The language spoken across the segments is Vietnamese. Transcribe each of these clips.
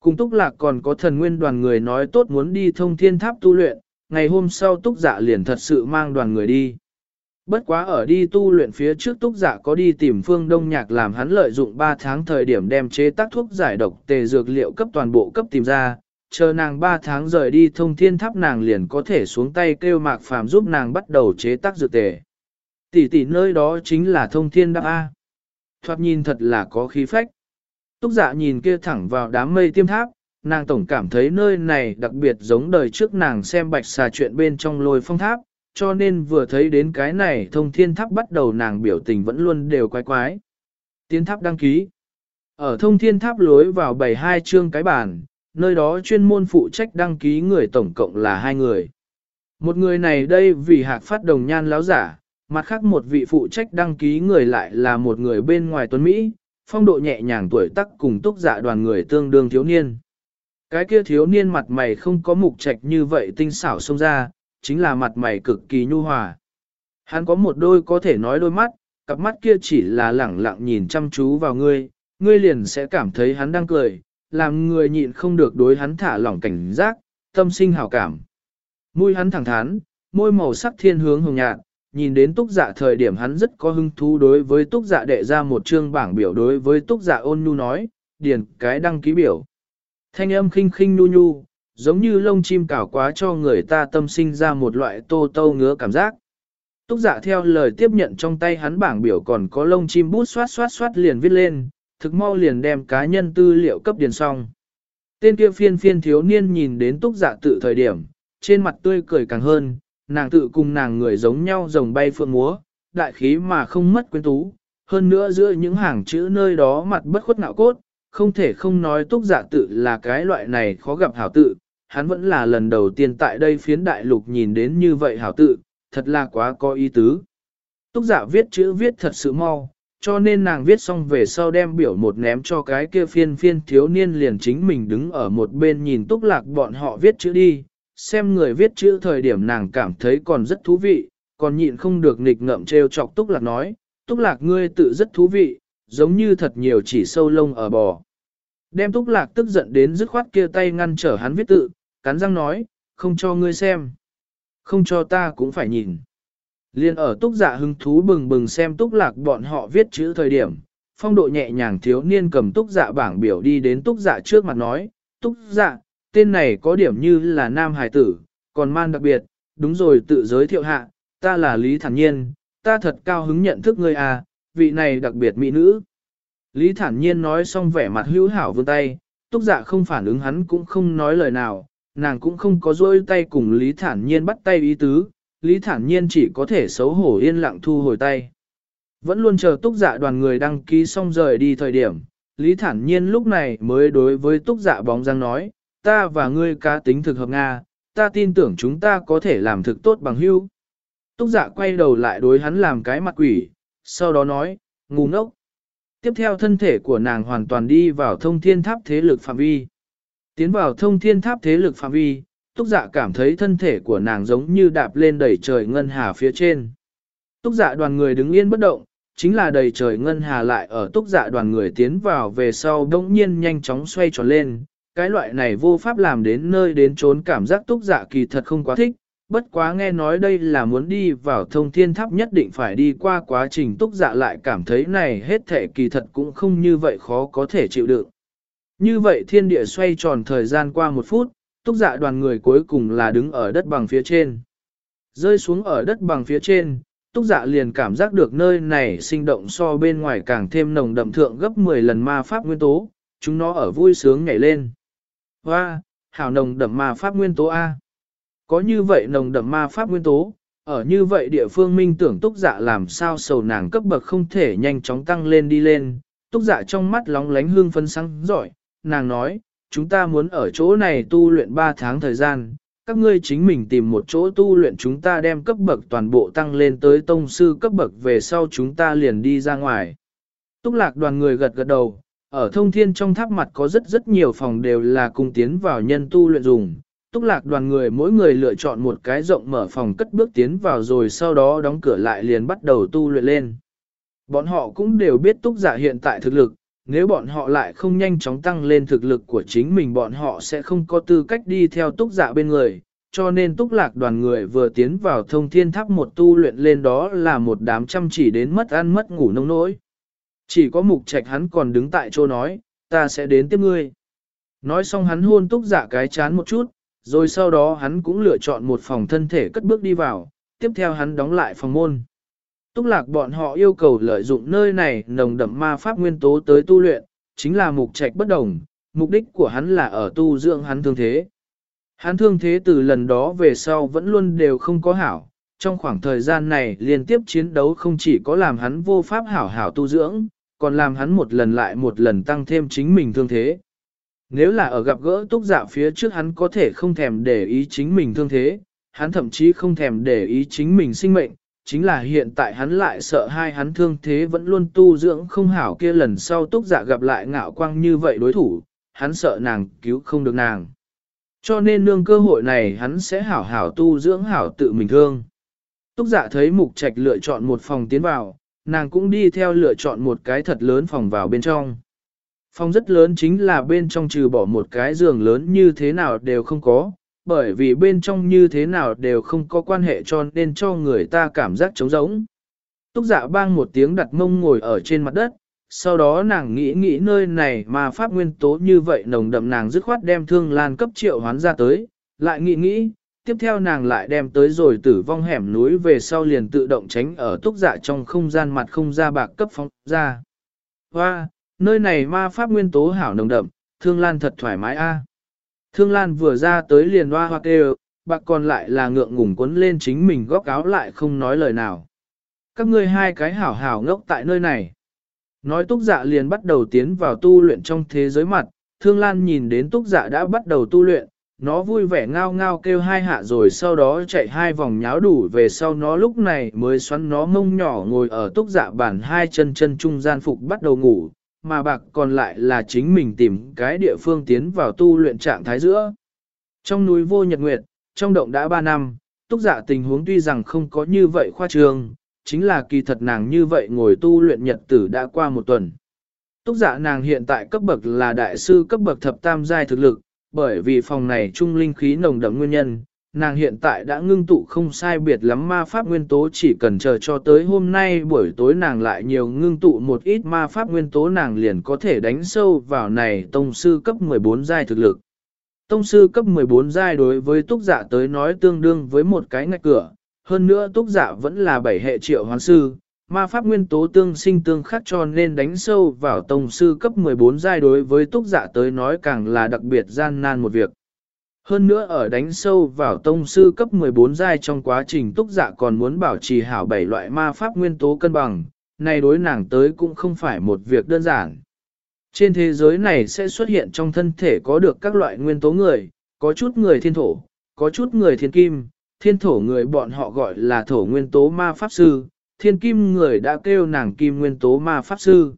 Cùng túc lạc còn có thần nguyên đoàn người nói tốt muốn đi thông thiên tháp tu luyện, ngày hôm sau túc dạ liền thật sự mang đoàn người đi. Bất quá ở đi tu luyện phía trước túc dạ có đi tìm phương đông nhạc làm hắn lợi dụng 3 tháng thời điểm đem chế tác thuốc giải độc tề dược liệu cấp toàn bộ cấp tìm ra, chờ nàng 3 tháng rời đi thông thiên tháp nàng liền có thể xuống tay kêu mạc phàm giúp nàng bắt đầu chế tác dược tề. Tỷ tỷ nơi đó chính là thông thiên đáp A. Thoạt nhìn thật là có khí phách. Túc dạ nhìn kia thẳng vào đám mây tiêm tháp, nàng tổng cảm thấy nơi này đặc biệt giống đời trước nàng xem bạch xà chuyện bên trong lôi phong tháp, cho nên vừa thấy đến cái này thông thiên tháp bắt đầu nàng biểu tình vẫn luôn đều quái quái. Tiến tháp đăng ký. Ở thông thiên tháp lối vào 72 chương cái bản, nơi đó chuyên môn phụ trách đăng ký người tổng cộng là hai người. Một người này đây vì hạc phát đồng nhan láo giả, mặt khác một vị phụ trách đăng ký người lại là một người bên ngoài tuấn Mỹ, phong độ nhẹ nhàng tuổi tác cùng túc dạ đoàn người tương đương thiếu niên. Cái kia thiếu niên mặt mày không có mục trạch như vậy tinh xảo xông ra, chính là mặt mày cực kỳ nhu hòa. Hắn có một đôi có thể nói đôi mắt, cặp mắt kia chỉ là lẳng lặng nhìn chăm chú vào ngươi, ngươi liền sẽ cảm thấy hắn đang cười, làm người nhịn không được đối hắn thả lỏng cảnh giác, tâm sinh hảo cảm. Môi hắn thẳng thắn, môi màu sắc thiên hướng hồng nhạt, nhìn đến túc dạ thời điểm hắn rất có hứng thú đối với túc dạ đệ ra một chương bảng biểu đối với túc dạ ôn nhu nói, điền cái đăng ký biểu. Thanh âm khinh khinh nhu nhu, giống như lông chim cào quá cho người ta tâm sinh ra một loại tô tô ngứa cảm giác. Túc dạ theo lời tiếp nhận trong tay hắn bảng biểu còn có lông chim bút xoát xoát xoát liền viết lên, thực mau liền đem cá nhân tư liệu cấp điền xong. Tên kia phiên phiên thiếu niên nhìn đến túc dạ tự thời điểm, trên mặt tươi cười càng hơn, nàng tự cùng nàng người giống nhau rồng bay phượng múa, đại khí mà không mất quyến tú, hơn nữa giữa những hàng chữ nơi đó mặt bất khuất nạo cốt, không thể không nói túc dạ tự là cái loại này khó gặp hảo tự, hắn vẫn là lần đầu tiên tại đây phiến đại lục nhìn đến như vậy hảo tự, thật là quá có ý tứ. Túc dạ viết chữ viết thật sự mau, cho nên nàng viết xong về sau đem biểu một ném cho cái kia phiên phiên thiếu niên liền chính mình đứng ở một bên nhìn túc lạc bọn họ viết chữ đi, xem người viết chữ thời điểm nàng cảm thấy còn rất thú vị, còn nhịn không được nghịch ngợm trêu chọc túc lạc nói, túc lạc ngươi tự rất thú vị, giống như thật nhiều chỉ sâu lông ở bò. Đem túc lạc tức giận đến dứt khoát kia tay ngăn trở hắn viết tự, cắn răng nói, không cho ngươi xem. Không cho ta cũng phải nhìn. Liên ở túc dạ hứng thú bừng bừng xem túc lạc bọn họ viết chữ thời điểm, phong độ nhẹ nhàng thiếu niên cầm túc dạ bảng biểu đi đến túc dạ trước mặt nói, túc dạ, tên này có điểm như là nam hải tử, còn man đặc biệt, đúng rồi tự giới thiệu hạ, ta là Lý Thản Nhiên, ta thật cao hứng nhận thức ngươi à, vị này đặc biệt mỹ nữ. Lý Thản Nhiên nói xong vẻ mặt hữu hảo vươn tay, túc dạ không phản ứng hắn cũng không nói lời nào, nàng cũng không có dôi tay cùng Lý Thản Nhiên bắt tay ý tứ, Lý Thản Nhiên chỉ có thể xấu hổ yên lặng thu hồi tay. Vẫn luôn chờ túc dạ đoàn người đăng ký xong rời đi thời điểm, Lý Thản Nhiên lúc này mới đối với túc dạ bóng răng nói, ta và ngươi cá tính thực hợp Nga, ta tin tưởng chúng ta có thể làm thực tốt bằng hữu. Túc dạ quay đầu lại đối hắn làm cái mặt quỷ, sau đó nói, ngu ngốc. Tiếp theo thân thể của nàng hoàn toàn đi vào thông thiên tháp thế lực phạm vi. Tiến vào thông thiên tháp thế lực phạm vi, túc dạ cảm thấy thân thể của nàng giống như đạp lên đầy trời ngân hà phía trên. Túc dạ đoàn người đứng yên bất động, chính là đầy trời ngân hà lại ở túc dạ đoàn người tiến vào về sau đông nhiên nhanh chóng xoay tròn lên. Cái loại này vô pháp làm đến nơi đến trốn cảm giác túc dạ kỳ thật không quá thích, bất quá nghe nói đây là muốn đi vào thông thiên tháp nhất định phải đi qua quá trình túc dạ lại cảm thấy này hết thể kỳ thật cũng không như vậy khó có thể chịu đựng. Như vậy thiên địa xoay tròn thời gian qua một phút, túc dạ đoàn người cuối cùng là đứng ở đất bằng phía trên. Rơi xuống ở đất bằng phía trên, túc dạ liền cảm giác được nơi này sinh động so bên ngoài càng thêm nồng đậm thượng gấp 10 lần ma pháp nguyên tố, chúng nó ở vui sướng nhảy lên. Hoa, hảo nồng đậm ma pháp nguyên tố A. Có như vậy nồng đậm ma pháp nguyên tố, ở như vậy địa phương minh tưởng túc dạ làm sao sầu nàng cấp bậc không thể nhanh chóng tăng lên đi lên, túc dạ trong mắt lóng lánh hương phân sáng giỏi, nàng nói, chúng ta muốn ở chỗ này tu luyện 3 tháng thời gian, các ngươi chính mình tìm một chỗ tu luyện chúng ta đem cấp bậc toàn bộ tăng lên tới tông sư cấp bậc về sau chúng ta liền đi ra ngoài. Túc lạc đoàn người gật gật đầu, ở thông thiên trong tháp mặt có rất rất nhiều phòng đều là cùng tiến vào nhân tu luyện dùng. Túc lạc đoàn người mỗi người lựa chọn một cái rộng mở phòng cất bước tiến vào rồi sau đó đóng cửa lại liền bắt đầu tu luyện lên. Bọn họ cũng đều biết túc giả hiện tại thực lực, nếu bọn họ lại không nhanh chóng tăng lên thực lực của chính mình bọn họ sẽ không có tư cách đi theo túc giả bên người, cho nên túc lạc đoàn người vừa tiến vào thông thiên tháp một tu luyện lên đó là một đám chăm chỉ đến mất ăn mất ngủ nông nỗi. Chỉ có mục trạch hắn còn đứng tại chỗ nói, ta sẽ đến tiếp ngươi. Nói xong hắn hôn túc giả cái chán một chút, rồi sau đó hắn cũng lựa chọn một phòng thân thể cất bước đi vào, tiếp theo hắn đóng lại phòng môn. Túc lạc bọn họ yêu cầu lợi dụng nơi này nồng đậm ma pháp nguyên tố tới tu luyện, chính là mục trạch bất đồng, mục đích của hắn là ở tu dưỡng hắn thương thế. Hắn thương thế từ lần đó về sau vẫn luôn đều không có hảo, trong khoảng thời gian này liên tiếp chiến đấu không chỉ có làm hắn vô pháp hảo hảo tu dưỡng, còn làm hắn một lần lại một lần tăng thêm chính mình thương thế. Nếu là ở gặp gỡ túc dạ phía trước hắn có thể không thèm để ý chính mình thương thế, hắn thậm chí không thèm để ý chính mình sinh mệnh, chính là hiện tại hắn lại sợ hai hắn thương thế vẫn luôn tu dưỡng không hảo kia lần sau túc dạ gặp lại ngạo quang như vậy đối thủ, hắn sợ nàng cứu không được nàng. Cho nên nương cơ hội này hắn sẽ hảo hảo tu dưỡng hảo tự mình thương. Túc dạ thấy mục trạch lựa chọn một phòng tiến vào, nàng cũng đi theo lựa chọn một cái thật lớn phòng vào bên trong. Phòng rất lớn chính là bên trong trừ bỏ một cái giường lớn như thế nào đều không có, bởi vì bên trong như thế nào đều không có quan hệ cho nên cho người ta cảm giác trống rỗng. Túc dạ bang một tiếng đặt mông ngồi ở trên mặt đất, sau đó nàng nghĩ nghĩ nơi này mà pháp nguyên tố như vậy nồng đậm nàng dứt khoát đem thương lan cấp triệu hoán ra tới, lại nghĩ nghĩ, tiếp theo nàng lại đem tới rồi tử vong hẻm núi về sau liền tự động tránh ở túc dạ trong không gian mặt không ra bạc cấp phóng ra. Hoa, nơi này ma pháp nguyên tố hảo nồng đậm, thương lan thật thoải mái a. À. Thương lan vừa ra tới liền hoa hoa kêu, bạc còn lại là ngượng ngùng quấn lên chính mình góc áo lại không nói lời nào. Các ngươi hai cái hảo hảo ngốc tại nơi này. Nói túc dạ liền bắt đầu tiến vào tu luyện trong thế giới mặt, thương lan nhìn đến túc dạ đã bắt đầu tu luyện, nó vui vẻ ngao ngao kêu hai hạ rồi sau đó chạy hai vòng nháo đủ về sau nó lúc này mới xoắn nó mông nhỏ ngồi ở túc dạ bản hai chân chân trung gian phục bắt đầu ngủ, mà bạc còn lại là chính mình tìm cái địa phương tiến vào tu luyện trạng thái giữa. Trong núi vô nhật nguyệt, trong động đã ba năm, túc dạ tình huống tuy rằng không có như vậy khoa trương, chính là kỳ thật nàng như vậy ngồi tu luyện nhật tử đã qua một tuần. Túc dạ nàng hiện tại cấp bậc là đại sư cấp bậc thập tam giai thực lực, bởi vì phòng này trung linh khí nồng đậm nguyên nhân, nàng hiện tại đã ngưng tụ không sai biệt lắm ma pháp nguyên tố chỉ cần chờ cho tới hôm nay buổi tối nàng lại nhiều ngưng tụ một ít ma pháp nguyên tố nàng liền có thể đánh sâu vào này tông sư cấp 14 giai thực lực. Tông sư cấp 14 giai đối với túc giả tới nói tương đương với một cái ngạch cửa, hơn nữa túc giả vẫn là bảy hệ triệu hoán sư, ma pháp nguyên tố tương sinh tương khắc cho nên đánh sâu vào tông sư cấp 14 giai đối với túc giả tới nói càng là đặc biệt gian nan một việc. Hơn nữa ở đánh sâu vào tông sư cấp 14 giai trong quá trình túc giả còn muốn bảo trì hảo bảy loại ma pháp nguyên tố cân bằng, này đối nàng tới cũng không phải một việc đơn giản. Trên thế giới này sẽ xuất hiện trong thân thể có được các loại nguyên tố người, có chút người thiên thổ, có chút người thiên kim, thiên thổ người bọn họ gọi là thổ nguyên tố ma pháp sư, thiên kim người đã kêu nàng kim nguyên tố ma pháp sư.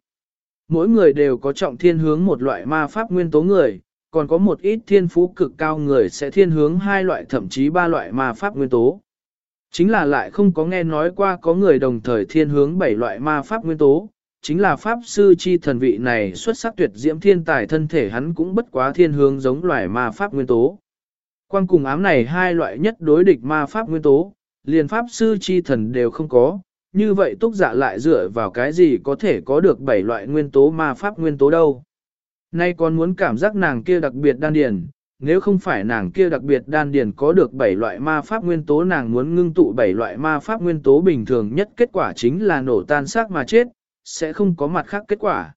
Mỗi người đều có trọng thiên hướng một loại ma pháp nguyên tố người, còn có một ít thiên phú cực cao người sẽ thiên hướng hai loại thậm chí ba loại ma pháp nguyên tố. Chính là lại không có nghe nói qua có người đồng thời thiên hướng bảy loại ma pháp nguyên tố, chính là pháp sư chi thần vị này xuất sắc tuyệt diễm thiên tài thân thể hắn cũng bất quá thiên hướng giống loại ma pháp nguyên tố. Quan cùng ám này hai loại nhất đối địch ma pháp nguyên tố, liền pháp sư chi thần đều không có, như vậy túc giả lại dựa vào cái gì có thể có được bảy loại nguyên tố ma pháp nguyên tố đâu. Nay còn muốn cảm giác nàng kia đặc biệt đan điền, nếu không phải nàng kia đặc biệt đan điền có được 7 loại ma pháp nguyên tố nàng muốn ngưng tụ 7 loại ma pháp nguyên tố bình thường nhất kết quả chính là nổ tan xác mà chết, sẽ không có mặt khác kết quả.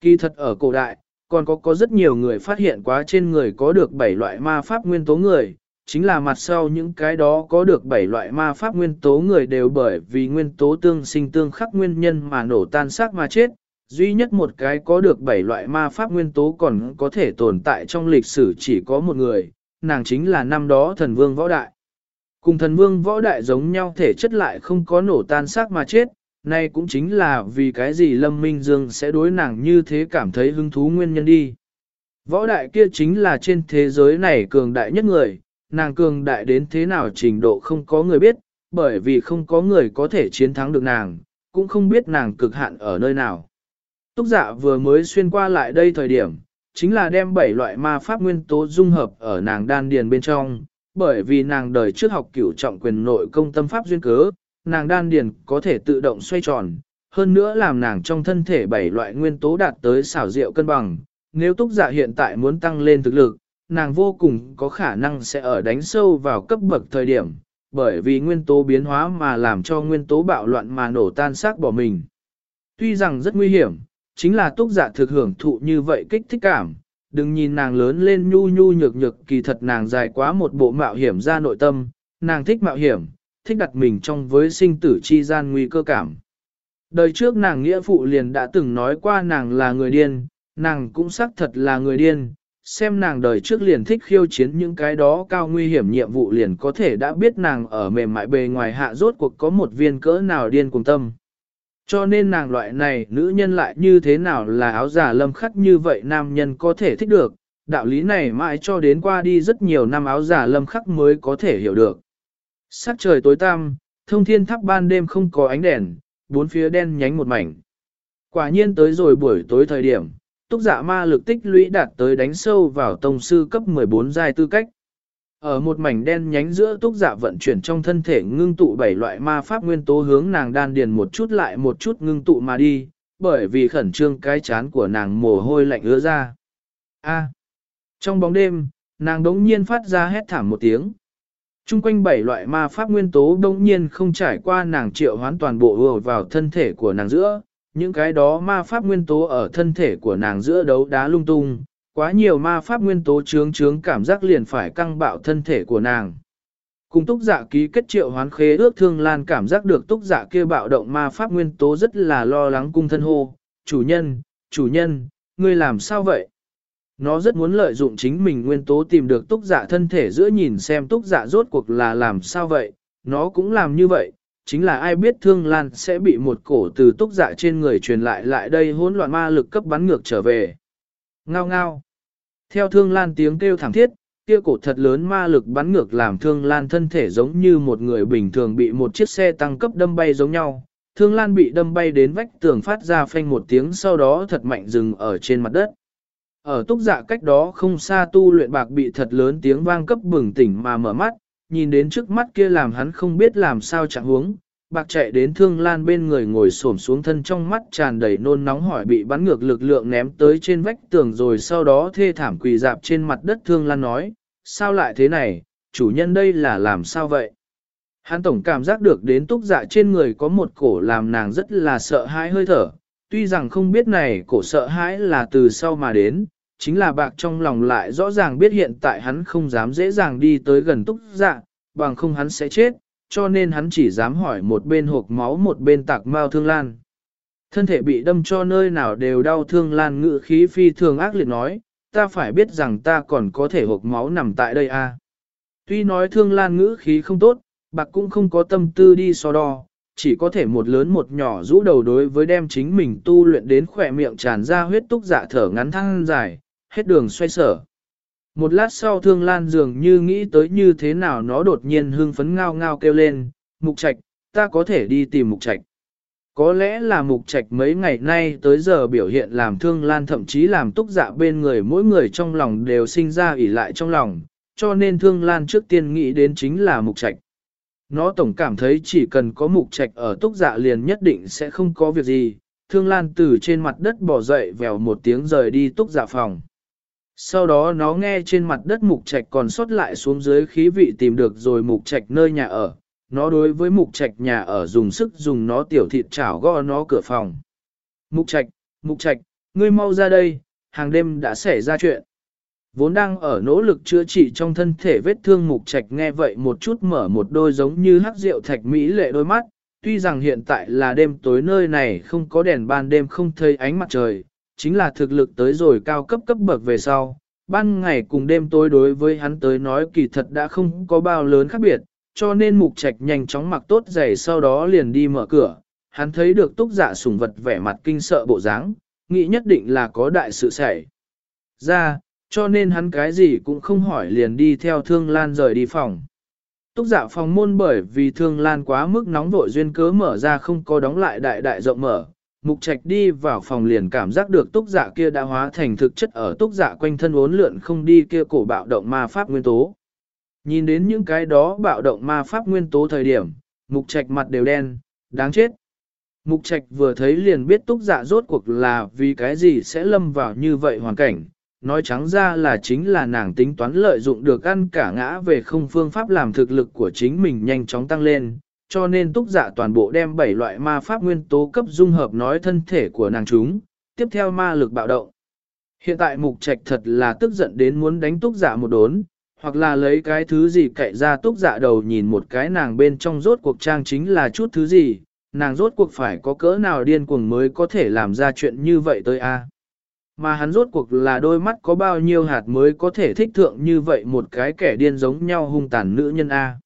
Kỳ thật ở cổ đại, còn có có rất nhiều người phát hiện quá trên người có được 7 loại ma pháp nguyên tố người, chính là mặt sau những cái đó có được 7 loại ma pháp nguyên tố người đều bởi vì nguyên tố tương sinh tương khắc nguyên nhân mà nổ tan xác mà chết, duy nhất một cái có được bảy loại ma pháp nguyên tố còn có thể tồn tại trong lịch sử chỉ có một người, nàng chính là năm đó thần vương võ đại. Cùng thần vương võ đại giống nhau thể chất lại không có nổ tan xác mà chết, nay cũng chính là vì cái gì Lâm Minh Dương sẽ đối nàng như thế cảm thấy hứng thú nguyên nhân đi. Võ đại kia chính là trên thế giới này cường đại nhất người, nàng cường đại đến thế nào trình độ không có người biết, bởi vì không có người có thể chiến thắng được nàng, cũng không biết nàng cực hạn ở nơi nào. Túc dạ vừa mới xuyên qua lại đây thời điểm, chính là đem bảy loại ma pháp nguyên tố dung hợp ở nàng đan điền bên trong, bởi vì nàng đời trước học cửu trọng quyền nội công tâm pháp duyên cớ, nàng đan điền có thể tự động xoay tròn, hơn nữa làm nàng trong thân thể bảy loại nguyên tố đạt tới xảo diệu cân bằng. Nếu túc dạ hiện tại muốn tăng lên thực lực, nàng vô cùng có khả năng sẽ ở đánh sâu vào cấp bậc thời điểm, bởi vì nguyên tố biến hóa mà làm cho nguyên tố bạo loạn mà nổ tan xác bỏ mình. Tuy rằng rất nguy hiểm, chính là túc giả thực hưởng thụ như vậy kích thích cảm, đừng nhìn nàng lớn lên nhu nhu nhược nhược kỳ thật nàng dài quá một bộ mạo hiểm ra nội tâm, nàng thích mạo hiểm, thích đặt mình trong với sinh tử chi gian nguy cơ cảm. Đời trước nàng nghĩa phụ liền đã từng nói qua nàng là người điên, nàng cũng xác thật là người điên, xem nàng đời trước liền thích khiêu chiến những cái đó cao nguy hiểm nhiệm vụ liền có thể đã biết nàng ở mềm mại bề ngoài hạ rốt cuộc có một viên cỡ nào điên cùng tâm. Cho nên nàng loại này nữ nhân lại như thế nào là áo giả lâm khắc như vậy nam nhân có thể thích được, đạo lý này mãi cho đến qua đi rất nhiều năm áo giả lâm khắc mới có thể hiểu được. Sắc trời tối tăm, thông thiên tháp ban đêm không có ánh đèn, bốn phía đen nhánh một mảnh. Quả nhiên tới rồi buổi tối thời điểm, túc giả ma lực tích lũy đạt tới đánh sâu vào tông sư cấp 14 giai tư cách. Ở một mảnh đen nhánh giữa túc giả vận chuyển trong thân thể ngưng tụ bảy loại ma pháp nguyên tố hướng nàng đan điền một chút lại một chút ngưng tụ mà đi, bởi vì khẩn trương cái chán của nàng mồ hôi lạnh ứa ra. A. Trong bóng đêm, nàng đống nhiên phát ra hét thảm một tiếng. Trung quanh bảy loại ma pháp nguyên tố đống nhiên không trải qua nàng triệu hoán toàn bộ vừa vào thân thể của nàng giữa, những cái đó ma pháp nguyên tố ở thân thể của nàng giữa đấu đá lung tung, quá nhiều ma pháp nguyên tố chướng chướng cảm giác liền phải căng bạo thân thể của nàng. Cùng túc giả ký kết triệu hoán khế ước thương lan cảm giác được túc giả kia bạo động ma pháp nguyên tố rất là lo lắng cung thân hô, chủ nhân, chủ nhân, ngươi làm sao vậy? Nó rất muốn lợi dụng chính mình nguyên tố tìm được túc giả thân thể giữa nhìn xem túc giả rốt cuộc là làm sao vậy, nó cũng làm như vậy, chính là ai biết thương lan sẽ bị một cổ từ túc dạ trên người truyền lại lại đây hỗn loạn ma lực cấp bắn ngược trở về. Ngao ngao. Theo thương lan tiếng kêu thẳng thiết, kia cổ thật lớn ma lực bắn ngược làm thương lan thân thể giống như một người bình thường bị một chiếc xe tăng cấp đâm bay giống nhau. Thương lan bị đâm bay đến vách tường phát ra phanh một tiếng sau đó thật mạnh dừng ở trên mặt đất. Ở túc dạ cách đó không xa tu luyện bạc bị thật lớn tiếng vang cấp bừng tỉnh mà mở mắt, nhìn đến trước mắt kia làm hắn không biết làm sao chẳng huống. Bạc chạy đến thương lan bên người ngồi xổm xuống thân trong mắt tràn đầy nôn nóng hỏi bị bắn ngược lực lượng ném tới trên vách tường rồi sau đó thê thảm quỳ dạp trên mặt đất thương lan nói, sao lại thế này, chủ nhân đây là làm sao vậy? Hắn tổng cảm giác được đến túc dạ trên người có một cổ làm nàng rất là sợ hãi hơi thở, tuy rằng không biết này cổ sợ hãi là từ sau mà đến, chính là bạc trong lòng lại rõ ràng biết hiện tại hắn không dám dễ dàng đi tới gần túc dạ, bằng không hắn sẽ chết, cho nên hắn chỉ dám hỏi một bên hộp máu một bên tạc mao thương lan. Thân thể bị đâm cho nơi nào đều đau thương lan ngự khí phi thường ác liệt nói, ta phải biết rằng ta còn có thể hộp máu nằm tại đây a. À. Tuy nói thương lan ngữ khí không tốt, bạc cũng không có tâm tư đi so đo, chỉ có thể một lớn một nhỏ rũ đầu đối với đem chính mình tu luyện đến khỏe miệng tràn ra huyết túc dạ thở ngắn thăng dài, hết đường xoay sở. Một lát sau thương lan dường như nghĩ tới như thế nào nó đột nhiên hưng phấn ngao ngao kêu lên, mục trạch, ta có thể đi tìm mục trạch. Có lẽ là mục trạch mấy ngày nay tới giờ biểu hiện làm thương lan thậm chí làm túc dạ bên người mỗi người trong lòng đều sinh ra ỉ lại trong lòng, cho nên thương lan trước tiên nghĩ đến chính là mục trạch. Nó tổng cảm thấy chỉ cần có mục trạch ở túc dạ liền nhất định sẽ không có việc gì, thương lan từ trên mặt đất bỏ dậy vèo một tiếng rời đi túc dạ phòng. Sau đó nó nghe trên mặt đất mục trạch còn sót lại xuống dưới khí vị tìm được rồi mục trạch nơi nhà ở. Nó đối với mục trạch nhà ở dùng sức dùng nó tiểu thịt chảo gõ nó cửa phòng. Mục trạch, mục trạch, ngươi mau ra đây, hàng đêm đã xảy ra chuyện. Vốn đang ở nỗ lực chữa trị trong thân thể vết thương mục trạch nghe vậy một chút mở một đôi giống như hắc rượu thạch mỹ lệ đôi mắt. Tuy rằng hiện tại là đêm tối nơi này không có đèn ban đêm không thấy ánh mặt trời, chính là thực lực tới rồi cao cấp cấp bậc về sau. Ban ngày cùng đêm tối đối với hắn tới nói kỳ thật đã không có bao lớn khác biệt, cho nên mục trạch nhanh chóng mặc tốt giày sau đó liền đi mở cửa. Hắn thấy được túc giả sùng vật vẻ mặt kinh sợ bộ dáng, nghĩ nhất định là có đại sự xảy ra, cho nên hắn cái gì cũng không hỏi liền đi theo thương lan rời đi phòng. Túc giả phòng môn bởi vì thương lan quá mức nóng vội duyên cớ mở ra không có đóng lại đại đại rộng mở, mục trạch đi vào phòng liền cảm giác được túc giả kia đã hóa thành thực chất ở túc giả quanh thân uốn lượn không đi kia cổ bạo động ma pháp nguyên tố. Nhìn đến những cái đó bạo động ma pháp nguyên tố thời điểm, mục trạch mặt đều đen, đáng chết. Mục trạch vừa thấy liền biết túc giả rốt cuộc là vì cái gì sẽ lâm vào như vậy hoàn cảnh. Nói trắng ra là chính là nàng tính toán lợi dụng được ăn cả ngã về không phương pháp làm thực lực của chính mình nhanh chóng tăng lên, cho nên túc giả toàn bộ đem 7 loại ma pháp nguyên tố cấp dung hợp nói thân thể của nàng chúng, tiếp theo ma lực bạo động. Hiện tại mục trạch thật là tức giận đến muốn đánh túc giả một đốn, hoặc là lấy cái thứ gì cậy ra túc giả đầu nhìn một cái nàng bên trong rốt cuộc trang chính là chút thứ gì, nàng rốt cuộc phải có cỡ nào điên cuồng mới có thể làm ra chuyện như vậy tới a. Mà hắn rốt cuộc là đôi mắt có bao nhiêu hạt mới có thể thích thượng như vậy một cái kẻ điên giống nhau hung tàn nữ nhân a.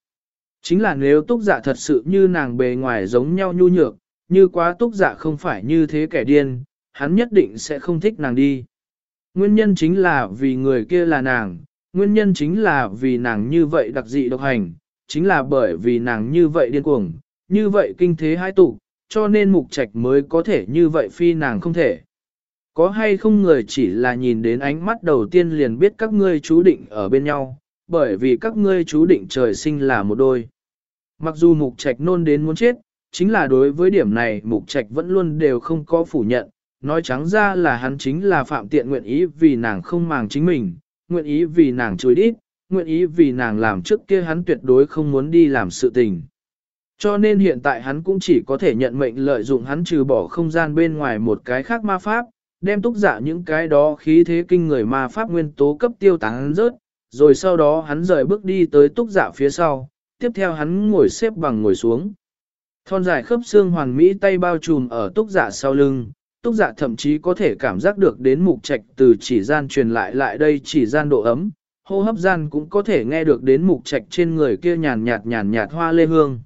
Chính là nếu túc dạ thật sự như nàng bề ngoài giống nhau nhu nhược, như quá túc dạ không phải như thế kẻ điên, hắn nhất định sẽ không thích nàng đi. Nguyên nhân chính là vì người kia là nàng, nguyên nhân chính là vì nàng như vậy đặc dị độc hành, chính là bởi vì nàng như vậy điên cuồng, như vậy kinh thế hai tụ, cho nên mục trạch mới có thể như vậy phi nàng không thể. Có hay không người chỉ là nhìn đến ánh mắt đầu tiên liền biết các ngươi chú định ở bên nhau, bởi vì các ngươi chú định trời sinh là một đôi. Mặc dù mục trạch nôn đến muốn chết, chính là đối với điểm này mục trạch vẫn luôn đều không có phủ nhận, nói trắng ra là hắn chính là phạm tiện nguyện ý vì nàng không màng chính mình, nguyện ý vì nàng chối đít, nguyện ý vì nàng làm trước kia hắn tuyệt đối không muốn đi làm sự tình. Cho nên hiện tại hắn cũng chỉ có thể nhận mệnh lợi dụng hắn trừ bỏ không gian bên ngoài một cái khác ma pháp, đem túc giả những cái đó khí thế kinh người ma pháp nguyên tố cấp tiêu tán rớt, rồi sau đó hắn rời bước đi tới túc giả phía sau, tiếp theo hắn ngồi xếp bằng ngồi xuống. Thon dài khớp xương hoàn mỹ tay bao trùm ở túc giả dạ sau lưng, túc giả thậm chí có thể cảm giác được đến mục trạch từ chỉ gian truyền lại lại đây chỉ gian độ ấm, hô hấp gian cũng có thể nghe được đến mục trạch trên người kia nhàn nhạt nhàn nhạt hoa lê hương.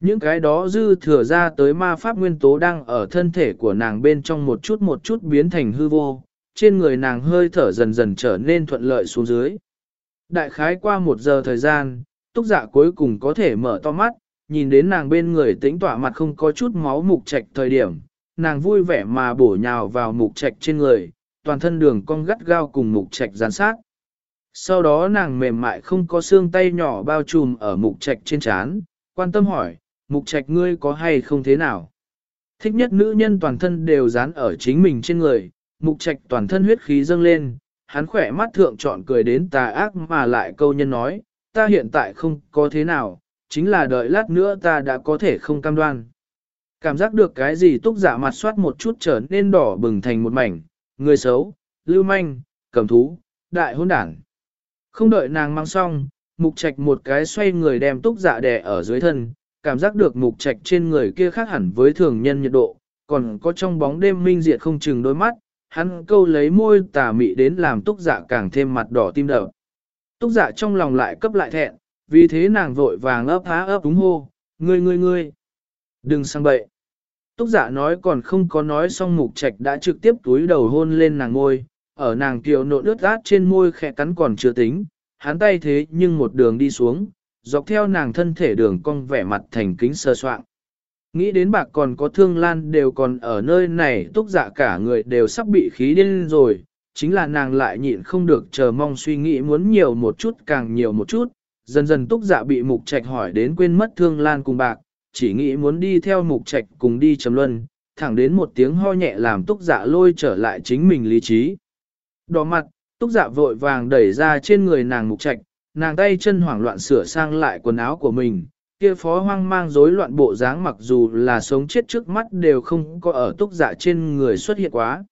Những cái đó dư thừa ra tới ma pháp nguyên tố đang ở thân thể của nàng bên trong một chút một chút biến thành hư vô, trên người nàng hơi thở dần dần trở nên thuận lợi xuống dưới. Đại khái qua một giờ thời gian, túc dạ cuối cùng có thể mở to mắt, nhìn đến nàng bên người tĩnh tỏa mặt không có chút máu mục trạch thời điểm, nàng vui vẻ mà bổ nhào vào mục trạch trên người, toàn thân đường cong gắt gao cùng mục trạch gián sát. Sau đó nàng mềm mại không có xương tay nhỏ bao trùm ở mục trạch trên trán, quan tâm hỏi, mục trạch ngươi có hay không thế nào? Thích nhất nữ nhân toàn thân đều dán ở chính mình trên người, mục trạch toàn thân huyết khí dâng lên, hắn khỏe mắt thượng chọn cười đến tà ác mà lại câu nhân nói, ta hiện tại không có thế nào, chính là đợi lát nữa ta đã có thể không cam đoan. Cảm giác được cái gì túc giả mặt soát một chút trở nên đỏ bừng thành một mảnh, người xấu, lưu manh, cầm thú, đại hôn đảng. Không đợi nàng mang xong, mục trạch một cái xoay người đem túc dạ đè ở dưới thân, cảm giác được mục trạch trên người kia khác hẳn với thường nhân nhiệt độ, còn có trong bóng đêm minh diệt không chừng đôi mắt, hắn câu lấy môi tà mị đến làm túc dạ càng thêm mặt đỏ tim đập. Túc dạ trong lòng lại cấp lại thẹn, vì thế nàng vội vàng ấp há ấp đúng hô, ngươi ngươi ngươi, đừng sang bậy. Túc dạ nói còn không có nói xong mục trạch đã trực tiếp túi đầu hôn lên nàng môi, ở nàng kiều nộn ướt át trên môi khẽ cắn còn chưa tính, hắn tay thế nhưng một đường đi xuống, dọc theo nàng thân thể đường cong vẻ mặt thành kính sơ soạn. Nghĩ đến bạc còn có thương lan đều còn ở nơi này túc dạ cả người đều sắp bị khí điên rồi, chính là nàng lại nhịn không được chờ mong suy nghĩ muốn nhiều một chút càng nhiều một chút, dần dần túc dạ bị mục trạch hỏi đến quên mất thương lan cùng bạc, chỉ nghĩ muốn đi theo mục trạch cùng đi trầm luân, thẳng đến một tiếng ho nhẹ làm túc dạ lôi trở lại chính mình lý trí. Đỏ mặt, túc dạ vội vàng đẩy ra trên người nàng mục trạch, nàng tay chân hoảng loạn sửa sang lại quần áo của mình, kia phó hoang mang rối loạn bộ dáng mặc dù là sống chết trước mắt đều không có ở túc dạ trên người xuất hiện quá.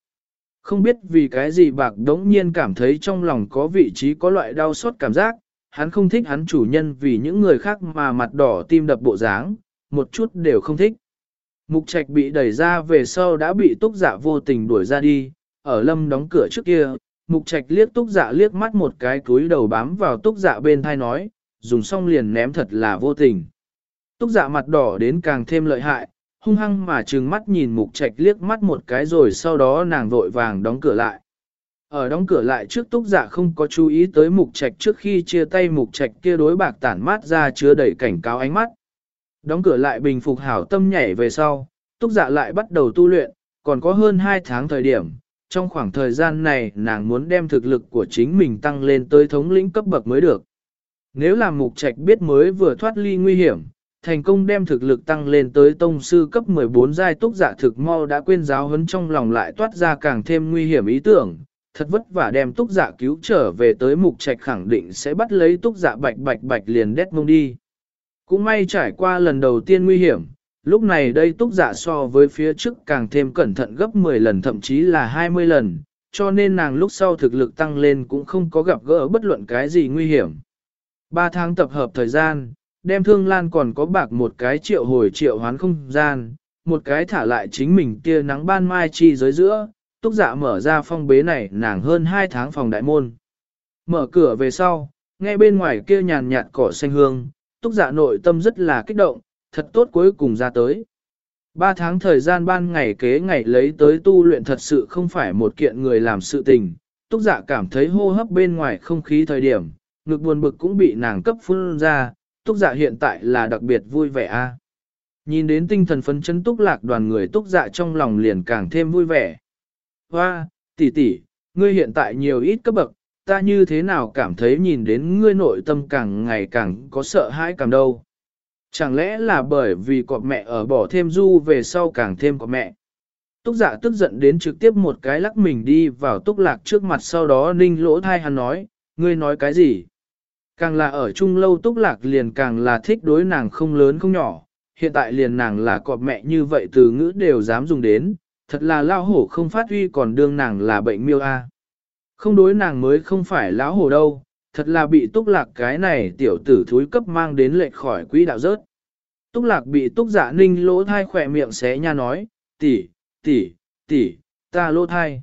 Không biết vì cái gì bạc đống nhiên cảm thấy trong lòng có vị trí có loại đau xót cảm giác, hắn không thích hắn chủ nhân vì những người khác mà mặt đỏ tim đập bộ dáng, một chút đều không thích. Mục trạch bị đẩy ra về sau đã bị túc dạ vô tình đuổi ra đi, ở lâm đóng cửa trước kia, mục trạch liếc túc dạ liếc mắt một cái túi đầu bám vào túc dạ bên thai nói, dùng xong liền ném thật là vô tình. Túc dạ mặt đỏ đến càng thêm lợi hại, hung hăng mà trừng mắt nhìn mục trạch liếc mắt một cái rồi sau đó nàng vội vàng đóng cửa lại. Ở đóng cửa lại trước túc giả không có chú ý tới mục trạch trước khi chia tay mục trạch kia đối bạc tản mát ra chứa đầy cảnh cáo ánh mắt. Đóng cửa lại bình phục hảo tâm nhảy về sau, túc giả lại bắt đầu tu luyện, còn có hơn 2 tháng thời điểm, trong khoảng thời gian này nàng muốn đem thực lực của chính mình tăng lên tới thống lĩnh cấp bậc mới được. Nếu là mục trạch biết mới vừa thoát ly nguy hiểm, thành công đem thực lực tăng lên tới tông sư cấp 14 giai túc giả thực mau đã quên giáo huấn trong lòng lại toát ra càng thêm nguy hiểm ý tưởng, thật vất vả đem túc giả cứu trở về tới mục trạch khẳng định sẽ bắt lấy túc giả bạch bạch bạch liền đét mông đi. Cũng may trải qua lần đầu tiên nguy hiểm, lúc này đây túc giả so với phía trước càng thêm cẩn thận gấp 10 lần thậm chí là 20 lần, cho nên nàng lúc sau thực lực tăng lên cũng không có gặp gỡ bất luận cái gì nguy hiểm. 3 tháng tập hợp thời gian, đem thương lan còn có bạc một cái triệu hồi triệu hoán không gian, một cái thả lại chính mình kia nắng ban mai chi giới giữa, túc dạ mở ra phong bế này nàng hơn 2 tháng phòng đại môn. Mở cửa về sau, nghe bên ngoài kia nhàn nhạt cỏ xanh hương, túc dạ nội tâm rất là kích động, thật tốt cuối cùng ra tới. Ba tháng thời gian ban ngày kế ngày lấy tới tu luyện thật sự không phải một kiện người làm sự tình, túc dạ cảm thấy hô hấp bên ngoài không khí thời điểm, ngực buồn bực cũng bị nàng cấp phun ra, túc dạ hiện tại là đặc biệt vui vẻ a. Nhìn đến tinh thần phấn chấn túc lạc đoàn người túc dạ trong lòng liền càng thêm vui vẻ. Hoa, tỷ tỷ, ngươi hiện tại nhiều ít cấp bậc, ta như thế nào cảm thấy nhìn đến ngươi nội tâm càng ngày càng có sợ hãi càng đâu. Chẳng lẽ là bởi vì cọp mẹ ở bỏ thêm du về sau càng thêm cọp mẹ. Túc dạ tức giận đến trực tiếp một cái lắc mình đi vào túc lạc trước mặt sau đó ninh lỗ thai hắn nói, ngươi nói cái gì? Càng là ở chung lâu túc lạc liền càng là thích đối nàng không lớn không nhỏ, hiện tại liền nàng là cọp mẹ như vậy từ ngữ đều dám dùng đến, thật là lao hổ không phát huy còn đương nàng là bệnh miêu a. Không đối nàng mới không phải lão hổ đâu, thật là bị túc lạc cái này tiểu tử thúi cấp mang đến lệch khỏi quỹ đạo rớt. Túc lạc bị túc dạ ninh lỗ thai khỏe miệng xé nha nói, tỷ, tỷ, tỷ, ta lỗ thai.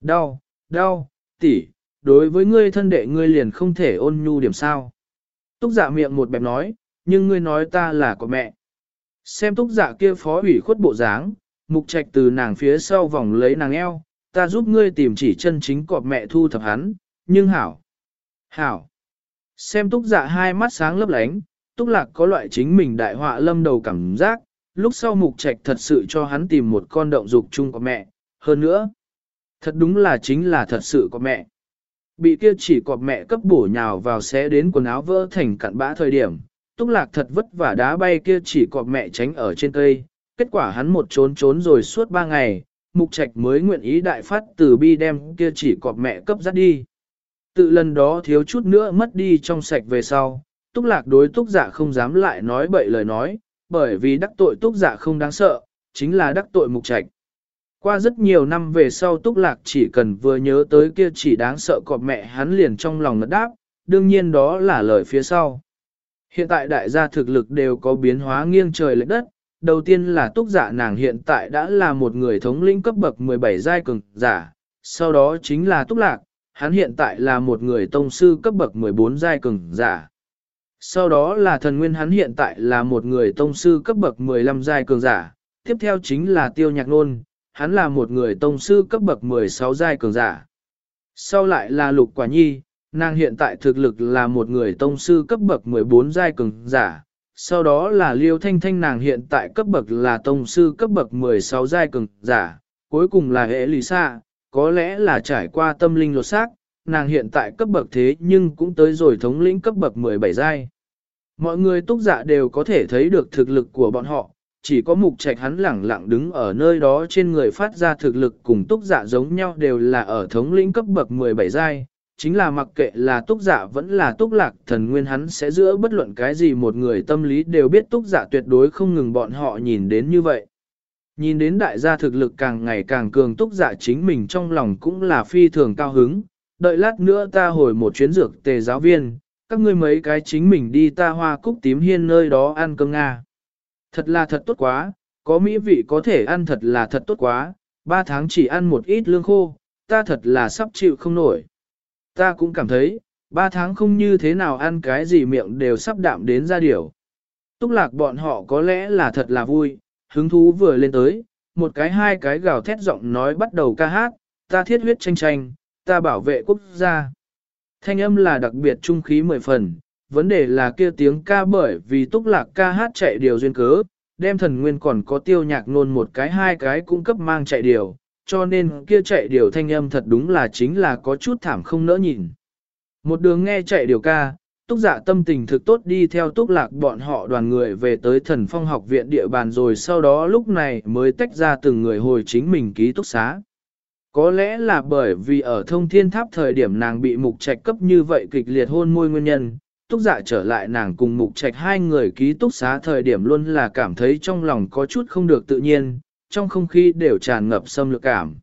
Đau, đau, tỷ, đối với ngươi thân đệ ngươi liền không thể ôn nhu điểm sao. Túc giả miệng một bẹp nói, nhưng ngươi nói ta là của mẹ. Xem túc dạ kia phó ủy khuất bộ dáng, mục trạch từ nàng phía sau vòng lấy nàng eo, ta giúp ngươi tìm chỉ chân chính cọp mẹ thu thập hắn, nhưng hảo. Hảo. Xem túc dạ hai mắt sáng lấp lánh, túc lạc có loại chính mình đại họa lâm đầu cảm giác, lúc sau mục trạch thật sự cho hắn tìm một con động dục chung của mẹ, hơn nữa. Thật đúng là chính là thật sự của mẹ. Bị kia chỉ cọp mẹ cấp bổ nhào vào xé đến quần áo vỡ thành cặn bã thời điểm, túc lạc thật vất vả đá bay kia chỉ cọp mẹ tránh ở trên cây, kết quả hắn một trốn trốn rồi suốt ba ngày, mục trạch mới nguyện ý đại phát từ bi đem kia chỉ cọp mẹ cấp dắt đi. Tự lần đó thiếu chút nữa mất đi trong sạch về sau, túc lạc đối túc giả không dám lại nói bậy lời nói, bởi vì đắc tội túc giả không đáng sợ, chính là đắc tội mục trạch. Qua rất nhiều năm về sau túc lạc chỉ cần vừa nhớ tới kia chỉ đáng sợ cọp mẹ hắn liền trong lòng ngất đáp, đương nhiên đó là lời phía sau. Hiện tại đại gia thực lực đều có biến hóa nghiêng trời lệch đất, đầu tiên là túc giả nàng hiện tại đã là một người thống lĩnh cấp bậc 17 giai cường giả, sau đó chính là túc lạc, hắn hiện tại là một người tông sư cấp bậc 14 giai cường giả. Sau đó là thần nguyên hắn hiện tại là một người tông sư cấp bậc 15 giai cường giả, tiếp theo chính là tiêu nhạc nôn, hắn là một người tông sư cấp bậc 16 giai cường giả. Sau lại là lục quả nhi, nàng hiện tại thực lực là một người tông sư cấp bậc 14 giai cường giả. Sau đó là liêu thanh thanh nàng hiện tại cấp bậc là tông sư cấp bậc 16 giai cường giả. Cuối cùng là hệ lì xa, có lẽ là trải qua tâm linh lột xác, nàng hiện tại cấp bậc thế nhưng cũng tới rồi thống lĩnh cấp bậc 17 giai. Mọi người túc dạ đều có thể thấy được thực lực của bọn họ, chỉ có mục trạch hắn lẳng lặng đứng ở nơi đó trên người phát ra thực lực cùng túc giả giống nhau đều là ở thống lĩnh cấp bậc 17 giai, chính là mặc kệ là túc giả vẫn là túc lạc thần nguyên hắn sẽ giữa bất luận cái gì một người tâm lý đều biết túc giả tuyệt đối không ngừng bọn họ nhìn đến như vậy. Nhìn đến đại gia thực lực càng ngày càng cường túc giả chính mình trong lòng cũng là phi thường cao hứng, đợi lát nữa ta hồi một chuyến dược tề giáo viên, các ngươi mấy cái chính mình đi ta hoa cúc tím hiên nơi đó ăn cơm Nga. Thật là thật tốt quá, có mỹ vị có thể ăn thật là thật tốt quá, ba tháng chỉ ăn một ít lương khô, ta thật là sắp chịu không nổi. Ta cũng cảm thấy, ba tháng không như thế nào ăn cái gì miệng đều sắp đạm đến ra điều. Túc lạc bọn họ có lẽ là thật là vui, hứng thú vừa lên tới, một cái hai cái gào thét giọng nói bắt đầu ca hát, ta thiết huyết tranh tranh, ta bảo vệ quốc gia. Thanh âm là đặc biệt trung khí mười phần, vấn đề là kia tiếng ca bởi vì túc lạc ca hát chạy điều duyên cớ, đem thần nguyên còn có tiêu nhạc nôn một cái hai cái cung cấp mang chạy điều, cho nên kia chạy điều thanh âm thật đúng là chính là có chút thảm không nỡ nhìn. Một đường nghe chạy điều ca, túc dạ tâm tình thực tốt đi theo túc lạc bọn họ đoàn người về tới thần phong học viện địa bàn rồi sau đó lúc này mới tách ra từng người hồi chính mình ký túc xá. Có lẽ là bởi vì ở thông thiên tháp thời điểm nàng bị mục trạch cấp như vậy kịch liệt hôn môi nguyên nhân, túc dạ trở lại nàng cùng mục trạch hai người ký túc xá thời điểm luôn là cảm thấy trong lòng có chút không được tự nhiên, trong không khí đều tràn ngập xâm lược cảm.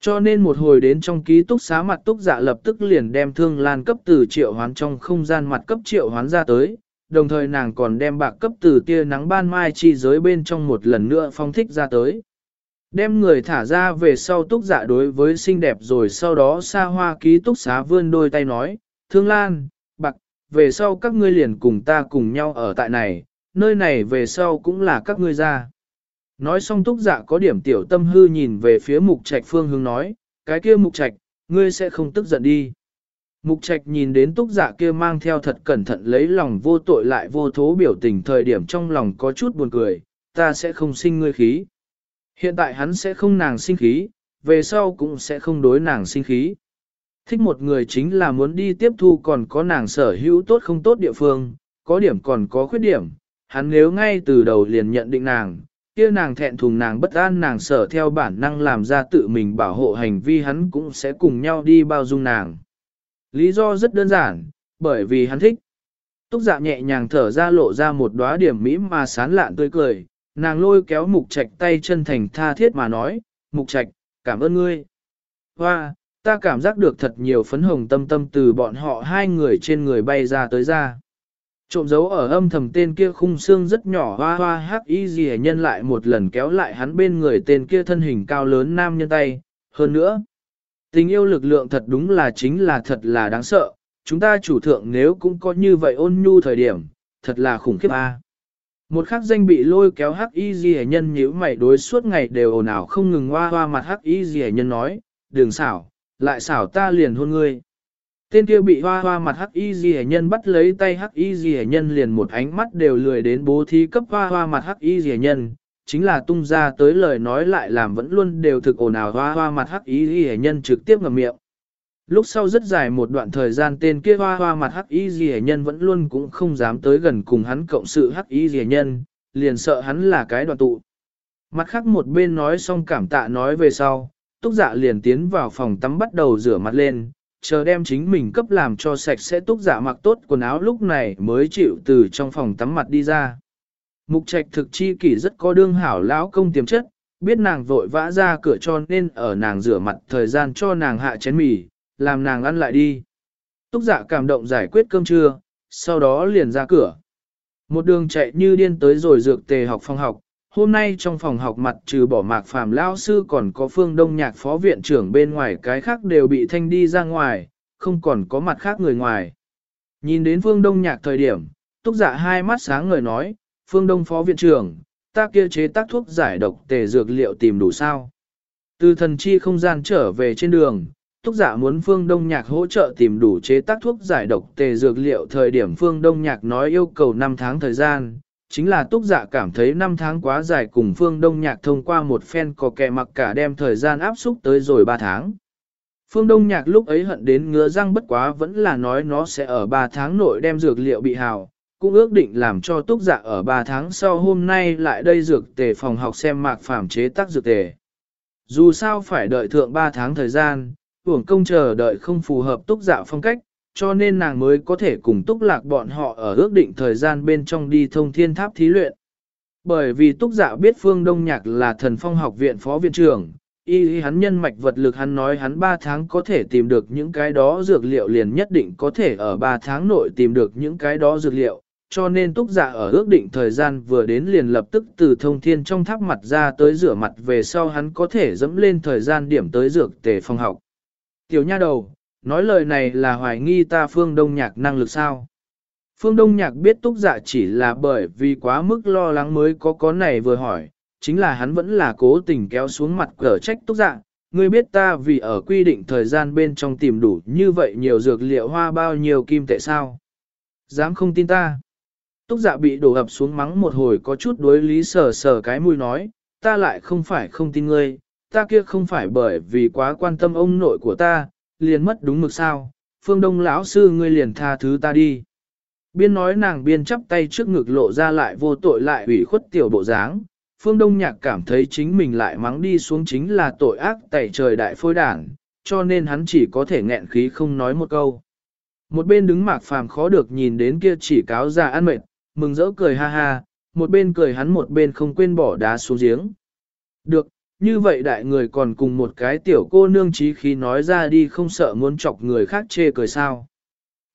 Cho nên một hồi đến trong ký túc xá mặt túc dạ lập tức liền đem thương lan cấp từ triệu hoán trong không gian mặt cấp triệu hoán ra tới, đồng thời nàng còn đem bạc cấp từ tia nắng ban mai chi giới bên trong một lần nữa phong thích ra tới. Đem người thả ra về sau túc dạ đối với xinh đẹp rồi sau đó xa hoa ký túc xá vươn đôi tay nói, Thương Lan, về sau các ngươi liền cùng ta cùng nhau ở tại này, nơi này về sau cũng là các ngươi ra. Nói xong túc dạ có điểm tiểu tâm hư nhìn về phía mục trạch phương hướng nói, cái kia mục trạch, ngươi sẽ không tức giận đi. Mục trạch nhìn đến túc dạ kia mang theo thật cẩn thận lấy lòng vô tội lại vô thố biểu tình thời điểm trong lòng có chút buồn cười, ta sẽ không sinh ngươi khí. Hiện tại hắn sẽ không nàng sinh khí, về sau cũng sẽ không đối nàng sinh khí. Thích một người chính là muốn đi tiếp thu còn có nàng sở hữu tốt không tốt địa phương, có điểm còn có khuyết điểm, hắn nếu ngay từ đầu liền nhận định nàng, kia nàng thẹn thùng nàng bất an nàng sở theo bản năng làm ra tự mình bảo hộ hành vi hắn cũng sẽ cùng nhau đi bao dung nàng. Lý do rất đơn giản, bởi vì hắn thích. Túc dạ nhẹ nhàng thở ra lộ ra một đóa điểm mỹ mà sán lạn tươi cười, nàng lôi kéo mục trạch tay chân thành tha thiết mà nói, mục trạch, cảm ơn ngươi. Hoa, ta cảm giác được thật nhiều phấn hồng tâm tâm từ bọn họ hai người trên người bay ra tới ra. Trộm dấu ở âm thầm tên kia khung xương rất nhỏ hoa hoa hắc y gì nhân lại một lần kéo lại hắn bên người tên kia thân hình cao lớn nam nhân tay. Hơn nữa, tình yêu lực lượng thật đúng là chính là thật là đáng sợ. Chúng ta chủ thượng nếu cũng có như vậy ôn nhu thời điểm, thật là khủng khiếp a. Một khắc danh bị lôi kéo hắc y gì nhân nhíu mày đối suốt ngày đều ồn ào không ngừng hoa hoa mặt hắc y gì nhân nói, đường xảo, lại xảo ta liền hôn ngươi. Tên kia bị hoa hoa mặt hắc y gì nhân bắt lấy tay hắc y gì nhân liền một ánh mắt đều lười đến bố thí cấp hoa hoa mặt hắc y gì nhân, chính là tung ra tới lời nói lại làm vẫn luôn đều thực ồn ào hoa hoa mặt hắc y gì nhân trực tiếp ngầm miệng. Lúc sau rất dài một đoạn thời gian tên kia hoa hoa mặt hắc y gì nhân vẫn luôn cũng không dám tới gần cùng hắn cộng sự hắc y gì nhân, liền sợ hắn là cái đoạn tụ. Mặt khác một bên nói xong cảm tạ nói về sau, túc dạ liền tiến vào phòng tắm bắt đầu rửa mặt lên, chờ đem chính mình cấp làm cho sạch sẽ túc Dạ mặc tốt quần áo lúc này mới chịu từ trong phòng tắm mặt đi ra. Mục trạch thực chi kỷ rất có đương hảo lão công tiềm chất, biết nàng vội vã ra cửa cho nên ở nàng rửa mặt thời gian cho nàng hạ chén mì, làm nàng ăn lại đi. Túc Dạ cảm động giải quyết cơm trưa, sau đó liền ra cửa. Một đường chạy như điên tới rồi dược tề học phòng học, Hôm nay trong phòng học mặt trừ bỏ mạc phàm lao sư còn có phương đông nhạc phó viện trưởng bên ngoài cái khác đều bị thanh đi ra ngoài, không còn có mặt khác người ngoài. Nhìn đến phương đông nhạc thời điểm, túc dạ hai mắt sáng ngời nói, phương đông phó viện trưởng, ta kia chế tác thuốc giải độc tề dược liệu tìm đủ sao. Từ thần chi không gian trở về trên đường, túc dạ muốn phương đông nhạc hỗ trợ tìm đủ chế tác thuốc giải độc tề dược liệu thời điểm phương đông nhạc nói yêu cầu 5 tháng thời gian, chính là túc dạ cảm thấy năm tháng quá dài cùng phương đông nhạc thông qua một phen có kẻ mặc cả đem thời gian áp xúc tới rồi 3 tháng. Phương Đông Nhạc lúc ấy hận đến ngứa răng bất quá vẫn là nói nó sẽ ở 3 tháng nội đem dược liệu bị hào, cũng ước định làm cho túc dạ ở 3 tháng sau hôm nay lại đây dược tề phòng học xem mạc phạm chế tác dược tề. Dù sao phải đợi thượng 3 tháng thời gian, hưởng công chờ đợi không phù hợp túc dạ phong cách, cho nên nàng mới có thể cùng túc lạc bọn họ ở ước định thời gian bên trong đi thông thiên tháp thí luyện. Bởi vì túc dạ biết phương Đông Nhạc là thần phong học viện phó viện trưởng, y hắn nhân mạch vật lực hắn nói hắn 3 tháng có thể tìm được những cái đó dược liệu liền nhất định có thể ở 3 tháng nội tìm được những cái đó dược liệu, cho nên túc dạ ở ước định thời gian vừa đến liền lập tức từ thông thiên trong tháp mặt ra tới rửa mặt về sau hắn có thể dẫm lên thời gian điểm tới dược tề phong học. Tiểu nha đầu, nói lời này là hoài nghi ta phương đông nhạc năng lực sao. Phương Đông Nhạc biết túc dạ chỉ là bởi vì quá mức lo lắng mới có có này vừa hỏi, chính là hắn vẫn là cố tình kéo xuống mặt cờ trách túc dạ. Ngươi biết ta vì ở quy định thời gian bên trong tìm đủ như vậy nhiều dược liệu hoa bao nhiêu kim tệ sao? Dám không tin ta? Túc dạ bị đổ ập xuống mắng một hồi có chút đối lý sờ sờ cái mũi nói, ta lại không phải không tin ngươi, ta kia không phải bởi vì quá quan tâm ông nội của ta, liền mất đúng mực sao, phương đông lão sư ngươi liền tha thứ ta đi. Biên nói nàng biên chắp tay trước ngực lộ ra lại vô tội lại ủy khuất tiểu bộ dáng, phương đông nhạc cảm thấy chính mình lại mắng đi xuống chính là tội ác tẩy trời đại phôi đảng, cho nên hắn chỉ có thể nghẹn khí không nói một câu. Một bên đứng mạc phàm khó được nhìn đến kia chỉ cáo ra ăn mệt, mừng rỡ cười ha ha, một bên cười hắn một bên không quên bỏ đá xuống giếng. Được, như vậy đại người còn cùng một cái tiểu cô nương trí khí nói ra đi không sợ muốn chọc người khác chê cười sao.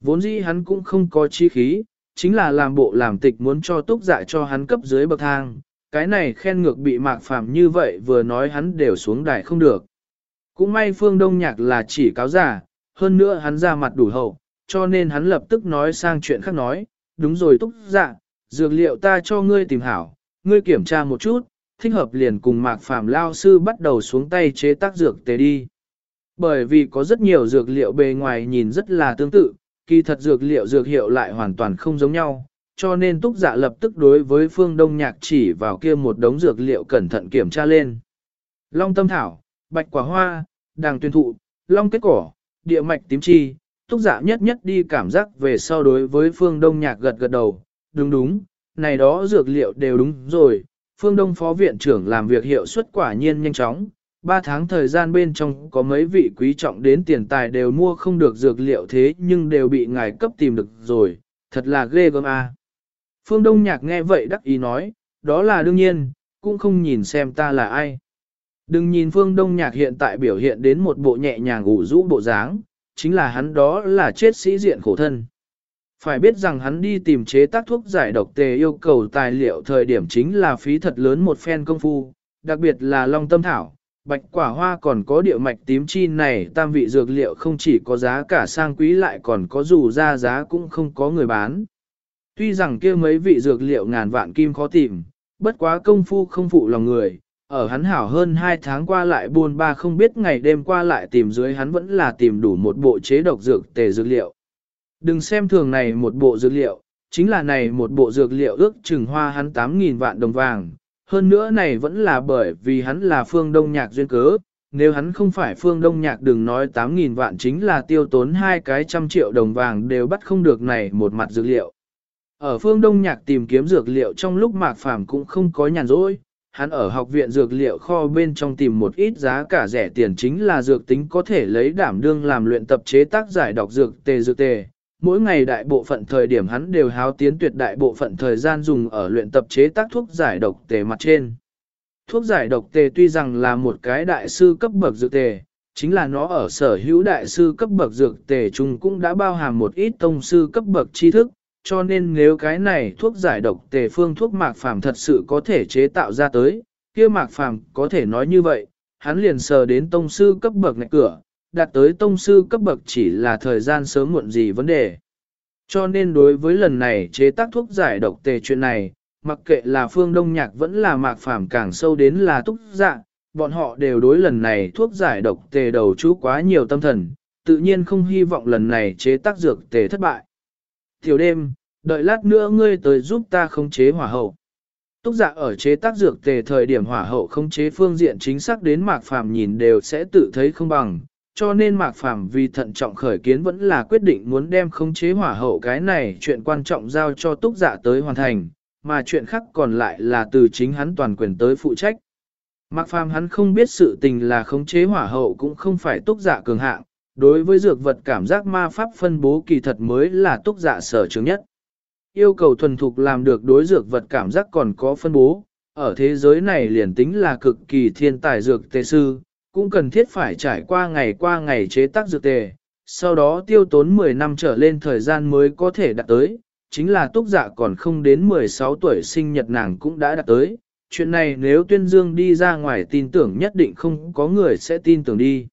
Vốn dĩ hắn cũng không có trí khí, chính là làm bộ làm tịch muốn cho túc dạ cho hắn cấp dưới bậc thang, cái này khen ngược bị mạc phàm như vậy vừa nói hắn đều xuống đài không được. Cũng may phương đông nhạc là chỉ cáo giả, hơn nữa hắn ra mặt đủ hậu, cho nên hắn lập tức nói sang chuyện khác nói, đúng rồi túc dạ, dược liệu ta cho ngươi tìm hảo, ngươi kiểm tra một chút, thích hợp liền cùng mạc phàm lao sư bắt đầu xuống tay chế tác dược tế đi. Bởi vì có rất nhiều dược liệu bề ngoài nhìn rất là tương tự, kỳ thật dược liệu dược hiệu lại hoàn toàn không giống nhau, cho nên túc dạ lập tức đối với phương đông nhạc chỉ vào kia một đống dược liệu cẩn thận kiểm tra lên. Long tâm thảo, bạch quả hoa, đàng tuyên thụ, long kết cỏ, địa mạch tím chi, túc dạ nhất nhất đi cảm giác về so đối với phương đông nhạc gật gật đầu, đúng đúng, này đó dược liệu đều đúng rồi, phương đông phó viện trưởng làm việc hiệu suất quả nhiên nhanh chóng, ba tháng thời gian bên trong có mấy vị quý trọng đến tiền tài đều mua không được dược liệu thế nhưng đều bị ngài cấp tìm được rồi, thật là ghê gớm a. Phương Đông Nhạc nghe vậy đắc ý nói, đó là đương nhiên, cũng không nhìn xem ta là ai. Đừng nhìn Phương Đông Nhạc hiện tại biểu hiện đến một bộ nhẹ nhàng ủ rũ bộ dáng, chính là hắn đó là chết sĩ diện khổ thân. Phải biết rằng hắn đi tìm chế tác thuốc giải độc tề yêu cầu tài liệu thời điểm chính là phí thật lớn một phen công phu, đặc biệt là long tâm thảo, bạch quả hoa còn có địa mạch tím chi này tam vị dược liệu không chỉ có giá cả sang quý lại còn có dù ra giá cũng không có người bán. Tuy rằng kia mấy vị dược liệu ngàn vạn kim khó tìm, bất quá công phu không phụ lòng người, ở hắn hảo hơn 2 tháng qua lại buôn ba không biết ngày đêm qua lại tìm dưới hắn vẫn là tìm đủ một bộ chế độc dược tề dược liệu. Đừng xem thường này một bộ dược liệu, chính là này một bộ dược liệu ước chừng hoa hắn 8.000 vạn đồng vàng. Hơn nữa này vẫn là bởi vì hắn là phương đông nhạc duyên cớ, nếu hắn không phải phương đông nhạc đừng nói 8.000 vạn chính là tiêu tốn hai cái trăm triệu đồng vàng đều bắt không được này một mặt dược liệu. Ở phương Đông Nhạc tìm kiếm dược liệu trong lúc Mạc Phàm cũng không có nhàn rỗi, hắn ở học viện dược liệu kho bên trong tìm một ít giá cả rẻ tiền chính là dược tính có thể lấy đảm đương làm luyện tập chế tác giải độc dược tề dược tề. Mỗi ngày đại bộ phận thời điểm hắn đều háo tiến tuyệt đại bộ phận thời gian dùng ở luyện tập chế tác thuốc giải độc tề mặt trên. Thuốc giải độc tề tuy rằng là một cái đại sư cấp bậc dược tề, chính là nó ở sở hữu đại sư cấp bậc dược tề chung cũng đã bao hàm một ít tông sư cấp bậc tri thức, cho nên nếu cái này thuốc giải độc tề phương thuốc mạc phàm thật sự có thể chế tạo ra tới, kia mạc phàm có thể nói như vậy, hắn liền sờ đến tông sư cấp bậc ngạch cửa, đạt tới tông sư cấp bậc chỉ là thời gian sớm muộn gì vấn đề. Cho nên đối với lần này chế tác thuốc giải độc tề chuyện này, mặc kệ là phương đông nhạc vẫn là mạc phàm càng sâu đến là túc dạ, bọn họ đều đối lần này thuốc giải độc tề đầu chú quá nhiều tâm thần, tự nhiên không hy vọng lần này chế tác dược tề thất bại. Tiểu đêm, đợi lát nữa ngươi tới giúp ta khống chế hỏa hậu. Túc giả ở chế tác dược tề thời điểm hỏa hậu khống chế phương diện chính xác đến mạc phàm nhìn đều sẽ tự thấy không bằng, cho nên mạc phàm vì thận trọng khởi kiến vẫn là quyết định muốn đem khống chế hỏa hậu cái này chuyện quan trọng giao cho túc dạ tới hoàn thành, mà chuyện khác còn lại là từ chính hắn toàn quyền tới phụ trách. Mạc phàm hắn không biết sự tình là khống chế hỏa hậu cũng không phải túc dạ cường hạng, đối với dược vật cảm giác ma pháp phân bố kỳ thật mới là túc dạ sở trường nhất. Yêu cầu thuần thục làm được đối dược vật cảm giác còn có phân bố, ở thế giới này liền tính là cực kỳ thiên tài dược tề sư, cũng cần thiết phải trải qua ngày qua ngày chế tác dược tề, sau đó tiêu tốn 10 năm trở lên thời gian mới có thể đạt tới, chính là túc dạ còn không đến 16 tuổi sinh nhật nàng cũng đã đạt tới. Chuyện này nếu tuyên dương đi ra ngoài tin tưởng nhất định không có người sẽ tin tưởng đi.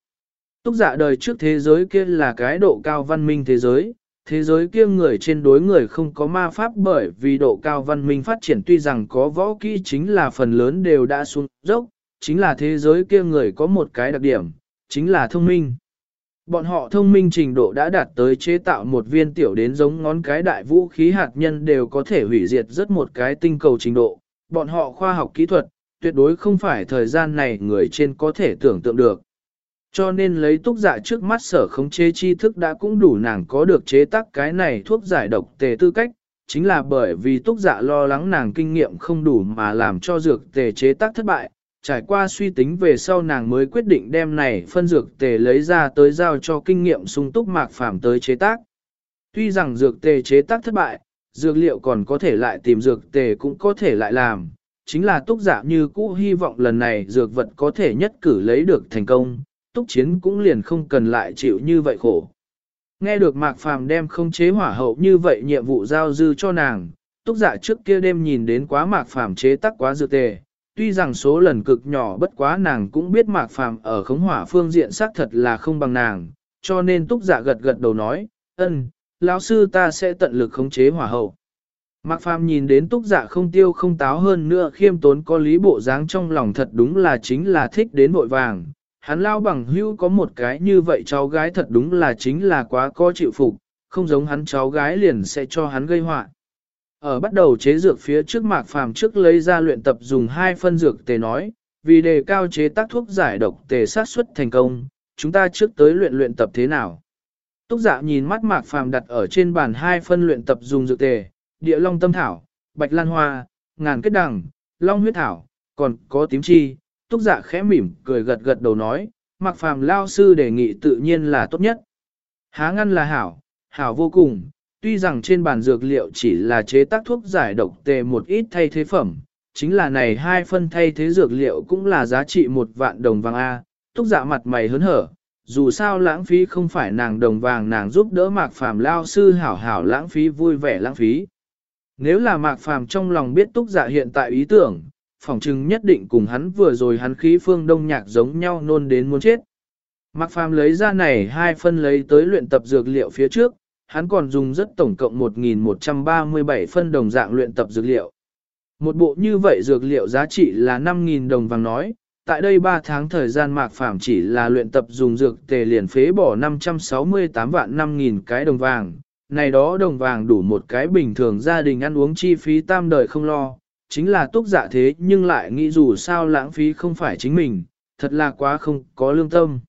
Túc dạ đời trước thế giới kia là cái độ cao văn minh thế giới, thế giới kia người trên đối người không có ma pháp bởi vì độ cao văn minh phát triển tuy rằng có võ kỹ chính là phần lớn đều đã xuống dốc, chính là thế giới kia người có một cái đặc điểm, chính là thông minh. Bọn họ thông minh trình độ đã đạt tới chế tạo một viên tiểu đến giống ngón cái đại vũ khí hạt nhân đều có thể hủy diệt rất một cái tinh cầu trình độ. Bọn họ khoa học kỹ thuật, tuyệt đối không phải thời gian này người trên có thể tưởng tượng được. Cho nên lấy túc giả trước mắt sở khống chế tri thức đã cũng đủ nàng có được chế tác cái này thuốc giải độc tề tư cách, chính là bởi vì túc giả lo lắng nàng kinh nghiệm không đủ mà làm cho dược tề chế tác thất bại, trải qua suy tính về sau nàng mới quyết định đem này phân dược tề lấy ra tới giao cho kinh nghiệm sung túc mạc phàm tới chế tác. Tuy rằng dược tề chế tác thất bại, dược liệu còn có thể lại tìm dược tề cũng có thể lại làm, chính là túc giả như cũ hy vọng lần này dược vật có thể nhất cử lấy được thành công, túc chiến cũng liền không cần lại chịu như vậy khổ. Nghe được Mạc Phàm đem không chế hỏa hậu như vậy nhiệm vụ giao dư cho nàng, túc giả trước kia đêm nhìn đến quá Mạc Phàm chế tác quá dược tề, tuy rằng số lần cực nhỏ bất quá nàng cũng biết Mạc Phàm ở khống hỏa phương diện xác thật là không bằng nàng, cho nên túc giả gật gật đầu nói, ân, lão sư ta sẽ tận lực khống chế hỏa hậu. Mạc Phàm nhìn đến túc dạ không tiêu không táo hơn nữa khiêm tốn có lý bộ dáng trong lòng thật đúng là chính là thích đến vội vàng. Hắn lao bằng hưu có một cái như vậy cháu gái thật đúng là chính là quá có chịu phục, không giống hắn cháu gái liền sẽ cho hắn gây họa. Ở bắt đầu chế dược phía trước Mạc Phàm trước lấy ra luyện tập dùng hai phân dược tề nói, vì đề cao chế tác thuốc giải độc tề sát xuất thành công, chúng ta trước tới luyện luyện tập thế nào. Túc giả nhìn mắt Mạc Phàm đặt ở trên bàn hai phân luyện tập dùng dược tề, địa long tâm thảo, bạch lan hoa, ngàn kết đằng, long huyết thảo, còn có tím chi, túc giả khẽ mỉm, cười gật gật đầu nói, mạc phàm lao sư đề nghị tự nhiên là tốt nhất. Há ngăn là hảo, hảo vô cùng, tuy rằng trên bàn dược liệu chỉ là chế tác thuốc giải độc tề một ít thay thế phẩm, chính là này hai phân thay thế dược liệu cũng là giá trị một vạn đồng vàng A, túc dạ mặt mày hớn hở, dù sao lãng phí không phải nàng đồng vàng nàng giúp đỡ mạc phàm lao sư hảo hảo lãng phí vui vẻ lãng phí. Nếu là Mạc Phàm trong lòng biết túc dạ hiện tại ý tưởng, phỏng chừng nhất định cùng hắn vừa rồi hắn khí phương đông nhạc giống nhau nôn đến muốn chết. Mạc Phàm lấy ra này hai phân lấy tới luyện tập dược liệu phía trước, hắn còn dùng rất tổng cộng 1.137 phân đồng dạng luyện tập dược liệu. Một bộ như vậy dược liệu giá trị là 5.000 đồng vàng nói, tại đây 3 tháng thời gian Mạc Phàm chỉ là luyện tập dùng dược tề liền phế bỏ 568 vạn 5.000 cái đồng vàng, này đó đồng vàng đủ một cái bình thường gia đình ăn uống chi phí tam đời không lo, chính là túc giả thế nhưng lại nghĩ dù sao lãng phí không phải chính mình, thật là quá không có lương tâm.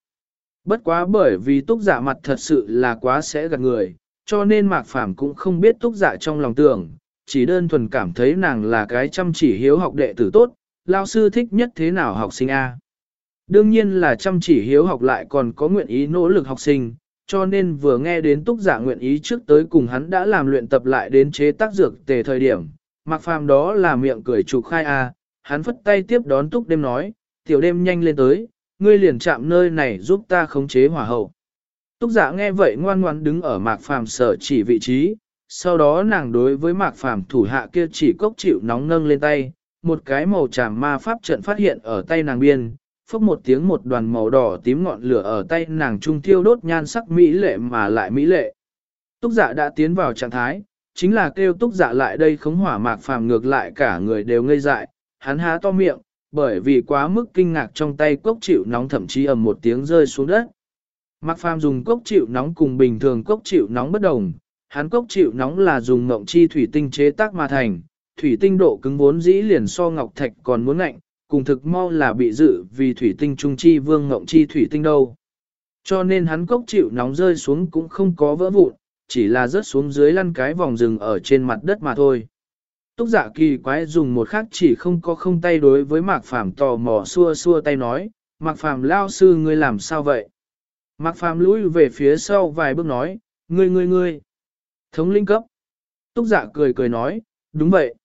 Bất quá bởi vì túc giả mặt thật sự là quá sẽ gạt người, cho nên mạc phàm cũng không biết túc dạ trong lòng tưởng, chỉ đơn thuần cảm thấy nàng là cái chăm chỉ hiếu học đệ tử tốt, lao sư thích nhất thế nào học sinh A. Đương nhiên là chăm chỉ hiếu học lại còn có nguyện ý nỗ lực học sinh, cho nên vừa nghe đến túc giả nguyện ý trước tới cùng hắn đã làm luyện tập lại đến chế tác dược tề thời điểm, mặc phàm đó là miệng cười trục khai a, hắn phất tay tiếp đón túc đêm nói, tiểu đêm nhanh lên tới, ngươi liền chạm nơi này giúp ta khống chế hỏa hậu. Túc giả nghe vậy ngoan ngoan đứng ở mạc phàm sở chỉ vị trí, sau đó nàng đối với mạc phàm thủ hạ kia chỉ cốc chịu nóng nâng lên tay, một cái màu tràm ma pháp trận phát hiện ở tay nàng biên, phốc một tiếng một đoàn màu đỏ tím ngọn lửa ở tay nàng trung thiêu đốt nhan sắc mỹ lệ mà lại mỹ lệ. Túc dạ đã tiến vào trạng thái, chính là kêu túc dạ lại đây khống hỏa mạc phàm ngược lại cả người đều ngây dại, hắn há to miệng, bởi vì quá mức kinh ngạc trong tay cốc chịu nóng thậm chí ầm một tiếng rơi xuống đất. Mạc phàm dùng cốc chịu nóng cùng bình thường cốc chịu nóng bất đồng, hắn cốc chịu nóng là dùng ngộng chi thủy tinh chế tác mà thành, thủy tinh độ cứng vốn dĩ liền so ngọc thạch còn muốn ngạnh, cùng thực mau là bị dự vì thủy tinh trung chi vương ngộng chi thủy tinh đâu. Cho nên hắn cốc chịu nóng rơi xuống cũng không có vỡ vụn, chỉ là rớt xuống dưới lăn cái vòng rừng ở trên mặt đất mà thôi. Túc giả dạ kỳ quái dùng một khắc chỉ không có không tay đối với Mạc Phàm tò mò xua xua tay nói, Mạc Phàm lao sư ngươi làm sao vậy? Mạc Phàm lùi về phía sau vài bước nói, ngươi ngươi ngươi. Thống lĩnh cấp. Túc giả cười cười nói, đúng vậy.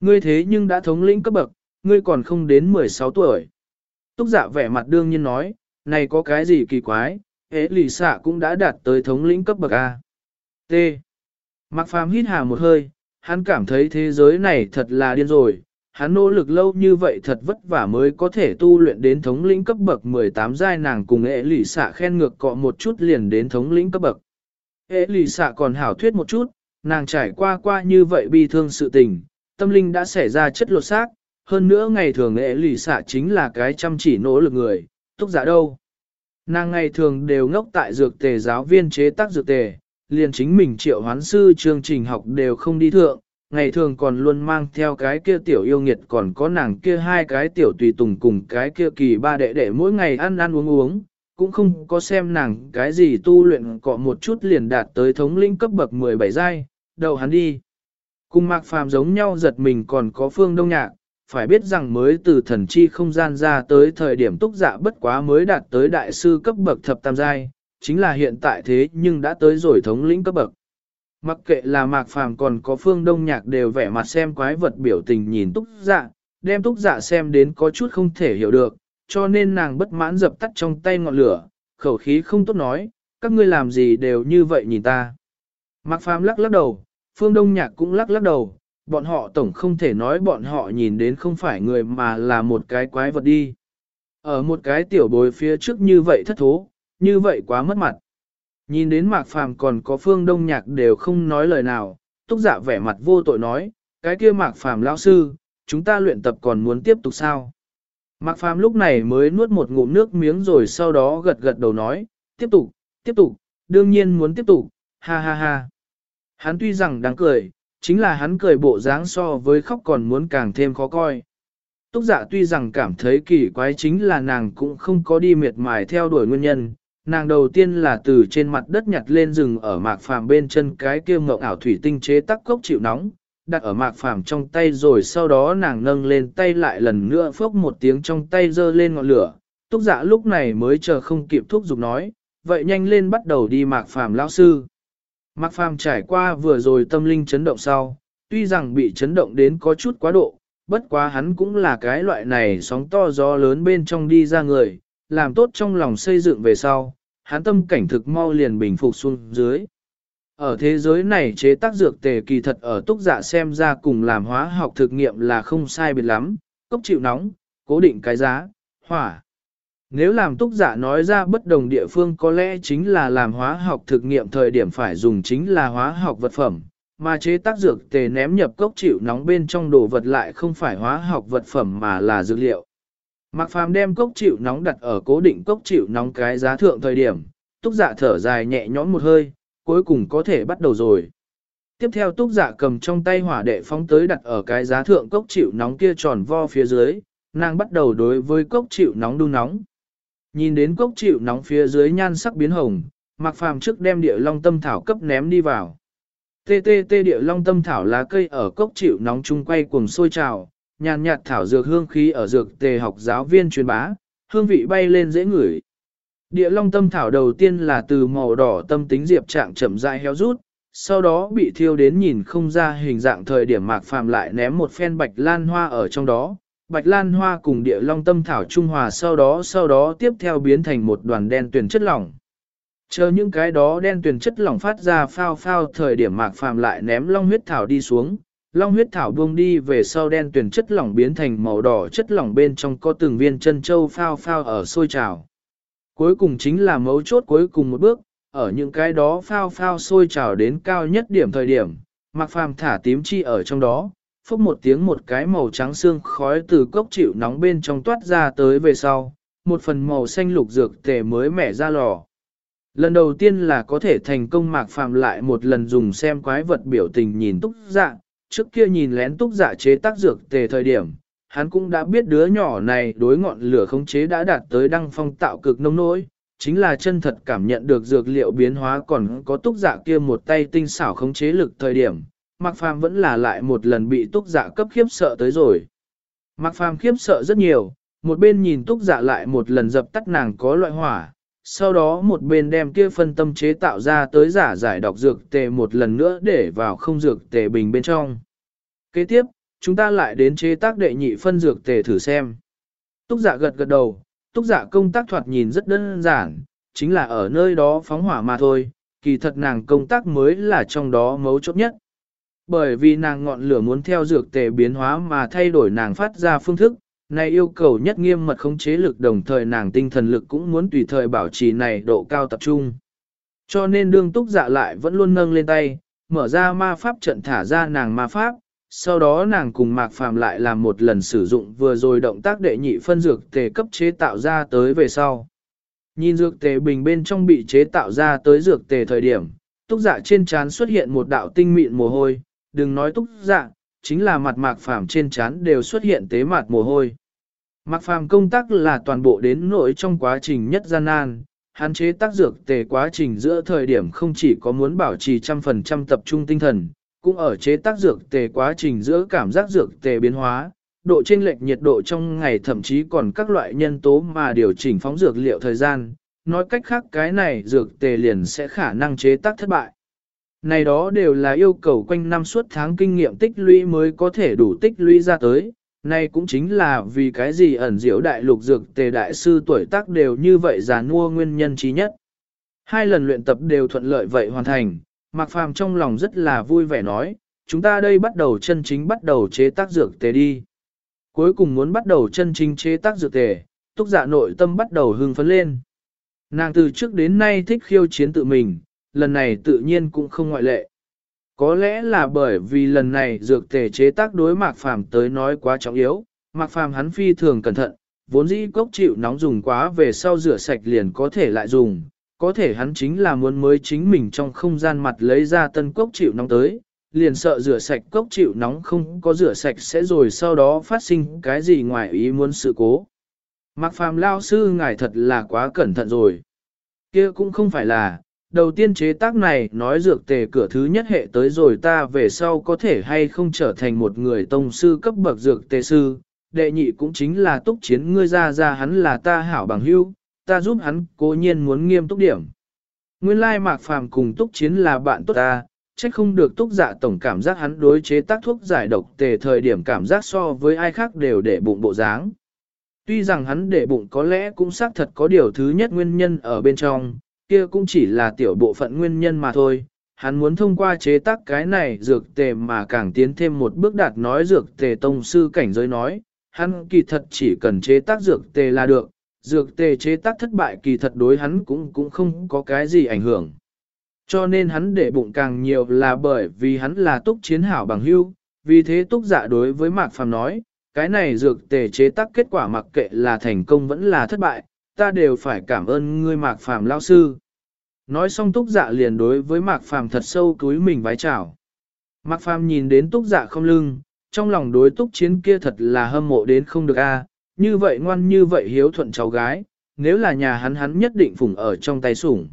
Ngươi thế nhưng đã thống lĩnh cấp bậc, ngươi còn không đến 16 tuổi. Túc giả vẻ mặt đương nhiên nói, này có cái gì kỳ quái, hế lì xạ cũng đã đạt tới thống lĩnh cấp bậc A. T. Mạc Phàm hít hà một hơi, hắn cảm thấy thế giới này thật là điên rồi, hắn nỗ lực lâu như vậy thật vất vả mới có thể tu luyện đến thống lĩnh cấp bậc 18 giai nàng cùng ế lì xạ khen ngược cọ một chút liền đến thống lĩnh cấp bậc. Ế lì xạ còn hảo thuyết một chút, nàng trải qua qua như vậy bi thương sự tình, tâm linh đã xảy ra chất lột xác, hơn nữa ngày thường nghệ lì xạ chính là cái chăm chỉ nỗ lực người, túc giả đâu. Nàng ngày thường đều ngốc tại dược tề giáo viên chế tác dược tề, liền chính mình triệu hoán sư chương trình học đều không đi thượng, ngày thường còn luôn mang theo cái kia tiểu yêu nghiệt còn có nàng kia hai cái tiểu tùy tùng cùng cái kia kỳ ba đệ đệ mỗi ngày ăn ăn uống uống, cũng không có xem nàng cái gì tu luyện cọ một chút liền đạt tới thống lĩnh cấp bậc 17 giai, đầu hắn đi. Cùng mạc phàm giống nhau giật mình còn có phương đông nhạc, phải biết rằng mới từ thần chi không gian ra tới thời điểm túc dạ bất quá mới đạt tới đại sư cấp bậc thập tam giai, chính là hiện tại thế nhưng đã tới rồi thống lĩnh cấp bậc. Mặc kệ là mạc phàm còn có phương đông nhạc đều vẻ mặt xem quái vật biểu tình nhìn túc dạ, đem túc dạ xem đến có chút không thể hiểu được, cho nên nàng bất mãn dập tắt trong tay ngọn lửa, khẩu khí không tốt nói, các ngươi làm gì đều như vậy nhìn ta. Mạc phàm lắc lắc đầu, phương đông nhạc cũng lắc lắc đầu, bọn họ tổng không thể nói bọn họ nhìn đến không phải người mà là một cái quái vật đi. Ở một cái tiểu bối phía trước như vậy thất thố, như vậy quá mất mặt. Nhìn đến mạc phàm còn có phương đông nhạc đều không nói lời nào, túc dạ vẻ mặt vô tội nói, cái kia mạc phàm lão sư, chúng ta luyện tập còn muốn tiếp tục sao? Mạc phàm lúc này mới nuốt một ngụm nước miếng rồi sau đó gật gật đầu nói, tiếp tục, tiếp tục, đương nhiên muốn tiếp tục, ha ha ha. Hắn tuy rằng đáng cười, chính là hắn cười bộ dáng so với khóc còn muốn càng thêm khó coi. Túc dạ tuy rằng cảm thấy kỳ quái chính là nàng cũng không có đi miệt mài theo đuổi nguyên nhân. Nàng đầu tiên là từ trên mặt đất nhặt lên rừng ở mạc phàm bên chân cái kia ngộng ảo thủy tinh chế tắc cốc chịu nóng, đặt ở mạc phàm trong tay rồi sau đó nàng nâng lên tay lại lần nữa phốc một tiếng trong tay giơ lên ngọn lửa. Túc dạ lúc này mới chờ không kịp thuốc dục nói, vậy nhanh lên bắt đầu đi mạc phàm lão sư. Mạc Phàm trải qua vừa rồi tâm linh chấn động sau, tuy rằng bị chấn động đến có chút quá độ, bất quá hắn cũng là cái loại này sóng to gió lớn bên trong đi ra người, làm tốt trong lòng xây dựng về sau, hắn tâm cảnh thực mau liền bình phục xuống dưới. Ở thế giới này chế tác dược tề kỳ thật ở túc giả xem ra cùng làm hóa học thực nghiệm là không sai biệt lắm, cốc chịu nóng, cố định cái giá, hỏa. Nếu làm túc giả nói ra bất đồng địa phương có lẽ chính là làm hóa học thực nghiệm thời điểm phải dùng chính là hóa học vật phẩm, mà chế tác dược tề ném nhập cốc chịu nóng bên trong đồ vật lại không phải hóa học vật phẩm mà là dược liệu. Mạc Phàm đem cốc chịu nóng đặt ở cố định cốc chịu nóng cái giá thượng thời điểm, túc giả thở dài nhẹ nhõm một hơi, cuối cùng có thể bắt đầu rồi. Tiếp theo túc giả cầm trong tay hỏa đệ phóng tới đặt ở cái giá thượng cốc chịu nóng kia tròn vo phía dưới, nàng bắt đầu đối với cốc chịu nóng đun nóng. Nhìn đến cốc chịu nóng phía dưới nhan sắc biến hồng, Mạc Phàm trước đem địa long tâm thảo cấp ném đi vào. Tê tê tê địa long tâm thảo lá cây ở cốc chịu nóng chung quay cuồng sôi trào, nhàn nhạt thảo dược hương khí ở dược tề học giáo viên truyền bá, hương vị bay lên dễ ngửi. Địa long tâm thảo đầu tiên là từ màu đỏ tâm tính diệp trạng chậm rãi héo rút, sau đó bị thiêu đến nhìn không ra hình dạng thời điểm Mạc Phàm lại ném một phen bạch lan hoa ở trong đó, bạch lan hoa cùng địa long tâm thảo trung hòa sau đó sau đó tiếp theo biến thành một đoàn đen tuyền chất lỏng. Chờ những cái đó đen tuyền chất lỏng phát ra phao phao thời điểm mạc phàm lại ném long huyết thảo đi xuống, long huyết thảo buông đi về sau đen tuyền chất lỏng biến thành màu đỏ chất lỏng bên trong có từng viên chân châu phao phao ở sôi trào. Cuối cùng chính là mấu chốt cuối cùng một bước, ở những cái đó phao phao sôi trào đến cao nhất điểm thời điểm, Mặc phàm thả tím chi ở trong đó, phốc một tiếng một cái màu trắng xương khói từ cốc chịu nóng bên trong toát ra tới về sau, một phần màu xanh lục dược tề mới mẻ ra lò. Lần đầu tiên là có thể thành công mạc phàm lại một lần dùng xem quái vật biểu tình nhìn túc dạng trước kia nhìn lén túc giả chế tác dược tề thời điểm, hắn cũng đã biết đứa nhỏ này đối ngọn lửa khống chế đã đạt tới đăng phong tạo cực nông nỗi, chính là chân thật cảm nhận được dược liệu biến hóa còn có túc giả kia một tay tinh xảo khống chế lực thời điểm, Mạc Phàm vẫn là lại một lần bị túc giả cấp khiếp sợ tới rồi. Mạc Phàm khiếp sợ rất nhiều, một bên nhìn túc giả lại một lần dập tắt nàng có loại hỏa, sau đó một bên đem kia phân tâm chế tạo ra tới giả giải độc dược tề một lần nữa để vào không dược tề bình bên trong. Kế tiếp, chúng ta lại đến chế tác đệ nhị phân dược tề thử xem. Túc giả gật gật đầu, túc giả công tác thoạt nhìn rất đơn giản, chính là ở nơi đó phóng hỏa mà thôi, kỳ thật nàng công tác mới là trong đó mấu chốt nhất. Bởi vì nàng ngọn lửa muốn theo dược tề biến hóa mà thay đổi nàng phát ra phương thức, này yêu cầu nhất nghiêm mật khống chế lực đồng thời nàng tinh thần lực cũng muốn tùy thời bảo trì này độ cao tập trung. Cho nên đương túc dạ lại vẫn luôn nâng lên tay, mở ra ma pháp trận thả ra nàng ma pháp, sau đó nàng cùng mạc phàm lại làm một lần sử dụng vừa rồi động tác đệ nhị phân dược tề cấp chế tạo ra tới về sau. Nhìn dược tề bình bên trong bị chế tạo ra tới dược tề thời điểm, túc dạ trên trán xuất hiện một đạo tinh mịn mồ hôi, đừng nói túc dạ, chính là mặt mạc phàm trên trán đều xuất hiện tế mạt mồ hôi. Mạc phàm công tác là toàn bộ đến nỗi trong quá trình nhất gian nan, hạn chế tác dược tề quá trình giữa thời điểm không chỉ có muốn bảo trì trăm phần trăm tập trung tinh thần, cũng ở chế tác dược tề quá trình giữa cảm giác dược tề biến hóa, độ chênh lệch nhiệt độ trong ngày thậm chí còn các loại nhân tố mà điều chỉnh phóng dược liệu thời gian, nói cách khác cái này dược tề liền sẽ khả năng chế tác thất bại. Này đó đều là yêu cầu quanh năm suốt tháng kinh nghiệm tích lũy mới có thể đủ tích lũy ra tới. Này cũng chính là vì cái gì ẩn diệu đại lục dược tề đại sư tuổi tác đều như vậy già nua nguyên nhân trí nhất. Hai lần luyện tập đều thuận lợi vậy hoàn thành, Mạc Phàm trong lòng rất là vui vẻ nói, chúng ta đây bắt đầu chân chính bắt đầu chế tác dược tề đi. Cuối cùng muốn bắt đầu chân chính chế tác dược tề, túc dạ nội tâm bắt đầu hưng phấn lên. Nàng từ trước đến nay thích khiêu chiến tự mình, lần này tự nhiên cũng không ngoại lệ. Có lẽ là bởi vì lần này dược tề chế tác đối Mạc Phàm tới nói quá trọng yếu, Mạc Phàm hắn phi thường cẩn thận, vốn dĩ cốc chịu nóng dùng quá về sau rửa sạch liền có thể lại dùng, có thể hắn chính là muốn mới chính mình trong không gian mặt lấy ra tân cốc chịu nóng tới, liền sợ rửa sạch cốc chịu nóng không có rửa sạch sẽ rồi sau đó phát sinh cái gì ngoài ý muốn sự cố. Mạc Phàm lao sư ngài thật là quá cẩn thận rồi. Kia cũng không phải là, đầu tiên chế tác này nói dược tề cửa thứ nhất hệ tới rồi ta về sau có thể hay không trở thành một người tông sư cấp bậc dược tề sư, đệ nhị cũng chính là túc chiến ngươi ra ra hắn là ta hảo bằng hữu, ta giúp hắn cố nhiên muốn nghiêm túc điểm. Nguyên lai mạc phàm cùng túc chiến là bạn tốt ta, trách không được túc dạ tổng cảm giác hắn đối chế tác thuốc giải độc tề thời điểm cảm giác so với ai khác đều để bụng bộ dáng. Tuy rằng hắn để bụng có lẽ cũng xác thật có điều thứ nhất nguyên nhân ở bên trong, kia cũng chỉ là tiểu bộ phận nguyên nhân mà thôi. Hắn muốn thông qua chế tác cái này dược tề mà càng tiến thêm một bước đạt nói dược tề tông sư cảnh giới nói, hắn kỳ thật chỉ cần chế tác dược tề là được, dược tề chế tác thất bại kỳ thật đối hắn cũng cũng không có cái gì ảnh hưởng. Cho nên hắn để bụng càng nhiều là bởi vì hắn là túc chiến hảo bằng hưu, vì thế túc dạ đối với Mạc Phàm nói, cái này dược tề chế tác kết quả mặc kệ là thành công vẫn là thất bại, ta đều phải cảm ơn ngươi Mạc Phàm lão sư. Nói xong túc dạ liền đối với Mạc Phàm thật sâu túi mình vái chào. Mạc Phàm nhìn đến túc dạ không lưng, trong lòng đối túc chiến kia thật là hâm mộ đến không được a, như vậy ngoan như vậy hiếu thuận cháu gái, nếu là nhà hắn hắn nhất định phủng ở trong tay sủng.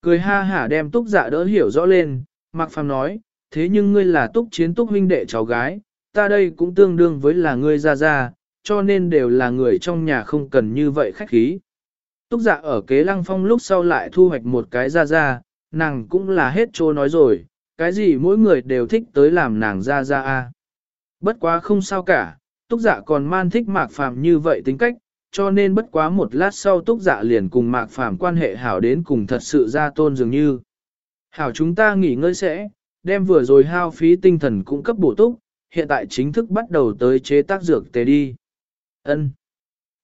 Cười ha hả đem túc dạ đỡ hiểu rõ lên, Mạc Phàm nói, thế nhưng ngươi là túc chiến túc huynh đệ cháu gái, ta đây cũng tương đương với là ngươi ra ra, cho nên đều là người trong nhà không cần như vậy khách khí. Túc dạ ở kế lăng phong lúc sau lại thu hoạch một cái ra ra, nàng cũng là hết trô nói rồi, cái gì mỗi người đều thích tới làm nàng ra ra a. Bất quá không sao cả, túc dạ còn man thích mạc phàm như vậy tính cách, cho nên bất quá một lát sau túc dạ liền cùng mạc phàm quan hệ hảo đến cùng thật sự ra tôn dường như. Hảo chúng ta nghỉ ngơi sẽ, đem vừa rồi hao phí tinh thần cung cấp bổ túc, hiện tại chính thức bắt đầu tới chế tác dược tề đi. Ân.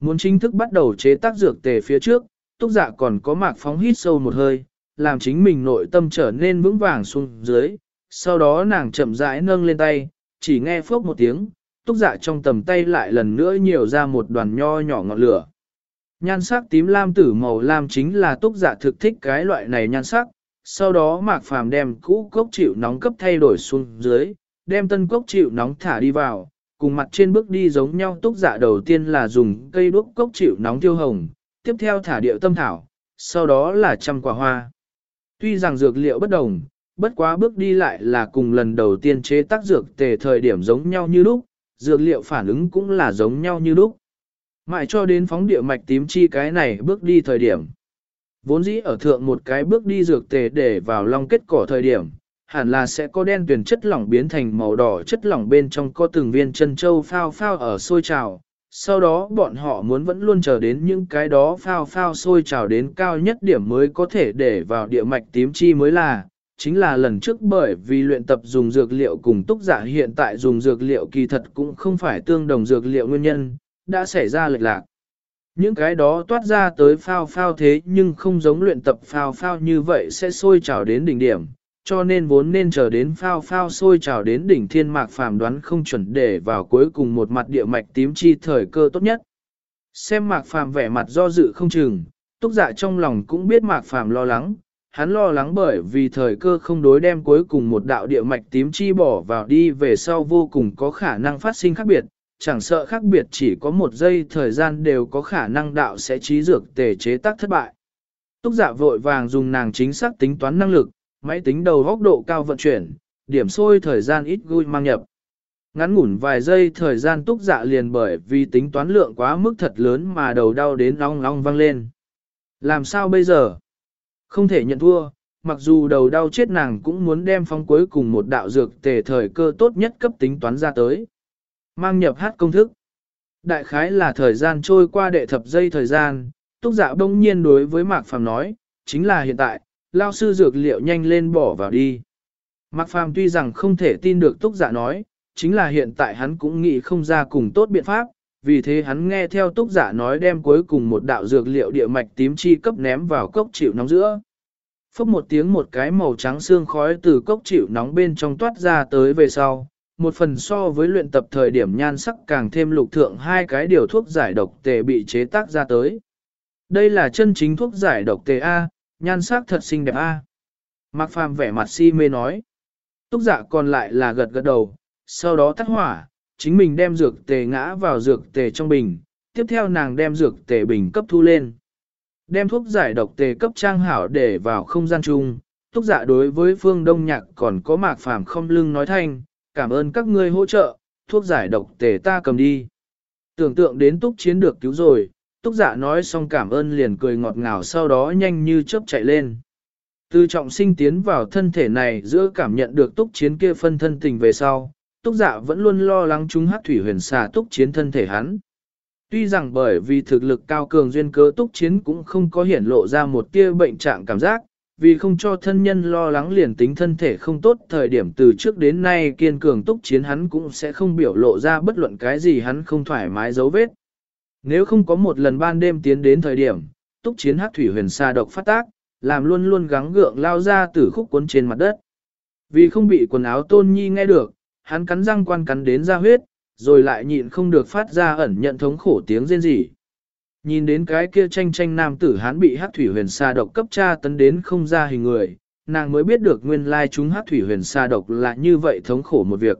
Muốn chính thức bắt đầu chế tác dược tề phía trước, túc dạ còn có mạc phóng hít sâu một hơi, làm chính mình nội tâm trở nên vững vàng xuống dưới, sau đó nàng chậm rãi nâng lên tay, chỉ nghe phốc một tiếng, túc dạ trong tầm tay lại lần nữa nhiều ra một đoàn nho nhỏ ngọn lửa. Nhan sắc tím lam tử màu lam chính là túc dạ thực thích cái loại này nhan sắc, sau đó mạc phàm đem cũ cốc chịu nóng cấp thay đổi xuống dưới, đem tân cốc chịu nóng thả đi vào, cùng mặt trên bước đi giống nhau túc dạ đầu tiên là dùng cây đuốc cốc chịu nóng tiêu hồng, tiếp theo thả điệu tâm thảo, sau đó là trăm quả hoa. Tuy rằng dược liệu bất đồng, bất quá bước đi lại là cùng lần đầu tiên chế tác dược tề thời điểm giống nhau như lúc, dược liệu phản ứng cũng là giống nhau như lúc. Mãi cho đến phóng địa mạch tím chi cái này bước đi thời điểm. Vốn dĩ ở thượng một cái bước đi dược tề để vào long kết cỏ thời điểm, hẳn là sẽ có đen tuyển chất lỏng biến thành màu đỏ chất lỏng bên trong có từng viên chân châu phao phao ở sôi trào. Sau đó bọn họ muốn vẫn luôn chờ đến những cái đó phao phao sôi trào đến cao nhất điểm mới có thể để vào địa mạch tím chi mới là, chính là lần trước bởi vì luyện tập dùng dược liệu cùng túc giả hiện tại dùng dược liệu kỳ thật cũng không phải tương đồng dược liệu nguyên nhân, đã xảy ra lệch lạc. Những cái đó toát ra tới phao phao thế nhưng không giống luyện tập phao phao như vậy sẽ sôi trào đến đỉnh điểm, cho nên vốn nên chờ đến phao phao sôi trào đến đỉnh thiên mạc phàm đoán không chuẩn để vào cuối cùng một mặt địa mạch tím chi thời cơ tốt nhất. Xem mạc phàm vẻ mặt do dự không chừng, túc dạ trong lòng cũng biết mạc phàm lo lắng, hắn lo lắng bởi vì thời cơ không đối đem cuối cùng một đạo địa mạch tím chi bỏ vào đi về sau vô cùng có khả năng phát sinh khác biệt, chẳng sợ khác biệt chỉ có một giây thời gian đều có khả năng đạo sẽ trí dược tề chế tác thất bại. Túc dạ vội vàng dùng nàng chính xác tính toán năng lực, máy tính đầu góc độ cao vận chuyển, điểm sôi thời gian ít gui mang nhập. Ngắn ngủn vài giây thời gian túc dạ liền bởi vì tính toán lượng quá mức thật lớn mà đầu đau đến long long vang lên. Làm sao bây giờ? Không thể nhận thua, mặc dù đầu đau chết nàng cũng muốn đem phong cuối cùng một đạo dược tề thời cơ tốt nhất cấp tính toán ra tới. Mang nhập hát công thức. Đại khái là thời gian trôi qua đệ thập giây thời gian, túc dạ đông nhiên đối với Mạc Phàm nói, chính là hiện tại, lao sư dược liệu nhanh lên bỏ vào đi. Mạc Phàm tuy rằng không thể tin được túc dạ nói, chính là hiện tại hắn cũng nghĩ không ra cùng tốt biện pháp, vì thế hắn nghe theo túc giả nói đem cuối cùng một đạo dược liệu địa mạch tím chi cấp ném vào cốc chịu nóng giữa. Phốc một tiếng một cái màu trắng xương khói từ cốc chịu nóng bên trong toát ra tới về sau, một phần so với luyện tập thời điểm nhan sắc càng thêm lục thượng hai cái điều thuốc giải độc tề bị chế tác ra tới. Đây là chân chính thuốc giải độc tề A, nhan sắc thật xinh đẹp A. Mạc Phàm vẻ mặt si mê nói. Túc giả còn lại là gật gật đầu, sau đó tắt hỏa, chính mình đem dược tề ngã vào dược tề trong bình, tiếp theo nàng đem dược tề bình cấp thu lên. Đem thuốc giải độc tề cấp trang hảo để vào không gian chung, túc dạ đối với phương đông nhạc còn có mạc phàm không lưng nói thanh, cảm ơn các ngươi hỗ trợ, thuốc giải độc tề ta cầm đi. Tưởng tượng đến túc chiến được cứu rồi, túc dạ nói xong cảm ơn liền cười ngọt ngào sau đó nhanh như chớp chạy lên. Từ trọng sinh tiến vào thân thể này giữa cảm nhận được túc chiến kia phân thân tình về sau, túc dạ vẫn luôn lo lắng chúng hát thủy huyền xà túc chiến thân thể hắn. Tuy rằng bởi vì thực lực cao cường duyên cớ túc chiến cũng không có hiển lộ ra một tia bệnh trạng cảm giác, vì không cho thân nhân lo lắng liền tính thân thể không tốt thời điểm từ trước đến nay kiên cường túc chiến hắn cũng sẽ không biểu lộ ra bất luận cái gì hắn không thoải mái dấu vết. Nếu không có một lần ban đêm tiến đến thời điểm, túc chiến hát thủy huyền xa độc phát tác, làm luôn luôn gắng gượng lao ra từ khúc cuốn trên mặt đất. Vì không bị quần áo tôn nhi nghe được, hắn cắn răng quan cắn đến ra huyết, rồi lại nhịn không được phát ra ẩn nhận thống khổ tiếng rên rỉ. Nhìn đến cái kia tranh tranh nam tử hắn bị hắc thủy huyền sa độc cấp tra tấn đến không ra hình người, nàng mới biết được nguyên lai chúng hắc thủy huyền sa độc là như vậy thống khổ một việc.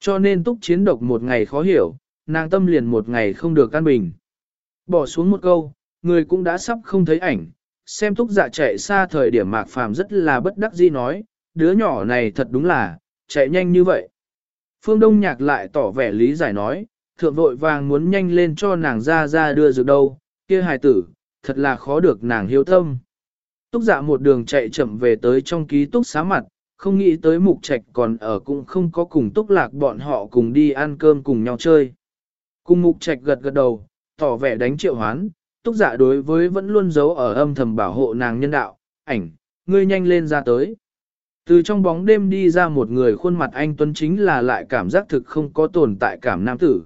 Cho nên túc chiến độc một ngày khó hiểu, nàng tâm liền một ngày không được căn bình. Bỏ xuống một câu, người cũng đã sắp không thấy ảnh, xem túc dạ chạy xa thời điểm mạc phàm rất là bất đắc dĩ nói, đứa nhỏ này thật đúng là, chạy nhanh như vậy. Phương Đông Nhạc lại tỏ vẻ lý giải nói, thượng vội vàng muốn nhanh lên cho nàng ra ra đưa dược đâu, kia hài tử, thật là khó được nàng hiếu tâm. Túc dạ một đường chạy chậm về tới trong ký túc xá mặt, không nghĩ tới mục trạch còn ở cũng không có cùng túc lạc bọn họ cùng đi ăn cơm cùng nhau chơi. Cùng mục trạch gật gật đầu, tỏ vẻ đánh triệu hoán, túc dạ đối với vẫn luôn giấu ở âm thầm bảo hộ nàng nhân đạo, ảnh, ngươi nhanh lên ra tới. Từ trong bóng đêm đi ra một người khuôn mặt anh Tuấn chính là lại cảm giác thực không có tồn tại cảm nam tử.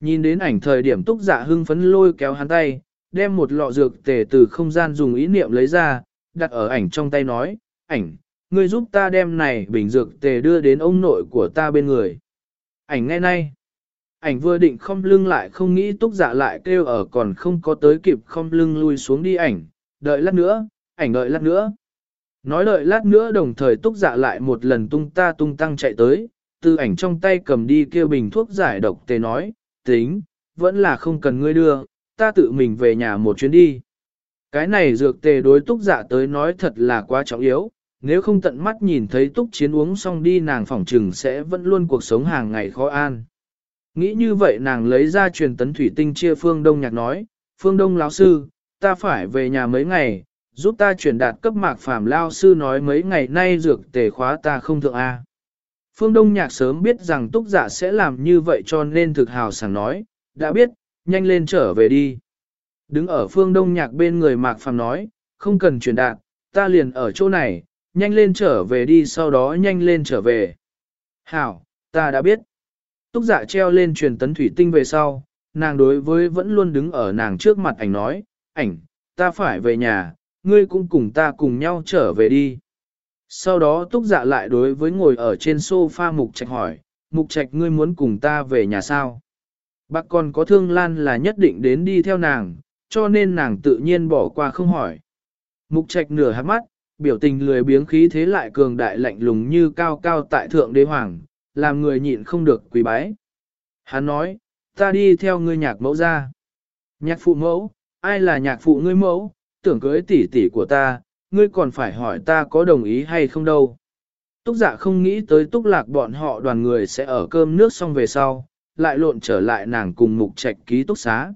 Nhìn đến ảnh thời điểm túc dạ hưng phấn lôi kéo hắn tay, đem một lọ dược tề từ không gian dùng ý niệm lấy ra, đặt ở ảnh trong tay nói, ảnh, ngươi giúp ta đem này bình dược tề đưa đến ông nội của ta bên người. Ảnh nghe nay, ảnh vừa định không lưng lại không nghĩ túc dạ lại kêu ở còn không có tới kịp không lưng lui xuống đi ảnh, đợi lát nữa, ảnh đợi lát nữa. Nói đợi lát nữa đồng thời túc dạ lại một lần tung ta tung tăng chạy tới, từ ảnh trong tay cầm đi kêu bình thuốc giải độc tề nói, tính, vẫn là không cần ngươi đưa, ta tự mình về nhà một chuyến đi. Cái này dược tề đối túc dạ tới nói thật là quá trọng yếu, nếu không tận mắt nhìn thấy túc chiến uống xong đi nàng phỏng trừng sẽ vẫn luôn cuộc sống hàng ngày khó an. Nghĩ như vậy nàng lấy ra truyền tấn thủy tinh chia phương đông nhạc nói, phương đông lão sư, ta phải về nhà mấy ngày, giúp ta chuyển đạt cấp mạc phàm lao sư nói mấy ngày nay dược tề khóa ta không thượng A. Phương Đông Nhạc sớm biết rằng túc giả sẽ làm như vậy cho nên thực hào sảng nói, đã biết, nhanh lên trở về đi. Đứng ở phương Đông Nhạc bên người mạc phàm nói, không cần chuyển đạt, ta liền ở chỗ này, nhanh lên trở về đi sau đó nhanh lên trở về. Hảo, ta đã biết. Túc giả treo lên truyền tấn thủy tinh về sau, nàng đối với vẫn luôn đứng ở nàng trước mặt ảnh nói, ảnh, ta phải về nhà, ngươi cũng cùng ta cùng nhau trở về đi. Sau đó túc dạ lại đối với ngồi ở trên sofa mục trạch hỏi, mục trạch ngươi muốn cùng ta về nhà sao? Bác còn có thương lan là nhất định đến đi theo nàng, cho nên nàng tự nhiên bỏ qua không hỏi. Mục trạch nửa hát mắt, biểu tình lười biếng khí thế lại cường đại lạnh lùng như cao cao tại thượng đế hoàng, làm người nhịn không được quỳ bái. Hắn nói, ta đi theo ngươi nhạc mẫu ra. Nhạc phụ mẫu, ai là nhạc phụ ngươi mẫu, tưởng cưới tỷ tỷ của ta, ngươi còn phải hỏi ta có đồng ý hay không đâu. Túc dạ không nghĩ tới túc lạc bọn họ đoàn người sẽ ở cơm nước xong về sau, lại lộn trở lại nàng cùng mục trạch ký túc xá.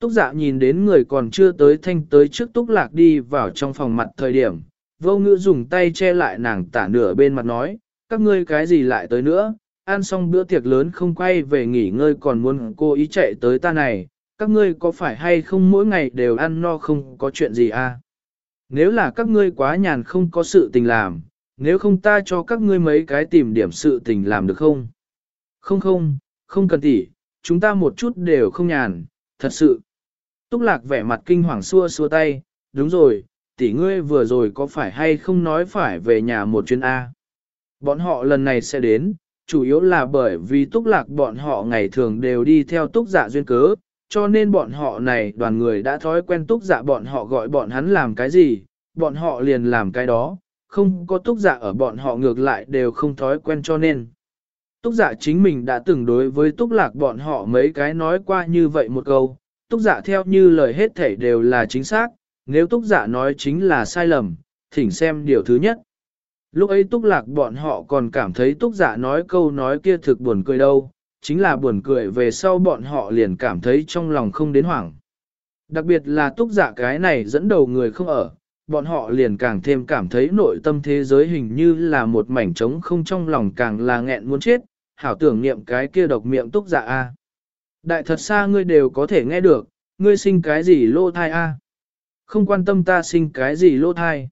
Túc dạ nhìn đến người còn chưa tới thanh tới trước túc lạc đi vào trong phòng mặt thời điểm, vô ngữ dùng tay che lại nàng tả nửa bên mặt nói, các ngươi cái gì lại tới nữa, ăn xong bữa tiệc lớn không quay về nghỉ ngơi còn muốn cô ý chạy tới ta này, các ngươi có phải hay không mỗi ngày đều ăn no không có chuyện gì à? Nếu là các ngươi quá nhàn không có sự tình làm, nếu không ta cho các ngươi mấy cái tìm điểm sự tình làm được không? Không không, không cần tỉ, chúng ta một chút đều không nhàn, thật sự. Túc lạc vẻ mặt kinh hoàng xua xua tay, đúng rồi, tỷ ngươi vừa rồi có phải hay không nói phải về nhà một chuyến A. Bọn họ lần này sẽ đến, chủ yếu là bởi vì túc lạc bọn họ ngày thường đều đi theo túc dạ duyên cớ, cho nên bọn họ này đoàn người đã thói quen túc dạ bọn họ gọi bọn hắn làm cái gì, bọn họ liền làm cái đó, không có túc dạ ở bọn họ ngược lại đều không thói quen cho nên. Túc dạ chính mình đã từng đối với túc lạc bọn họ mấy cái nói qua như vậy một câu, túc dạ theo như lời hết thể đều là chính xác, nếu túc dạ nói chính là sai lầm, thỉnh xem điều thứ nhất. Lúc ấy túc lạc bọn họ còn cảm thấy túc dạ nói câu nói kia thực buồn cười đâu, chính là buồn cười về sau bọn họ liền cảm thấy trong lòng không đến hoảng. Đặc biệt là túc giả cái này dẫn đầu người không ở, bọn họ liền càng thêm cảm thấy nội tâm thế giới hình như là một mảnh trống không trong lòng càng là nghẹn muốn chết, hảo tưởng niệm cái kia độc miệng túc giả a. Đại thật xa ngươi đều có thể nghe được, ngươi sinh cái gì lô thai a? Không quan tâm ta sinh cái gì lô thai.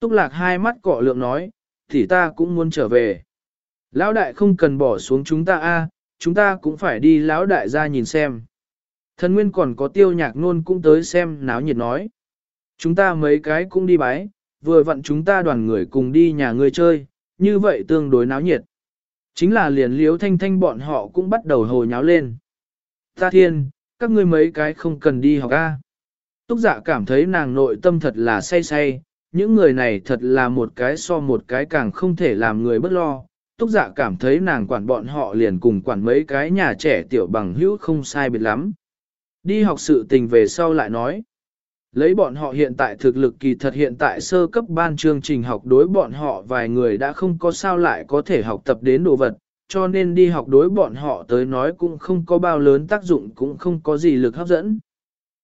Túc lạc hai mắt cọ lượng nói, thì ta cũng muốn trở về. Lão đại không cần bỏ xuống chúng ta a, chúng ta cũng phải đi lão đại gia nhìn xem. Thần nguyên còn có tiêu nhạc nôn cũng tới xem náo nhiệt nói. Chúng ta mấy cái cũng đi bái, vừa vặn chúng ta đoàn người cùng đi nhà ngươi chơi, như vậy tương đối náo nhiệt. Chính là liền liếu thanh thanh bọn họ cũng bắt đầu hồi nháo lên. Ta thiên, các ngươi mấy cái không cần đi học A. Túc giả cảm thấy nàng nội tâm thật là say say, những người này thật là một cái so một cái càng không thể làm người bất lo. Túc giả dạ cảm thấy nàng quản bọn họ liền cùng quản mấy cái nhà trẻ tiểu bằng hữu không sai biệt lắm. Đi học sự tình về sau lại nói. Lấy bọn họ hiện tại thực lực kỳ thật hiện tại sơ cấp ban chương trình học đối bọn họ vài người đã không có sao lại có thể học tập đến đồ vật, cho nên đi học đối bọn họ tới nói cũng không có bao lớn tác dụng cũng không có gì lực hấp dẫn.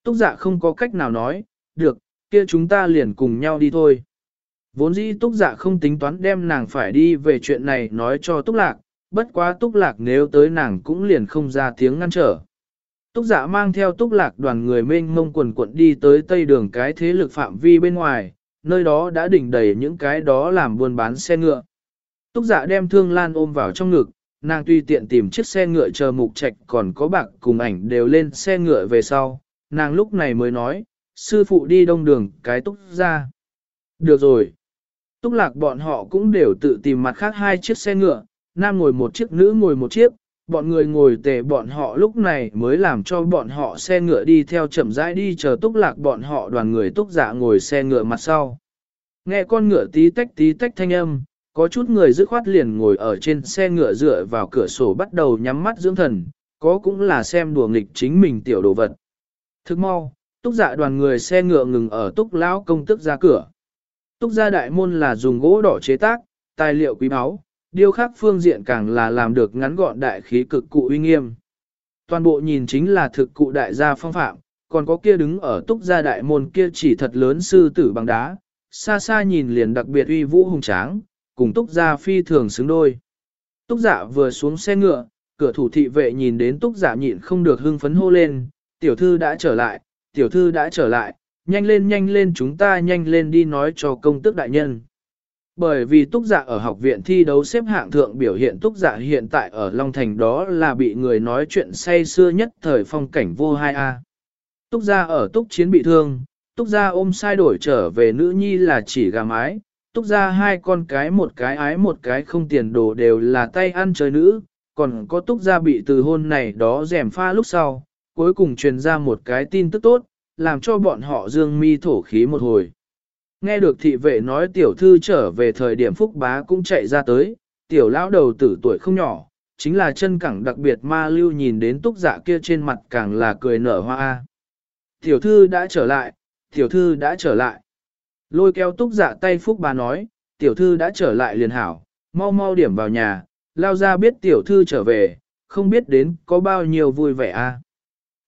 Túc dạ không có cách nào nói, được, kia chúng ta liền cùng nhau đi thôi. Vốn dĩ túc dạ không tính toán đem nàng phải đi về chuyện này nói cho túc lạc, bất quá túc lạc nếu tới nàng cũng liền không ra tiếng ngăn trở. Túc giả mang theo túc lạc đoàn người mênh mông quần quận đi tới tây đường cái thế lực phạm vi bên ngoài, nơi đó đã đỉnh đầy những cái đó làm buôn bán xe ngựa. Túc giả đem thương lan ôm vào trong ngực, nàng tuy tiện tìm chiếc xe ngựa chờ mục trạch còn có bạc cùng ảnh đều lên xe ngựa về sau, nàng lúc này mới nói, sư phụ đi đông đường cái túc ra. Được rồi. Túc lạc bọn họ cũng đều tự tìm mặt khác hai chiếc xe ngựa, nam ngồi một chiếc nữ ngồi một chiếc, bọn người ngồi tề bọn họ lúc này mới làm cho bọn họ xe ngựa đi theo chậm rãi đi chờ túc lạc bọn họ đoàn người túc dạ ngồi xe ngựa mặt sau. Nghe con ngựa tí tách tí tách thanh âm, có chút người dứt khoát liền ngồi ở trên xe ngựa dựa vào cửa sổ bắt đầu nhắm mắt dưỡng thần, có cũng là xem đùa nghịch chính mình tiểu đồ vật. Thức mau, túc dạ đoàn người xe ngựa ngừng ở túc lão công tức ra cửa. Túc gia đại môn là dùng gỗ đỏ chế tác, tài liệu quý báu, điêu khắc phương diện càng là làm được ngắn gọn đại khí cực cụ uy nghiêm. Toàn bộ nhìn chính là thực cụ đại gia phong phạm, còn có kia đứng ở túc gia đại môn kia chỉ thật lớn sư tử bằng đá, xa xa nhìn liền đặc biệt uy vũ hùng tráng, cùng túc gia phi thường xứng đôi. Túc giả vừa xuống xe ngựa, cửa thủ thị vệ nhìn đến túc giả nhịn không được hưng phấn hô lên, tiểu thư đã trở lại, tiểu thư đã trở lại, nhanh lên nhanh lên chúng ta nhanh lên đi nói cho công tước đại nhân. Bởi vì túc giả ở học viện thi đấu xếp hạng thượng biểu hiện túc giả hiện tại ở Long Thành đó là bị người nói chuyện say xưa nhất thời phong cảnh vô hai a. Túc gia ở túc chiến bị thương, túc gia ôm sai đổi trở về nữ nhi là chỉ gà mái, túc gia hai con cái một cái ái một cái không tiền đồ đều là tay ăn chơi nữ, còn có túc gia bị từ hôn này đó rèm pha lúc sau, cuối cùng truyền ra một cái tin tức tốt, làm cho bọn họ dương mi thổ khí một hồi. Nghe được thị vệ nói tiểu thư trở về thời điểm phúc bá cũng chạy ra tới, tiểu lão đầu tử tuổi không nhỏ, chính là chân cẳng đặc biệt ma lưu nhìn đến túc dạ kia trên mặt càng là cười nở hoa. Tiểu thư đã trở lại, tiểu thư đã trở lại. Lôi kéo túc dạ tay phúc bá nói, tiểu thư đã trở lại liền hảo, mau mau điểm vào nhà, lao ra biết tiểu thư trở về, không biết đến có bao nhiêu vui vẻ a.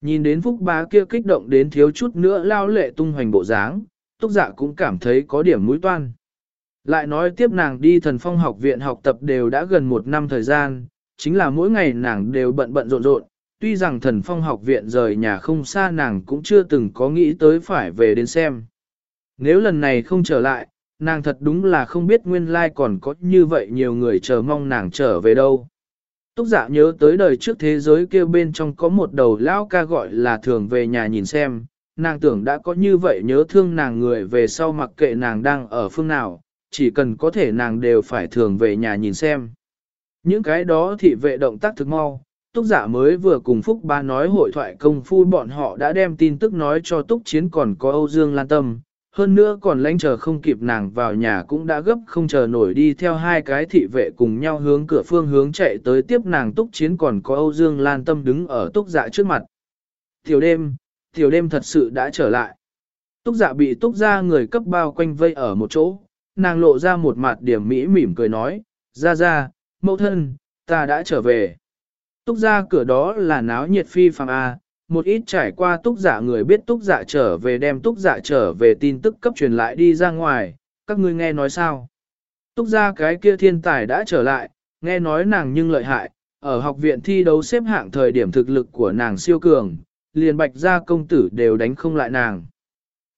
Nhìn đến phúc bá kia kích động đến thiếu chút nữa lao lệ tung hoành bộ dáng, túc dạ cũng cảm thấy có điểm mũi toan. Lại nói tiếp nàng đi thần phong học viện học tập đều đã gần một năm thời gian, chính là mỗi ngày nàng đều bận bận rộn rộn, tuy rằng thần phong học viện rời nhà không xa nàng cũng chưa từng có nghĩ tới phải về đến xem. Nếu lần này không trở lại, nàng thật đúng là không biết nguyên lai còn có như vậy nhiều người chờ mong nàng trở về đâu. Túc giả nhớ tới đời trước thế giới kia bên trong có một đầu lão ca gọi là thường về nhà nhìn xem, nàng tưởng đã có như vậy nhớ thương nàng người về sau mặc kệ nàng đang ở phương nào, chỉ cần có thể nàng đều phải thường về nhà nhìn xem. Những cái đó thị vệ động tác thực mau, Túc giả mới vừa cùng Phúc Ba nói hội thoại công phu bọn họ đã đem tin tức nói cho Túc Chiến còn có Âu Dương Lan Tâm, hơn nữa còn lãnh chờ không kịp nàng vào nhà cũng đã gấp không chờ nổi đi theo hai cái thị vệ cùng nhau hướng cửa phương hướng chạy tới tiếp nàng túc chiến còn có Âu Dương Lan Tâm đứng ở túc dạ trước mặt. Tiểu đêm, tiểu đêm thật sự đã trở lại. Túc dạ bị túc ra người cấp bao quanh vây ở một chỗ, nàng lộ ra một mặt điểm mỹ mỉm cười nói, ra ra, mẫu thân, ta đã trở về. Túc ra cửa đó là náo nhiệt phi phàm A, một ít trải qua túc giả người biết túc giả trở về đem túc giả trở về tin tức cấp truyền lại đi ra ngoài, các ngươi nghe nói sao? Túc ra cái kia thiên tài đã trở lại, nghe nói nàng nhưng lợi hại, ở học viện thi đấu xếp hạng thời điểm thực lực của nàng siêu cường, liền bạch gia công tử đều đánh không lại nàng.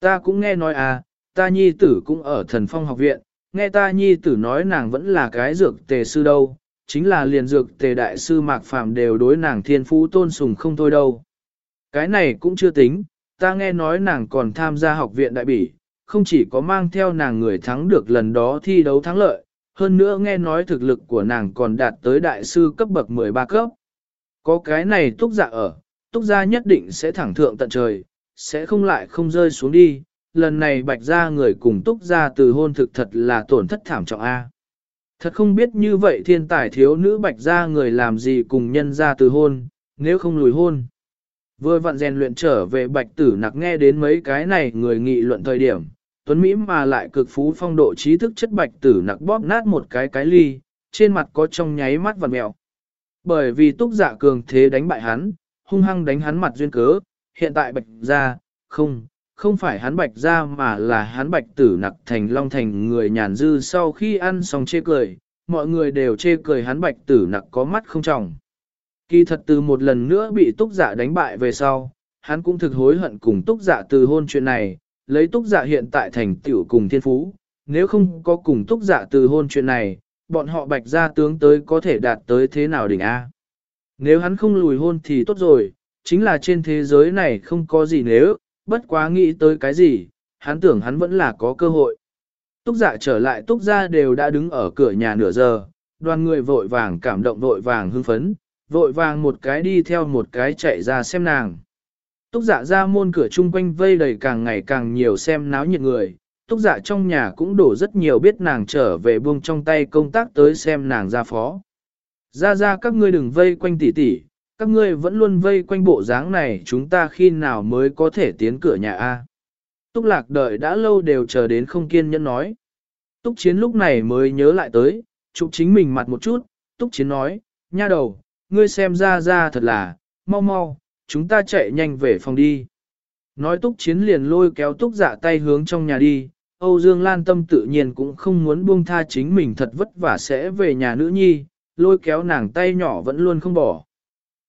Ta cũng nghe nói à, ta nhi tử cũng ở thần phong học viện, nghe ta nhi tử nói nàng vẫn là cái dược tề sư đâu, chính là liền dược tề đại sư Mạc phàm đều đối nàng thiên phú tôn sùng không thôi đâu. Cái này cũng chưa tính, ta nghe nói nàng còn tham gia học viện đại bỉ, không chỉ có mang theo nàng người thắng được lần đó thi đấu thắng lợi, hơn nữa nghe nói thực lực của nàng còn đạt tới đại sư cấp bậc 13 cấp. Có cái này túc dạ ở, túc gia nhất định sẽ thẳng thượng tận trời, sẽ không lại không rơi xuống đi, lần này bạch gia người cùng túc gia từ hôn thực thật là tổn thất thảm trọng A. Thật không biết như vậy thiên tài thiếu nữ bạch gia người làm gì cùng nhân gia từ hôn, nếu không lùi hôn. Vừa vặn rèn luyện trở về bạch tử nặc nghe đến mấy cái này người nghị luận thời điểm, tuấn Mỹ mà lại cực phú phong độ trí thức chất bạch tử nặc bóp nát một cái cái ly, trên mặt có trong nháy mắt vằn mẹo. Bởi vì túc giả cường thế đánh bại hắn, hung hăng đánh hắn mặt duyên cớ, hiện tại bạch ra, không, không phải hắn bạch ra mà là hắn bạch tử nặc thành long thành người nhàn dư sau khi ăn xong chê cười, mọi người đều chê cười hắn bạch tử nặc có mắt không trọng. Kỳ thật từ một lần nữa bị túc giả đánh bại về sau, hắn cũng thực hối hận cùng túc giả từ hôn chuyện này, lấy túc giả hiện tại thành tiểu cùng thiên phú, nếu không có cùng túc giả từ hôn chuyện này, bọn họ bạch ra tướng tới có thể đạt tới thế nào đỉnh A. Nếu hắn không lùi hôn thì tốt rồi, chính là trên thế giới này không có gì nếu, bất quá nghĩ tới cái gì, hắn tưởng hắn vẫn là có cơ hội. Túc giả trở lại túc gia đều đã đứng ở cửa nhà nửa giờ, đoàn người vội vàng cảm động vội vàng hưng phấn, vội vàng một cái đi theo một cái chạy ra xem nàng. Túc dạ ra môn cửa chung quanh vây đầy càng ngày càng nhiều xem náo nhiệt người, túc dạ trong nhà cũng đổ rất nhiều biết nàng trở về buông trong tay công tác tới xem nàng ra phó. Ra ra các ngươi đừng vây quanh tỉ tỉ, các ngươi vẫn luôn vây quanh bộ dáng này chúng ta khi nào mới có thể tiến cửa nhà A. Túc lạc đợi đã lâu đều chờ đến không kiên nhẫn nói. Túc chiến lúc này mới nhớ lại tới, chụp chính mình mặt một chút, túc chiến nói, nha đầu, ngươi xem ra ra thật là, mau mau, chúng ta chạy nhanh về phòng đi. Nói túc chiến liền lôi kéo túc dạ tay hướng trong nhà đi, Âu Dương Lan Tâm tự nhiên cũng không muốn buông tha chính mình thật vất vả sẽ về nhà nữ nhi, lôi kéo nàng tay nhỏ vẫn luôn không bỏ.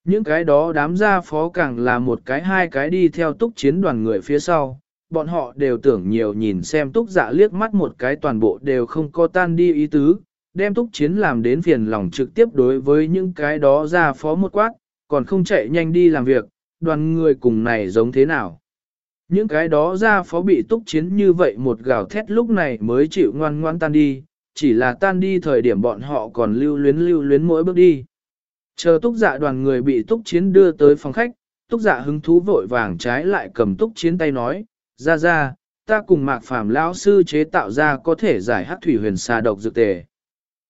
Những cái đó đám gia phó càng là một cái hai cái đi theo túc chiến đoàn người phía sau, bọn họ đều tưởng nhiều nhìn xem túc dạ liếc mắt một cái toàn bộ đều không có tan đi ý tứ, đem túc chiến làm đến phiền lòng trực tiếp đối với những cái đó ra phó một quát, còn không chạy nhanh đi làm việc, đoàn người cùng này giống thế nào. Những cái đó ra phó bị túc chiến như vậy một gào thét lúc này mới chịu ngoan ngoan tan đi, chỉ là tan đi thời điểm bọn họ còn lưu luyến lưu luyến mỗi bước đi. Chờ túc dạ đoàn người bị túc chiến đưa tới phòng khách, túc dạ hứng thú vội vàng trái lại cầm túc chiến tay nói, ra ra, ta cùng mạc phàm lão sư chế tạo ra có thể giải hát thủy huyền xà độc dược tề.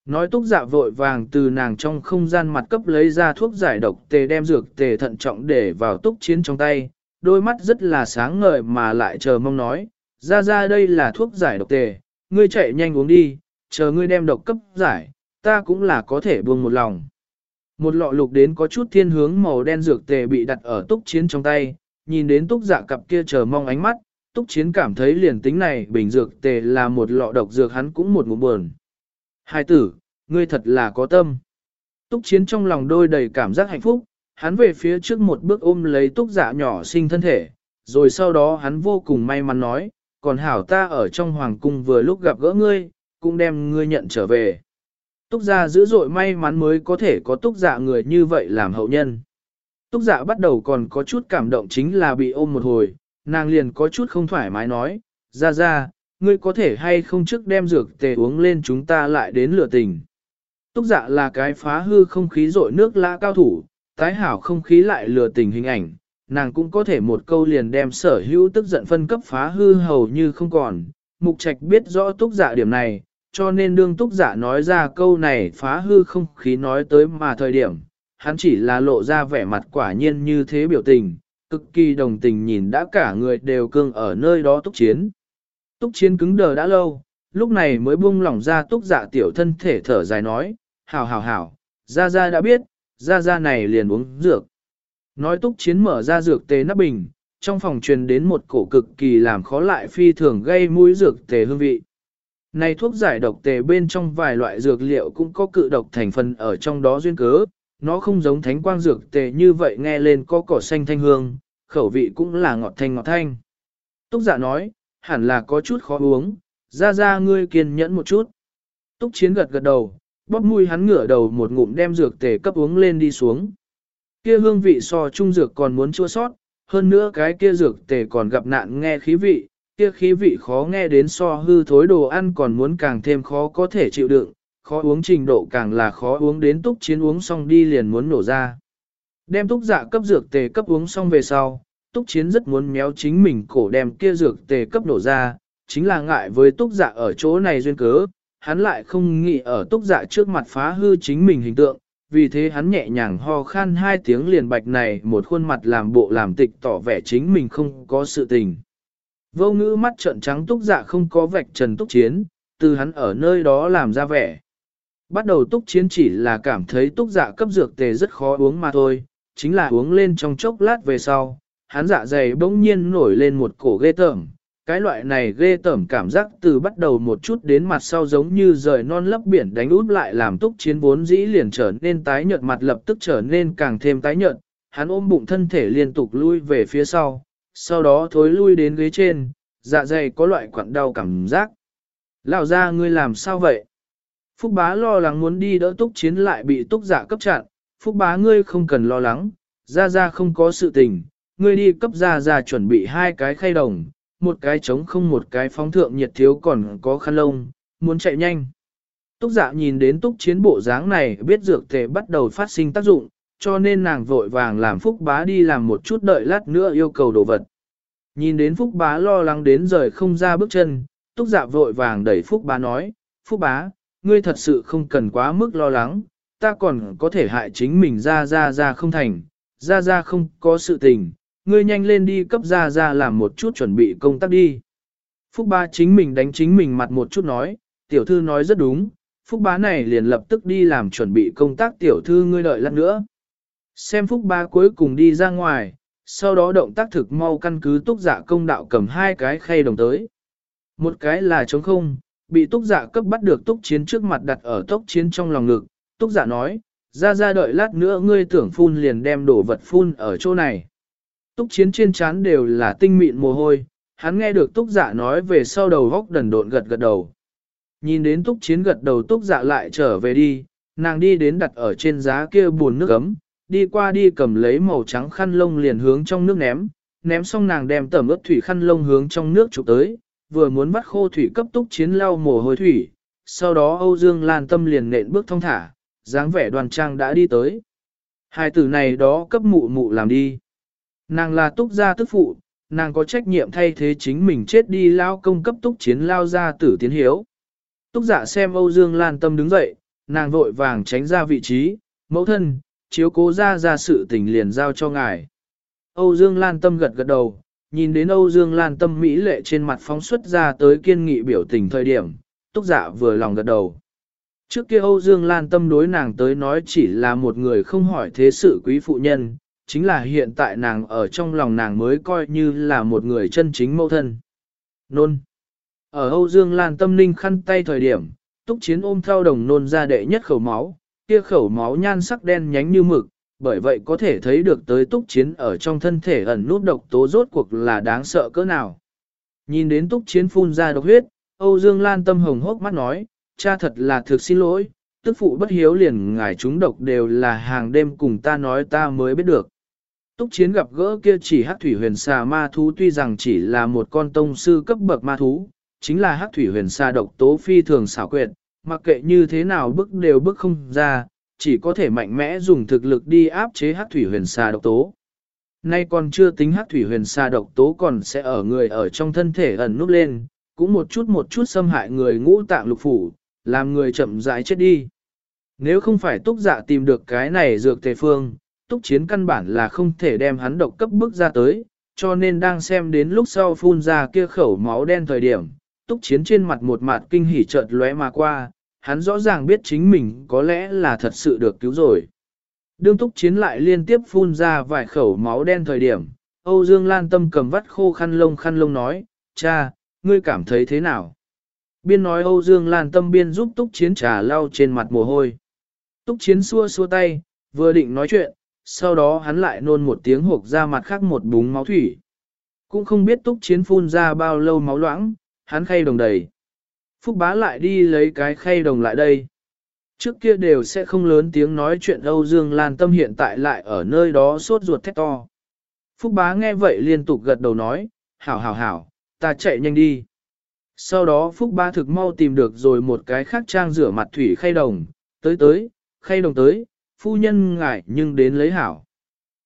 Nói túc dạ vội vàng từ nàng trong không gian mặt cấp lấy ra thuốc giải độc tề đem dược tề thận trọng để vào túc chiến trong tay, đôi mắt rất là sáng ngời mà lại chờ mong nói, ra ra đây là thuốc giải độc tề, ngươi chạy nhanh uống đi, chờ ngươi đem độc cấp giải, ta cũng là có thể buông một lòng. Một lọ lục đến có chút thiên hướng màu đen dược tề bị đặt ở túc chiến trong tay, nhìn đến túc dạ cặp kia chờ mong ánh mắt, túc chiến cảm thấy liền tính này bình dược tề là một lọ độc dược hắn cũng một ngụm buồn. Hai tử, ngươi thật là có tâm. Túc chiến trong lòng đôi đầy cảm giác hạnh phúc, hắn về phía trước một bước ôm lấy túc dạ nhỏ sinh thân thể, rồi sau đó hắn vô cùng may mắn nói, còn hảo ta ở trong hoàng cung vừa lúc gặp gỡ ngươi, cũng đem ngươi nhận trở về. Túc dạ dữ dội may mắn mới có thể có túc dạ người như vậy làm hậu nhân. Túc dạ bắt đầu còn có chút cảm động chính là bị ôm một hồi, nàng liền có chút không thoải mái nói, ra ra, ngươi có thể hay không trước đem dược tề uống lên chúng ta lại đến lửa tình. Túc dạ là cái phá hư không khí rội nước lã cao thủ, tái hảo không khí lại lừa tình hình ảnh, nàng cũng có thể một câu liền đem sở hữu tức giận phân cấp phá hư hầu như không còn. Mục trạch biết rõ túc dạ điểm này, cho nên đương túc dạ nói ra câu này phá hư không khí nói tới mà thời điểm, hắn chỉ là lộ ra vẻ mặt quả nhiên như thế biểu tình, cực kỳ đồng tình nhìn đã cả người đều cương ở nơi đó túc chiến. Túc chiến cứng đờ đã lâu, lúc này mới buông lỏng ra túc dạ tiểu thân thể thở dài nói, hảo hảo hảo, ra ra đã biết, ra ra này liền uống dược. Nói túc chiến mở ra dược tế nắp bình, trong phòng truyền đến một cổ cực kỳ làm khó lại phi thường gây mũi dược tề hương vị. Này thuốc giải độc tề bên trong vài loại dược liệu cũng có cự độc thành phần ở trong đó duyên cớ, nó không giống thánh quang dược tề như vậy nghe lên có cỏ xanh thanh hương, khẩu vị cũng là ngọt thanh ngọt thanh. Túc giả nói, hẳn là có chút khó uống, ra ra ngươi kiên nhẫn một chút. Túc chiến gật gật đầu, bóp mũi hắn ngửa đầu một ngụm đem dược tề cấp uống lên đi xuống. Kia hương vị so trung dược còn muốn chua sót, hơn nữa cái kia dược tề còn gặp nạn nghe khí vị, kia khí vị khó nghe đến so hư thối đồ ăn còn muốn càng thêm khó có thể chịu đựng, khó uống trình độ càng là khó uống đến túc chiến uống xong đi liền muốn nổ ra. Đem túc dạ cấp dược tề cấp uống xong về sau, túc chiến rất muốn méo chính mình cổ đem kia dược tề cấp nổ ra, chính là ngại với túc dạ ở chỗ này duyên cớ, hắn lại không nghĩ ở túc dạ trước mặt phá hư chính mình hình tượng, vì thế hắn nhẹ nhàng ho khan hai tiếng liền bạch này một khuôn mặt làm bộ làm tịch tỏ vẻ chính mình không có sự tình. Vô ngữ mắt trợn trắng túc dạ không có vạch trần túc chiến, từ hắn ở nơi đó làm ra vẻ. Bắt đầu túc chiến chỉ là cảm thấy túc dạ cấp dược tề rất khó uống mà thôi, chính là uống lên trong chốc lát về sau, hắn dạ dày bỗng nhiên nổi lên một cổ ghê tởm, cái loại này ghê tởm cảm giác từ bắt đầu một chút đến mặt sau giống như rời non lấp biển đánh út lại làm túc chiến vốn dĩ liền trở nên tái nhợt mặt lập tức trở nên càng thêm tái nhợt, hắn ôm bụng thân thể liên tục lui về phía sau, sau đó thối lui đến ghế trên, dạ dày có loại quặn đau cảm giác. Lão ra ngươi làm sao vậy? Phúc bá lo lắng muốn đi đỡ túc chiến lại bị túc giả cấp chặn, Phúc bá ngươi không cần lo lắng, ra ra không có sự tình, ngươi đi cấp ra ra chuẩn bị hai cái khay đồng, một cái trống không một cái phóng thượng nhiệt thiếu còn có khăn lông, muốn chạy nhanh. Túc dạ nhìn đến túc chiến bộ dáng này biết dược thể bắt đầu phát sinh tác dụng, cho nên nàng vội vàng làm phúc bá đi làm một chút đợi lát nữa yêu cầu đồ vật. Nhìn đến phúc bá lo lắng đến rời không ra bước chân, túc dạ vội vàng đẩy phúc bá nói, phúc bá, ngươi thật sự không cần quá mức lo lắng, ta còn có thể hại chính mình ra ra ra không thành, ra ra không có sự tình, ngươi nhanh lên đi cấp ra ra làm một chút chuẩn bị công tác đi. Phúc bá chính mình đánh chính mình mặt một chút nói, tiểu thư nói rất đúng, phúc bá này liền lập tức đi làm chuẩn bị công tác tiểu thư ngươi đợi lát nữa. Xem phúc bá cuối cùng đi ra ngoài, sau đó động tác thực mau căn cứ túc dạ công đạo cầm hai cái khay đồng tới. Một cái là trống không, bị túc dạ cấp bắt được túc chiến trước mặt đặt ở tốc chiến trong lòng ngực, túc dạ nói, ra ra đợi lát nữa ngươi tưởng phun liền đem đổ vật phun ở chỗ này. Túc chiến trên chán đều là tinh mịn mồ hôi, hắn nghe được túc dạ nói về sau đầu góc đần độn gật gật đầu. Nhìn đến túc chiến gật đầu túc dạ lại trở về đi, nàng đi đến đặt ở trên giá kia buồn nước ấm, đi qua đi cầm lấy màu trắng khăn lông liền hướng trong nước ném, ném xong nàng đem tẩm ướt thủy khăn lông hướng trong nước chụp tới, vừa muốn bắt khô thủy cấp túc chiến lau mồ hôi thủy, sau đó Âu Dương Lan Tâm liền nện bước thong thả, dáng vẻ đoàn trang đã đi tới. Hai tử này đó cấp mụ mụ làm đi. Nàng là túc gia tức phụ, nàng có trách nhiệm thay thế chính mình chết đi lao công cấp túc chiến lao ra tử tiến hiếu. Túc dạ xem Âu Dương Lan Tâm đứng dậy, nàng vội vàng tránh ra vị trí, mẫu thân, chiếu cố ra ra sự tình liền giao cho ngài. Âu Dương Lan Tâm gật gật đầu, nhìn đến Âu Dương Lan Tâm mỹ lệ trên mặt phóng xuất ra tới kiên nghị biểu tình thời điểm, túc dạ vừa lòng gật đầu. Trước kia Âu Dương Lan Tâm đối nàng tới nói chỉ là một người không hỏi thế sự quý phụ nhân, chính là hiện tại nàng ở trong lòng nàng mới coi như là một người chân chính mẫu thân. Nôn. Ở Âu Dương Lan Tâm linh khăn tay thời điểm, túc chiến ôm theo đồng nôn ra đệ nhất khẩu máu, kia khẩu máu nhan sắc đen nhánh như mực, bởi vậy có thể thấy được tới túc chiến ở trong thân thể ẩn nút độc tố rốt cuộc là đáng sợ cỡ nào. Nhìn đến túc chiến phun ra độc huyết, Âu Dương Lan tâm hồng hốc mắt nói, cha thật là thực xin lỗi, tức phụ bất hiếu liền ngài chúng độc đều là hàng đêm cùng ta nói ta mới biết được. Túc chiến gặp gỡ kia chỉ hắc thủy huyền xà ma thú tuy rằng chỉ là một con tông sư cấp bậc ma thú, chính là hắc thủy huyền xà độc tố phi thường xảo quyệt, mặc kệ như thế nào bức đều bức không ra, chỉ có thể mạnh mẽ dùng thực lực đi áp chế hắc thủy huyền xà độc tố. Nay còn chưa tính hắc thủy huyền xà độc tố còn sẽ ở người ở trong thân thể ẩn núp lên, cũng một chút một chút xâm hại người ngũ tạng lục phủ, làm người chậm rãi chết đi. Nếu không phải túc dạ tìm được cái này dược tề phương, túc chiến căn bản là không thể đem hắn độc cấp bước ra tới, cho nên đang xem đến lúc sau phun ra kia khẩu máu đen thời điểm, túc chiến trên mặt một mặt kinh hỉ chợt lóe mà qua, hắn rõ ràng biết chính mình có lẽ là thật sự được cứu rồi. Đương túc chiến lại liên tiếp phun ra vài khẩu máu đen thời điểm, Âu Dương Lan Tâm cầm vắt khô khăn lông khăn lông nói, cha, ngươi cảm thấy thế nào? Biên nói Âu Dương Lan Tâm biên giúp túc chiến trà lau trên mặt mồ hôi. Túc chiến xua xua tay, vừa định nói chuyện, sau đó hắn lại nôn một tiếng hộp ra mặt khác một búng máu thủy. Cũng không biết túc chiến phun ra bao lâu máu loãng, hắn khay đồng đầy. Phúc bá lại đi lấy cái khay đồng lại đây. Trước kia đều sẽ không lớn tiếng nói chuyện Âu Dương Lan Tâm hiện tại lại ở nơi đó sốt ruột thét to. Phúc bá nghe vậy liên tục gật đầu nói, hảo hảo hảo, ta chạy nhanh đi. Sau đó Phúc bá thực mau tìm được rồi một cái khác trang rửa mặt thủy khay đồng, tới tới, khay đồng tới, phu nhân ngại nhưng đến lấy hảo.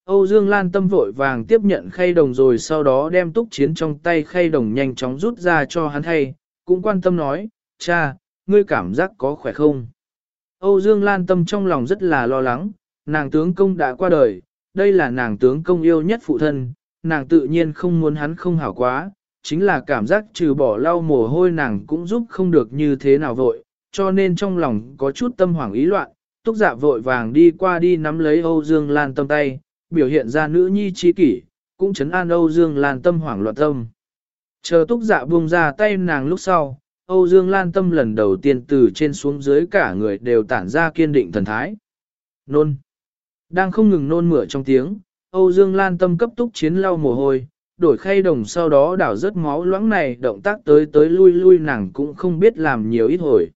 Âu Dương Lan tâm vội vàng tiếp nhận khay đồng rồi sau đó đem túc chiến trong tay khay đồng nhanh chóng rút ra cho hắn thay, cũng quan tâm nói, cha, ngươi cảm giác có khỏe không? Âu Dương Lan tâm trong lòng rất là lo lắng, nàng tướng công đã qua đời, đây là nàng tướng công yêu nhất phụ thân, nàng tự nhiên không muốn hắn không hảo quá, chính là cảm giác trừ bỏ lau mồ hôi nàng cũng giúp không được như thế nào vội, cho nên trong lòng có chút tâm hoảng ý loạn, túc dạ vội vàng đi qua đi nắm lấy Âu Dương Lan tâm tay, biểu hiện ra nữ nhi chi kỷ, cũng chấn an Âu Dương Lan tâm hoảng loạn tâm. Chờ túc dạ buông ra tay nàng lúc sau, Âu Dương Lan tâm lần đầu tiên từ trên xuống dưới cả người đều tản ra kiên định thần thái. Nôn. Đang không ngừng nôn mửa trong tiếng, Âu Dương Lan tâm cấp túc chiến lau mồ hôi, đổi khay đồng sau đó đảo rất máu loãng này động tác tới tới lui lui nàng cũng không biết làm nhiều ít hồi.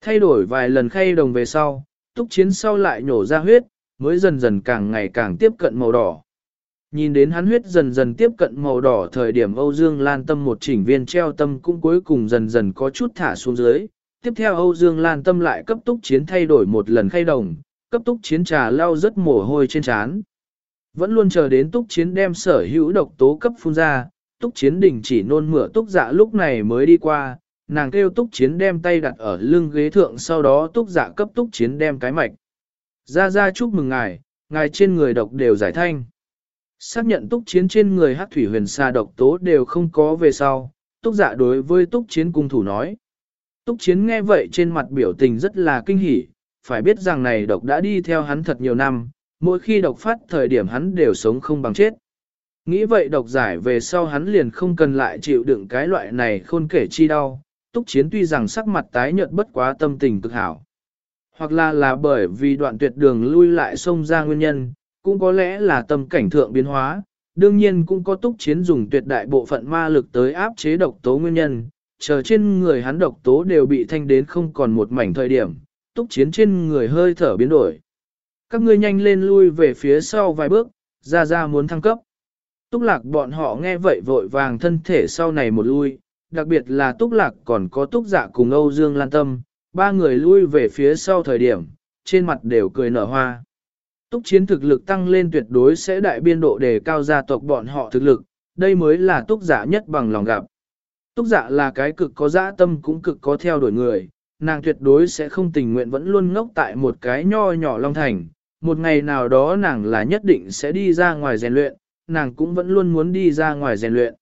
Thay đổi vài lần khay đồng về sau, túc chiến sau lại nhổ ra huyết, mới dần dần càng ngày càng tiếp cận màu đỏ. Nhìn đến hắn huyết dần dần tiếp cận màu đỏ thời điểm Âu Dương Lan Tâm một chỉnh viên treo tâm cũng cuối cùng dần dần có chút thả xuống dưới. Tiếp theo Âu Dương Lan Tâm lại cấp túc chiến thay đổi một lần khay đồng, cấp túc chiến trà lau rất mồ hôi trên trán. Vẫn luôn chờ đến túc chiến đem sở hữu độc tố cấp phun ra, túc chiến đình chỉ nôn mửa túc dạ lúc này mới đi qua, nàng kêu túc chiến đem tay đặt ở lưng ghế thượng sau đó túc dạ cấp túc chiến đem cái mạch. Ra ra chúc mừng ngài, ngài trên người độc đều giải thanh. Xác nhận túc chiến trên người hát thủy huyền xa độc tố đều không có về sau, túc dạ đối với túc chiến cung thủ nói. Túc chiến nghe vậy trên mặt biểu tình rất là kinh hỉ, phải biết rằng này độc đã đi theo hắn thật nhiều năm, mỗi khi độc phát thời điểm hắn đều sống không bằng chết. Nghĩ vậy độc giải về sau hắn liền không cần lại chịu đựng cái loại này khôn kể chi đau, túc chiến tuy rằng sắc mặt tái nhợt bất quá tâm tình cực hảo. Hoặc là là bởi vì đoạn tuyệt đường lui lại xông ra nguyên nhân, cũng có lẽ là tâm cảnh thượng biến hóa, đương nhiên cũng có túc chiến dùng tuyệt đại bộ phận ma lực tới áp chế độc tố nguyên nhân, chờ trên người hắn độc tố đều bị thanh đến không còn một mảnh thời điểm, túc chiến trên người hơi thở biến đổi. Các ngươi nhanh lên lui về phía sau vài bước, ra ra muốn thăng cấp. Túc lạc bọn họ nghe vậy vội vàng thân thể sau này một lui, đặc biệt là túc lạc còn có túc dạ cùng Âu Dương Lan Tâm, ba người lui về phía sau thời điểm, trên mặt đều cười nở hoa. Túc chiến thực lực tăng lên tuyệt đối sẽ đại biên độ đề cao gia tộc bọn họ thực lực, đây mới là túc giả nhất bằng lòng gặp. Túc giả là cái cực có dã tâm cũng cực có theo đuổi người, nàng tuyệt đối sẽ không tình nguyện vẫn luôn ngốc tại một cái nho nhỏ long thành. Một ngày nào đó nàng là nhất định sẽ đi ra ngoài rèn luyện, nàng cũng vẫn luôn muốn đi ra ngoài rèn luyện.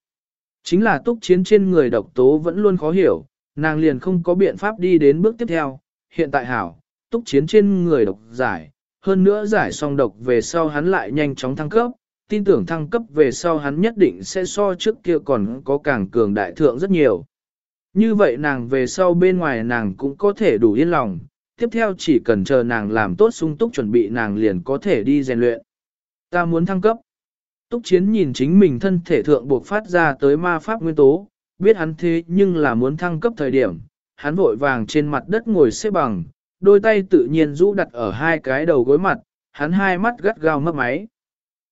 Chính là túc chiến trên người độc tố vẫn luôn khó hiểu, nàng liền không có biện pháp đi đến bước tiếp theo. Hiện tại hảo, túc chiến trên người độc giải, hơn nữa giải xong độc về sau hắn lại nhanh chóng thăng cấp, tin tưởng thăng cấp về sau hắn nhất định sẽ so trước kia còn có càng cường đại thượng rất nhiều. Như vậy nàng về sau bên ngoài nàng cũng có thể đủ yên lòng, tiếp theo chỉ cần chờ nàng làm tốt sung túc chuẩn bị nàng liền có thể đi rèn luyện. Ta muốn thăng cấp. Túc chiến nhìn chính mình thân thể thượng buộc phát ra tới ma pháp nguyên tố, biết hắn thế nhưng là muốn thăng cấp thời điểm, hắn vội vàng trên mặt đất ngồi xếp bằng, đôi tay tự nhiên rũ đặt ở hai cái đầu gối mặt, hắn hai mắt gắt gao mấp máy.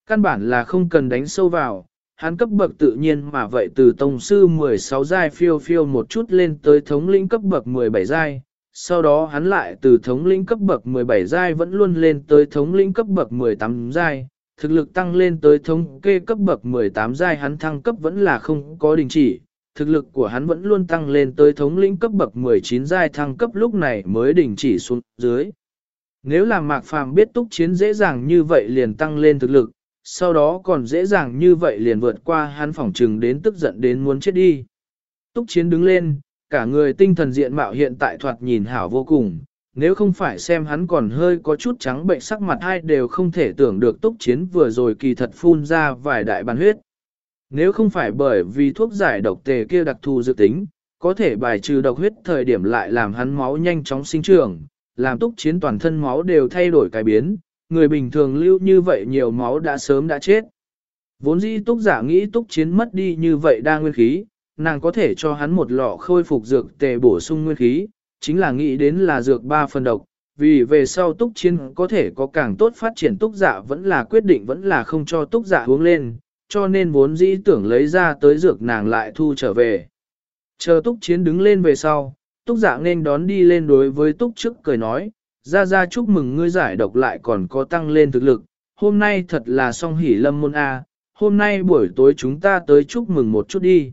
Căn bản là không cần đánh sâu vào, hắn cấp bậc tự nhiên mà vậy từ tông sư 16 giai phiêu phiêu một chút lên tới thống lĩnh cấp bậc 17 giai, sau đó hắn lại từ thống lĩnh cấp bậc 17 giai vẫn luôn lên tới thống lĩnh cấp bậc 18 giai, thực lực tăng lên tới thống kê cấp bậc 18 giai hắn thăng cấp vẫn là không có đình chỉ, thực lực của hắn vẫn luôn tăng lên tới thống lĩnh cấp bậc 19 giai thăng cấp lúc này mới đình chỉ xuống dưới. Nếu là Mạc Phàm biết túc chiến dễ dàng như vậy liền tăng lên thực lực, sau đó còn dễ dàng như vậy liền vượt qua hắn phỏng trừng đến tức giận đến muốn chết đi. Túc chiến đứng lên, cả người tinh thần diện mạo hiện tại thoạt nhìn hảo vô cùng, nếu không phải xem hắn còn hơi có chút trắng bệnh sắc mặt ai đều không thể tưởng được túc chiến vừa rồi kỳ thật phun ra vài đại bàn huyết. Nếu không phải bởi vì thuốc giải độc tề kia đặc thù dự tính, có thể bài trừ độc huyết thời điểm lại làm hắn máu nhanh chóng sinh trưởng, làm túc chiến toàn thân máu đều thay đổi cái biến, người bình thường lưu như vậy nhiều máu đã sớm đã chết. Vốn dĩ túc giả nghĩ túc chiến mất đi như vậy đa nguyên khí, nàng có thể cho hắn một lọ khôi phục dược tề bổ sung nguyên khí, chính là nghĩ đến là dược ba phần độc, vì về sau túc chiến có thể có càng tốt phát triển túc giả vẫn là quyết định vẫn là không cho túc giả uống lên, cho nên vốn dĩ tưởng lấy ra tới dược nàng lại thu trở về. Chờ túc chiến đứng lên về sau, túc dạ nên đón đi lên đối với túc trước cười nói, ra ra chúc mừng ngươi giải độc lại còn có tăng lên thực lực, hôm nay thật là song hỷ lâm môn A, hôm nay buổi tối chúng ta tới chúc mừng một chút đi.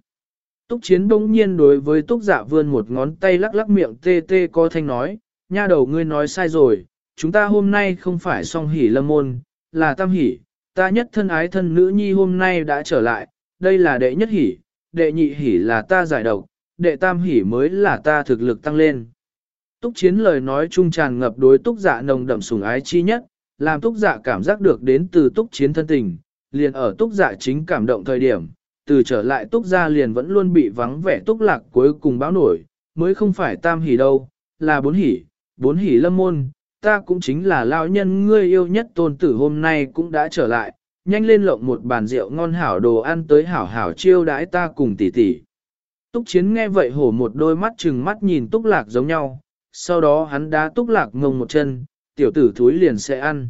Túc chiến bỗng nhiên đối với túc dạ vươn một ngón tay lắc lắc miệng tê tê co thanh nói, nha đầu ngươi nói sai rồi, chúng ta hôm nay không phải song hỷ lâm môn, là tam hỷ, ta nhất thân ái thân nữ nhi hôm nay đã trở lại, đây là đệ nhất hỷ, đệ nhị hỷ là ta giải độc, đệ tam hỷ mới là ta thực lực tăng lên. Túc chiến lời nói trung tràn ngập đối túc dạ nồng đậm sủng ái chi nhất, làm túc dạ cảm giác được đến từ túc chiến thân tình, liền ở túc dạ chính cảm động thời điểm, từ trở lại túc gia liền vẫn luôn bị vắng vẻ túc lạc cuối cùng báo nổi, mới không phải tam hỉ đâu, là bốn hỉ, bốn hỉ lâm môn, ta cũng chính là lao nhân ngươi yêu nhất tôn tử hôm nay cũng đã trở lại, nhanh lên lộng một bàn rượu ngon hảo đồ ăn tới hảo hảo chiêu đãi ta cùng tỷ tỷ. Túc chiến nghe vậy hổ một đôi mắt chừng mắt nhìn túc lạc giống nhau, sau đó hắn đá túc lạc ngông một chân, tiểu tử thúi liền sẽ ăn.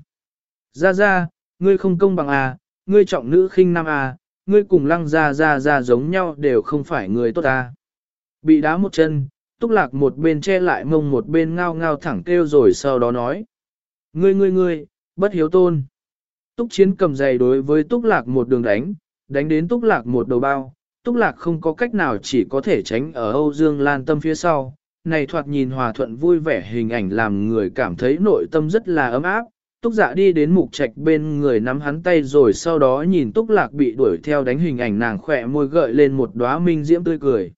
Ra ra, ngươi không công bằng à, ngươi trọng nữ khinh nam à, ngươi cùng lăng ra ra ra giống nhau đều không phải người tốt ta. Bị đá một chân, túc lạc một bên che lại mông một bên ngao ngao thẳng kêu rồi sau đó nói. Ngươi ngươi ngươi, bất hiếu tôn. Túc chiến cầm giày đối với túc lạc một đường đánh, đánh đến túc lạc một đầu bao. Túc lạc không có cách nào chỉ có thể tránh ở Âu Dương Lan Tâm phía sau, này thoạt nhìn hòa thuận vui vẻ hình ảnh làm người cảm thấy nội tâm rất là ấm áp. Túc dạ đi đến mục trạch bên người nắm hắn tay rồi sau đó nhìn túc lạc bị đuổi theo đánh hình ảnh nàng khỏe môi gợi lên một đóa minh diễm tươi cười.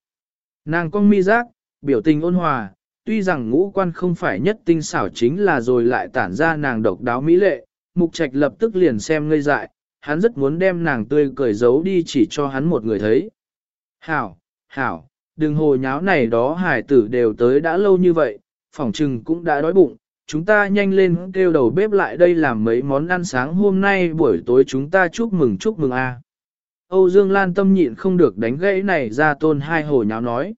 Nàng cong mi giác, biểu tình ôn hòa, tuy rằng ngũ quan không phải nhất tinh xảo chính là rồi lại tản ra nàng độc đáo mỹ lệ, mục trạch lập tức liền xem ngây dại, hắn rất muốn đem nàng tươi cười giấu đi chỉ cho hắn một người thấy. Hảo, hảo, đừng hồ nháo này đó hải tử đều tới đã lâu như vậy, phỏng trừng cũng đã đói bụng, chúng ta nhanh lên kêu đầu bếp lại đây làm mấy món ăn sáng hôm nay buổi tối chúng ta chúc mừng chúc mừng a. Âu Dương Lan tâm nhịn không được đánh gãy này ra tôn hai hồ nháo nói.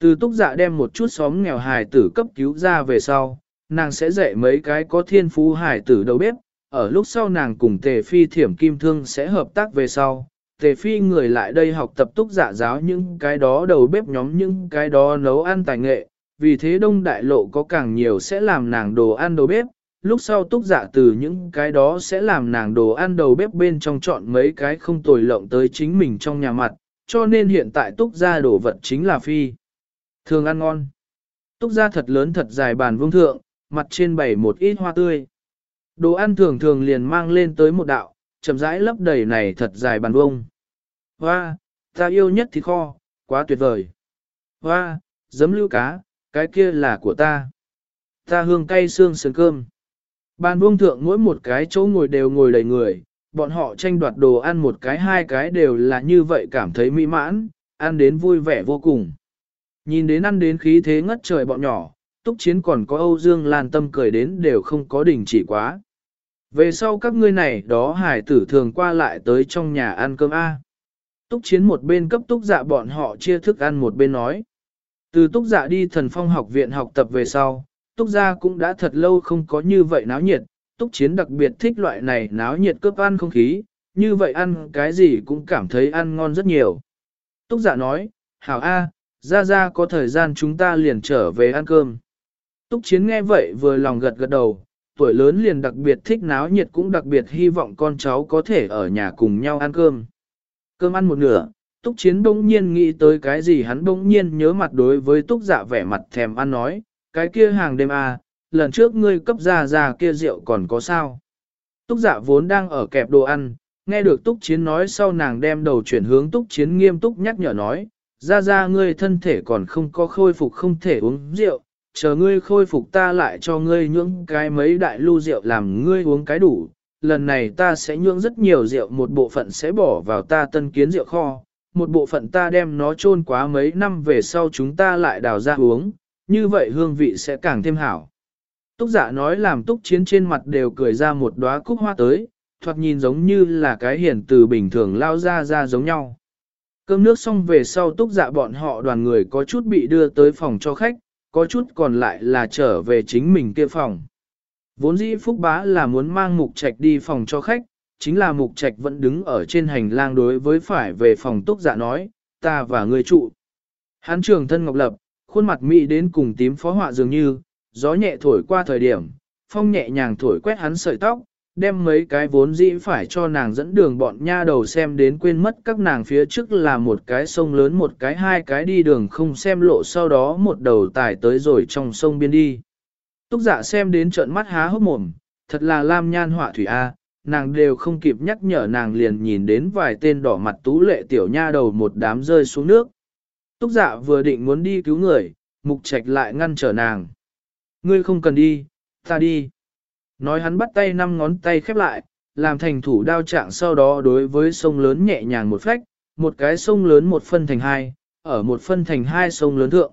Từ túc dạ đem một chút xóm nghèo hài tử cấp cứu ra về sau, nàng sẽ dạy mấy cái có thiên phú hài tử đầu bếp, ở lúc sau nàng cùng tề phi thiểm kim thương sẽ hợp tác về sau, tề phi người lại đây học tập túc giả giáo những cái đó đầu bếp nhóm những cái đó nấu ăn tài nghệ, vì thế đông đại lộ có càng nhiều sẽ làm nàng đồ ăn đầu bếp, lúc sau túc giả từ những cái đó sẽ làm nàng đồ ăn đầu bếp bên trong chọn mấy cái không tồi lộng tới chính mình trong nhà mặt, cho nên hiện tại túc gia đồ vật chính là phi. Thường ăn ngon. Túc gia thật lớn thật dài bàn vương thượng, mặt trên bày một ít hoa tươi. Đồ ăn thường thường liền mang lên tới một đạo, chậm rãi lấp đầy này thật dài bàn vông. Hoa, ta yêu nhất thịt kho, quá tuyệt vời. Hoa, giấm lưu cá, cái kia là của ta. Ta hương cay xương sườn cơm. Bàn buông thượng mỗi một cái chỗ ngồi đều ngồi đầy người, bọn họ tranh đoạt đồ ăn một cái hai cái đều là như vậy cảm thấy mỹ mãn, ăn đến vui vẻ vô cùng. Nhìn đến ăn đến khí thế ngất trời bọn nhỏ, túc chiến còn có Âu Dương Lan Tâm cười đến đều không có đình chỉ quá. Về sau các ngươi này đó hải tử thường qua lại tới trong nhà ăn cơm A. Túc chiến một bên cấp túc dạ bọn họ chia thức ăn một bên nói. Từ túc dạ đi thần phong học viện học tập về sau, túc gia cũng đã thật lâu không có như vậy náo nhiệt, túc chiến đặc biệt thích loại này náo nhiệt cướp ăn không khí, như vậy ăn cái gì cũng cảm thấy ăn ngon rất nhiều. Túc dạ nói, hảo A, ra ra có thời gian chúng ta liền trở về ăn cơm. Túc chiến nghe vậy vừa lòng gật gật đầu, tuổi lớn liền đặc biệt thích náo nhiệt cũng đặc biệt hy vọng con cháu có thể ở nhà cùng nhau ăn cơm. Cơm ăn một nửa, Túc Chiến bỗng nhiên nghĩ tới cái gì hắn bỗng nhiên nhớ mặt đối với Túc Dạ vẻ mặt thèm ăn nói, cái kia hàng đêm à, lần trước ngươi cấp ra ra kia rượu còn có sao. Túc Dạ vốn đang ở kẹp đồ ăn, nghe được Túc Chiến nói sau nàng đem đầu chuyển hướng Túc Chiến nghiêm túc nhắc nhở nói, ra ra ngươi thân thể còn không có khôi phục không thể uống rượu, chờ ngươi khôi phục ta lại cho ngươi những cái mấy đại lưu rượu làm ngươi uống cái đủ, lần này ta sẽ nhượng rất nhiều rượu một bộ phận sẽ bỏ vào ta tân kiến rượu kho, một bộ phận ta đem nó chôn quá mấy năm về sau chúng ta lại đào ra uống, như vậy hương vị sẽ càng thêm hảo. Túc giả nói làm túc chiến trên mặt đều cười ra một đóa cúc hoa tới, thoạt nhìn giống như là cái hiển từ bình thường lao ra ra giống nhau. Cơm nước xong về sau túc dạ bọn họ đoàn người có chút bị đưa tới phòng cho khách, có chút còn lại là trở về chính mình kia phòng. Vốn dĩ Phúc Bá là muốn mang mục trạch đi phòng cho khách, chính là mục trạch vẫn đứng ở trên hành lang đối với phải về phòng túc dạ nói, ta và người trụ. Hán trường thân ngọc lập, khuôn mặt mỹ đến cùng tím phó họa dường như, gió nhẹ thổi qua thời điểm, phong nhẹ nhàng thổi quét hắn sợi tóc, đem mấy cái vốn dĩ phải cho nàng dẫn đường bọn nha đầu xem đến quên mất các nàng phía trước là một cái sông lớn một cái hai cái đi đường không xem lộ sau đó một đầu tải tới rồi trong sông biên đi. Túc dạ xem đến trợn mắt há hốc mồm, thật là lam nhan họa thủy A, nàng đều không kịp nhắc nhở nàng liền nhìn đến vài tên đỏ mặt tú lệ tiểu nha đầu một đám rơi xuống nước. Túc dạ vừa định muốn đi cứu người, mục trạch lại ngăn trở nàng. Ngươi không cần đi, ta đi. Nói hắn bắt tay năm ngón tay khép lại, làm thành thủ đao trạng sau đó đối với sông lớn nhẹ nhàng một phách, một cái sông lớn một phân thành hai, ở một phân thành hai sông lớn thượng.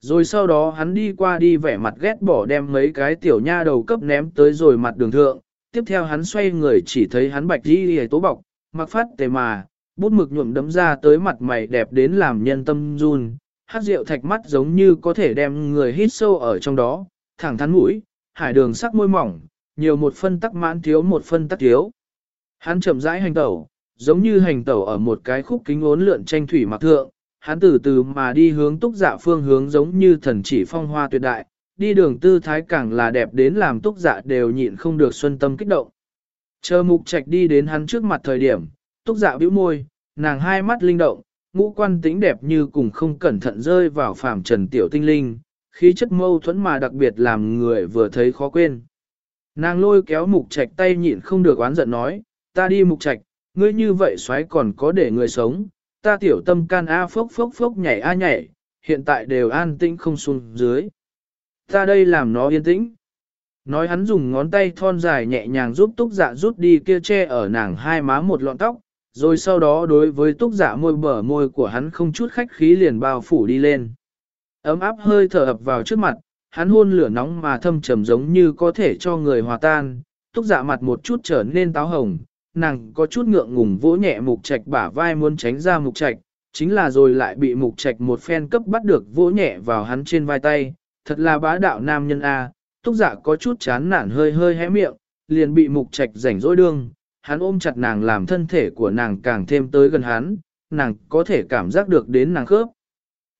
Rồi sau đó hắn đi qua đi vẻ mặt ghét bỏ đem mấy cái tiểu nha đầu cấp ném tới rồi mặt đường thượng, tiếp theo hắn xoay người chỉ thấy hắn bạch đi hề tố bọc, mặc phát tề mà, bút mực nhuộm đấm ra tới mặt mày đẹp đến làm nhân tâm run, hát rượu thạch mắt giống như có thể đem người hít sâu ở trong đó, thẳng thắn mũi, hải đường sắc môi mỏng, nhiều một phân tắc mãn thiếu một phân tắc thiếu. Hắn chậm rãi hành tẩu, giống như hành tẩu ở một cái khúc kính ốn lượn tranh thủy mặc thượng, hắn từ từ mà đi hướng túc dạ phương hướng giống như thần chỉ phong hoa tuyệt đại, đi đường tư thái càng là đẹp đến làm túc dạ đều nhịn không được xuân tâm kích động. Chờ mục trạch đi đến hắn trước mặt thời điểm, túc dạ bĩu môi, nàng hai mắt linh động, ngũ quan tính đẹp như cùng không cẩn thận rơi vào phàm trần tiểu tinh linh, khí chất mâu thuẫn mà đặc biệt làm người vừa thấy khó quên. Nàng lôi kéo mục trạch tay nhịn không được oán giận nói, ta đi mục trạch, ngươi như vậy xoáy còn có để người sống, ta tiểu tâm can a phốc phốc phốc nhảy a nhảy, hiện tại đều an tĩnh không xuống dưới. Ta đây làm nó yên tĩnh. Nói hắn dùng ngón tay thon dài nhẹ nhàng giúp túc dạ rút đi kia che ở nàng hai má một lọn tóc, rồi sau đó đối với túc dạ môi bở môi của hắn không chút khách khí liền bao phủ đi lên. Ấm áp hơi thở ập vào trước mặt, hắn hôn lửa nóng mà thâm trầm giống như có thể cho người hòa tan, túc dạ mặt một chút trở nên táo hồng, nàng có chút ngượng ngùng vỗ nhẹ mục trạch bả vai muốn tránh ra mục trạch, chính là rồi lại bị mục trạch một phen cấp bắt được vỗ nhẹ vào hắn trên vai tay, thật là bá đạo nam nhân A, túc dạ có chút chán nản hơi hơi hé miệng, liền bị mục trạch rảnh rỗi đương, hắn ôm chặt nàng làm thân thể của nàng càng thêm tới gần hắn, nàng có thể cảm giác được đến nàng khớp.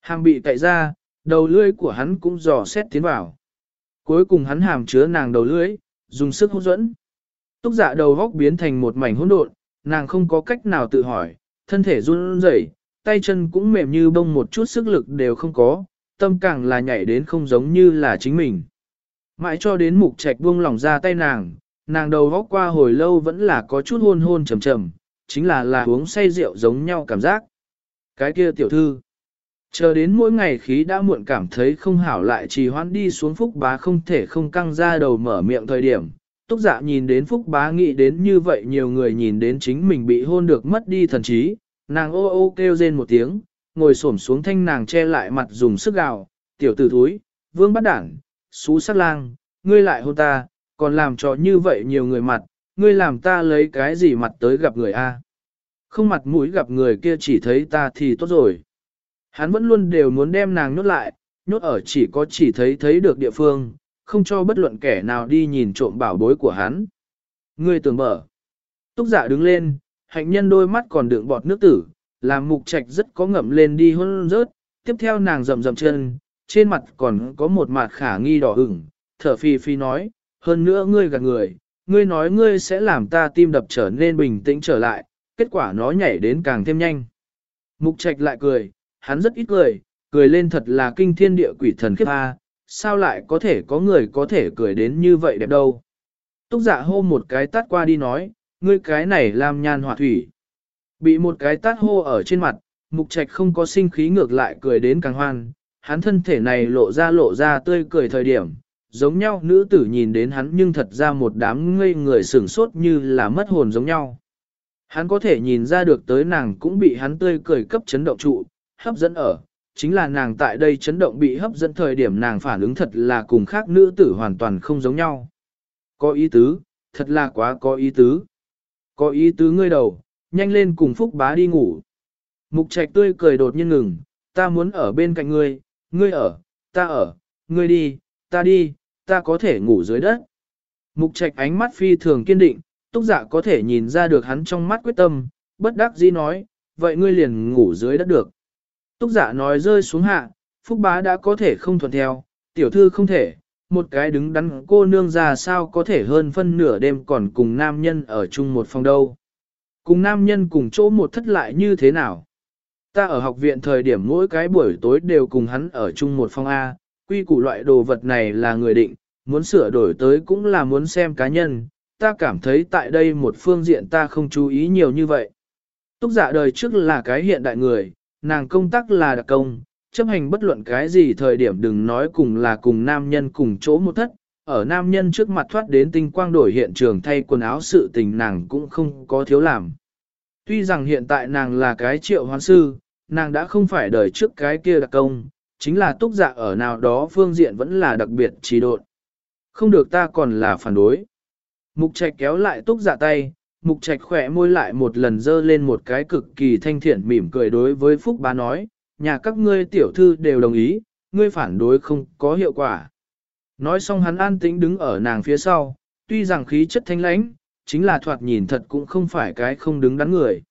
Hàng bị cậy ra, đầu lưỡi của hắn cũng dò xét tiến vào. Cuối cùng hắn hàm chứa nàng đầu lưỡi, dùng sức hút dẫn. Túc dạ đầu góc biến thành một mảnh hỗn độn, nàng không có cách nào tự hỏi, thân thể run rẩy, tay chân cũng mềm như bông một chút sức lực đều không có, tâm càng là nhảy đến không giống như là chính mình. Mãi cho đến mục trạch buông lỏng ra tay nàng, nàng đầu góc qua hồi lâu vẫn là có chút hôn hôn trầm trầm, chính là là uống say rượu giống nhau cảm giác. Cái kia tiểu thư, chờ đến mỗi ngày khí đã muộn cảm thấy không hảo lại trì hoãn đi xuống phúc bá không thể không căng ra đầu mở miệng thời điểm. Túc dạ nhìn đến phúc bá nghĩ đến như vậy nhiều người nhìn đến chính mình bị hôn được mất đi thần trí, nàng ô ô kêu rên một tiếng, ngồi xổm xuống thanh nàng che lại mặt dùng sức gào, tiểu tử thúi, vương bắt đảng, xú sát lang, ngươi lại hôn ta, còn làm cho như vậy nhiều người mặt, ngươi làm ta lấy cái gì mặt tới gặp người a? Không mặt mũi gặp người kia chỉ thấy ta thì tốt rồi. Hắn vẫn luôn đều muốn đem nàng nhốt lại, nhốt ở chỉ có chỉ thấy thấy được địa phương, không cho bất luận kẻ nào đi nhìn trộm bảo bối của hắn. Ngươi tưởng mở. Túc giả dạ đứng lên, hạnh nhân đôi mắt còn đựng bọt nước tử, làm mục trạch rất có ngậm lên đi hôn rớt, tiếp theo nàng rầm rầm chân, trên mặt còn có một mặt khả nghi đỏ ửng, thở phi phi nói, hơn nữa ngươi gạt người, ngươi nói ngươi sẽ làm ta tim đập trở nên bình tĩnh trở lại, kết quả nó nhảy đến càng thêm nhanh. Mục trạch lại cười, hắn rất ít cười, cười lên thật là kinh thiên địa quỷ thần khiếp a, sao lại có thể có người có thể cười đến như vậy đẹp đâu. Túc dạ hô một cái tắt qua đi nói, ngươi cái này làm nhan hỏa thủy. Bị một cái tát hô ở trên mặt, mục trạch không có sinh khí ngược lại cười đến càng hoan, hắn thân thể này lộ ra lộ ra tươi cười thời điểm, giống nhau nữ tử nhìn đến hắn nhưng thật ra một đám ngây người sửng sốt như là mất hồn giống nhau. Hắn có thể nhìn ra được tới nàng cũng bị hắn tươi cười cấp chấn động trụ, hấp dẫn ở, chính là nàng tại đây chấn động bị hấp dẫn thời điểm nàng phản ứng thật là cùng khác nữ tử hoàn toàn không giống nhau. Có ý tứ, thật là quá có ý tứ. Có ý tứ ngươi đầu, nhanh lên cùng Phúc bá đi ngủ. Mục trạch tươi cười đột nhiên ngừng, ta muốn ở bên cạnh ngươi, ngươi ở, ta ở, ngươi đi, ta đi, ta có thể ngủ dưới đất. Mục trạch ánh mắt phi thường kiên định, túc dạ có thể nhìn ra được hắn trong mắt quyết tâm, bất đắc dĩ nói, vậy ngươi liền ngủ dưới đất được. Túc dạ nói rơi xuống hạ, Phúc bá đã có thể không thuận theo, tiểu thư không thể, một cái đứng đắn cô nương già sao có thể hơn phân nửa đêm còn cùng nam nhân ở chung một phòng đâu. Cùng nam nhân cùng chỗ một thất lại như thế nào? Ta ở học viện thời điểm mỗi cái buổi tối đều cùng hắn ở chung một phòng A, quy củ loại đồ vật này là người định, muốn sửa đổi tới cũng là muốn xem cá nhân, ta cảm thấy tại đây một phương diện ta không chú ý nhiều như vậy. Túc giả dạ đời trước là cái hiện đại người, nàng công tác là đặc công, chấp hành bất luận cái gì thời điểm đừng nói cùng là cùng nam nhân cùng chỗ một thất, ở nam nhân trước mặt thoát đến tinh quang đổi hiện trường thay quần áo sự tình nàng cũng không có thiếu làm. Tuy rằng hiện tại nàng là cái triệu hoán sư, nàng đã không phải đời trước cái kia đặc công, chính là túc dạ ở nào đó phương diện vẫn là đặc biệt trí độn. Không được ta còn là phản đối. Mục trạch kéo lại túc dạ tay, mục trạch khỏe môi lại một lần dơ lên một cái cực kỳ thanh thiện mỉm cười đối với Phúc bá nói, nhà các ngươi tiểu thư đều đồng ý, ngươi phản đối không có hiệu quả. Nói xong hắn an tĩnh đứng ở nàng phía sau, tuy rằng khí chất thanh lãnh, chính là thoạt nhìn thật cũng không phải cái không đứng đắn người.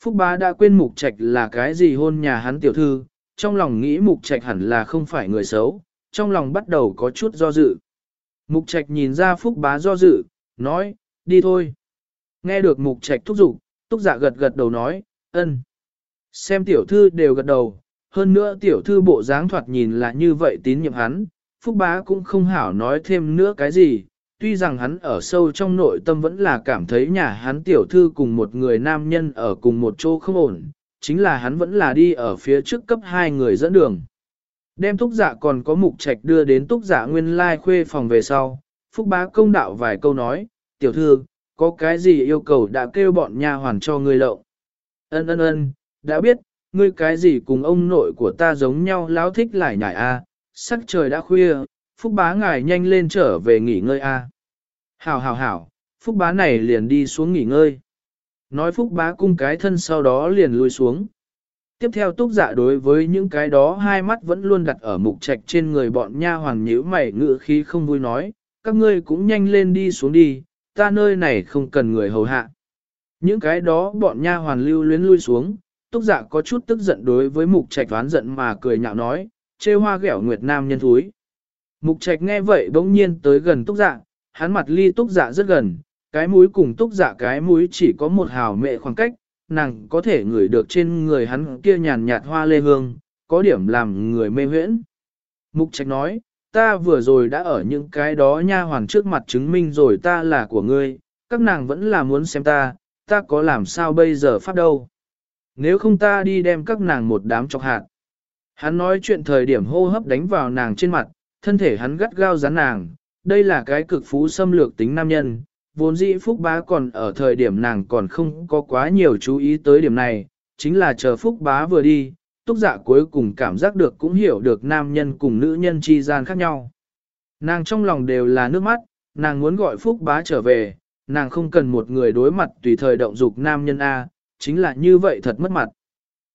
Phúc bá đã quên mục trạch là cái gì hôn nhà hắn tiểu thư, trong lòng nghĩ mục trạch hẳn là không phải người xấu, trong lòng bắt đầu có chút do dự. Mục trạch nhìn ra phúc bá do dự, nói, đi thôi. Nghe được mục trạch thúc giục, túc giả gật gật đầu nói, ân. Xem tiểu thư đều gật đầu, hơn nữa tiểu thư bộ dáng thoạt nhìn là như vậy tín nhiệm hắn, phúc bá cũng không hảo nói thêm nữa cái gì, tuy rằng hắn ở sâu trong nội tâm vẫn là cảm thấy nhà hắn tiểu thư cùng một người nam nhân ở cùng một chỗ không ổn, chính là hắn vẫn là đi ở phía trước cấp hai người dẫn đường. Đem túc dạ còn có mục trạch đưa đến túc dạ nguyên lai khuê phòng về sau, phúc bá công đạo vài câu nói, tiểu thư, có cái gì yêu cầu đã kêu bọn nha hoàn cho ngươi lậu. Ân ân ân, đã biết, ngươi cái gì cùng ông nội của ta giống nhau láo thích lại nhải a, à, sắc trời đã khuya, phúc bá ngài nhanh lên trở về nghỉ ngơi a. Hảo hảo hảo, phúc bá này liền đi xuống nghỉ ngơi. Nói phúc bá cung cái thân sau đó liền lui xuống. Tiếp theo túc dạ đối với những cái đó hai mắt vẫn luôn đặt ở mục trạch trên người bọn nha hoàng nhíu mày ngự khí không vui nói, các ngươi cũng nhanh lên đi xuống đi, ta nơi này không cần người hầu hạ. Những cái đó bọn nha hoàn lưu luyến lui xuống, túc dạ có chút tức giận đối với mục trạch đoán giận mà cười nhạo nói, chê hoa ghẻo nguyệt nam nhân thúi. Mục trạch nghe vậy bỗng nhiên tới gần túc dạ, hắn mặt ly túc dạ rất gần, cái mũi cùng túc dạ cái mũi chỉ có một hào mệ khoảng cách, nàng có thể ngửi được trên người hắn kia nhàn nhạt hoa lê hương, có điểm làm người mê huyễn. Mục trạch nói, ta vừa rồi đã ở những cái đó nha hoàn trước mặt chứng minh rồi ta là của ngươi, các nàng vẫn là muốn xem ta, ta có làm sao bây giờ phát đâu. Nếu không ta đi đem các nàng một đám chọc hạt. Hắn nói chuyện thời điểm hô hấp đánh vào nàng trên mặt, thân thể hắn gắt gao rắn nàng, đây là cái cực phú xâm lược tính nam nhân, vốn dĩ Phúc Bá còn ở thời điểm nàng còn không có quá nhiều chú ý tới điểm này, chính là chờ Phúc Bá vừa đi, túc dạ cuối cùng cảm giác được cũng hiểu được nam nhân cùng nữ nhân chi gian khác nhau. Nàng trong lòng đều là nước mắt, nàng muốn gọi Phúc Bá trở về, nàng không cần một người đối mặt tùy thời động dục nam nhân A, chính là như vậy thật mất mặt.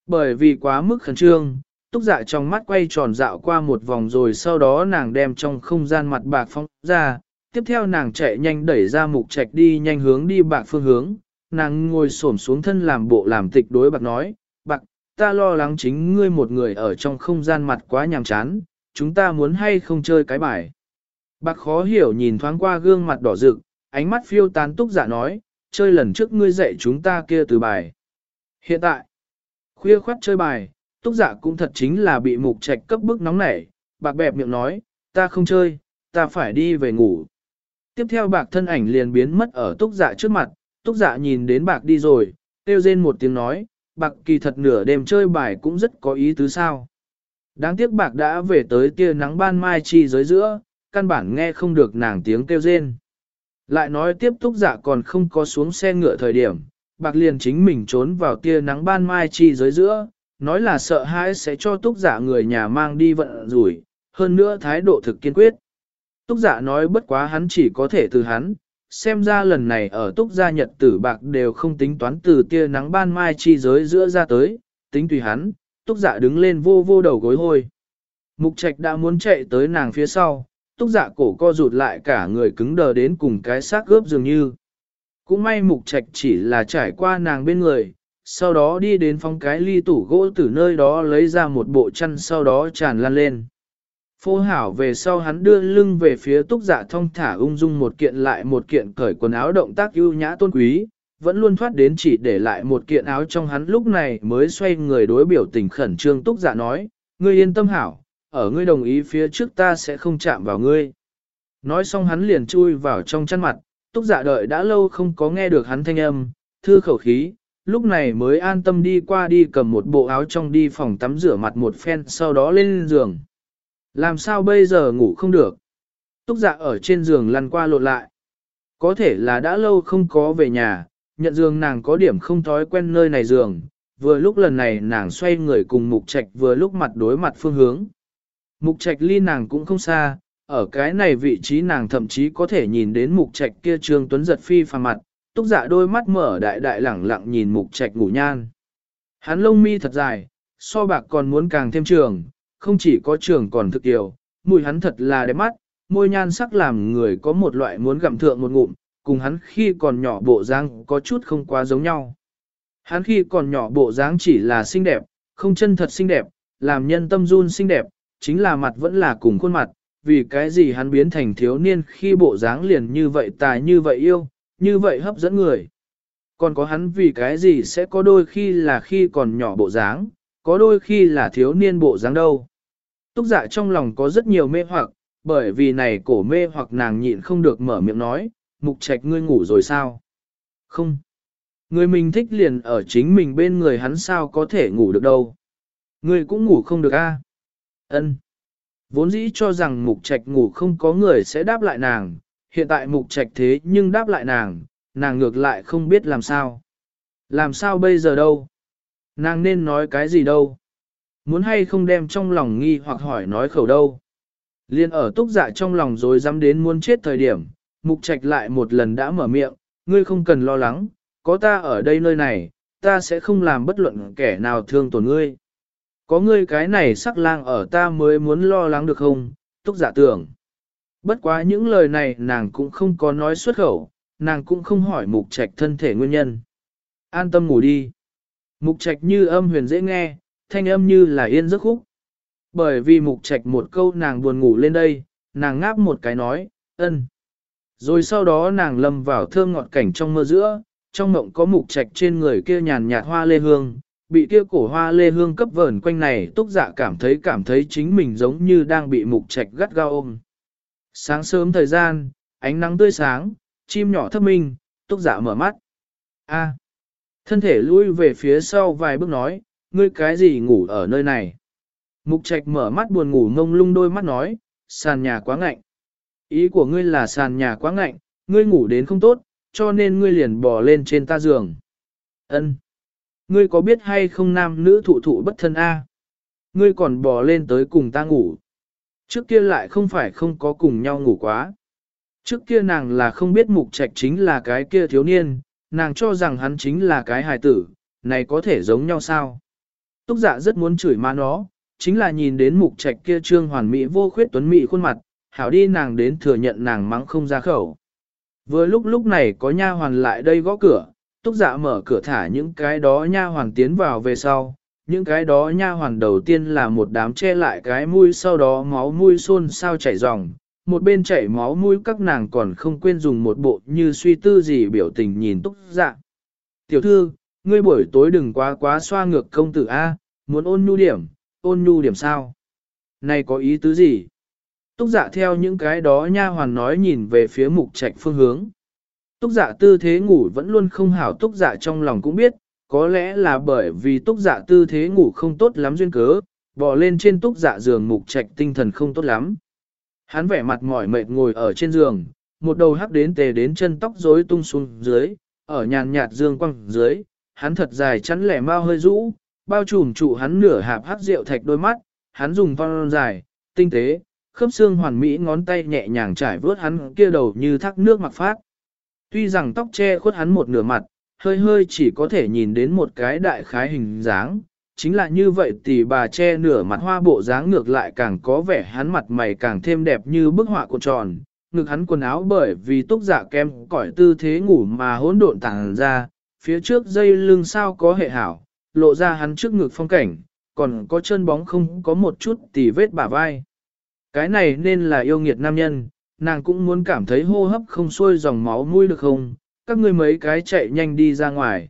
Bởi vì quá mức khẩn trương, túc dạ trong mắt quay tròn dạo qua một vòng rồi sau đó nàng đem trong không gian mặt bạc phong ra, tiếp theo nàng chạy nhanh đẩy ra mục trạch đi nhanh hướng đi bạc phương hướng, nàng ngồi xổm xuống thân làm bộ làm tịch đối bạc nói, bạc, ta lo lắng chính ngươi một người ở trong không gian mặt quá nhàm chán, chúng ta muốn hay không chơi cái bài. Bạc khó hiểu nhìn thoáng qua gương mặt đỏ rực, ánh mắt phiêu tán túc dạ nói, chơi lần trước ngươi dạy chúng ta kia từ bài. Hiện tại, khuya khoát chơi bài, túc dạ cũng thật chính là bị mục trạch cấp bức nóng nảy, bạc bẹp miệng nói, ta không chơi, ta phải đi về ngủ. Tiếp theo bạc thân ảnh liền biến mất ở túc dạ trước mặt, túc dạ nhìn đến bạc đi rồi, kêu rên một tiếng nói, bạc kỳ thật nửa đêm chơi bài cũng rất có ý tứ sao. Đáng tiếc bạc đã về tới tia nắng ban mai chi giới giữa, căn bản nghe không được nàng tiếng kêu rên. Lại nói tiếp túc dạ còn không có xuống xe ngựa thời điểm, bạc liền chính mình trốn vào tia nắng ban mai chi giới giữa, nói là sợ hãi sẽ cho túc giả người nhà mang đi vận rủi, hơn nữa thái độ thực kiên quyết. Túc giả nói bất quá hắn chỉ có thể từ hắn, xem ra lần này ở túc gia nhật tử bạc đều không tính toán từ tia nắng ban mai chi giới giữa ra tới, tính tùy hắn, túc giả đứng lên vô vô đầu gối hôi. Mục trạch đã muốn chạy tới nàng phía sau, túc giả cổ co rụt lại cả người cứng đờ đến cùng cái xác gớp dường như. Cũng may mục trạch chỉ là trải qua nàng bên người, sau đó đi đến phong cái ly tủ gỗ từ nơi đó lấy ra một bộ chăn sau đó tràn lan lên. Phô hảo về sau hắn đưa lưng về phía túc giả thông thả ung dung một kiện lại một kiện cởi quần áo động tác ưu nhã tôn quý, vẫn luôn thoát đến chỉ để lại một kiện áo trong hắn lúc này mới xoay người đối biểu tình khẩn trương túc giả nói, ngươi yên tâm hảo, ở ngươi đồng ý phía trước ta sẽ không chạm vào ngươi. Nói xong hắn liền chui vào trong chăn mặt, túc giả đợi đã lâu không có nghe được hắn thanh âm, thư khẩu khí, lúc này mới an tâm đi qua đi cầm một bộ áo trong đi phòng tắm rửa mặt một phen sau đó lên giường. Làm sao bây giờ ngủ không được? Túc dạ ở trên giường lăn qua lộn lại. Có thể là đã lâu không có về nhà, nhận giường nàng có điểm không thói quen nơi này giường, vừa lúc lần này nàng xoay người cùng mục trạch vừa lúc mặt đối mặt phương hướng. Mục trạch ly nàng cũng không xa, ở cái này vị trí nàng thậm chí có thể nhìn đến mục trạch kia trương tuấn giật phi phàm mặt, túc dạ đôi mắt mở đại đại lẳng lặng nhìn mục trạch ngủ nhan. Hắn lông mi thật dài, so bạc còn muốn càng thêm trường, không chỉ có trường còn thực tiểu, mùi hắn thật là đẹp mắt, môi nhan sắc làm người có một loại muốn gặm thượng một ngụm, cùng hắn khi còn nhỏ bộ dáng có chút không quá giống nhau. Hắn khi còn nhỏ bộ dáng chỉ là xinh đẹp, không chân thật xinh đẹp, làm nhân tâm run xinh đẹp, chính là mặt vẫn là cùng khuôn mặt, vì cái gì hắn biến thành thiếu niên khi bộ dáng liền như vậy tài như vậy yêu, như vậy hấp dẫn người. Còn có hắn vì cái gì sẽ có đôi khi là khi còn nhỏ bộ dáng, có đôi khi là thiếu niên bộ dáng đâu. Túc dạ trong lòng có rất nhiều mê hoặc, bởi vì này cổ mê hoặc nàng nhịn không được mở miệng nói, mục trạch ngươi ngủ rồi sao? Không. Người mình thích liền ở chính mình bên người hắn sao có thể ngủ được đâu. Người cũng ngủ không được a. Ân. Vốn dĩ cho rằng mục trạch ngủ không có người sẽ đáp lại nàng, hiện tại mục trạch thế nhưng đáp lại nàng, nàng ngược lại không biết làm sao. Làm sao bây giờ đâu? Nàng nên nói cái gì đâu? Muốn hay không đem trong lòng nghi hoặc hỏi nói khẩu đâu? Liên ở túc dạ trong lòng rồi dám đến muốn chết thời điểm, mục trạch lại một lần đã mở miệng, ngươi không cần lo lắng, có ta ở đây nơi này, ta sẽ không làm bất luận kẻ nào thương tổn ngươi. Có ngươi cái này sắc lang ở ta mới muốn lo lắng được không? Túc giả dạ tưởng. Bất quá những lời này nàng cũng không có nói xuất khẩu, nàng cũng không hỏi mục trạch thân thể nguyên nhân. An tâm ngủ đi. Mục trạch như âm huyền dễ nghe, thanh âm như là yên giấc khúc. Bởi vì mục trạch một câu nàng buồn ngủ lên đây, nàng ngáp một cái nói, ân. Rồi sau đó nàng lâm vào thơm ngọt cảnh trong mơ giữa, trong mộng có mục trạch trên người kia nhàn nhạt hoa lê hương, bị kia cổ hoa lê hương cấp vờn quanh này túc dạ cảm thấy cảm thấy chính mình giống như đang bị mục trạch gắt gao ôm. Sáng sớm thời gian, ánh nắng tươi sáng, chim nhỏ thấp minh, túc dạ mở mắt. A. thân thể lui về phía sau vài bước nói, ngươi cái gì ngủ ở nơi này? Mục trạch mở mắt buồn ngủ ngông lung đôi mắt nói, sàn nhà quá ngạnh. Ý của ngươi là sàn nhà quá ngạnh, ngươi ngủ đến không tốt, cho nên ngươi liền bò lên trên ta giường. Ân, Ngươi có biết hay không nam nữ thụ thụ bất thân A? Ngươi còn bò lên tới cùng ta ngủ. Trước kia lại không phải không có cùng nhau ngủ quá. Trước kia nàng là không biết mục trạch chính là cái kia thiếu niên, nàng cho rằng hắn chính là cái hài tử, này có thể giống nhau sao? Túc dạ rất muốn chửi má nó, chính là nhìn đến mục trạch kia trương hoàn mỹ vô khuyết tuấn mỹ khuôn mặt, hảo đi nàng đến thừa nhận nàng mắng không ra khẩu. Vừa lúc lúc này có nha hoàn lại đây gõ cửa, túc dạ mở cửa thả những cái đó nha hoàn tiến vào về sau. Những cái đó nha hoàn đầu tiên là một đám che lại cái mũi sau đó máu mũi xôn sao chảy ròng, một bên chảy máu mũi các nàng còn không quên dùng một bộ như suy tư gì biểu tình nhìn túc dạ. Tiểu thư, ngươi buổi tối đừng quá quá xoa ngược công tử A, muốn ôn nhu điểm, ôn nhu điểm sao? Này có ý tứ gì? Túc dạ theo những cái đó nha hoàn nói nhìn về phía mục trạch phương hướng. Túc dạ tư thế ngủ vẫn luôn không hảo túc dạ trong lòng cũng biết, có lẽ là bởi vì túc dạ tư thế ngủ không tốt lắm duyên cớ, bò lên trên túc dạ giường mục trạch tinh thần không tốt lắm. Hắn vẻ mặt mỏi mệt ngồi ở trên giường, một đầu hắc đến tề đến chân tóc rối tung xuống dưới, ở nhàn nhạt dương quăng dưới, hắn thật dài chắn lẻ mau hơi rũ, bao trùm trụ hắn nửa hạp hắc rượu thạch đôi mắt, hắn dùng phong dài, tinh tế, khớp xương hoàn mỹ ngón tay nhẹ nhàng trải vớt hắn kia đầu như thác nước mặc phát. Tuy rằng tóc che khuất hắn một nửa mặt, hơi hơi chỉ có thể nhìn đến một cái đại khái hình dáng, chính là như vậy thì bà che nửa mặt hoa bộ dáng ngược lại càng có vẻ hắn mặt mày càng thêm đẹp như bức họa cuộn tròn, ngực hắn quần áo bởi vì túc giả dạ kem cõi tư thế ngủ mà hỗn độn tàng ra, phía trước dây lưng sao có hệ hảo, lộ ra hắn trước ngực phong cảnh, còn có chân bóng không có một chút tì vết bả vai. Cái này nên là yêu nghiệt nam nhân, nàng cũng muốn cảm thấy hô hấp không xuôi dòng máu mũi được không, các ngươi mấy cái chạy nhanh đi ra ngoài.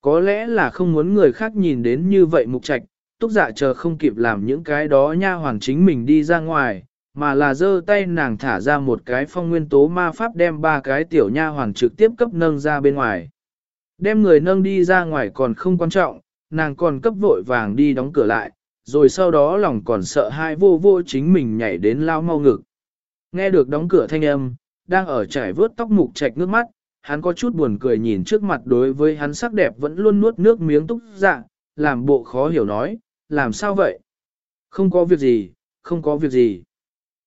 Có lẽ là không muốn người khác nhìn đến như vậy mục trạch, túc dạ chờ không kịp làm những cái đó nha hoàng chính mình đi ra ngoài, mà là giơ tay nàng thả ra một cái phong nguyên tố ma pháp đem ba cái tiểu nha hoàng trực tiếp cấp nâng ra bên ngoài. Đem người nâng đi ra ngoài còn không quan trọng, nàng còn cấp vội vàng đi đóng cửa lại, rồi sau đó lòng còn sợ hai vô vô chính mình nhảy đến lao mau ngực. Nghe được đóng cửa thanh âm, đang ở trải vớt tóc mục trạch nước mắt, hắn có chút buồn cười nhìn trước mặt đối với hắn sắc đẹp vẫn luôn nuốt nước miếng túc dạ, làm bộ khó hiểu nói, làm sao vậy? Không có việc gì, không có việc gì.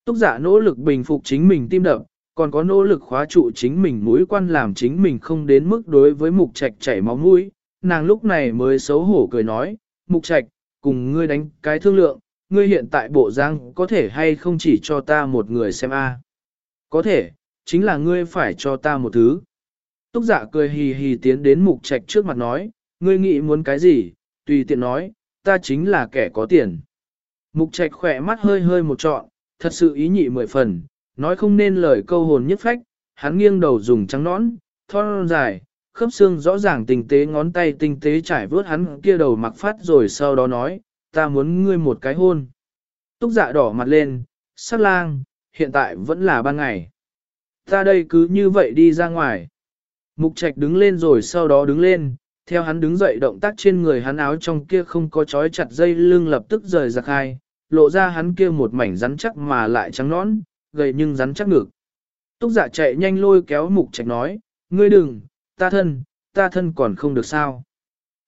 Túc dạ nỗ lực bình phục chính mình tim đập, còn có nỗ lực khóa trụ chính mình mũi quan làm chính mình không đến mức đối với mục trạch chảy máu mũi, nàng lúc này mới xấu hổ cười nói, mục trạch, cùng ngươi đánh cái thương lượng, ngươi hiện tại bộ giang có thể hay không chỉ cho ta một người xem a? Có thể, chính là ngươi phải cho ta một thứ. Túc dạ cười hì hì tiến đến mục trạch trước mặt nói, ngươi nghĩ muốn cái gì, tùy tiện nói, ta chính là kẻ có tiền. Mục trạch khỏe mắt hơi hơi một trọn, thật sự ý nhị mười phần, nói không nên lời câu hồn nhất phách, hắn nghiêng đầu dùng trắng nõn, thon dài, khớp xương rõ ràng tinh tế ngón tay tinh tế trải vớt hắn kia đầu mặc phát rồi sau đó nói, ta muốn ngươi một cái hôn. Túc dạ đỏ mặt lên, sắc lang, hiện tại vẫn là ban ngày. Ta đây cứ như vậy đi ra ngoài. Mục trạch đứng lên rồi sau đó đứng lên, theo hắn đứng dậy động tác trên người hắn áo trong kia không có trói chặt dây lưng lập tức rời ra khai, lộ ra hắn kia một mảnh rắn chắc mà lại trắng nõn, gầy nhưng rắn chắc ngực. Túc dạ chạy nhanh lôi kéo mục trạch nói, ngươi đừng, ta thân, ta thân còn không được sao.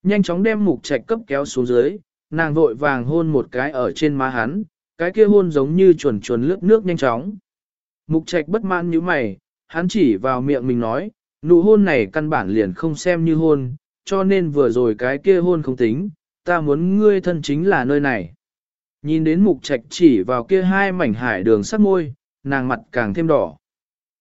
Nhanh chóng đem mục trạch cấp kéo xuống dưới, nàng vội vàng hôn một cái ở trên má hắn, cái kia hôn giống như chuồn chuồn lướt nước nhanh chóng. Mục trạch bất mãn như mày, hắn chỉ vào miệng mình nói, nụ hôn này căn bản liền không xem như hôn, cho nên vừa rồi cái kia hôn không tính, ta muốn ngươi thân chính là nơi này. Nhìn đến mục trạch chỉ vào kia hai mảnh hải đường sắc môi, nàng mặt càng thêm đỏ.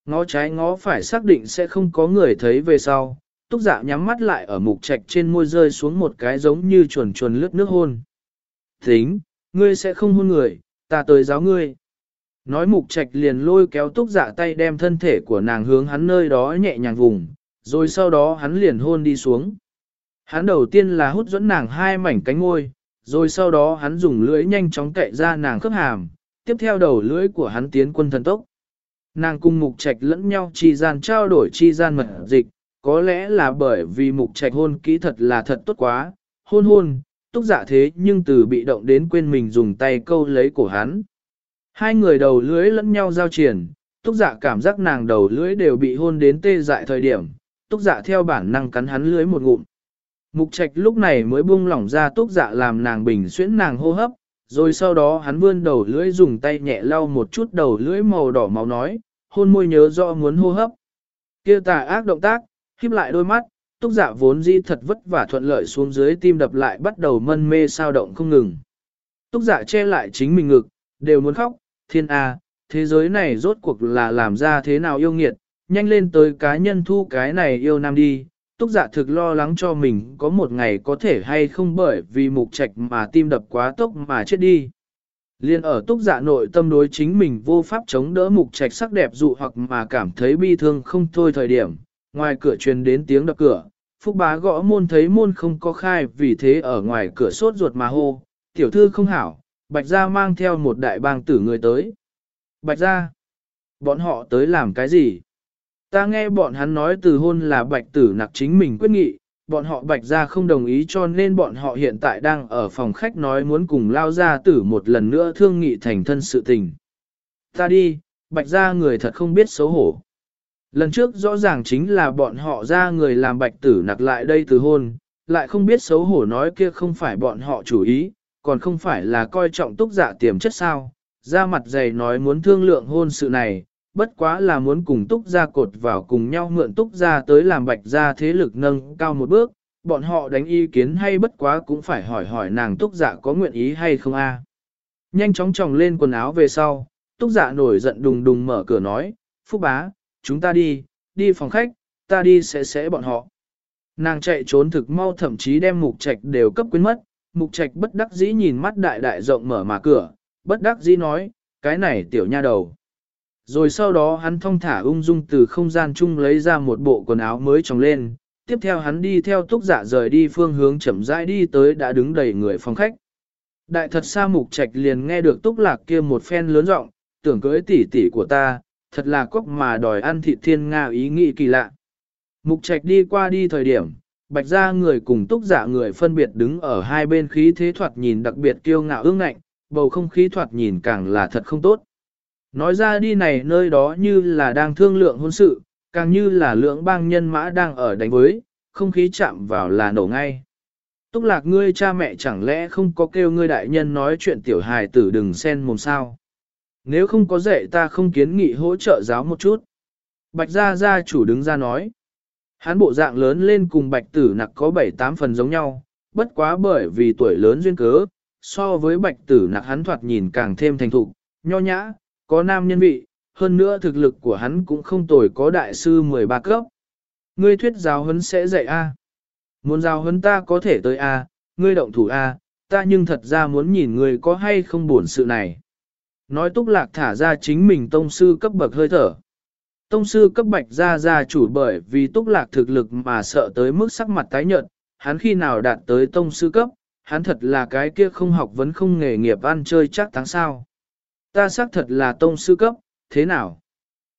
Ngó trái ngó phải xác định sẽ không có người thấy về sau, túc dạ nhắm mắt lại ở mục trạch trên môi rơi xuống một cái giống như chuồn chuồn lướt nước hôn. Tính, ngươi sẽ không hôn người, ta tới giáo ngươi. Nói mục trạch liền lôi kéo túc dạ tay đem thân thể của nàng hướng hắn nơi đó nhẹ nhàng vùng, rồi sau đó hắn liền hôn đi xuống. Hắn đầu tiên là hút dẫn nàng hai mảnh cánh ngôi, rồi sau đó hắn dùng lưỡi nhanh chóng cậy ra nàng khớp hàm, tiếp theo đầu lưỡi của hắn tiến quân thần tốc. Nàng cùng mục trạch lẫn nhau chi gian trao đổi chi gian mật dịch, có lẽ là bởi vì mục trạch hôn kỹ thật là thật tốt quá, hôn hôn, túc dạ thế nhưng từ bị động đến quên mình dùng tay câu lấy cổ hắn. Hai người đầu lưỡi lẫn nhau giao triển, túc dạ cảm giác nàng đầu lưỡi đều bị hôn đến tê dại thời điểm, túc dạ theo bản năng cắn hắn lưỡi một ngụm. Mục trạch lúc này mới buông lỏng ra túc dạ làm nàng bình xuyễn nàng hô hấp, rồi sau đó hắn vươn đầu lưỡi dùng tay nhẹ lau một chút đầu lưỡi màu đỏ máu nói, hôn môi nhớ rõ muốn hô hấp. Kia tà ác động tác, khép lại đôi mắt, túc dạ vốn di thật vất vả thuận lợi xuống dưới tim đập lại bắt đầu mân mê sao động không ngừng. Túc dạ che lại chính mình ngực, đều muốn khóc, thiên A, thế giới này rốt cuộc là làm ra thế nào yêu nghiệt, nhanh lên tới cá nhân thu cái này yêu nam đi. Túc giả dạ thực lo lắng cho mình có một ngày có thể hay không bởi vì mục trạch mà tim đập quá tốc mà chết đi. Liên ở túc giả dạ nội tâm đối chính mình vô pháp chống đỡ mục trạch sắc đẹp dụ hoặc mà cảm thấy bi thương không thôi thời điểm, ngoài cửa truyền đến tiếng đập cửa, phúc bá gõ môn thấy môn không có khai vì thế ở ngoài cửa sốt ruột mà hô, tiểu thư không hảo, Bạch Gia mang theo một đại bang tử người tới. Bạch Gia, bọn họ tới làm cái gì? Ta nghe bọn hắn nói từ hôn là Bạch tử nặc chính mình quyết nghị, bọn họ Bạch Gia không đồng ý cho nên bọn họ hiện tại đang ở phòng khách nói muốn cùng lao gia tử một lần nữa thương nghị thành thân sự tình. Ta đi, Bạch Gia người thật không biết xấu hổ. Lần trước rõ ràng chính là bọn họ ra người làm bạch tử nặc lại đây từ hôn, lại không biết xấu hổ nói kia không phải bọn họ chủ ý, còn không phải là coi trọng túc dạ tiềm chất sao, ra mặt dày nói muốn thương lượng hôn sự này, bất quá là muốn cùng túc gia cột vào cùng nhau mượn túc gia tới làm bạch gia thế lực nâng cao một bước, bọn họ đánh ý kiến hay bất quá cũng phải hỏi hỏi nàng túc dạ có nguyện ý hay không a. Nhanh chóng tròng lên quần áo về sau, túc dạ nổi giận đùng đùng mở cửa nói, phúc bá, chúng ta đi, đi phòng khách, ta đi sẽ sẽ bọn họ. Nàng chạy trốn thực mau thậm chí đem mục trạch đều cấp quyến mất, mục trạch bất đắc dĩ nhìn mắt đại đại rộng mở mà cửa, bất đắc dĩ nói, cái này tiểu nha đầu. Rồi sau đó hắn thong thả ung dung từ không gian chung lấy ra một bộ quần áo mới trồng lên, tiếp theo hắn đi theo túc giả rời đi phương hướng chậm rãi đi tới đã đứng đầy người phòng khách. Đại thật xa mục trạch liền nghe được túc lạc kia một phen lớn rộng, tưởng cưới tỷ tỷ của ta, thật là cốc mà đòi ăn thịt thiên nga ý nghĩ kỳ lạ. Mục trạch đi qua đi thời điểm, bạch ra người cùng túc giả người phân biệt đứng ở hai bên khí thế thoạt nhìn đặc biệt kiêu ngạo ương ngạnh, bầu không khí thoạt nhìn càng là thật không tốt. Nói ra đi này nơi đó như là đang thương lượng hôn sự, càng như là lượng bang nhân mã đang ở đánh với, không khí chạm vào là nổ ngay. Túc lạc ngươi cha mẹ chẳng lẽ không có kêu ngươi đại nhân nói chuyện tiểu hài tử đừng xen mồm sao. Nếu không có dạy ta không kiến nghị hỗ trợ giáo một chút. Bạch gia gia chủ đứng ra nói. Hắn bộ dạng lớn lên cùng bạch tử nặc có 7-8 phần giống nhau, bất quá bởi vì tuổi lớn duyên cớ, so với bạch tử nặc hắn thoạt nhìn càng thêm thành thục, nho nhã, có nam nhân vị, hơn nữa thực lực của hắn cũng không tồi có đại sư 13 cấp. Ngươi thuyết giáo huấn sẽ dạy A. Muốn giáo huấn ta có thể tới A, ngươi động thủ A, ta nhưng thật ra muốn nhìn ngươi có hay không buồn sự này. Nói túc lạc thả ra chính mình tông sư cấp bậc hơi thở. Tông sư cấp bạch ra ra chủ bởi vì túc lạc thực lực mà sợ tới mức sắc mặt tái nhợt, hắn khi nào đạt tới tông sư cấp, hắn thật là cái kia không học vấn không nghề nghiệp ăn chơi chắc tháng sao. Ta xác thật là tông sư cấp, thế nào?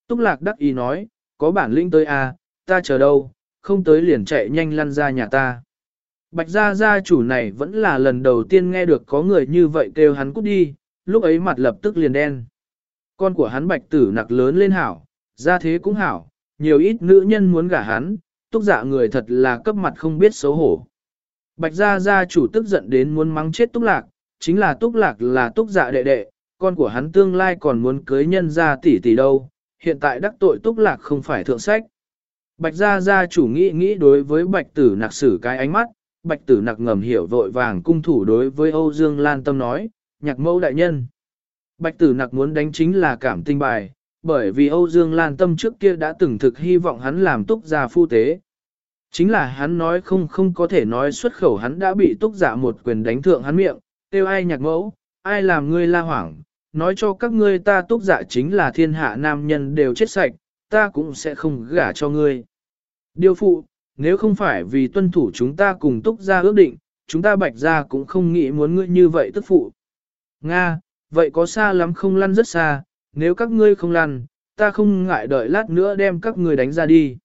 Túc lạc đắc ý nói, có bản lĩnh tới a, à, ta chờ đâu, không tới liền chạy nhanh lăn ra nhà ta. Bạch gia gia chủ này vẫn là lần đầu tiên nghe được có người như vậy kêu hắn cút đi, lúc ấy mặt lập tức liền đen. Con của hắn bạch tử nặc lớn lên hảo, ra thế cũng hảo, nhiều ít nữ nhân muốn gả hắn, túc dạ người thật là cấp mặt không biết xấu hổ. Bạch gia gia chủ tức giận đến muốn mắng chết túc lạc, chính là túc lạc là túc dạ đệ đệ, con của hắn tương lai còn muốn cưới nhân gia tỷ tỷ đâu, hiện tại đắc tội túc lạc không phải thượng sách. Bạch gia gia chủ nghĩ nghĩ đối với bạch tử nặc sử cái ánh mắt, bạch tử nặc ngầm hiểu vội vàng cung thủ đối với Âu Dương Lan Tâm nói, nhạc mẫu đại nhân. Bạch tử nặc muốn đánh chính là cảm tinh bài, bởi vì Âu Dương Lan Tâm trước kia đã từng thực hy vọng hắn làm túc gia phu tế. Chính là hắn nói không không có thể nói xuất khẩu hắn đã bị túc giả một quyền đánh thượng hắn miệng, tiêu ai nhạc mẫu, ai làm ngươi la hoảng, nói cho các ngươi ta túc giả chính là thiên hạ nam nhân đều chết sạch, ta cũng sẽ không gả cho ngươi. Điều phụ, nếu không phải vì tuân thủ chúng ta cùng túc ra ước định, chúng ta bạch ra cũng không nghĩ muốn ngươi như vậy tức phụ. Nga, vậy có xa lắm không lăn rất xa, nếu các ngươi không lăn, ta không ngại đợi lát nữa đem các ngươi đánh ra đi.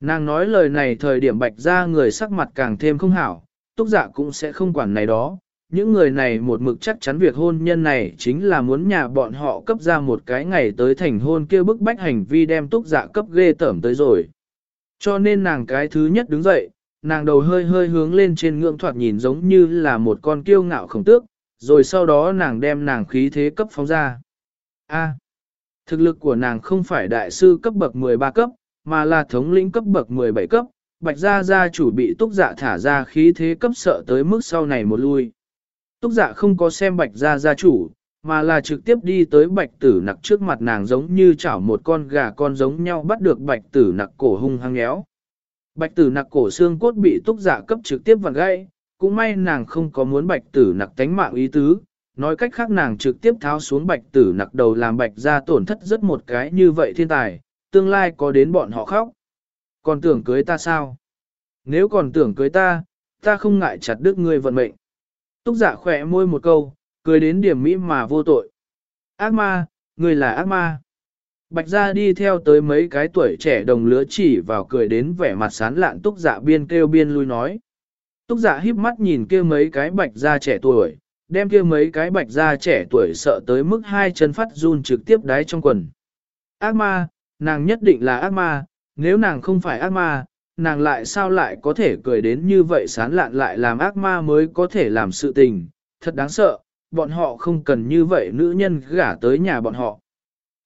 Nàng nói lời này thời điểm bạch ra người sắc mặt càng thêm không hảo, túc giả cũng sẽ không quản này đó. Những người này một mực chắc chắn việc hôn nhân này chính là muốn nhà bọn họ cấp ra một cái ngày tới thành hôn kia bức bách hành vi đem túc giả cấp ghê tởm tới rồi. Cho nên nàng cái thứ nhất đứng dậy, nàng đầu hơi hơi hướng lên trên ngưỡng thoạt nhìn giống như là một con kiêu ngạo khổng tước, rồi sau đó nàng đem nàng khí thế cấp phóng ra. A. thực lực của nàng không phải đại sư cấp bậc 13 cấp, mà là thống lĩnh cấp bậc 17 cấp, bạch gia gia chủ bị túc dạ thả ra khí thế cấp sợ tới mức sau này một lui. Túc dạ không có xem bạch gia gia chủ, mà là trực tiếp đi tới bạch tử nặc trước mặt nàng giống như chảo một con gà con giống nhau bắt được bạch tử nặc cổ hung hăng nhéo. Bạch tử nặc cổ xương cốt bị túc dạ cấp trực tiếp vặn gãy, cũng may nàng không có muốn bạch tử nặc tánh mạng ý tứ, nói cách khác nàng trực tiếp tháo xuống bạch tử nặc đầu làm bạch ra tổn thất rất một cái như vậy thiên tài, tương lai có đến bọn họ khóc. Còn tưởng cưới ta sao? Nếu còn tưởng cưới ta, ta không ngại chặt đứt ngươi vận mệnh. Túc giả khỏe môi một câu, cười đến điểm mỹ mà vô tội. Ác ma, ngươi là ác ma. Bạch gia đi theo tới mấy cái tuổi trẻ đồng lứa chỉ vào cười đến vẻ mặt sán lạn túc giả biên kêu biên lui nói. Túc giả híp mắt nhìn kia mấy cái bạch gia trẻ tuổi, đem kia mấy cái bạch gia trẻ tuổi sợ tới mức hai chân phát run trực tiếp đáy trong quần. Ác ma, nàng nhất định là ác ma, nếu nàng không phải ác ma, nàng lại sao lại có thể cười đến như vậy sán lạn lại làm ác ma mới có thể làm sự tình, thật đáng sợ, bọn họ không cần như vậy nữ nhân gả tới nhà bọn họ.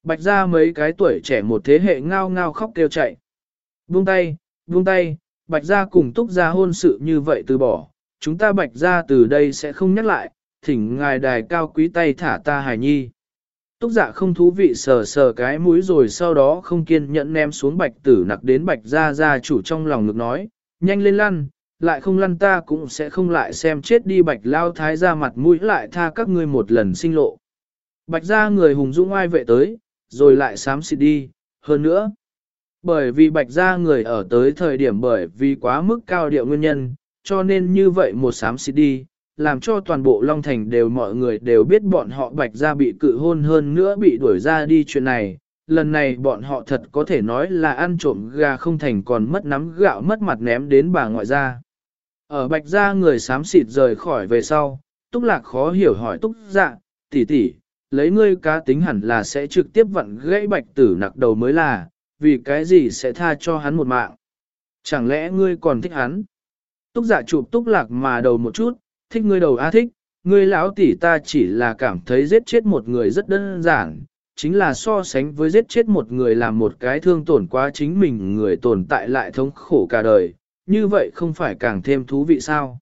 Bạch ra mấy cái tuổi trẻ một thế hệ ngao ngao khóc kêu chạy. Buông tay, buông tay, bạch ra cùng túc ra hôn sự như vậy từ bỏ, chúng ta bạch ra từ đây sẽ không nhắc lại, thỉnh ngài đài cao quý tay thả ta hài nhi. Túc dạ không thú vị sờ sờ cái mũi rồi sau đó không kiên nhẫn ném xuống bạch tử nặc đến bạch ra ra chủ trong lòng ngực nói, nhanh lên lăn, lại không lăn ta cũng sẽ không lại xem chết đi bạch lao thái ra mặt mũi lại tha các ngươi một lần sinh lộ. Bạch ra người hùng dũng ai vệ tới, rồi lại sám xịt đi, hơn nữa. Bởi vì bạch ra người ở tới thời điểm bởi vì quá mức cao điệu nguyên nhân, cho nên như vậy một sám xịt đi, làm cho toàn bộ Long Thành đều mọi người đều biết bọn họ bạch ra bị cự hôn hơn nữa bị đuổi ra đi chuyện này. Lần này bọn họ thật có thể nói là ăn trộm gà không thành còn mất nắm gạo mất mặt ném đến bà ngoại ra Ở bạch gia người xám xịt rời khỏi về sau, túc lạc khó hiểu hỏi túc dạ, tỷ tỷ, lấy ngươi cá tính hẳn là sẽ trực tiếp vặn gãy bạch tử nặc đầu mới là, vì cái gì sẽ tha cho hắn một mạng. Chẳng lẽ ngươi còn thích hắn? Túc dạ chụp túc lạc mà đầu một chút, thích ngươi đầu a thích, ngươi lão tỷ ta chỉ là cảm thấy giết chết một người rất đơn giản, chính là so sánh với giết chết một người làm một cái thương tổn quá chính mình người tồn tại lại thống khổ cả đời, như vậy không phải càng thêm thú vị sao?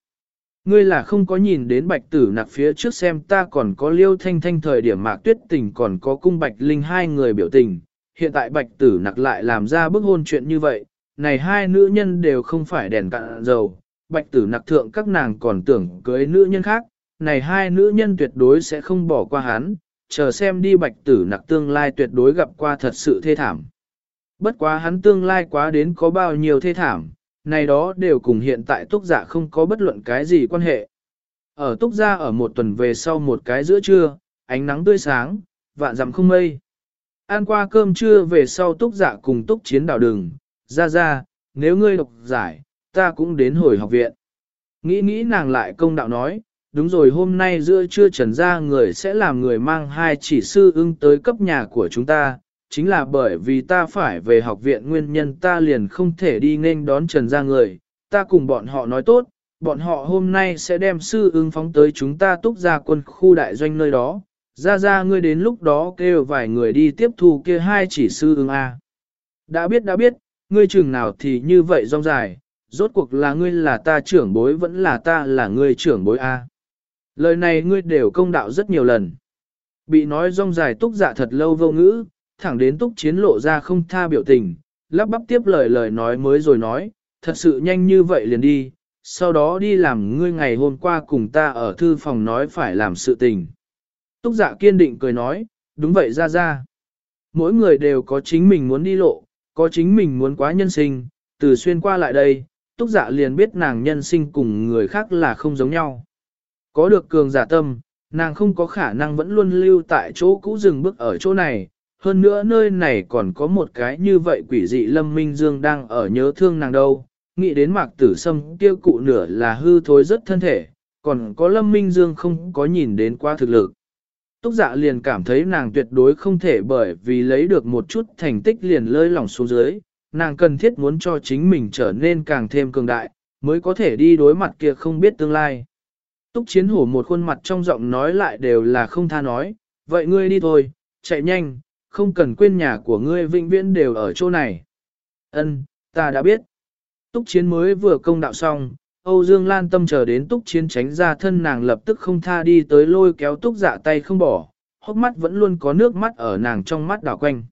Ngươi là không có nhìn đến bạch tử nặc phía trước xem ta còn có liêu thanh thanh thời điểm mạc tuyết tình còn có cung bạch linh hai người biểu tình, hiện tại bạch tử nặc lại làm ra bức hôn chuyện như vậy, này hai nữ nhân đều không phải đèn cạn dầu, bạch tử nặc thượng các nàng còn tưởng cưới nữ nhân khác, này hai nữ nhân tuyệt đối sẽ không bỏ qua hắn, chờ xem đi bạch tử nặc tương lai tuyệt đối gặp qua thật sự thê thảm. Bất quá hắn tương lai quá đến có bao nhiêu thê thảm, này đó đều cùng hiện tại túc giả dạ không có bất luận cái gì quan hệ. Ở túc gia ở một tuần về sau một cái giữa trưa, ánh nắng tươi sáng, vạn dặm không mây. Ăn qua cơm trưa về sau túc giả dạ cùng túc chiến đảo đường, ra ra, nếu ngươi độc giải, ta cũng đến hồi học viện. Nghĩ nghĩ nàng lại công đạo nói, đúng rồi hôm nay giữa trưa trần ra người sẽ làm người mang hai chỉ sư ưng tới cấp nhà của chúng ta, chính là bởi vì ta phải về học viện nguyên nhân ta liền không thể đi nên đón trần ra người, ta cùng bọn họ nói tốt, bọn họ hôm nay sẽ đem sư ưng phóng tới chúng ta túc ra quân khu đại doanh nơi đó, ra ra ngươi đến lúc đó kêu vài người đi tiếp thu kia hai chỉ sư ưng A. Đã biết đã biết, ngươi chừng nào thì như vậy rong dài, rốt cuộc là ngươi là ta trưởng bối vẫn là ta là ngươi trưởng bối A. Lời này ngươi đều công đạo rất nhiều lần. Bị nói rong dài túc dạ thật lâu vô ngữ, thẳng đến túc chiến lộ ra không tha biểu tình, lắp bắp tiếp lời lời nói mới rồi nói, thật sự nhanh như vậy liền đi, sau đó đi làm ngươi ngày hôm qua cùng ta ở thư phòng nói phải làm sự tình. Túc dạ kiên định cười nói, đúng vậy ra ra. Mỗi người đều có chính mình muốn đi lộ, có chính mình muốn quá nhân sinh, từ xuyên qua lại đây, túc dạ liền biết nàng nhân sinh cùng người khác là không giống nhau. Có được cường giả tâm, nàng không có khả năng vẫn luôn lưu tại chỗ cũ dừng bước ở chỗ này, hơn nữa nơi này còn có một cái như vậy quỷ dị Lâm Minh Dương đang ở nhớ thương nàng đâu, nghĩ đến mạc tử sâm kia cụ nửa là hư thối rất thân thể, còn có Lâm Minh Dương không có nhìn đến qua thực lực. Túc dạ liền cảm thấy nàng tuyệt đối không thể bởi vì lấy được một chút thành tích liền lơi lỏng xuống dưới, nàng cần thiết muốn cho chính mình trở nên càng thêm cường đại, mới có thể đi đối mặt kia không biết tương lai. Túc chiến hổ một khuôn mặt trong giọng nói lại đều là không tha nói, vậy ngươi đi thôi, chạy nhanh, không cần quên nhà của ngươi vĩnh viễn đều ở chỗ này. Ân, ta đã biết. Túc chiến mới vừa công đạo xong, Âu Dương Lan tâm chờ đến túc chiến tránh ra thân nàng lập tức không tha đi tới lôi kéo túc dạ tay không bỏ, hốc mắt vẫn luôn có nước mắt ở nàng trong mắt đảo quanh.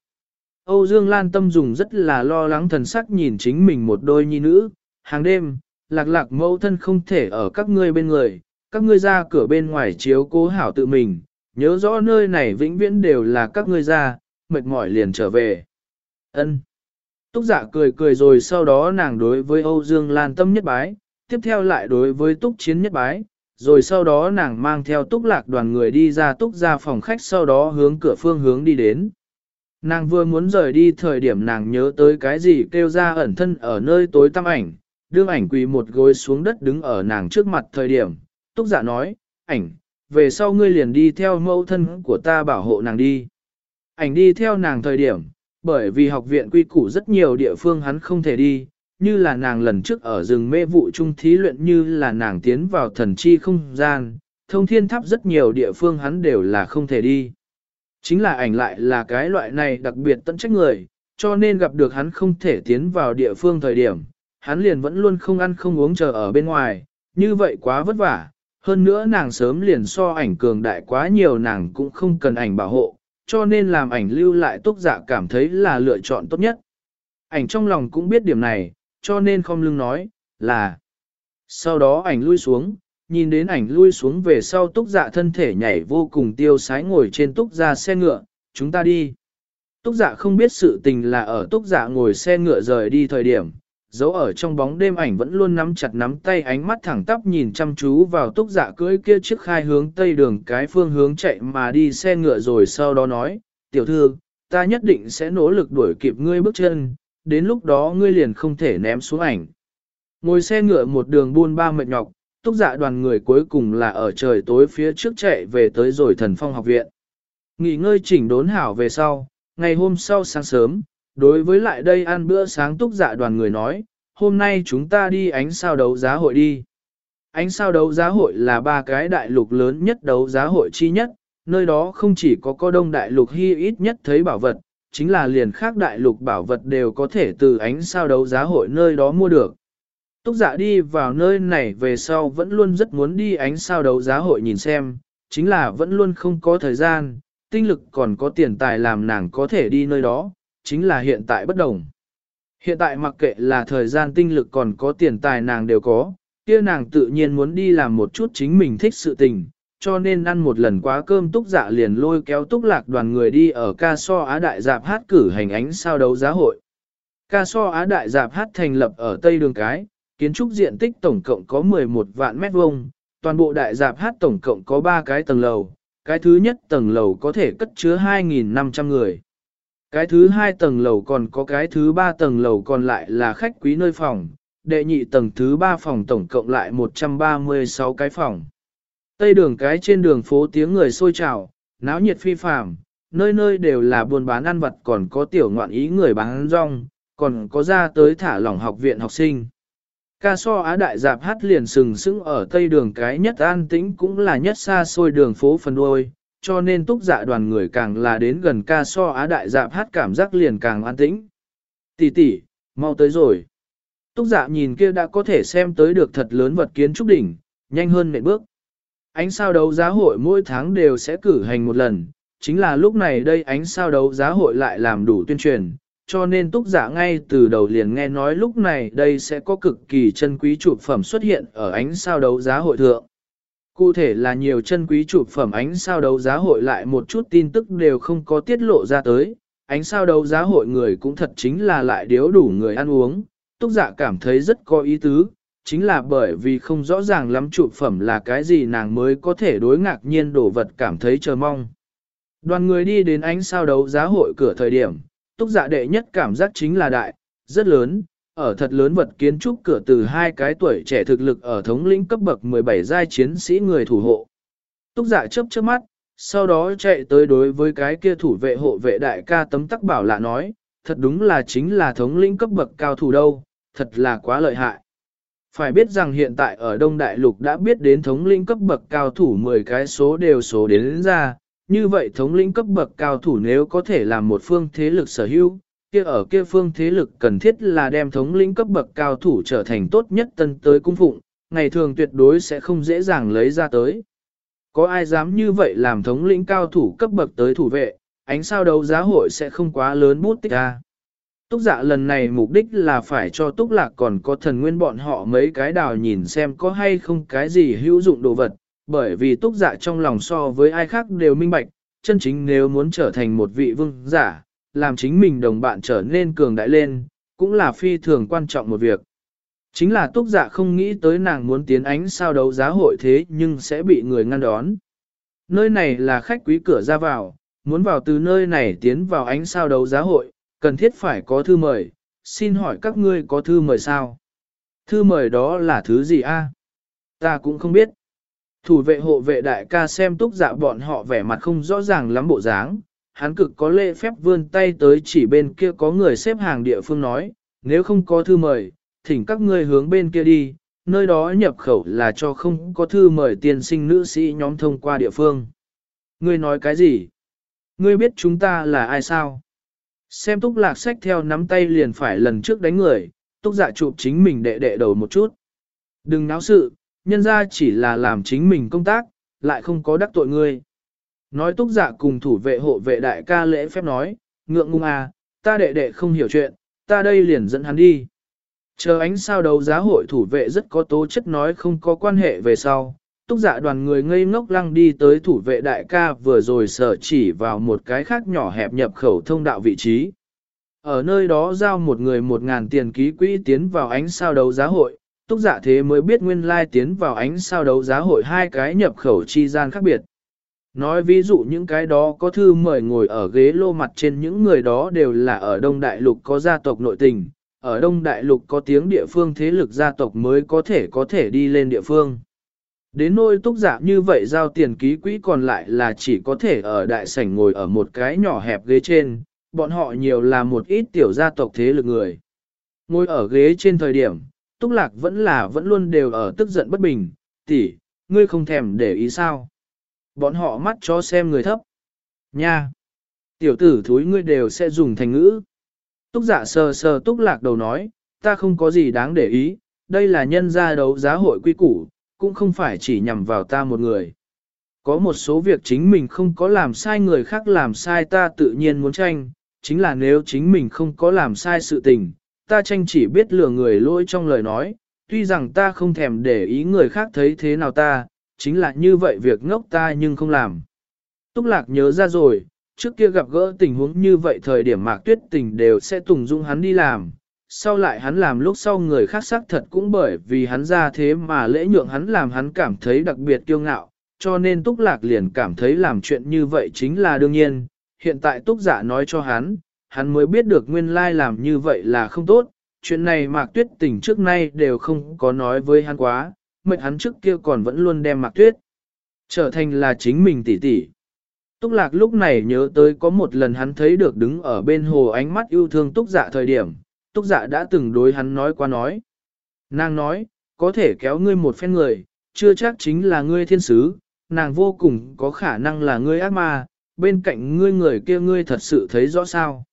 Âu Dương Lan tâm dùng rất là lo lắng thần sắc nhìn chính mình một đôi nhi nữ, hàng đêm, lạc lạc mẫu thân không thể ở các ngươi bên người, các ngươi ra cửa bên ngoài chiếu cố hảo tự mình, nhớ rõ nơi này vĩnh viễn đều là các ngươi ra, mệt mỏi liền trở về. Ân. Túc giả dạ cười cười rồi sau đó nàng đối với Âu Dương Lan tâm nhất bái, tiếp theo lại đối với Túc Chiến nhất bái, rồi sau đó nàng mang theo Túc Lạc đoàn người đi ra Túc ra phòng khách sau đó hướng cửa phương hướng đi đến. Nàng vừa muốn rời đi thời điểm nàng nhớ tới cái gì kêu ra ẩn thân ở nơi tối tăm ảnh, đương ảnh quỳ một gối xuống đất đứng ở nàng trước mặt thời điểm, Túc giả nói, ảnh, về sau ngươi liền đi theo mẫu thân của ta bảo hộ nàng đi. Ảnh đi theo nàng thời điểm, bởi vì học viện quy củ rất nhiều địa phương hắn không thể đi, như là nàng lần trước ở rừng mê vụ trung thí luyện như là nàng tiến vào thần chi không gian, thông thiên tháp rất nhiều địa phương hắn đều là không thể đi. Chính là ảnh lại là cái loại này đặc biệt tận trách người, cho nên gặp được hắn không thể tiến vào địa phương thời điểm, hắn liền vẫn luôn không ăn không uống chờ ở bên ngoài, như vậy quá vất vả. Hơn nữa nàng sớm liền so ảnh cường đại quá nhiều nàng cũng không cần ảnh bảo hộ, cho nên làm ảnh lưu lại túc giả cảm thấy là lựa chọn tốt nhất. Ảnh trong lòng cũng biết điểm này, cho nên không lưng nói, là. Sau đó ảnh lui xuống, nhìn đến ảnh lui xuống về sau túc dạ thân thể nhảy vô cùng tiêu sái ngồi trên túc ra xe ngựa, chúng ta đi. Túc dạ không biết sự tình là ở túc dạ ngồi xe ngựa rời đi thời điểm, dấu ở trong bóng đêm ảnh vẫn luôn nắm chặt nắm tay ánh mắt thẳng tắp nhìn chăm chú vào túc dạ cưỡi kia chiếc khai hướng tây đường cái phương hướng chạy mà đi xe ngựa rồi sau đó nói, tiểu thư, ta nhất định sẽ nỗ lực đuổi kịp ngươi bước chân, đến lúc đó ngươi liền không thể ném xuống ảnh. Ngồi xe ngựa một đường buôn ba mệt nhọc, túc dạ đoàn người cuối cùng là ở trời tối phía trước chạy về tới rồi thần phong học viện. Nghỉ ngơi chỉnh đốn hảo về sau, ngày hôm sau sáng sớm, đối với lại đây ăn bữa sáng túc dạ đoàn người nói, hôm nay chúng ta đi ánh sao đấu giá hội đi. Ánh sao đấu giá hội là ba cái đại lục lớn nhất đấu giá hội chi nhất, nơi đó không chỉ có có đông đại lục hy ít nhất thấy bảo vật, chính là liền khác đại lục bảo vật đều có thể từ ánh sao đấu giá hội nơi đó mua được. Túc dạ đi vào nơi này về sau vẫn luôn rất muốn đi ánh sao đấu giá hội nhìn xem, chính là vẫn luôn không có thời gian, tinh lực còn có tiền tài làm nàng có thể đi nơi đó, chính là hiện tại bất đồng. Hiện tại mặc kệ là thời gian tinh lực còn có tiền tài nàng đều có, kia nàng tự nhiên muốn đi làm một chút chính mình thích sự tình, cho nên ăn một lần quá cơm túc dạ liền lôi kéo túc lạc đoàn người đi ở ca so Á Đại dạp hát cử hành ánh sao đấu giá hội. Ca so Á Đại dạp hát thành lập ở Tây Đường Cái, kiến trúc diện tích tổng cộng có 11 vạn mét vuông, toàn bộ Đại dạp hát tổng cộng có 3 cái tầng lầu, cái thứ nhất tầng lầu có thể cất chứa 2.500 người. Cái thứ hai tầng lầu còn có cái thứ ba tầng lầu còn lại là khách quý nơi phòng, đệ nhị tầng thứ ba phòng tổng cộng lại 136 cái phòng. Tây đường cái trên đường phố tiếng người sôi trào, náo nhiệt phi phàm, nơi nơi đều là buôn bán ăn vật còn có tiểu ngoạn ý người bán rong, còn có ra tới thả lỏng học viện học sinh. Ca so Á Đại dạp hát liền sừng sững ở tây đường cái nhất an tĩnh cũng là nhất xa xôi đường phố phần đôi, cho nên túc dạ đoàn người càng là đến gần ca so Á Đại dạp hát cảm giác liền càng an tĩnh. Tỷ tỷ, mau tới rồi. Túc dạ nhìn kia đã có thể xem tới được thật lớn vật kiến trúc đỉnh, nhanh hơn nệm bước. Ánh sao đấu giá hội mỗi tháng đều sẽ cử hành một lần, chính là lúc này đây ánh sao đấu giá hội lại làm đủ tuyên truyền, cho nên túc giả ngay từ đầu liền nghe nói lúc này đây sẽ có cực kỳ chân quý chụp phẩm xuất hiện ở ánh sao đấu giá hội thượng. Cụ thể là nhiều chân quý chụp phẩm ánh sao đấu giá hội lại một chút tin tức đều không có tiết lộ ra tới, ánh sao đấu giá hội người cũng thật chính là lại điếu đủ người ăn uống, túc giả cảm thấy rất có ý tứ, chính là bởi vì không rõ ràng lắm chụp phẩm là cái gì nàng mới có thể đối ngạc nhiên đổ vật cảm thấy chờ mong. Đoàn người đi đến ánh sao đấu giá hội cửa thời điểm, túc dạ đệ nhất cảm giác chính là đại, rất lớn, ở thật lớn vật kiến trúc cửa từ hai cái tuổi trẻ thực lực ở thống lĩnh cấp bậc 17 giai chiến sĩ người thủ hộ. Túc dạ chớp chớp mắt, sau đó chạy tới đối với cái kia thủ vệ hộ vệ đại ca tấm tắc bảo lạ nói, thật đúng là chính là thống lĩnh cấp bậc cao thủ đâu, thật là quá lợi hại. Phải biết rằng hiện tại ở Đông Đại Lục đã biết đến thống lĩnh cấp bậc cao thủ 10 cái số đều số đến, đến ra, như vậy thống lĩnh cấp bậc cao thủ nếu có thể làm một phương thế lực sở hữu, kia ở kia phương thế lực cần thiết là đem thống lĩnh cấp bậc cao thủ trở thành tốt nhất tân tới cung phụng, ngày thường tuyệt đối sẽ không dễ dàng lấy ra tới. Có ai dám như vậy làm thống lĩnh cao thủ cấp bậc tới thủ vệ, ánh sao đấu giá hội sẽ không quá lớn bút tích ra. Túc dạ lần này mục đích là phải cho Túc Lạc còn có thần nguyên bọn họ mấy cái đào nhìn xem có hay không cái gì hữu dụng đồ vật, bởi vì Túc dạ trong lòng so với ai khác đều minh bạch, chân chính nếu muốn trở thành một vị vương giả, làm chính mình đồng bạn trở nên cường đại lên, cũng là phi thường quan trọng một việc. Chính là Túc dạ không nghĩ tới nàng muốn tiến ánh sao đấu giá hội thế nhưng sẽ bị người ngăn đón. Nơi này là khách quý cửa ra vào, muốn vào từ nơi này tiến vào ánh sao đấu giá hội, cần thiết phải có thư mời, xin hỏi các ngươi có thư mời sao? Thư mời đó là thứ gì a? Ta cũng không biết. Thủ vệ hộ vệ đại ca xem túc dạ bọn họ vẻ mặt không rõ ràng lắm bộ dáng, hắn cực có lễ phép vươn tay tới chỉ bên kia có người xếp hàng địa phương nói, nếu không có thư mời, thỉnh các ngươi hướng bên kia đi, nơi đó nhập khẩu là cho không có thư mời tiên sinh nữ sĩ nhóm thông qua địa phương. Ngươi nói cái gì? Ngươi biết chúng ta là ai sao? Xem túc lạc sách theo nắm tay liền phải lần trước đánh người, túc dạ chụp chính mình đệ đệ đầu một chút. Đừng náo sự, nhân ra chỉ là làm chính mình công tác, lại không có đắc tội ngươi. Nói túc giả cùng thủ vệ hộ vệ đại ca lễ phép nói, ngượng ngung à, ta đệ đệ không hiểu chuyện, ta đây liền dẫn hắn đi. Chờ ánh sao đấu giá hội thủ vệ rất có tố chất nói không có quan hệ về sau, túc giả đoàn người ngây ngốc lăng đi tới thủ vệ đại ca vừa rồi sở chỉ vào một cái khác nhỏ hẹp nhập khẩu thông đạo vị trí. Ở nơi đó giao một người một ngàn tiền ký quỹ tiến vào ánh sao đấu giá hội, túc dạ thế mới biết nguyên lai tiến vào ánh sao đấu giá hội hai cái nhập khẩu chi gian khác biệt. Nói ví dụ những cái đó có thư mời ngồi ở ghế lô mặt trên những người đó đều là ở Đông Đại Lục có gia tộc nội tình, ở Đông Đại Lục có tiếng địa phương thế lực gia tộc mới có thể có thể đi lên địa phương. Đến nôi túc giả như vậy giao tiền ký quỹ còn lại là chỉ có thể ở đại sảnh ngồi ở một cái nhỏ hẹp ghế trên, bọn họ nhiều là một ít tiểu gia tộc thế lực người. Ngồi ở ghế trên thời điểm, túc lạc vẫn là vẫn luôn đều ở tức giận bất bình, tỷ, ngươi không thèm để ý sao. Bọn họ mắt cho xem người thấp. Nha! Tiểu tử thúi ngươi đều sẽ dùng thành ngữ. Túc giả sờ sờ túc lạc đầu nói, ta không có gì đáng để ý, đây là nhân gia đấu giá hội quy củ, cũng không phải chỉ nhằm vào ta một người. Có một số việc chính mình không có làm sai người khác làm sai ta tự nhiên muốn tranh, chính là nếu chính mình không có làm sai sự tình, ta tranh chỉ biết lừa người lỗi trong lời nói, tuy rằng ta không thèm để ý người khác thấy thế nào ta, chính là như vậy việc ngốc ta nhưng không làm. Túc lạc nhớ ra rồi, trước kia gặp gỡ tình huống như vậy thời điểm mạc tuyết tình đều sẽ tùng dung hắn đi làm, sau lại hắn làm lúc sau người khác xác thật cũng bởi vì hắn ra thế mà lễ nhượng hắn làm hắn cảm thấy đặc biệt kiêu ngạo, cho nên Túc Lạc liền cảm thấy làm chuyện như vậy chính là đương nhiên, hiện tại Túc Giả nói cho hắn, hắn mới biết được nguyên lai làm như vậy là không tốt, chuyện này Mạc Tuyết tình trước nay đều không có nói với hắn quá, mệnh hắn trước kia còn vẫn luôn đem Mạc Tuyết trở thành là chính mình tỷ tỷ. Túc Lạc lúc này nhớ tới có một lần hắn thấy được đứng ở bên hồ ánh mắt yêu thương Túc Dạ thời điểm, túc dạ đã từng đối hắn nói qua nói. Nàng nói, có thể kéo ngươi một phen người, chưa chắc chính là ngươi thiên sứ, nàng vô cùng có khả năng là ngươi ác ma, bên cạnh ngươi người kia ngươi thật sự thấy rõ sao.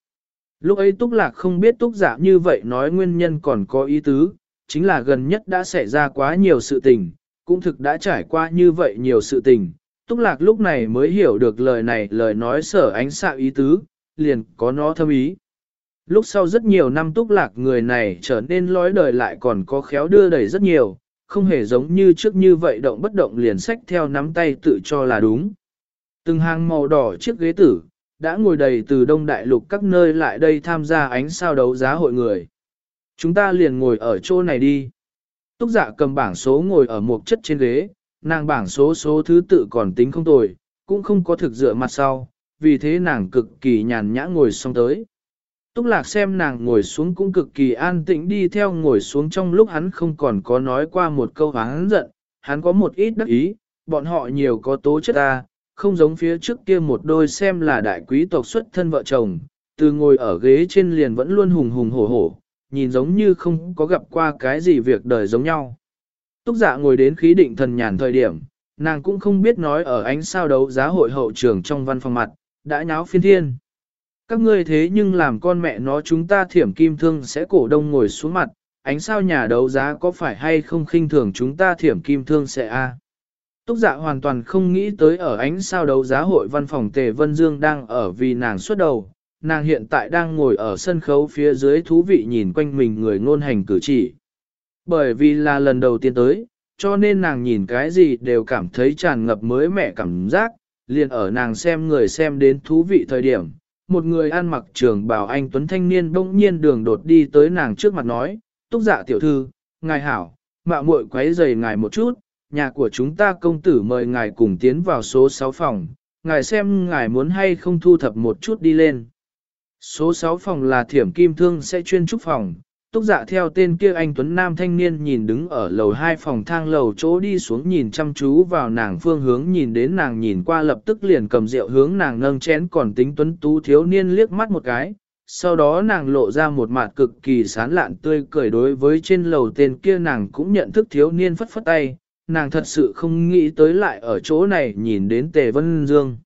Lúc ấy túc lạc không biết túc dạ như vậy nói nguyên nhân còn có ý tứ, chính là gần nhất đã xảy ra quá nhiều sự tình, cũng thực đã trải qua như vậy nhiều sự tình. Túc lạc lúc này mới hiểu được lời này lời nói sở ánh xạ ý tứ, liền có nó thâm ý. Lúc sau rất nhiều năm túc lạc người này trở nên lói đời lại còn có khéo đưa đẩy rất nhiều, không hề giống như trước như vậy động bất động liền sách theo nắm tay tự cho là đúng. Từng hàng màu đỏ chiếc ghế tử, đã ngồi đầy từ đông đại lục các nơi lại đây tham gia ánh sao đấu giá hội người. Chúng ta liền ngồi ở chỗ này đi. Túc giả cầm bảng số ngồi ở một chất trên ghế, nàng bảng số số thứ tự còn tính không tồi, cũng không có thực dựa mặt sau, vì thế nàng cực kỳ nhàn nhã ngồi xong tới. Túc lạc xem nàng ngồi xuống cũng cực kỳ an tĩnh đi theo ngồi xuống trong lúc hắn không còn có nói qua một câu hắn giận, hắn có một ít đắc ý, bọn họ nhiều có tố chất ta, không giống phía trước kia một đôi xem là đại quý tộc xuất thân vợ chồng, từ ngồi ở ghế trên liền vẫn luôn hùng hùng hổ hổ, nhìn giống như không có gặp qua cái gì việc đời giống nhau. Túc dạ ngồi đến khí định thần nhàn thời điểm, nàng cũng không biết nói ở ánh sao đấu giá hội hậu trường trong văn phòng mặt, đã nháo phiên thiên. Các ngươi thế nhưng làm con mẹ nó chúng ta thiểm kim thương sẽ cổ đông ngồi xuống mặt, ánh sao nhà đấu giá có phải hay không khinh thường chúng ta thiểm kim thương sẽ a Túc dạ hoàn toàn không nghĩ tới ở ánh sao đấu giá hội văn phòng Tề Vân Dương đang ở vì nàng xuất đầu, nàng hiện tại đang ngồi ở sân khấu phía dưới thú vị nhìn quanh mình người ngôn hành cử chỉ. Bởi vì là lần đầu tiên tới, cho nên nàng nhìn cái gì đều cảm thấy tràn ngập mới mẻ cảm giác, liền ở nàng xem người xem đến thú vị thời điểm. Một người ăn mặc trường bảo anh Tuấn Thanh Niên bỗng nhiên đường đột đi tới nàng trước mặt nói, túc dạ tiểu thư, ngài hảo, mạo muội quấy rầy ngài một chút, nhà của chúng ta công tử mời ngài cùng tiến vào số 6 phòng, ngài xem ngài muốn hay không thu thập một chút đi lên. Số 6 phòng là thiểm kim thương sẽ chuyên trúc phòng, túc dạ theo tên kia anh Tuấn Nam thanh niên nhìn đứng ở lầu 2 phòng thang lầu chỗ đi xuống nhìn chăm chú vào nàng phương hướng nhìn đến nàng nhìn qua lập tức liền cầm rượu hướng nàng nâng chén còn tính Tuấn Tú thiếu niên liếc mắt một cái. Sau đó nàng lộ ra một mặt cực kỳ sán lạn tươi cười đối với trên lầu tên kia nàng cũng nhận thức thiếu niên phất phất tay, nàng thật sự không nghĩ tới lại ở chỗ này nhìn đến Tề Vân Dương.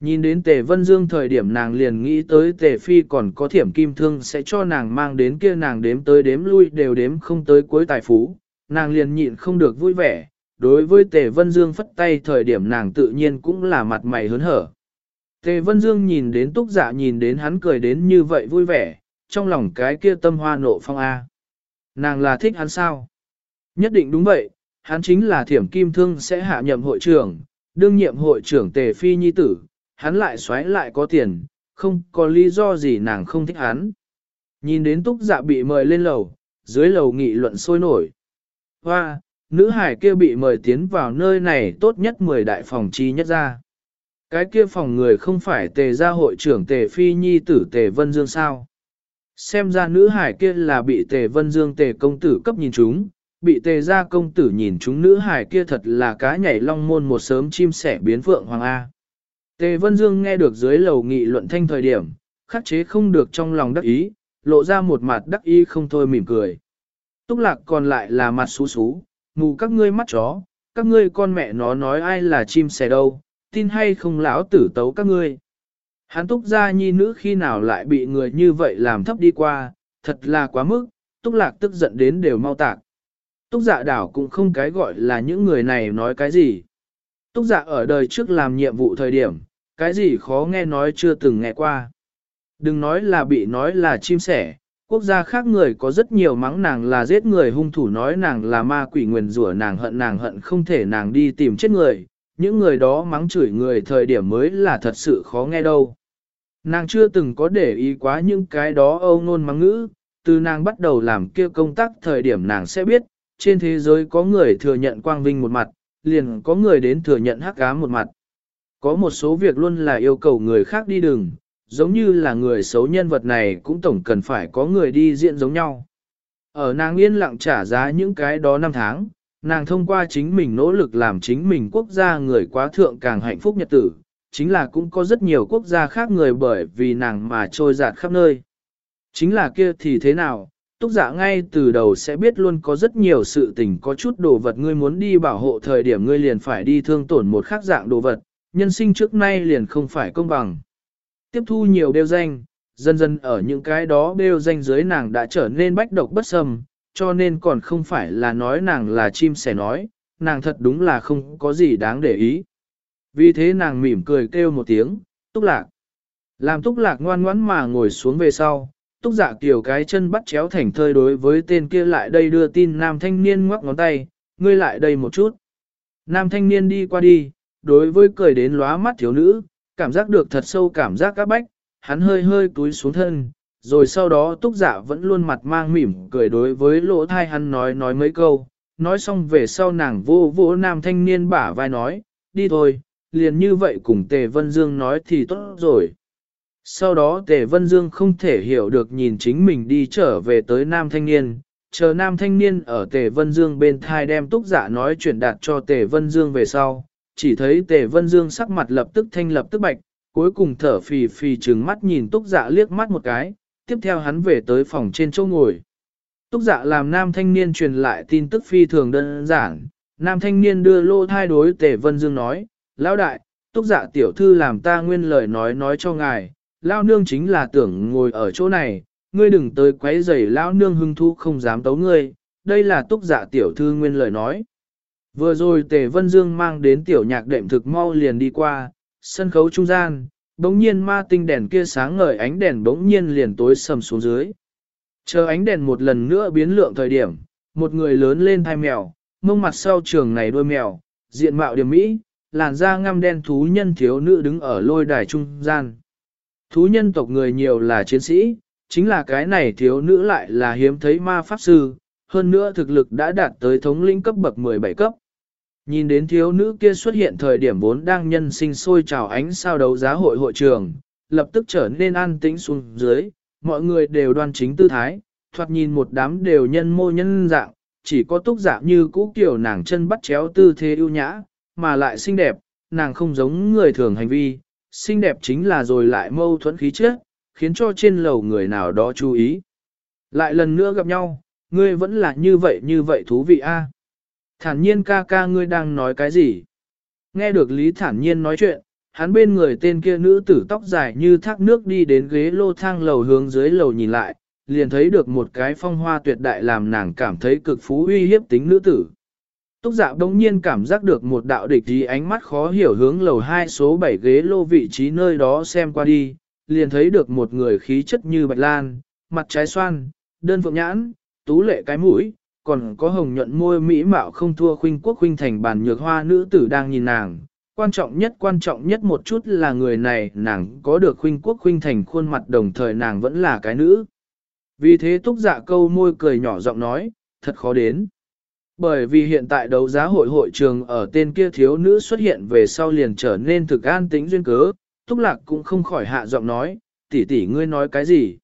Nhìn đến Tề Vân Dương thời điểm nàng liền nghĩ tới Tề Phi còn có thiểm kim thương sẽ cho nàng mang đến kia nàng đếm tới đếm lui đều đếm không tới cuối tài phú, nàng liền nhịn không được vui vẻ. Đối với Tề Vân Dương phất tay thời điểm nàng tự nhiên cũng là mặt mày hớn hở. Tề Vân Dương nhìn đến túc giả nhìn đến hắn cười đến như vậy vui vẻ, trong lòng cái kia tâm hoa nộ phong A. Nàng là thích hắn sao? Nhất định đúng vậy, hắn chính là thiểm kim thương sẽ hạ nhậm hội trưởng, đương nhiệm hội trưởng Tề Phi Nhi Tử, hắn lại xoáy lại có tiền, không có lý do gì nàng không thích hắn. Nhìn đến túc dạ bị mời lên lầu, dưới lầu nghị luận sôi nổi. Hoa, nữ hải kia bị mời tiến vào nơi này tốt nhất 10 đại phòng chi nhất ra. Cái kia phòng người không phải tề gia hội trưởng tề phi nhi tử tề vân dương sao. Xem ra nữ hải kia là bị tề vân dương tề công tử cấp nhìn chúng, bị tề gia công tử nhìn chúng nữ hải kia thật là cá nhảy long môn một sớm chim sẻ biến phượng hoàng A. Tề Vân Dương nghe được dưới lầu nghị luận thanh thời điểm, khắc chế không được trong lòng đắc ý, lộ ra một mặt đắc ý không thôi mỉm cười. Túc lạc còn lại là mặt xú xú, mù các ngươi mắt chó, các ngươi con mẹ nó nói ai là chim sẻ đâu, tin hay không lão tử tấu các ngươi. Hắn túc gia nhi nữ khi nào lại bị người như vậy làm thấp đi qua, thật là quá mức, túc lạc tức giận đến đều mau tạc. Túc dạ đảo cũng không cái gọi là những người này nói cái gì. Túc dạ ở đời trước làm nhiệm vụ thời điểm, cái gì khó nghe nói chưa từng nghe qua. Đừng nói là bị nói là chim sẻ, quốc gia khác người có rất nhiều mắng nàng là giết người hung thủ nói nàng là ma quỷ nguyền rủa nàng hận nàng hận không thể nàng đi tìm chết người, những người đó mắng chửi người thời điểm mới là thật sự khó nghe đâu. Nàng chưa từng có để ý quá những cái đó âu nôn mắng ngữ, từ nàng bắt đầu làm kia công tác thời điểm nàng sẽ biết, trên thế giới có người thừa nhận quang vinh một mặt, liền có người đến thừa nhận hắc ám một mặt. Có một số việc luôn là yêu cầu người khác đi đường, giống như là người xấu nhân vật này cũng tổng cần phải có người đi diện giống nhau. Ở nàng yên lặng trả giá những cái đó năm tháng, nàng thông qua chính mình nỗ lực làm chính mình quốc gia người quá thượng càng hạnh phúc nhật tử, chính là cũng có rất nhiều quốc gia khác người bởi vì nàng mà trôi giạt khắp nơi. Chính là kia thì thế nào, túc giả ngay từ đầu sẽ biết luôn có rất nhiều sự tình có chút đồ vật ngươi muốn đi bảo hộ thời điểm ngươi liền phải đi thương tổn một khác dạng đồ vật, nhân sinh trước nay liền không phải công bằng. Tiếp thu nhiều đeo danh, dần dần ở những cái đó đeo danh dưới nàng đã trở nên bách độc bất sâm, cho nên còn không phải là nói nàng là chim sẻ nói, nàng thật đúng là không có gì đáng để ý. Vì thế nàng mỉm cười kêu một tiếng, túc lạc. Làm túc lạc ngoan ngoãn mà ngồi xuống về sau, túc dạ giả kiểu cái chân bắt chéo thành thơi đối với tên kia lại đây đưa tin nam thanh niên ngoắc ngón tay, ngươi lại đây một chút. Nam thanh niên đi qua đi, đối với cười đến lóa mắt thiếu nữ, cảm giác được thật sâu cảm giác các bách, hắn hơi hơi túi xuống thân, rồi sau đó túc giả vẫn luôn mặt mang mỉm cười đối với lỗ thai hắn nói nói mấy câu, nói xong về sau nàng vô vô nam thanh niên bả vai nói, đi thôi, liền như vậy cùng Tề Vân Dương nói thì tốt rồi. Sau đó Tề Vân Dương không thể hiểu được nhìn chính mình đi trở về tới nam thanh niên, chờ nam thanh niên ở Tề Vân Dương bên thai đem túc dạ nói chuyển đạt cho Tề Vân Dương về sau, chỉ thấy Tề Vân Dương sắc mặt lập tức thanh lập tức bạch, cuối cùng thở phì phì trừng mắt nhìn túc dạ liếc mắt một cái, tiếp theo hắn về tới phòng trên chỗ ngồi. Túc dạ làm nam thanh niên truyền lại tin tức phi thường đơn giản, nam thanh niên đưa lô thai đối Tề Vân Dương nói, Lão đại, túc dạ tiểu thư làm ta nguyên lời nói nói cho ngài, Lão nương chính là tưởng ngồi ở chỗ này, ngươi đừng tới quấy rầy Lão nương hưng thu không dám tấu ngươi, đây là túc giả tiểu thư nguyên lời nói. Vừa rồi Tề Vân Dương mang đến tiểu nhạc đệm thực mau liền đi qua, sân khấu trung gian, bỗng nhiên ma tinh đèn kia sáng ngời ánh đèn bỗng nhiên liền tối sầm xuống dưới. Chờ ánh đèn một lần nữa biến lượng thời điểm, một người lớn lên thai mèo, mông mặt sau trường này đôi mèo, diện mạo điểm mỹ, làn da ngăm đen thú nhân thiếu nữ đứng ở lôi đài trung gian. Thú nhân tộc người nhiều là chiến sĩ, chính là cái này thiếu nữ lại là hiếm thấy ma pháp sư, hơn nữa thực lực đã đạt tới thống lĩnh cấp bậc 17 cấp. Nhìn đến thiếu nữ kia xuất hiện thời điểm vốn đang nhân sinh sôi trào ánh sao đấu giá hội hội trường, lập tức trở nên an tĩnh xuống dưới, mọi người đều đoan chính tư thái, thoạt nhìn một đám đều nhân mô nhân dạng, chỉ có túc dạng như cũ kiểu nàng chân bắt chéo tư thế ưu nhã, mà lại xinh đẹp, nàng không giống người thường hành vi, xinh đẹp chính là rồi lại mâu thuẫn khí chất, khiến cho trên lầu người nào đó chú ý. Lại lần nữa gặp nhau, ngươi vẫn là như vậy như vậy thú vị a. Thản nhiên ca ca ngươi đang nói cái gì? Nghe được Lý thản nhiên nói chuyện, hắn bên người tên kia nữ tử tóc dài như thác nước đi đến ghế lô thang lầu hướng dưới lầu nhìn lại, liền thấy được một cái phong hoa tuyệt đại làm nàng cảm thấy cực phú uy hiếp tính nữ tử. Túc dạ bỗng nhiên cảm giác được một đạo địch gì ánh mắt khó hiểu hướng lầu 2 số 7 ghế lô vị trí nơi đó xem qua đi, liền thấy được một người khí chất như bạch lan, mặt trái xoan, đơn phượng nhãn, tú lệ cái mũi, còn có hồng nhuận môi mỹ mạo không thua khuynh quốc khuynh thành bản nhược hoa nữ tử đang nhìn nàng. Quan trọng nhất quan trọng nhất một chút là người này nàng có được khuynh quốc khuynh thành khuôn mặt đồng thời nàng vẫn là cái nữ. Vì thế túc dạ câu môi cười nhỏ giọng nói, thật khó đến. Bởi vì hiện tại đấu giá hội hội trường ở tên kia thiếu nữ xuất hiện về sau liền trở nên thực an tính duyên cớ, túc lạc cũng không khỏi hạ giọng nói, tỷ tỷ ngươi nói cái gì?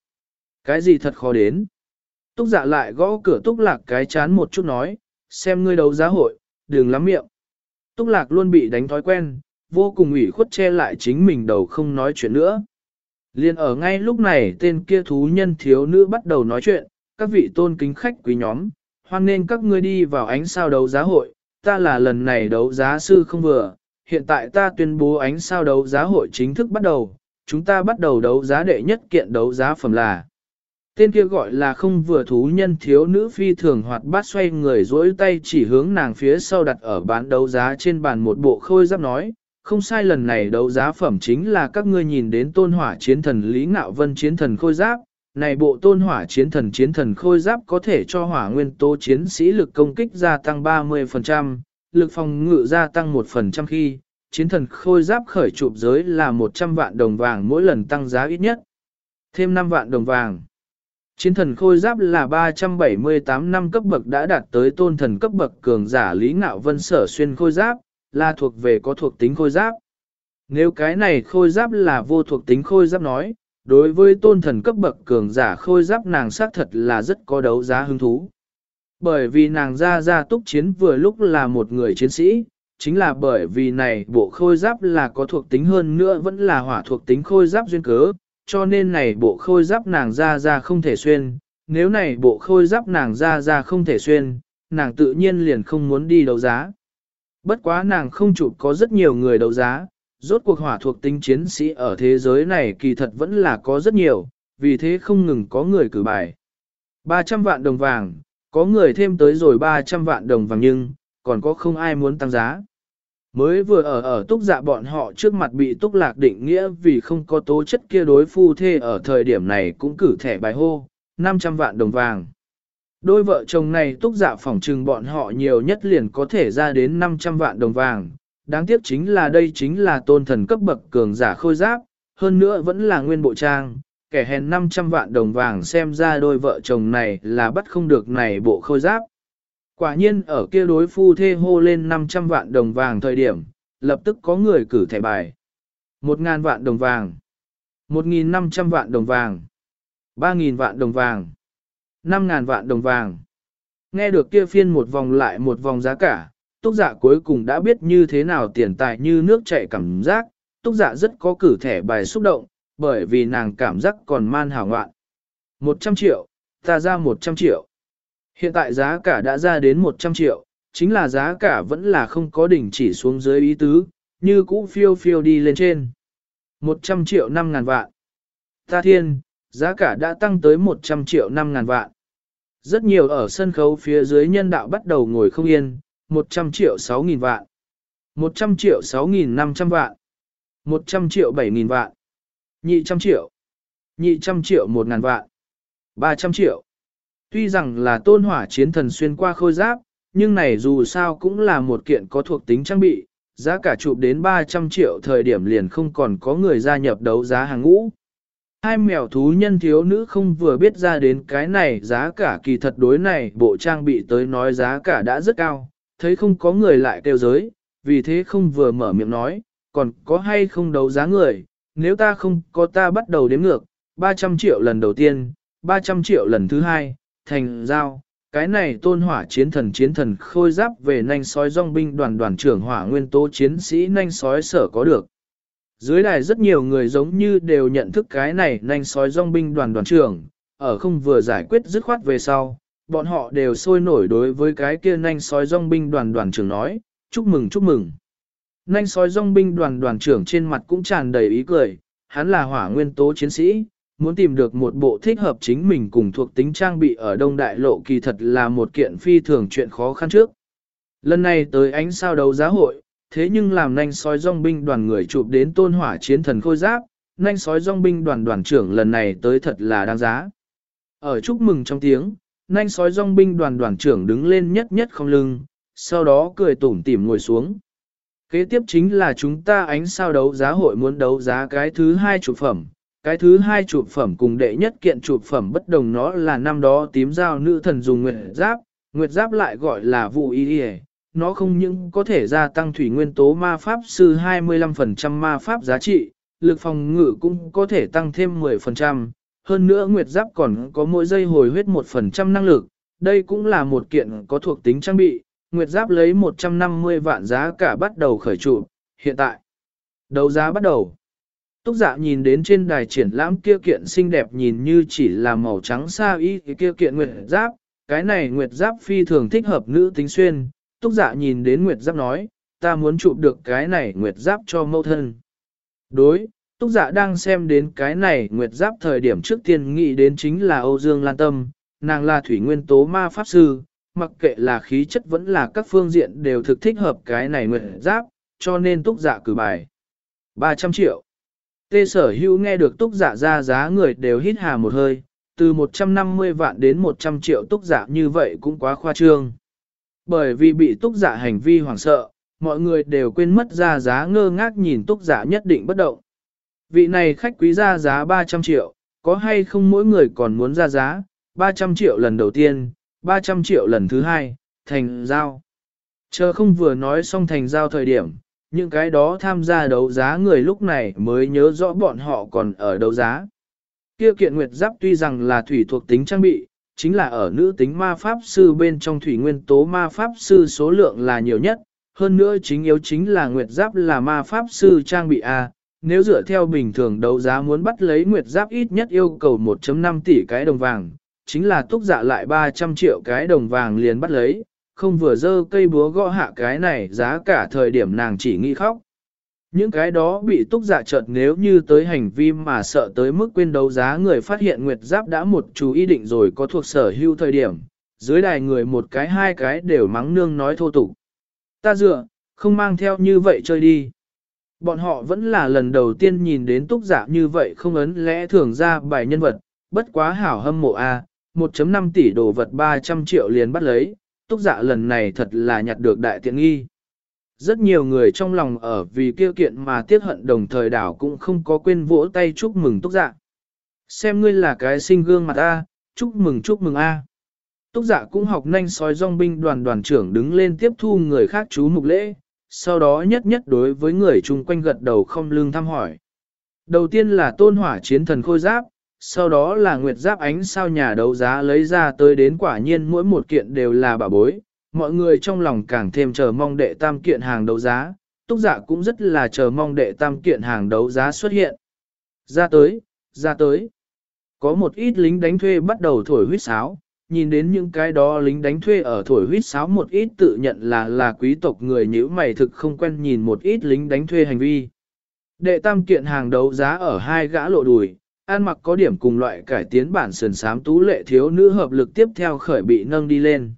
Cái gì thật khó đến? Túc dạ lại gõ cửa túc lạc cái chán một chút nói, xem ngươi đấu giá hội, đừng lắm miệng. Túc lạc luôn bị đánh thói quen, vô cùng ủy khuất che lại chính mình đầu không nói chuyện nữa. Liên ở ngay lúc này tên kia thú nhân thiếu nữ bắt đầu nói chuyện, các vị tôn kính khách quý nhóm, hoan nên các ngươi đi vào ánh sao đấu giá hội, ta là lần này đấu giá sư không vừa, hiện tại ta tuyên bố ánh sao đấu giá hội chính thức bắt đầu, chúng ta bắt đầu đấu giá đệ nhất kiện đấu giá phẩm là. Tên kia gọi là không vừa thú nhân thiếu nữ phi thường hoạt bát xoay người dỗi tay chỉ hướng nàng phía sau đặt ở bán đấu giá trên bàn một bộ khôi giáp nói, không sai lần này đấu giá phẩm chính là các ngươi nhìn đến tôn hỏa chiến thần Lý Ngạo Vân chiến thần khôi giáp, này bộ tôn hỏa chiến thần chiến thần khôi giáp có thể cho hỏa nguyên tố chiến sĩ lực công kích gia tăng 30%, lực phòng ngự gia tăng 1% khi, chiến thần khôi giáp khởi chụp giới là 100 vạn đồng vàng mỗi lần tăng giá ít nhất, thêm 5 vạn đồng vàng. Chiến thần khôi giáp là 378 năm cấp bậc đã đạt tới tôn thần cấp bậc cường giả Lý Ngạo Vân sở xuyên khôi giáp, là thuộc về có thuộc tính khôi giáp. Nếu cái này khôi giáp là vô thuộc tính khôi giáp nói, đối với tôn thần cấp bậc cường giả khôi giáp nàng xác thật là rất có đấu giá hứng thú. Bởi vì nàng ra ra túc chiến vừa lúc là một người chiến sĩ, chính là bởi vì này bộ khôi giáp là có thuộc tính hơn nữa vẫn là hỏa thuộc tính khôi giáp duyên cớ, cho nên này bộ khôi giáp nàng ra ra không thể xuyên, nếu này bộ khôi giáp nàng ra ra không thể xuyên, nàng tự nhiên liền không muốn đi đấu giá. Bất quá nàng không chụp có rất nhiều người đấu giá, rốt cuộc hỏa thuộc tính chiến sĩ ở thế giới này kỳ thật vẫn là có rất nhiều, vì thế không ngừng có người cử bài. 300 vạn đồng vàng, có người thêm tới rồi 300 vạn đồng vàng nhưng, còn có không ai muốn tăng giá. Mới vừa ở ở túc dạ bọn họ trước mặt bị túc lạc định nghĩa vì không có tố chất kia đối phu thê ở thời điểm này cũng cử thẻ bài hô, 500 vạn đồng vàng. Đôi vợ chồng này túc dạ phỏng trừng bọn họ nhiều nhất liền có thể ra đến 500 vạn đồng vàng. Đáng tiếc chính là đây chính là tôn thần cấp bậc cường giả khôi giáp, hơn nữa vẫn là nguyên bộ trang, kẻ hèn 500 vạn đồng vàng xem ra đôi vợ chồng này là bắt không được này bộ khôi giáp. Quả nhiên ở kia đối phu thê hô lên 500 vạn đồng vàng thời điểm, lập tức có người cử thẻ bài. 1.000 vạn đồng vàng, 1.500 vạn đồng vàng, 3.000 vạn đồng vàng, 5.000 vạn đồng vàng. Nghe được kia phiên một vòng lại một vòng giá cả, túc giả dạ cuối cùng đã biết như thế nào tiền tài như nước chảy cảm giác, túc giả dạ rất có cử thẻ bài xúc động, bởi vì nàng cảm giác còn man hảo ngoạn. 100 triệu, ta ra 100 triệu. Hiện tại giá cả đã ra đến 100 triệu, chính là giá cả vẫn là không có đỉnh chỉ xuống dưới ý tứ, như cũ phiêu phiêu đi lên trên. 100 triệu 5 ngàn vạn. Ta thiên, giá cả đã tăng tới 100 triệu 5 ngàn vạn. Rất nhiều ở sân khấu phía dưới nhân đạo bắt đầu ngồi không yên, 100 triệu 6.000 vạn. 100 triệu 6.500 vạn. 100 triệu 7.000 vạn. Nhị trăm triệu. Nhị trăm triệu 1.000 vạn. 300 triệu. Tuy rằng là tôn hỏa chiến thần xuyên qua khôi giáp, nhưng này dù sao cũng là một kiện có thuộc tính trang bị, giá cả chụp đến 300 triệu thời điểm liền không còn có người gia nhập đấu giá hàng ngũ. Hai mèo thú nhân thiếu nữ không vừa biết ra đến cái này giá cả kỳ thật đối này bộ trang bị tới nói giá cả đã rất cao, thấy không có người lại kêu giới, vì thế không vừa mở miệng nói, còn có hay không đấu giá người, nếu ta không có ta bắt đầu đếm ngược, 300 triệu lần đầu tiên, 300 triệu lần thứ hai, thành giao, cái này tôn hỏa chiến thần chiến thần khôi giáp về nanh sói dòng binh đoàn đoàn trưởng hỏa nguyên tố chiến sĩ nanh sói sở có được. Dưới đài rất nhiều người giống như đều nhận thức cái này nanh sói dòng binh đoàn đoàn trưởng, ở không vừa giải quyết dứt khoát về sau, bọn họ đều sôi nổi đối với cái kia nanh sói rong binh đoàn đoàn trưởng nói, chúc mừng chúc mừng. Nanh sói rong binh đoàn đoàn trưởng trên mặt cũng tràn đầy ý cười, hắn là hỏa nguyên tố chiến sĩ, muốn tìm được một bộ thích hợp chính mình cùng thuộc tính trang bị ở Đông Đại Lộ kỳ thật là một kiện phi thường chuyện khó khăn trước. Lần này tới ánh sao đấu giá hội, thế nhưng làm nanh sói rong binh đoàn người chụp đến tôn hỏa chiến thần khôi giáp, nanh sói rong binh đoàn đoàn trưởng lần này tới thật là đáng giá. Ở chúc mừng trong tiếng, nanh sói dòng binh đoàn đoàn trưởng đứng lên nhất nhất không lưng, sau đó cười tủm tỉm ngồi xuống. Kế tiếp chính là chúng ta ánh sao đấu giá hội muốn đấu giá cái thứ hai chụp phẩm, cái thứ hai chụp phẩm cùng đệ nhất kiện chụp phẩm bất đồng nó là năm đó tím dao nữ thần dùng nguyệt giáp, nguyệt giáp lại gọi là vụ y y. Nó không những có thể gia tăng thủy nguyên tố ma pháp sư 25% ma pháp giá trị, lực phòng ngự cũng có thể tăng thêm 10%, hơn nữa nguyệt giáp còn có mỗi giây hồi huyết 1% năng lực, đây cũng là một kiện có thuộc tính trang bị, nguyệt giáp lấy 150 vạn giá cả bắt đầu khởi trụ, hiện tại đấu giá bắt đầu. Túc dạ nhìn đến trên đài triển lãm kia kiện xinh đẹp nhìn như chỉ là màu trắng xa y kia kiện nguyệt giáp, cái này nguyệt giáp phi thường thích hợp nữ tính xuyên. Túc dạ nhìn đến nguyệt giáp nói, ta muốn chụp được cái này nguyệt giáp cho mẫu thân. Đối, Túc dạ đang xem đến cái này nguyệt giáp thời điểm trước tiên nghĩ đến chính là Âu Dương Lan Tâm, nàng là thủy nguyên tố ma pháp sư, mặc kệ là khí chất vẫn là các phương diện đều thực thích hợp cái này nguyệt giáp, cho nên Túc dạ cử bài. 300 triệu. Tê sở hữu nghe được túc giả ra giá người đều hít hà một hơi, từ 150 vạn đến 100 triệu túc giả như vậy cũng quá khoa trương. Bởi vì bị túc giả hành vi hoảng sợ, mọi người đều quên mất ra giá ngơ ngác nhìn túc giả nhất định bất động. Vị này khách quý ra giá 300 triệu, có hay không mỗi người còn muốn ra giá, 300 triệu lần đầu tiên, 300 triệu lần thứ hai, thành giao. Chờ không vừa nói xong thành giao thời điểm, những cái đó tham gia đấu giá người lúc này mới nhớ rõ bọn họ còn ở đấu giá. Kia kiện nguyệt giáp tuy rằng là thủy thuộc tính trang bị, chính là ở nữ tính ma pháp sư bên trong thủy nguyên tố ma pháp sư số lượng là nhiều nhất, hơn nữa chính yếu chính là nguyệt giáp là ma pháp sư trang bị A, nếu dựa theo bình thường đấu giá muốn bắt lấy nguyệt giáp ít nhất yêu cầu 1.5 tỷ cái đồng vàng, chính là túc dạ lại 300 triệu cái đồng vàng liền bắt lấy, không vừa dơ cây búa gõ hạ cái này giá cả thời điểm nàng chỉ nghĩ khóc. Những cái đó bị túc dạ chợt nếu như tới hành vi mà sợ tới mức quên đấu giá người phát hiện Nguyệt Giáp đã một chú ý định rồi có thuộc sở hưu thời điểm, dưới đài người một cái hai cái đều mắng nương nói thô tục. Ta dựa, không mang theo như vậy chơi đi. Bọn họ vẫn là lần đầu tiên nhìn đến túc giả dạ như vậy không ấn lẽ thường ra bài nhân vật, bất quá hảo hâm mộ a 1.5 tỷ đồ vật 300 triệu liền bắt lấy, túc dạ lần này thật là nhặt được đại tiện nghi. Rất nhiều người trong lòng ở vì kêu kiện mà tiếc hận đồng thời đảo cũng không có quên vỗ tay chúc mừng túc dạ. Xem ngươi là cái sinh gương mặt A, chúc mừng chúc mừng A. Túc dạ cũng học nhanh sói dòng binh đoàn đoàn trưởng đứng lên tiếp thu người khác chú mục lễ, sau đó nhất nhất đối với người chung quanh gật đầu không lương thăm hỏi. Đầu tiên là tôn hỏa chiến thần khôi giáp, sau đó là nguyệt giáp ánh sao nhà đấu giá lấy ra tới đến quả nhiên mỗi một kiện đều là bà bối, mọi người trong lòng càng thêm chờ mong đệ tam kiện hàng đấu giá, túc giả cũng rất là chờ mong đệ tam kiện hàng đấu giá xuất hiện. Ra tới, ra tới. Có một ít lính đánh thuê bắt đầu thổi huýt sáo, nhìn đến những cái đó lính đánh thuê ở thổi huýt sáo một ít tự nhận là là quý tộc người nhữ mày thực không quen nhìn một ít lính đánh thuê hành vi. Đệ tam kiện hàng đấu giá ở hai gã lộ đùi, ăn mặc có điểm cùng loại cải tiến bản sườn sám tú lệ thiếu nữ hợp lực tiếp theo khởi bị nâng đi lên.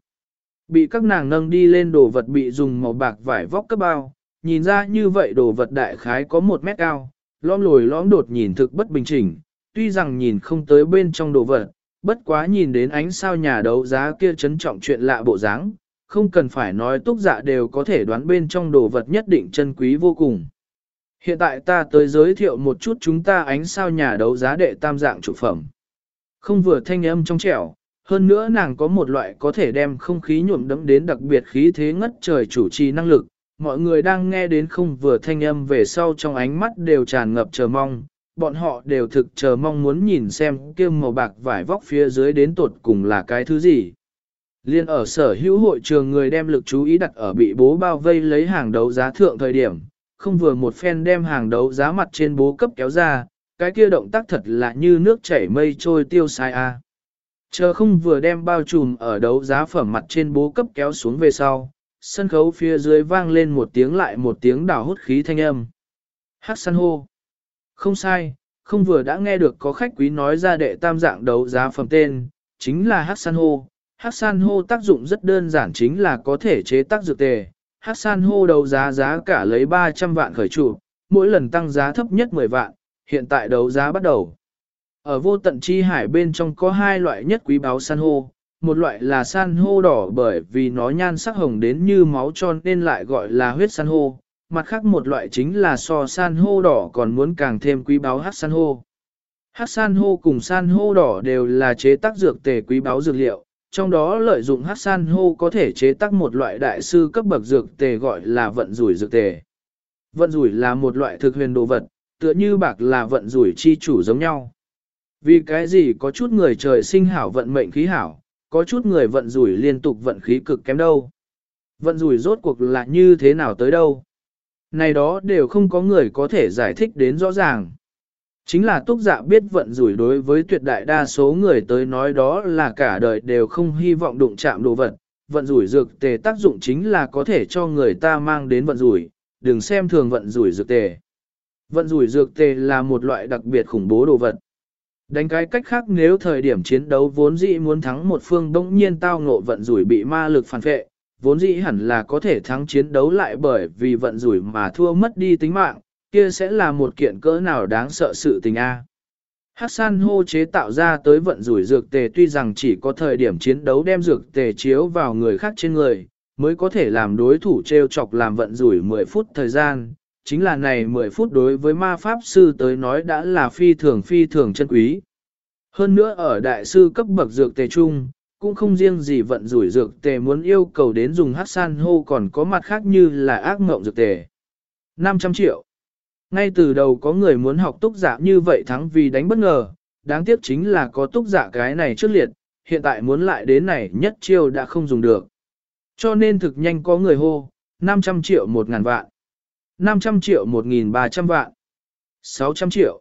Bị các nàng nâng đi lên đồ vật bị dùng màu bạc vải vóc cấp bao, nhìn ra như vậy đồ vật đại khái có một mét cao, lõm lồi lõm đột nhìn thực bất bình chỉnh, tuy rằng nhìn không tới bên trong đồ vật, bất quá nhìn đến ánh sao nhà đấu giá kia trấn trọng chuyện lạ bộ dáng, không cần phải nói túc dạ đều có thể đoán bên trong đồ vật nhất định chân quý vô cùng. Hiện tại ta tới giới thiệu một chút chúng ta ánh sao nhà đấu giá đệ tam dạng trụ phẩm. Không vừa thanh âm trong trẻo, hơn nữa nàng có một loại có thể đem không khí nhuộm đẫm đến đặc biệt khí thế ngất trời chủ trì năng lực. Mọi người đang nghe đến không vừa thanh âm về sau trong ánh mắt đều tràn ngập chờ mong, bọn họ đều thực chờ mong muốn nhìn xem kia màu bạc vải vóc phía dưới đến tột cùng là cái thứ gì. Liên ở sở hữu hội trường người đem lực chú ý đặt ở bị bố bao vây lấy hàng đấu giá thượng thời điểm, không vừa một phen đem hàng đấu giá mặt trên bố cấp kéo ra, cái kia động tác thật là như nước chảy mây trôi tiêu sai a. Chờ không vừa đem bao trùm ở đấu giá phẩm mặt trên bố cấp kéo xuống về sau, sân khấu phía dưới vang lên một tiếng lại một tiếng đảo hút khí thanh âm. Hát san hô. Không sai, không vừa đã nghe được có khách quý nói ra đệ tam dạng đấu giá phẩm tên, chính là hắc san hô. Hắc san hô tác dụng rất đơn giản chính là có thể chế tác dược tề. Hắc san hô đấu giá giá cả lấy 300 vạn khởi trụ, mỗi lần tăng giá thấp nhất 10 vạn, hiện tại đấu giá bắt đầu. Ở vô tận chi hải bên trong có hai loại nhất quý báu san hô, một loại là san hô đỏ bởi vì nó nhan sắc hồng đến như máu tròn nên lại gọi là huyết san hô, mặt khác một loại chính là so san hô đỏ còn muốn càng thêm quý báu hát san hô. Hát san hô cùng san hô đỏ đều là chế tác dược tề quý báu dược liệu, trong đó lợi dụng hát san hô có thể chế tác một loại đại sư cấp bậc dược tề gọi là vận rủi dược tề. Vận rủi là một loại thực huyền đồ vật, tựa như bạc là vận rủi chi chủ giống nhau. Vì cái gì có chút người trời sinh hảo vận mệnh khí hảo, có chút người vận rủi liên tục vận khí cực kém đâu. Vận rủi rốt cuộc là như thế nào tới đâu. Này đó đều không có người có thể giải thích đến rõ ràng. Chính là túc dạ biết vận rủi đối với tuyệt đại đa số người tới nói đó là cả đời đều không hy vọng đụng chạm đồ vật. Vận rủi dược tề tác dụng chính là có thể cho người ta mang đến vận rủi, đừng xem thường vận rủi dược tề. Vận rủi dược tề là một loại đặc biệt khủng bố đồ vật. Đánh cái cách khác nếu thời điểm chiến đấu vốn dĩ muốn thắng một phương đông nhiên tao ngộ vận rủi bị ma lực phản vệ, vốn dĩ hẳn là có thể thắng chiến đấu lại bởi vì vận rủi mà thua mất đi tính mạng, kia sẽ là một kiện cỡ nào đáng sợ sự tình a. Hắc san hô chế tạo ra tới vận rủi dược tề tuy rằng chỉ có thời điểm chiến đấu đem dược tề chiếu vào người khác trên người, mới có thể làm đối thủ treo chọc làm vận rủi 10 phút thời gian, chính là này 10 phút đối với ma pháp sư tới nói đã là phi thường phi thường chân quý. Hơn nữa ở đại sư cấp bậc dược tề trung cũng không riêng gì vận rủi dược tề muốn yêu cầu đến dùng hát san hô còn có mặt khác như là ác mộng dược tề. 500 triệu. Ngay từ đầu có người muốn học túc giả như vậy thắng vì đánh bất ngờ, đáng tiếc chính là có túc giả cái này trước liệt, hiện tại muốn lại đến này nhất chiêu đã không dùng được. Cho nên thực nhanh có người hô, 500 triệu 1.000 vạn, 500 triệu 1.300 vạn, 600 triệu.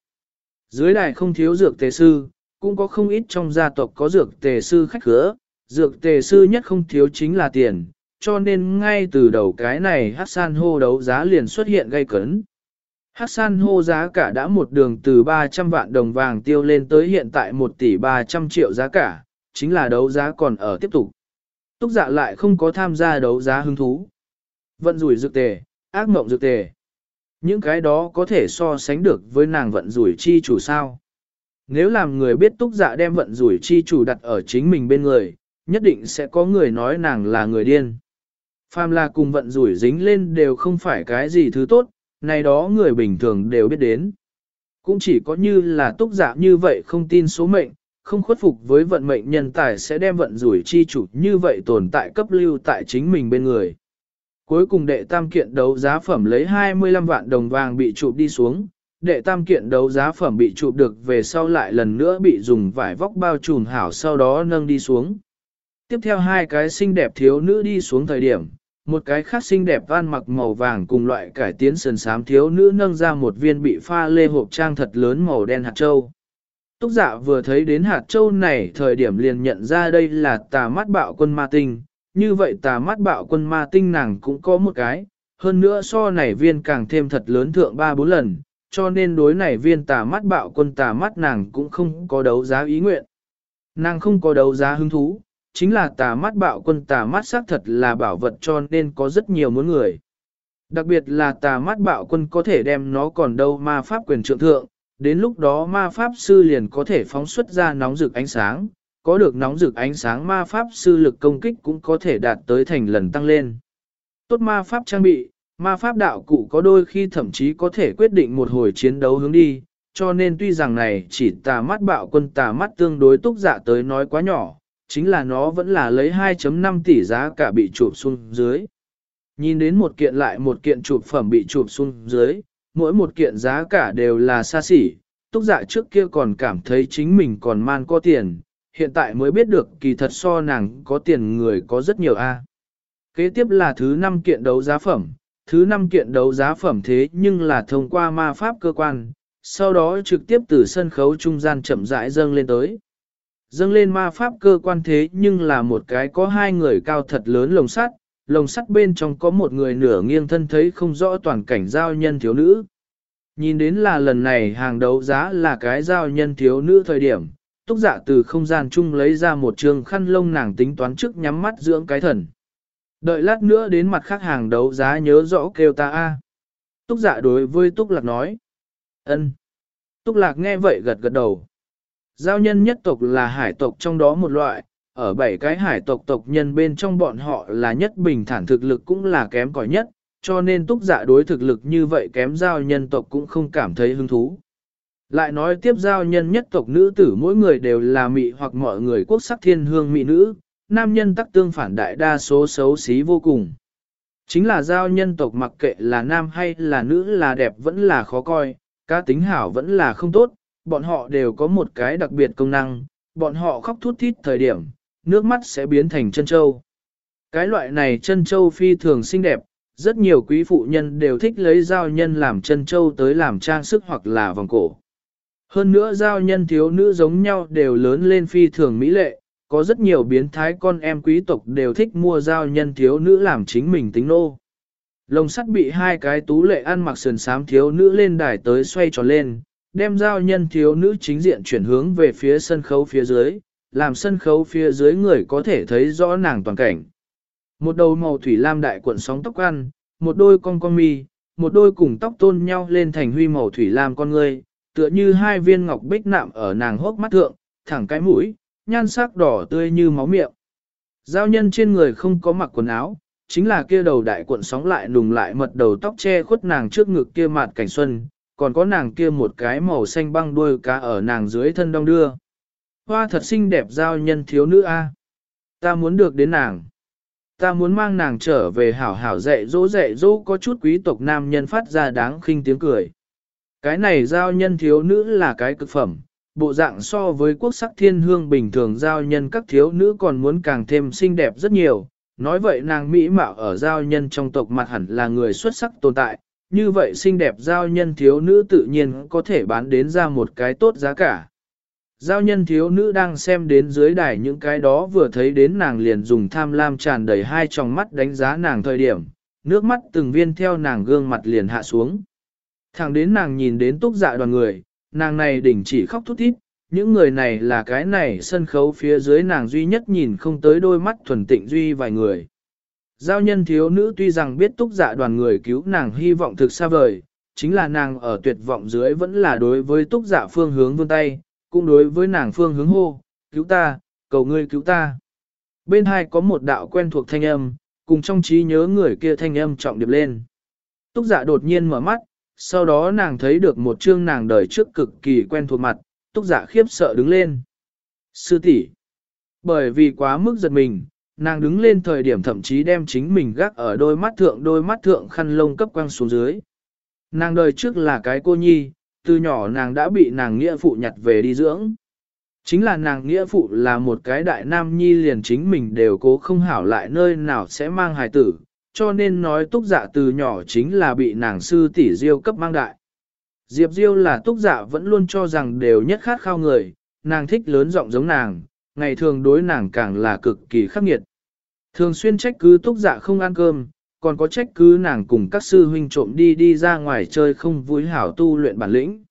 Dưới đài không thiếu dược tề sư, cũng có không ít trong gia tộc có dược tề sư khách khứa, dược tề sư nhất không thiếu chính là tiền, cho nên ngay từ đầu cái này hát san hô đấu giá liền xuất hiện gây cấn. Hát san hô giá cả đã một đường từ 300 vạn đồng vàng tiêu lên tới hiện tại 1 tỷ 300 triệu giá cả, chính là đấu giá còn ở tiếp tục. Túc dạ lại không có tham gia đấu giá hứng thú. Vận rủi dược tề, ác mộng dược tề. Những cái đó có thể so sánh được với nàng vận rủi chi chủ sao. Nếu làm người biết túc dạ đem vận rủi chi chủ đặt ở chính mình bên người, nhất định sẽ có người nói nàng là người điên. Phàm là cùng vận rủi dính lên đều không phải cái gì thứ tốt, này đó người bình thường đều biết đến. Cũng chỉ có như là túc dạ như vậy không tin số mệnh, không khuất phục với vận mệnh nhân tài sẽ đem vận rủi chi chủ như vậy tồn tại cấp lưu tại chính mình bên người. Cuối cùng đệ tam kiện đấu giá phẩm lấy 25 vạn đồng vàng bị chụp đi xuống, đệ tam kiện đấu giá phẩm bị chụp được về sau lại lần nữa bị dùng vải vóc bao trùm hảo sau đó nâng đi xuống. Tiếp theo hai cái xinh đẹp thiếu nữ đi xuống thời điểm, một cái khác xinh đẹp van mặc màu vàng cùng loại cải tiến sườn sám thiếu nữ nâng ra một viên bị pha lê hộp trang thật lớn màu đen hạt châu. Túc giả vừa thấy đến hạt châu này thời điểm liền nhận ra đây là tà mắt bạo quân ma tinh, như vậy tà mắt bạo quân ma tinh nàng cũng có một cái, hơn nữa so này viên càng thêm thật lớn thượng 3-4 lần, cho nên đối này viên tà mắt bạo quân tà mắt nàng cũng không có đấu giá ý nguyện. Nàng không có đấu giá hứng thú, chính là tà mắt bạo quân tà mắt xác thật là bảo vật cho nên có rất nhiều muốn người. Đặc biệt là tà mắt bạo quân có thể đem nó còn đâu ma pháp quyền trượng thượng, đến lúc đó ma pháp sư liền có thể phóng xuất ra nóng rực ánh sáng, có được nóng rực ánh sáng ma pháp sư lực công kích cũng có thể đạt tới thành lần tăng lên. Tốt ma pháp trang bị, ma pháp đạo cụ có đôi khi thậm chí có thể quyết định một hồi chiến đấu hướng đi, cho nên tuy rằng này chỉ tà mắt bạo quân tà mắt tương đối túc dạ tới nói quá nhỏ, chính là nó vẫn là lấy 2.5 tỷ giá cả bị chụp xuống dưới. Nhìn đến một kiện lại một kiện chụp phẩm bị chụp xuống dưới, mỗi một kiện giá cả đều là xa xỉ, túc dạ trước kia còn cảm thấy chính mình còn man có tiền, hiện tại mới biết được kỳ thật so nàng có tiền người có rất nhiều a. Kế tiếp là thứ 5 kiện đấu giá phẩm, thứ năm kiện đấu giá phẩm thế nhưng là thông qua ma pháp cơ quan, sau đó trực tiếp từ sân khấu trung gian chậm rãi dâng lên tới. Dâng lên ma pháp cơ quan thế nhưng là một cái có hai người cao thật lớn lồng sắt, lồng sắt bên trong có một người nửa nghiêng thân thấy không rõ toàn cảnh giao nhân thiếu nữ. Nhìn đến là lần này hàng đấu giá là cái giao nhân thiếu nữ thời điểm, túc dạ từ không gian chung lấy ra một trường khăn lông nàng tính toán trước nhắm mắt dưỡng cái thần. Đợi lát nữa đến mặt khác hàng đấu giá nhớ rõ kêu ta a. Túc dạ đối với túc lạc nói. ân. Túc lạc nghe vậy gật gật đầu. Giao nhân nhất tộc là hải tộc trong đó một loại, ở bảy cái hải tộc tộc nhân bên trong bọn họ là nhất bình thản thực lực cũng là kém cỏi nhất, cho nên túc dạ đối thực lực như vậy kém giao nhân tộc cũng không cảm thấy hứng thú. Lại nói tiếp giao nhân nhất tộc nữ tử mỗi người đều là mị hoặc mọi người quốc sắc thiên hương mỹ nữ, nam nhân tắc tương phản đại đa số xấu xí vô cùng. Chính là giao nhân tộc mặc kệ là nam hay là nữ là đẹp vẫn là khó coi, cá tính hảo vẫn là không tốt, bọn họ đều có một cái đặc biệt công năng, bọn họ khóc thút thít thời điểm, nước mắt sẽ biến thành chân châu. Cái loại này chân châu phi thường xinh đẹp, rất nhiều quý phụ nhân đều thích lấy giao nhân làm chân châu tới làm trang sức hoặc là vòng cổ. Hơn nữa giao nhân thiếu nữ giống nhau đều lớn lên phi thường mỹ lệ, có rất nhiều biến thái con em quý tộc đều thích mua giao nhân thiếu nữ làm chính mình tính nô. Lồng sắt bị hai cái tú lệ ăn mặc sườn sám thiếu nữ lên đài tới xoay tròn lên, đem giao nhân thiếu nữ chính diện chuyển hướng về phía sân khấu phía dưới, làm sân khấu phía dưới người có thể thấy rõ nàng toàn cảnh. Một đầu màu thủy lam đại cuộn sóng tóc ăn, một đôi con con mi, một đôi cùng tóc tôn nhau lên thành huy màu thủy lam con người, tựa như hai viên ngọc bích nạm ở nàng hốc mắt thượng, thẳng cái mũi, nhan sắc đỏ tươi như máu miệng. Giao nhân trên người không có mặc quần áo, chính là kia đầu đại cuộn sóng lại nùng lại mật đầu tóc che khuất nàng trước ngực kia mặt cảnh xuân, còn có nàng kia một cái màu xanh băng đuôi cá ở nàng dưới thân đong đưa. Hoa thật xinh đẹp giao nhân thiếu nữ A. À. Ta muốn được đến nàng. Ta muốn mang nàng trở về hảo hảo dạy dỗ dạy dỗ có chút quý tộc nam nhân phát ra đáng khinh tiếng cười. Cái này giao nhân thiếu nữ là cái cực phẩm, bộ dạng so với quốc sắc thiên hương bình thường giao nhân các thiếu nữ còn muốn càng thêm xinh đẹp rất nhiều. Nói vậy nàng mỹ mạo ở giao nhân trong tộc mặt hẳn là người xuất sắc tồn tại, như vậy xinh đẹp giao nhân thiếu nữ tự nhiên có thể bán đến ra một cái tốt giá cả. Giao nhân thiếu nữ đang xem đến dưới đài những cái đó vừa thấy đến nàng liền dùng tham lam tràn đầy hai tròng mắt đánh giá nàng thời điểm, nước mắt từng viên theo nàng gương mặt liền hạ xuống. Thẳng đến nàng nhìn đến túc dạ đoàn người, nàng này đỉnh chỉ khóc thút thít, những người này là cái này sân khấu phía dưới nàng duy nhất nhìn không tới đôi mắt thuần tịnh duy vài người. Giao nhân thiếu nữ tuy rằng biết túc dạ đoàn người cứu nàng hy vọng thực xa vời, chính là nàng ở tuyệt vọng dưới vẫn là đối với túc dạ phương hướng vươn tay, cũng đối với nàng phương hướng hô, cứu ta, cầu ngươi cứu ta. Bên hai có một đạo quen thuộc thanh âm, cùng trong trí nhớ người kia thanh âm trọng điệp lên. Túc giả đột nhiên mở mắt, sau đó nàng thấy được một chương nàng đời trước cực kỳ quen thuộc mặt, túc giả khiếp sợ đứng lên. Sư tỷ, Bởi vì quá mức giật mình, nàng đứng lên thời điểm thậm chí đem chính mình gác ở đôi mắt thượng đôi mắt thượng khăn lông cấp quăng xuống dưới. Nàng đời trước là cái cô nhi, từ nhỏ nàng đã bị nàng nghĩa phụ nhặt về đi dưỡng. Chính là nàng nghĩa phụ là một cái đại nam nhi liền chính mình đều cố không hảo lại nơi nào sẽ mang hài tử, cho nên nói túc dạ từ nhỏ chính là bị nàng sư tỷ diêu cấp mang đại. Diệp Diêu là túc dạ vẫn luôn cho rằng đều nhất khát khao người, nàng thích lớn giọng giống nàng, ngày thường đối nàng càng là cực kỳ khắc nghiệt. Thường xuyên trách cứ túc dạ không ăn cơm, còn có trách cứ nàng cùng các sư huynh trộm đi đi ra ngoài chơi không vui hảo tu luyện bản lĩnh.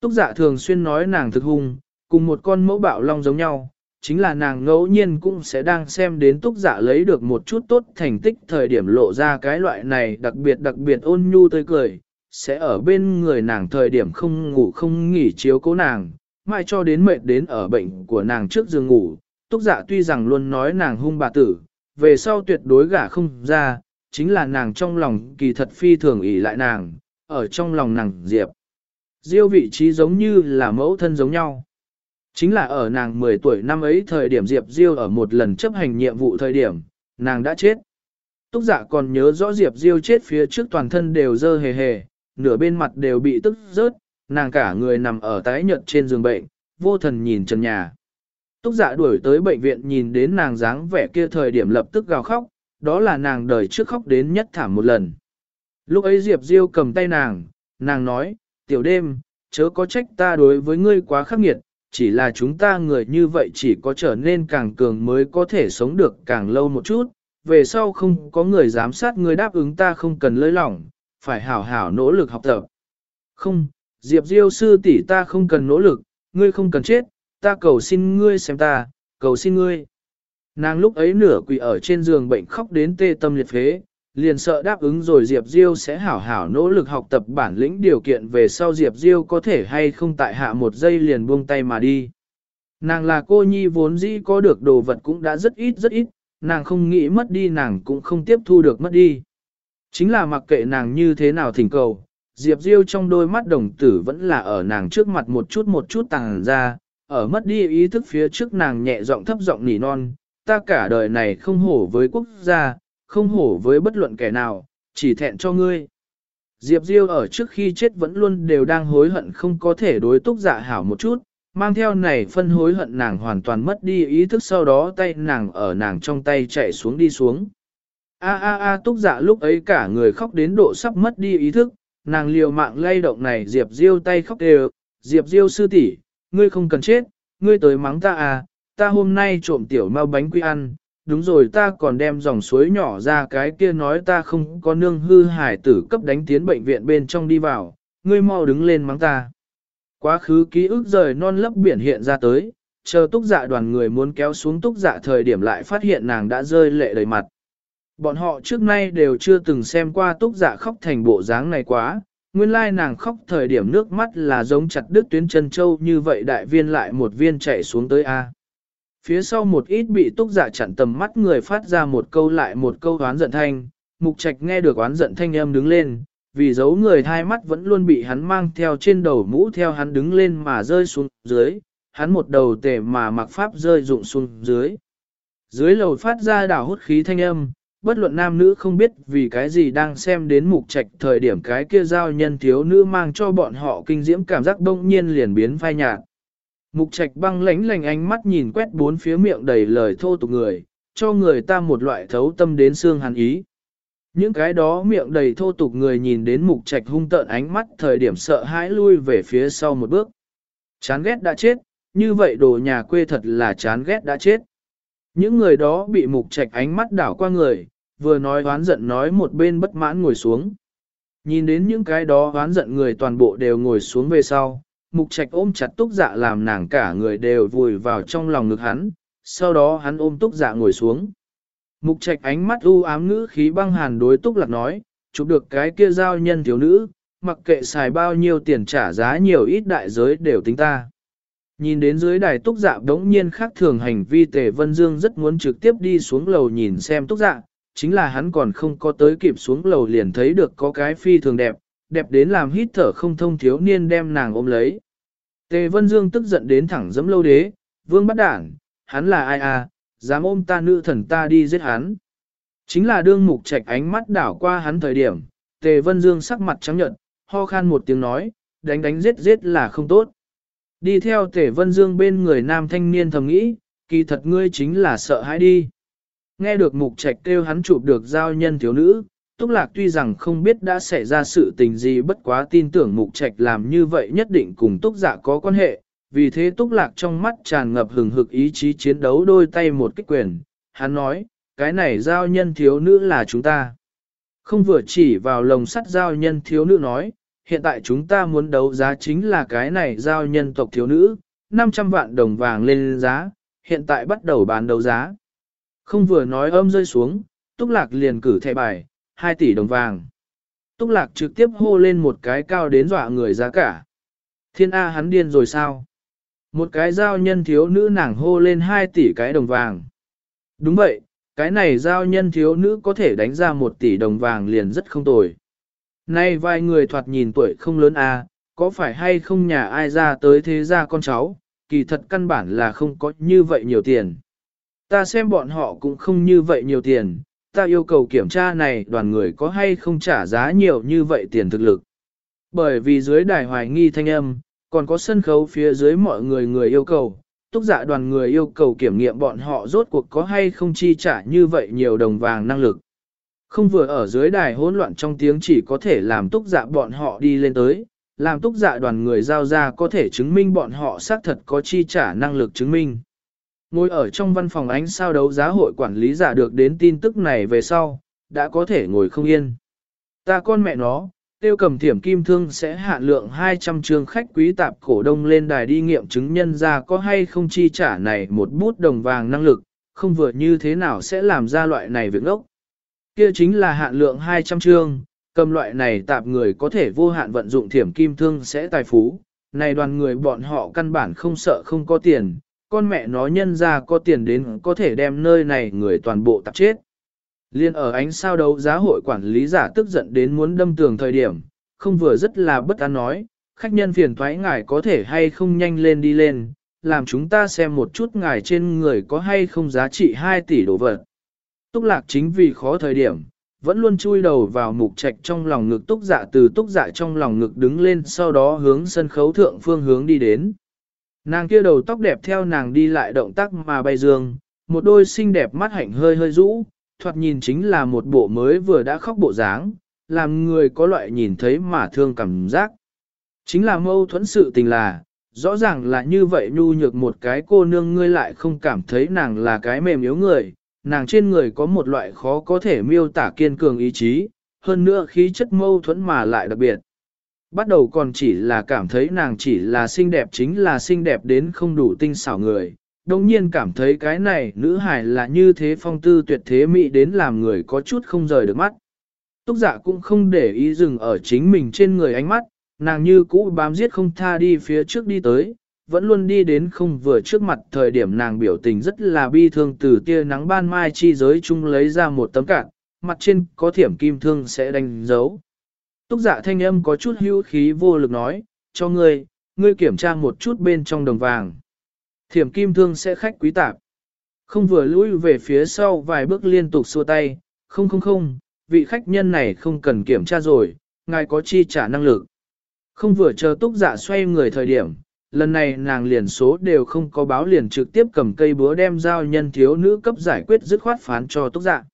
Túc dạ thường xuyên nói nàng thực hung, cùng một con mẫu bạo long giống nhau, chính là nàng ngẫu nhiên cũng sẽ đang xem đến túc dạ lấy được một chút tốt thành tích thời điểm lộ ra cái loại này đặc biệt đặc biệt ôn nhu tươi cười, sẽ ở bên người nàng thời điểm không ngủ không nghỉ chiếu cố nàng, mai cho đến mệt đến ở bệnh của nàng trước giường ngủ, túc dạ tuy rằng luôn nói nàng hung bà tử, về sau tuyệt đối gả không ra, chính là nàng trong lòng kỳ thật phi thường ỷ lại nàng, ở trong lòng nàng diệp. Diêu vị trí giống như là mẫu thân giống nhau. Chính là ở nàng 10 tuổi năm ấy thời điểm Diệp Diêu ở một lần chấp hành nhiệm vụ thời điểm, nàng đã chết. Túc giả dạ còn nhớ rõ Diệp Diêu chết phía trước toàn thân đều dơ hề hề, nửa bên mặt đều bị tức rớt, nàng cả người nằm ở tái nhợt trên giường bệnh, vô thần nhìn trần nhà. Túc giả dạ đuổi tới bệnh viện nhìn đến nàng dáng vẻ kia thời điểm lập tức gào khóc, đó là nàng đời trước khóc đến nhất thảm một lần. Lúc ấy Diệp Diêu cầm tay nàng, nàng nói, tiểu đêm, chớ có trách ta đối với ngươi quá khắc nghiệt, chỉ là chúng ta người như vậy chỉ có trở nên càng cường mới có thể sống được càng lâu một chút, về sau không có người giám sát người đáp ứng ta không cần lơi lỏng, phải hảo hảo nỗ lực học tập. Không, Diệp Diêu sư tỷ ta không cần nỗ lực, ngươi không cần chết, ta cầu xin ngươi xem ta, cầu xin ngươi. Nàng lúc ấy nửa quỳ ở trên giường bệnh khóc đến tê tâm liệt phế, liền sợ đáp ứng rồi Diệp Diêu sẽ hảo hảo nỗ lực học tập bản lĩnh điều kiện về sau Diệp Diêu có thể hay không tại hạ một giây liền buông tay mà đi. Nàng là cô nhi vốn dĩ có được đồ vật cũng đã rất ít rất ít, nàng không nghĩ mất đi nàng cũng không tiếp thu được mất đi. Chính là mặc kệ nàng như thế nào thỉnh cầu, Diệp Diêu trong đôi mắt đồng tử vẫn là ở nàng trước mặt một chút một chút tàng ra, ở mất đi ý thức phía trước nàng nhẹ giọng thấp giọng nỉ non, ta cả đời này không hổ với quốc gia, không hổ với bất luận kẻ nào, chỉ thẹn cho ngươi. Diệp Diêu ở trước khi chết vẫn luôn đều đang hối hận không có thể đối túc dạ hảo một chút, mang theo này phân hối hận nàng hoàn toàn mất đi ý thức sau đó tay nàng ở nàng trong tay chạy xuống đi xuống. A a a túc dạ lúc ấy cả người khóc đến độ sắp mất đi ý thức, nàng liều mạng lay động này Diệp Diêu tay khóc đều, Diệp Diêu sư tỷ, ngươi không cần chết, ngươi tới mắng ta à, ta hôm nay trộm tiểu mau bánh quy ăn, đúng rồi ta còn đem dòng suối nhỏ ra cái kia nói ta không có nương hư hải tử cấp đánh tiến bệnh viện bên trong đi vào, ngươi mau đứng lên mắng ta. Quá khứ ký ức rời non lấp biển hiện ra tới, chờ túc dạ đoàn người muốn kéo xuống túc dạ thời điểm lại phát hiện nàng đã rơi lệ đầy mặt. Bọn họ trước nay đều chưa từng xem qua túc dạ khóc thành bộ dáng này quá, nguyên lai nàng khóc thời điểm nước mắt là giống chặt đứt tuyến chân châu như vậy đại viên lại một viên chạy xuống tới A. Phía sau một ít bị túc giả chặn tầm mắt người phát ra một câu lại một câu oán giận thanh, mục trạch nghe được oán giận thanh âm đứng lên, vì giấu người hai mắt vẫn luôn bị hắn mang theo trên đầu mũ theo hắn đứng lên mà rơi xuống dưới, hắn một đầu tể mà mặc pháp rơi rụng xuống dưới. Dưới lầu phát ra đảo hút khí thanh âm, bất luận nam nữ không biết vì cái gì đang xem đến mục trạch thời điểm cái kia giao nhân thiếu nữ mang cho bọn họ kinh diễm cảm giác đông nhiên liền biến phai nhạt. Mục trạch băng lánh lành ánh mắt nhìn quét bốn phía miệng đầy lời thô tục người, cho người ta một loại thấu tâm đến xương hàn ý. Những cái đó miệng đầy thô tục người nhìn đến mục trạch hung tợn ánh mắt thời điểm sợ hãi lui về phía sau một bước. Chán ghét đã chết, như vậy đồ nhà quê thật là chán ghét đã chết. Những người đó bị mục trạch ánh mắt đảo qua người, vừa nói oán giận nói một bên bất mãn ngồi xuống. Nhìn đến những cái đó oán giận người toàn bộ đều ngồi xuống về sau, mục trạch ôm chặt túc dạ làm nàng cả người đều vùi vào trong lòng ngực hắn, sau đó hắn ôm túc dạ ngồi xuống. Mục trạch ánh mắt u ám ngữ khí băng hàn đối túc lạc nói, chụp được cái kia giao nhân thiếu nữ, mặc kệ xài bao nhiêu tiền trả giá nhiều ít đại giới đều tính ta. Nhìn đến dưới đài túc dạ đống nhiên khác thường hành vi tề vân dương rất muốn trực tiếp đi xuống lầu nhìn xem túc dạ, chính là hắn còn không có tới kịp xuống lầu liền thấy được có cái phi thường đẹp, đẹp đến làm hít thở không thông thiếu niên đem nàng ôm lấy. Tề vân dương tức giận đến thẳng dẫm lâu đế, vương bắt đảng, hắn là ai à, dám ôm ta nữ thần ta đi giết hắn. Chính là đương mục trạch ánh mắt đảo qua hắn thời điểm, tề vân dương sắc mặt trắng nhợt, ho khan một tiếng nói, đánh đánh giết giết là không tốt. Đi theo tề vân dương bên người nam thanh niên thầm nghĩ, kỳ thật ngươi chính là sợ hãi đi. Nghe được mục trạch kêu hắn chụp được giao nhân thiếu nữ, Túc Lạc tuy rằng không biết đã xảy ra sự tình gì bất quá tin tưởng mục trạch làm như vậy nhất định cùng Túc Dạ có quan hệ, vì thế Túc Lạc trong mắt tràn ngập hừng hực ý chí chiến đấu đôi tay một kích quyền. Hắn nói, cái này giao nhân thiếu nữ là chúng ta. Không vừa chỉ vào lồng sắt giao nhân thiếu nữ nói, hiện tại chúng ta muốn đấu giá chính là cái này giao nhân tộc thiếu nữ, 500 vạn đồng vàng lên giá, hiện tại bắt đầu bán đấu giá. Không vừa nói âm rơi xuống, Túc Lạc liền cử thẻ bài, 2 tỷ đồng vàng. Túc Lạc trực tiếp hô lên một cái cao đến dọa người giá cả. Thiên A hắn điên rồi sao? Một cái giao nhân thiếu nữ nàng hô lên 2 tỷ cái đồng vàng. Đúng vậy, cái này giao nhân thiếu nữ có thể đánh ra 1 tỷ đồng vàng liền rất không tồi. Nay vài người thoạt nhìn tuổi không lớn a, có phải hay không nhà ai ra tới thế gia con cháu, kỳ thật căn bản là không có như vậy nhiều tiền. Ta xem bọn họ cũng không như vậy nhiều tiền, ta yêu cầu kiểm tra này đoàn người có hay không trả giá nhiều như vậy tiền thực lực. Bởi vì dưới đài hoài nghi thanh âm, còn có sân khấu phía dưới mọi người người yêu cầu, túc giả đoàn người yêu cầu kiểm nghiệm bọn họ rốt cuộc có hay không chi trả như vậy nhiều đồng vàng năng lực. Không vừa ở dưới đài hỗn loạn trong tiếng chỉ có thể làm túc giả bọn họ đi lên tới, làm túc giả đoàn người giao ra có thể chứng minh bọn họ xác thật có chi trả năng lực chứng minh. Ngồi ở trong văn phòng ánh sao đấu giá hội quản lý giả được đến tin tức này về sau, đã có thể ngồi không yên. Ta con mẹ nó, tiêu cầm thiểm kim thương sẽ hạn lượng 200 trường khách quý tạp cổ đông lên đài đi nghiệm chứng nhân ra có hay không chi trả này một bút đồng vàng năng lực, không vừa như thế nào sẽ làm ra loại này việc ngốc. Kia chính là hạn lượng 200 trường, cầm loại này tạp người có thể vô hạn vận dụng thiểm kim thương sẽ tài phú. Này đoàn người bọn họ căn bản không sợ không có tiền, con mẹ nó nhân ra có tiền đến có thể đem nơi này người toàn bộ tạp chết. Liên ở ánh sao đấu giá hội quản lý giả tức giận đến muốn đâm tường thời điểm, không vừa rất là bất an nói, khách nhân phiền thoái ngài có thể hay không nhanh lên đi lên, làm chúng ta xem một chút ngài trên người có hay không giá trị 2 tỷ đồ vật. Túc lạc chính vì khó thời điểm, vẫn luôn chui đầu vào mục trạch trong lòng ngực túc dạ từ túc dạ trong lòng ngực đứng lên sau đó hướng sân khấu thượng phương hướng đi đến. Nàng kia đầu tóc đẹp theo nàng đi lại động tác mà bay dương, một đôi xinh đẹp mắt hạnh hơi hơi rũ, thoạt nhìn chính là một bộ mới vừa đã khóc bộ dáng, làm người có loại nhìn thấy mà thương cảm giác. Chính là mâu thuẫn sự tình là, rõ ràng là như vậy nhu nhược một cái cô nương ngươi lại không cảm thấy nàng là cái mềm yếu người, nàng trên người có một loại khó có thể miêu tả kiên cường ý chí, hơn nữa khí chất mâu thuẫn mà lại đặc biệt. Bắt đầu còn chỉ là cảm thấy nàng chỉ là xinh đẹp chính là xinh đẹp đến không đủ tinh xảo người, đồng nhiên cảm thấy cái này nữ hài là như thế phong tư tuyệt thế mỹ đến làm người có chút không rời được mắt. Túc giả cũng không để ý dừng ở chính mình trên người ánh mắt, nàng như cũ bám giết không tha đi phía trước đi tới, vẫn luôn đi đến không vừa trước mặt thời điểm nàng biểu tình rất là bi thương từ tia nắng ban mai chi giới chung lấy ra một tấm cạn, mặt trên có thiểm kim thương sẽ đánh dấu. Túc dạ thanh âm có chút hữu khí vô lực nói, cho ngươi, ngươi kiểm tra một chút bên trong đồng vàng. Thiểm kim thương sẽ khách quý tạp. Không vừa lui về phía sau vài bước liên tục xua tay, không không không, vị khách nhân này không cần kiểm tra rồi, ngài có chi trả năng lực. Không vừa chờ túc dạ xoay người thời điểm, lần này nàng liền số đều không có báo liền trực tiếp cầm cây búa đem giao nhân thiếu nữ cấp giải quyết dứt khoát phán cho túc dạ.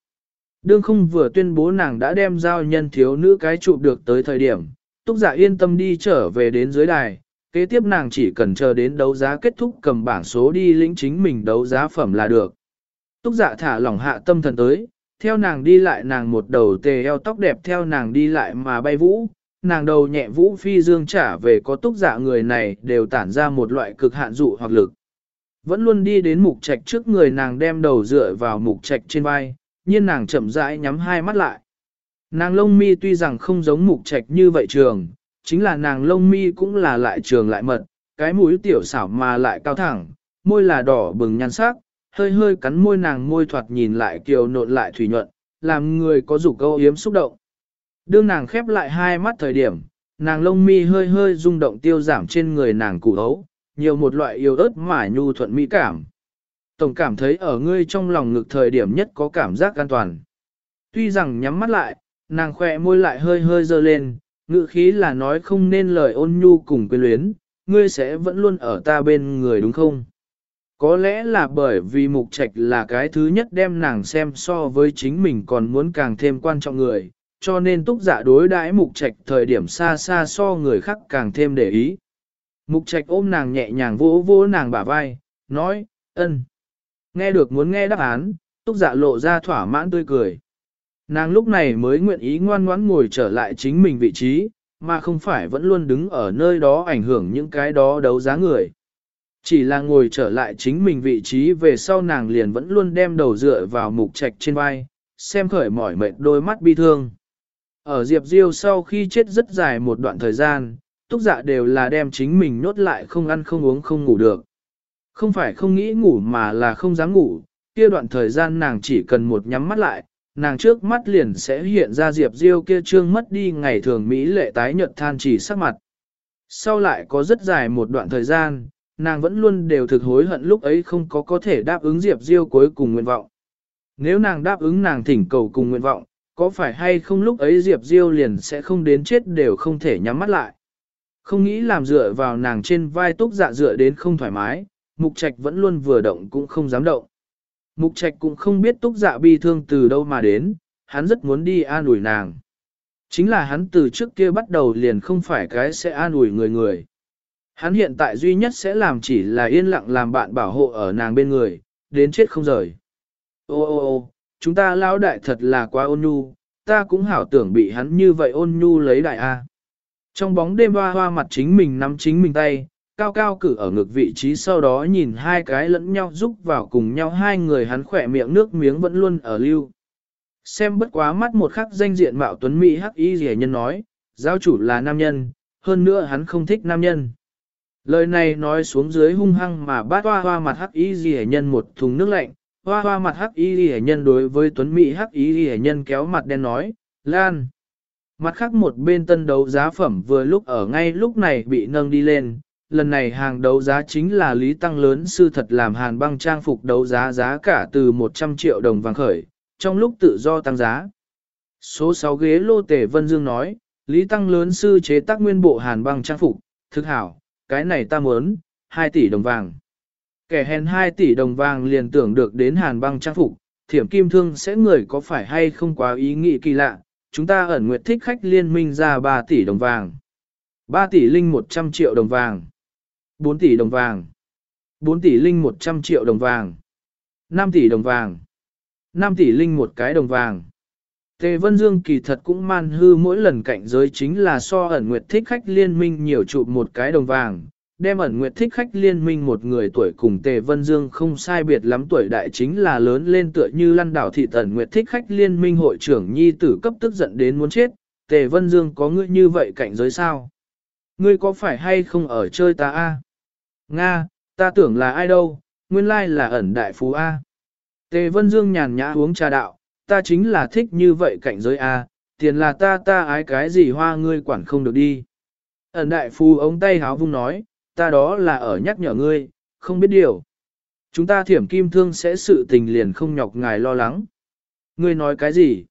Đương không vừa tuyên bố nàng đã đem giao nhân thiếu nữ cái chụp được tới thời điểm, túc dạ yên tâm đi trở về đến dưới đài, kế tiếp nàng chỉ cần chờ đến đấu giá kết thúc cầm bảng số đi lĩnh chính mình đấu giá phẩm là được. Túc dạ thả lỏng hạ tâm thần tới, theo nàng đi lại nàng một đầu tề eo tóc đẹp theo nàng đi lại mà bay vũ, nàng đầu nhẹ vũ phi dương trả về có túc dạ người này đều tản ra một loại cực hạn dụ hoặc lực. Vẫn luôn đi đến mục trạch trước người nàng đem đầu dựa vào mục trạch trên vai, nhiên nàng chậm rãi nhắm hai mắt lại. Nàng lông mi tuy rằng không giống mục trạch như vậy trường, chính là nàng lông mi cũng là lại trường lại mật, cái mũi tiểu xảo mà lại cao thẳng, môi là đỏ bừng nhan sắc, hơi hơi cắn môi nàng môi thoạt nhìn lại kiều nộn lại thủy nhuận, làm người có dục câu yếm xúc động. Đương nàng khép lại hai mắt thời điểm, nàng lông mi hơi hơi rung động tiêu giảm trên người nàng cụ hấu, nhiều một loại yêu ớt mà nhu thuận mỹ cảm. Tổng cảm thấy ở ngươi trong lòng ngực thời điểm nhất có cảm giác an toàn. Tuy rằng nhắm mắt lại, nàng khỏe môi lại hơi hơi dơ lên, ngự khí là nói không nên lời ôn nhu cùng quyến luyến, ngươi sẽ vẫn luôn ở ta bên người đúng không? Có lẽ là bởi vì mục trạch là cái thứ nhất đem nàng xem so với chính mình còn muốn càng thêm quan trọng người, cho nên túc giả dạ đối đãi mục trạch thời điểm xa xa so người khác càng thêm để ý. Mục trạch ôm nàng nhẹ nhàng vỗ vỗ nàng bả vai, nói, ân. Nghe được muốn nghe đáp án, túc dạ lộ ra thỏa mãn tươi cười. Nàng lúc này mới nguyện ý ngoan ngoãn ngồi trở lại chính mình vị trí, mà không phải vẫn luôn đứng ở nơi đó ảnh hưởng những cái đó đấu giá người. Chỉ là ngồi trở lại chính mình vị trí về sau nàng liền vẫn luôn đem đầu dựa vào mục trạch trên vai, xem khởi mỏi mệt đôi mắt bi thương. Ở Diệp Diêu sau khi chết rất dài một đoạn thời gian, túc dạ đều là đem chính mình nốt lại không ăn không uống không ngủ được. Không phải không nghĩ ngủ mà là không dám ngủ, kia đoạn thời gian nàng chỉ cần một nhắm mắt lại, nàng trước mắt liền sẽ hiện ra Diệp Diêu kia trương mất đi ngày thường Mỹ lệ tái nhợt than chỉ sắc mặt. Sau lại có rất dài một đoạn thời gian, nàng vẫn luôn đều thực hối hận lúc ấy không có có thể đáp ứng Diệp Diêu cuối cùng nguyện vọng. Nếu nàng đáp ứng nàng thỉnh cầu cùng nguyện vọng, có phải hay không lúc ấy Diệp Diêu liền sẽ không đến chết đều không thể nhắm mắt lại. Không nghĩ làm dựa vào nàng trên vai túc dạ dựa đến không thoải mái, mục trạch vẫn luôn vừa động cũng không dám động. Mục trạch cũng không biết túc dạ bi thương từ đâu mà đến, hắn rất muốn đi an ủi nàng. Chính là hắn từ trước kia bắt đầu liền không phải cái sẽ an ủi người người. Hắn hiện tại duy nhất sẽ làm chỉ là yên lặng làm bạn bảo hộ ở nàng bên người, đến chết không rời. Ô ô ô, chúng ta lão đại thật là quá ôn nhu, ta cũng hảo tưởng bị hắn như vậy ôn nhu lấy đại A. Trong bóng đêm hoa hoa mặt chính mình nắm chính mình tay, cao cao cử ở ngực vị trí sau đó nhìn hai cái lẫn nhau giúp vào cùng nhau hai người hắn khỏe miệng nước miếng vẫn luôn ở lưu. Xem bất quá mắt một khắc danh diện mạo tuấn Mỹ hắc y rẻ nhân nói, giáo chủ là nam nhân, hơn nữa hắn không thích nam nhân. Lời này nói xuống dưới hung hăng mà bát hoa hoa mặt hắc y rẻ nhân một thùng nước lạnh, hoa hoa mặt hắc y rẻ nhân đối với tuấn Mỹ hắc y rẻ nhân kéo mặt đen nói, Lan. Mặt khác một bên tân đấu giá phẩm vừa lúc ở ngay lúc này bị nâng đi lên, lần này hàng đấu giá chính là lý tăng lớn sư thật làm hàn băng trang phục đấu giá giá cả từ 100 triệu đồng vàng khởi, trong lúc tự do tăng giá. Số 6 ghế lô tể Vân Dương nói, lý tăng lớn sư chế tác nguyên bộ hàn băng trang phục, thực hảo, cái này ta muốn, 2 tỷ đồng vàng. Kẻ hèn 2 tỷ đồng vàng liền tưởng được đến hàn băng trang phục, thiểm kim thương sẽ người có phải hay không quá ý nghĩ kỳ lạ, chúng ta ẩn nguyệt thích khách liên minh ra 3 tỷ đồng vàng. 3 tỷ linh 100 triệu đồng vàng. 4 tỷ đồng vàng. 4 tỷ linh 100 triệu đồng vàng. 5 tỷ đồng vàng. 5 tỷ linh một cái đồng vàng. Tề Vân Dương kỳ thật cũng man hư mỗi lần cạnh giới chính là so ẩn nguyệt thích khách liên minh nhiều chụp một cái đồng vàng, đem ẩn nguyệt thích khách liên minh một người tuổi cùng Tề Vân Dương không sai biệt lắm tuổi đại chính là lớn lên tựa như lăn đảo thị tần nguyệt thích khách liên minh hội trưởng nhi tử cấp tức giận đến muốn chết, Tề Vân Dương có ngươi như vậy cạnh giới sao? Ngươi có phải hay không ở chơi ta a? Nga, ta tưởng là ai đâu, nguyên lai là ẩn đại phú A. Tề Vân Dương nhàn nhã uống trà đạo, ta chính là thích như vậy cảnh giới A, tiền là ta ta ái cái gì hoa ngươi quản không được đi. Ẩn đại phú ống tay háo vung nói, ta đó là ở nhắc nhở ngươi, không biết điều. Chúng ta thiểm kim thương sẽ sự tình liền không nhọc ngài lo lắng. Ngươi nói cái gì?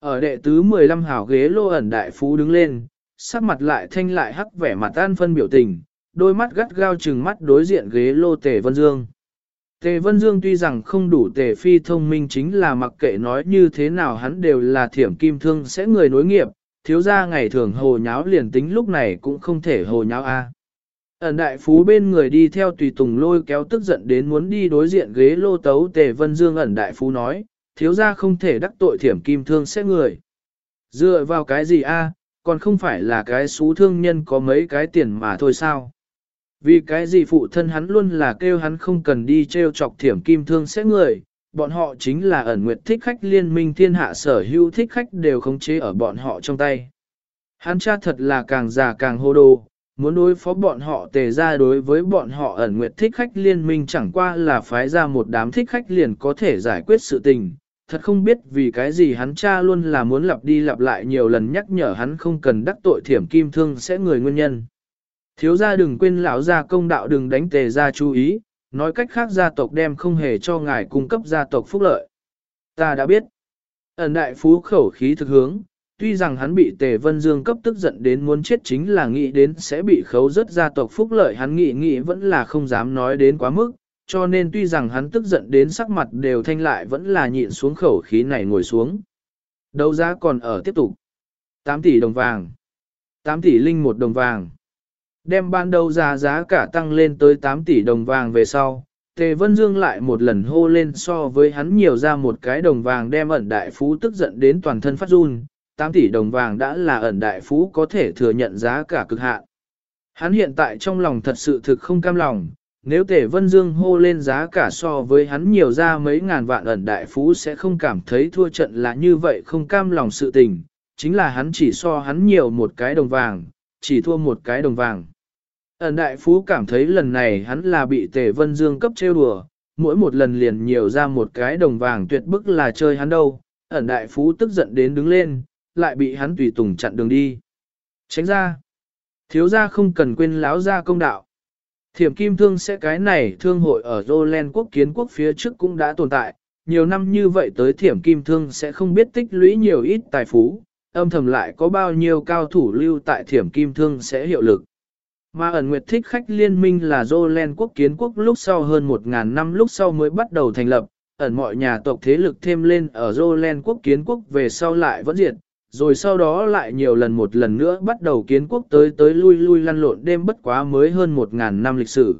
Ở đệ tứ 15 hảo ghế lô ẩn đại phú đứng lên, sắc mặt lại thanh lại hắc vẻ mặt an phân biểu tình, đôi mắt gắt gao chừng mắt đối diện ghế lô Tề Vân Dương. Tề Vân Dương tuy rằng không đủ tề phi thông minh chính là mặc kệ nói như thế nào hắn đều là thiểm kim thương sẽ người nối nghiệp, thiếu ra ngày thường hồ nháo liền tính lúc này cũng không thể hồ nháo a. Ẩn đại phú bên người đi theo tùy tùng lôi kéo tức giận đến muốn đi đối diện ghế lô tấu tề Vân Dương ẩn đại phú nói, thiếu ra không thể đắc tội thiểm kim thương sẽ người. Dựa vào cái gì a? còn không phải là cái xú thương nhân có mấy cái tiền mà thôi sao? Vì cái gì phụ thân hắn luôn là kêu hắn không cần đi treo chọc thiểm kim thương sẽ người, bọn họ chính là ẩn nguyệt thích khách liên minh thiên hạ sở hữu thích khách đều khống chế ở bọn họ trong tay. Hắn cha thật là càng già càng hô đồ, muốn đối phó bọn họ tề ra đối với bọn họ ẩn nguyệt thích khách liên minh chẳng qua là phái ra một đám thích khách liền có thể giải quyết sự tình. Thật không biết vì cái gì hắn cha luôn là muốn lặp đi lặp lại nhiều lần nhắc nhở hắn không cần đắc tội thiểm kim thương sẽ người nguyên nhân. Thiếu gia đừng quên lão gia công đạo đừng đánh tề gia chú ý, nói cách khác gia tộc đem không hề cho ngài cung cấp gia tộc phúc lợi. Ta đã biết. Ẩn đại phú khẩu khí thực hướng, tuy rằng hắn bị Tề Vân Dương cấp tức giận đến muốn chết chính là nghĩ đến sẽ bị khấu rất gia tộc phúc lợi hắn nghĩ nghĩ vẫn là không dám nói đến quá mức, cho nên tuy rằng hắn tức giận đến sắc mặt đều thanh lại vẫn là nhịn xuống khẩu khí này ngồi xuống. Đấu giá còn ở tiếp tục. 8 tỷ đồng vàng. 8 tỷ linh một đồng vàng. Đem ban đầu giá giá cả tăng lên tới 8 tỷ đồng vàng về sau, Tề Vân Dương lại một lần hô lên so với hắn nhiều ra một cái đồng vàng đem ẩn đại phú tức giận đến toàn thân phát run, 8 tỷ đồng vàng đã là ẩn đại phú có thể thừa nhận giá cả cực hạn. Hắn hiện tại trong lòng thật sự thực không cam lòng, nếu Tề Vân Dương hô lên giá cả so với hắn nhiều ra mấy ngàn vạn ẩn đại phú sẽ không cảm thấy thua trận là như vậy không cam lòng sự tình, chính là hắn chỉ so hắn nhiều một cái đồng vàng, chỉ thua một cái đồng vàng. Ẩn đại phú cảm thấy lần này hắn là bị Tề Vân Dương cấp trêu đùa, mỗi một lần liền nhiều ra một cái đồng vàng tuyệt bức là chơi hắn đâu. Ẩn đại phú tức giận đến đứng lên, lại bị hắn tùy tùng chặn đường đi. Tránh ra. Thiếu gia không cần quên láo ra công đạo. Thiểm kim thương sẽ cái này thương hội ở Roland quốc kiến quốc phía trước cũng đã tồn tại, nhiều năm như vậy tới thiểm kim thương sẽ không biết tích lũy nhiều ít tài phú, âm thầm lại có bao nhiêu cao thủ lưu tại thiểm kim thương sẽ hiệu lực. Mà ẩn nguyệt thích khách liên minh là Jolen quốc kiến quốc lúc sau hơn 1.000 năm lúc sau mới bắt đầu thành lập, ẩn mọi nhà tộc thế lực thêm lên ở Jolen quốc kiến quốc về sau lại vẫn diệt, rồi sau đó lại nhiều lần một lần nữa bắt đầu kiến quốc tới tới lui lui lăn lộn đêm bất quá mới hơn 1.000 năm lịch sử.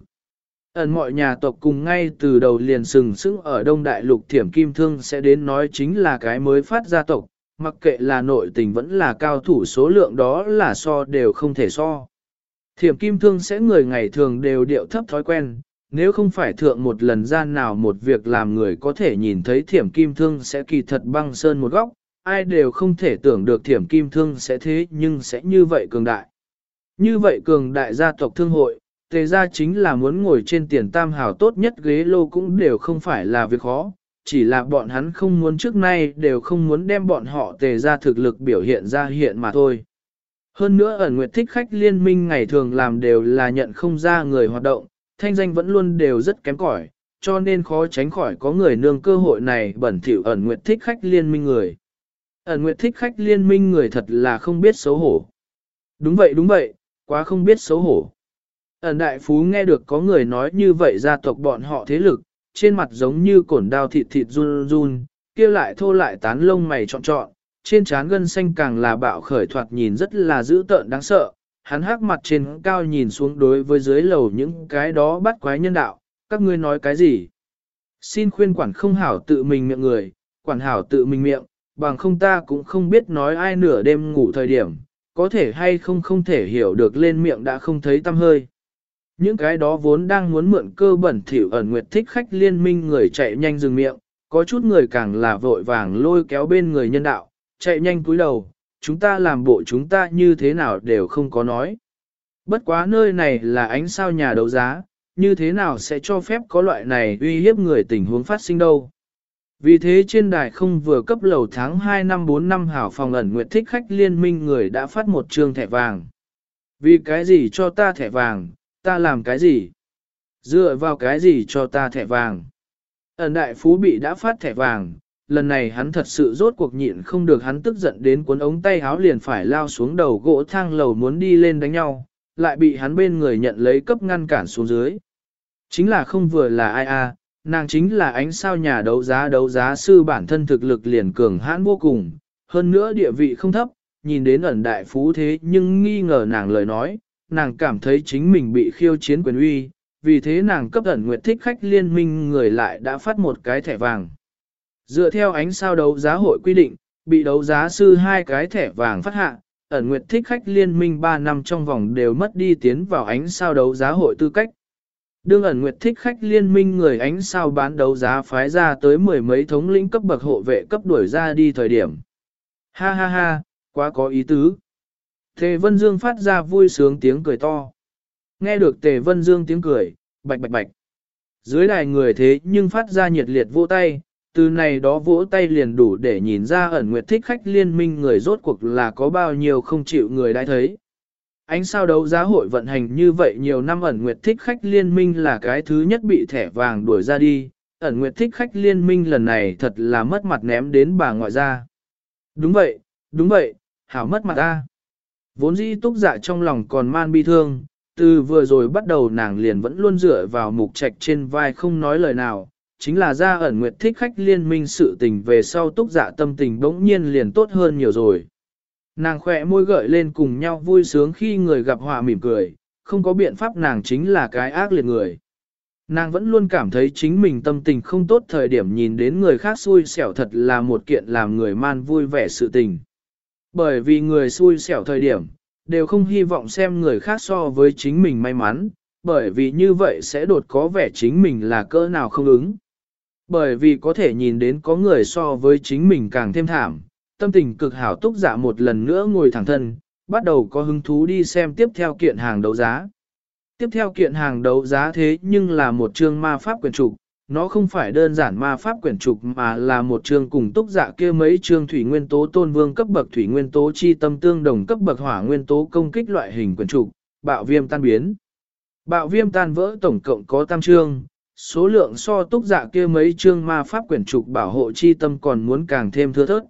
Ẩn mọi nhà tộc cùng ngay từ đầu liền sừng sững ở Đông Đại Lục Thiểm Kim Thương sẽ đến nói chính là cái mới phát ra tộc, mặc kệ là nội tình vẫn là cao thủ số lượng đó là so đều không thể so. Thiểm kim thương sẽ người ngày thường đều điệu thấp thói quen, nếu không phải thượng một lần gian nào một việc làm người có thể nhìn thấy thiểm kim thương sẽ kỳ thật băng sơn một góc, ai đều không thể tưởng được thiểm kim thương sẽ thế nhưng sẽ như vậy cường đại. Như vậy cường đại gia tộc thương hội, tề ra chính là muốn ngồi trên tiền tam hào tốt nhất ghế lô cũng đều không phải là việc khó, chỉ là bọn hắn không muốn trước nay đều không muốn đem bọn họ tề ra thực lực biểu hiện ra hiện mà thôi. Hơn nữa ẩn nguyệt thích khách liên minh ngày thường làm đều là nhận không ra người hoạt động, thanh danh vẫn luôn đều rất kém cỏi, cho nên khó tránh khỏi có người nương cơ hội này bẩn thỉu ẩn nguyệt thích khách liên minh người. Ẩn nguyệt thích khách liên minh người thật là không biết xấu hổ. Đúng vậy đúng vậy, quá không biết xấu hổ. Ẩn đại phú nghe được có người nói như vậy gia tộc bọn họ thế lực, trên mặt giống như cổn đao thịt thịt run run, kia lại thô lại tán lông mày trọn trọn, trên trán gân xanh càng là bạo khởi thoạt nhìn rất là dữ tợn đáng sợ. Hắn hắc mặt trên cao nhìn xuống đối với dưới lầu những cái đó bắt quái nhân đạo, các ngươi nói cái gì? Xin khuyên quản không hảo tự mình miệng người, quản hảo tự mình miệng, bằng không ta cũng không biết nói ai nửa đêm ngủ thời điểm, có thể hay không không thể hiểu được lên miệng đã không thấy tâm hơi. Những cái đó vốn đang muốn mượn cơ bẩn thỉu ẩn nguyệt thích khách liên minh người chạy nhanh dừng miệng, có chút người càng là vội vàng lôi kéo bên người nhân đạo, chạy nhanh cúi đầu, chúng ta làm bộ chúng ta như thế nào đều không có nói. Bất quá nơi này là ánh sao nhà đấu giá, như thế nào sẽ cho phép có loại này uy hiếp người tình huống phát sinh đâu. Vì thế trên đài không vừa cấp lầu tháng 2 năm 4 năm hảo phòng ẩn nguyện thích khách liên minh người đã phát một trường thẻ vàng. Vì cái gì cho ta thẻ vàng, ta làm cái gì? Dựa vào cái gì cho ta thẻ vàng? Ẩn đại phú bị đã phát thẻ vàng, lần này hắn thật sự rốt cuộc nhịn không được hắn tức giận đến cuốn ống tay háo liền phải lao xuống đầu gỗ thang lầu muốn đi lên đánh nhau, lại bị hắn bên người nhận lấy cấp ngăn cản xuống dưới. Chính là không vừa là ai a, à, nàng chính là ánh sao nhà đấu giá đấu giá sư bản thân thực lực liền cường hãn vô cùng, hơn nữa địa vị không thấp, nhìn đến ẩn đại phú thế nhưng nghi ngờ nàng lời nói, nàng cảm thấy chính mình bị khiêu chiến quyền uy, vì thế nàng cấp ẩn nguyệt thích khách liên minh người lại đã phát một cái thẻ vàng. Dựa theo ánh sao đấu giá hội quy định, bị đấu giá sư hai cái thẻ vàng phát hạ, ẩn nguyệt thích khách liên minh 3 năm trong vòng đều mất đi tiến vào ánh sao đấu giá hội tư cách. Đương ẩn nguyệt thích khách liên minh người ánh sao bán đấu giá phái ra tới mười mấy thống lĩnh cấp bậc hộ vệ cấp đuổi ra đi thời điểm. Ha ha ha, quá có ý tứ. Tề Vân Dương phát ra vui sướng tiếng cười to. Nghe được Tề Vân Dương tiếng cười, bạch bạch bạch. Dưới đài người thế nhưng phát ra nhiệt liệt vỗ tay, từ này đó vỗ tay liền đủ để nhìn ra ẩn nguyệt thích khách liên minh người rốt cuộc là có bao nhiêu không chịu người đã thấy. Ánh sao đấu giá hội vận hành như vậy nhiều năm ẩn nguyệt thích khách liên minh là cái thứ nhất bị thẻ vàng đuổi ra đi, ẩn nguyệt thích khách liên minh lần này thật là mất mặt ném đến bà ngoại ra. Đúng vậy, đúng vậy, hảo mất mặt ta. Vốn dĩ túc dạ trong lòng còn man bi thương, từ vừa rồi bắt đầu nàng liền vẫn luôn dựa vào mục trạch trên vai không nói lời nào, chính là ra ẩn nguyệt thích khách liên minh sự tình về sau túc dạ tâm tình bỗng nhiên liền tốt hơn nhiều rồi. Nàng khỏe môi gợi lên cùng nhau vui sướng khi người gặp họa mỉm cười, không có biện pháp nàng chính là cái ác liệt người. Nàng vẫn luôn cảm thấy chính mình tâm tình không tốt thời điểm nhìn đến người khác xui xẻo thật là một kiện làm người man vui vẻ sự tình. Bởi vì người xui xẻo thời điểm, đều không hy vọng xem người khác so với chính mình may mắn, bởi vì như vậy sẽ đột có vẻ chính mình là cỡ nào không ứng. Bởi vì có thể nhìn đến có người so với chính mình càng thêm thảm, tâm tình cực hảo túc dạ một lần nữa ngồi thẳng thân, bắt đầu có hứng thú đi xem tiếp theo kiện hàng đấu giá. Tiếp theo kiện hàng đấu giá thế nhưng là một chương ma pháp quyển trục, nó không phải đơn giản ma pháp quyển trục mà là một chương cùng túc dạ kia mấy chương thủy nguyên tố tôn vương cấp bậc thủy nguyên tố chi tâm tương đồng cấp bậc hỏa nguyên tố công kích loại hình quyển trục, bạo viêm tan biến. Bạo viêm tan vỡ tổng cộng có tam chương, số lượng so túc dạ kia mấy chương ma pháp quyển trục bảo hộ chi tâm còn muốn càng thêm thưa thớt.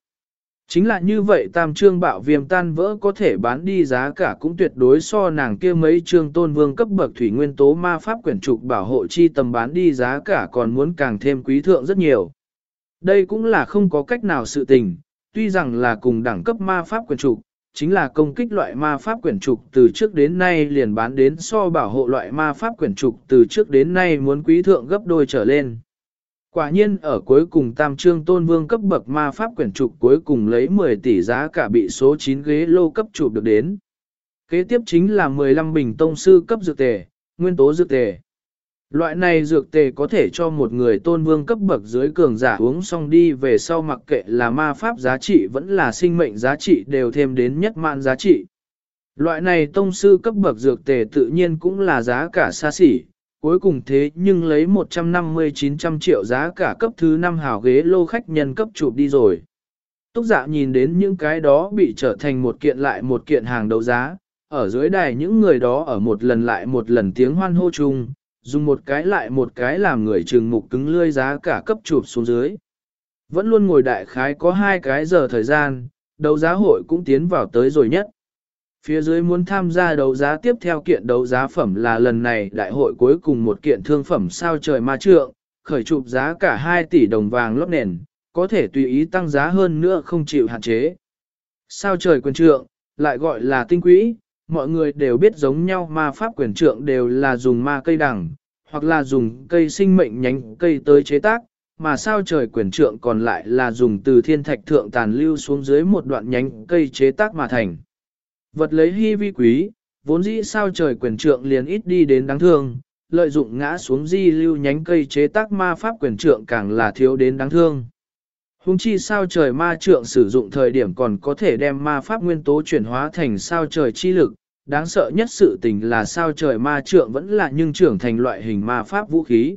Chính là như vậy tam trương bạo viêm tan vỡ có thể bán đi giá cả cũng tuyệt đối so nàng kia mấy trương tôn vương cấp bậc thủy nguyên tố ma pháp quyển trục bảo hộ chi tầm bán đi giá cả còn muốn càng thêm quý thượng rất nhiều. Đây cũng là không có cách nào sự tình, tuy rằng là cùng đẳng cấp ma pháp quyển trục, chính là công kích loại ma pháp quyển trục từ trước đến nay liền bán đến so bảo hộ loại ma pháp quyển trục từ trước đến nay muốn quý thượng gấp đôi trở lên. Quả nhiên ở cuối cùng tam trương tôn vương cấp bậc ma pháp quyển trục cuối cùng lấy 10 tỷ giá cả bị số 9 ghế lô cấp chụp được đến. Kế tiếp chính là 15 bình tông sư cấp dược tề, nguyên tố dược tề. Loại này dược tề có thể cho một người tôn vương cấp bậc dưới cường giả uống xong đi về sau mặc kệ là ma pháp giá trị vẫn là sinh mệnh giá trị đều thêm đến nhất mạng giá trị. Loại này tông sư cấp bậc dược tề tự nhiên cũng là giá cả xa xỉ, cuối cùng thế nhưng lấy 150-900 triệu giá cả cấp thứ 5 hào ghế lô khách nhân cấp chụp đi rồi. Túc dạ nhìn đến những cái đó bị trở thành một kiện lại một kiện hàng đấu giá, ở dưới đài những người đó ở một lần lại một lần tiếng hoan hô chung, dùng một cái lại một cái làm người trừng mục cứng lươi giá cả cấp chụp xuống dưới. Vẫn luôn ngồi đại khái có hai cái giờ thời gian, đấu giá hội cũng tiến vào tới rồi nhất. Phía dưới muốn tham gia đấu giá tiếp theo kiện đấu giá phẩm là lần này đại hội cuối cùng một kiện thương phẩm sao trời ma trượng, khởi chụp giá cả 2 tỷ đồng vàng lót nền, có thể tùy ý tăng giá hơn nữa không chịu hạn chế. Sao trời quyền trượng, lại gọi là tinh quỹ, mọi người đều biết giống nhau ma pháp quyền trượng đều là dùng ma cây đằng, hoặc là dùng cây sinh mệnh nhánh cây tới chế tác, mà sao trời quyền trượng còn lại là dùng từ thiên thạch thượng tàn lưu xuống dưới một đoạn nhánh cây chế tác mà thành. Vật lấy hy vi quý, vốn dĩ sao trời quyền trượng liền ít đi đến đáng thương, lợi dụng ngã xuống di lưu nhánh cây chế tác ma pháp quyền trượng càng là thiếu đến đáng thương. Hùng chi sao trời ma trượng sử dụng thời điểm còn có thể đem ma pháp nguyên tố chuyển hóa thành sao trời chi lực, đáng sợ nhất sự tình là sao trời ma trượng vẫn là nhưng trưởng thành loại hình ma pháp vũ khí.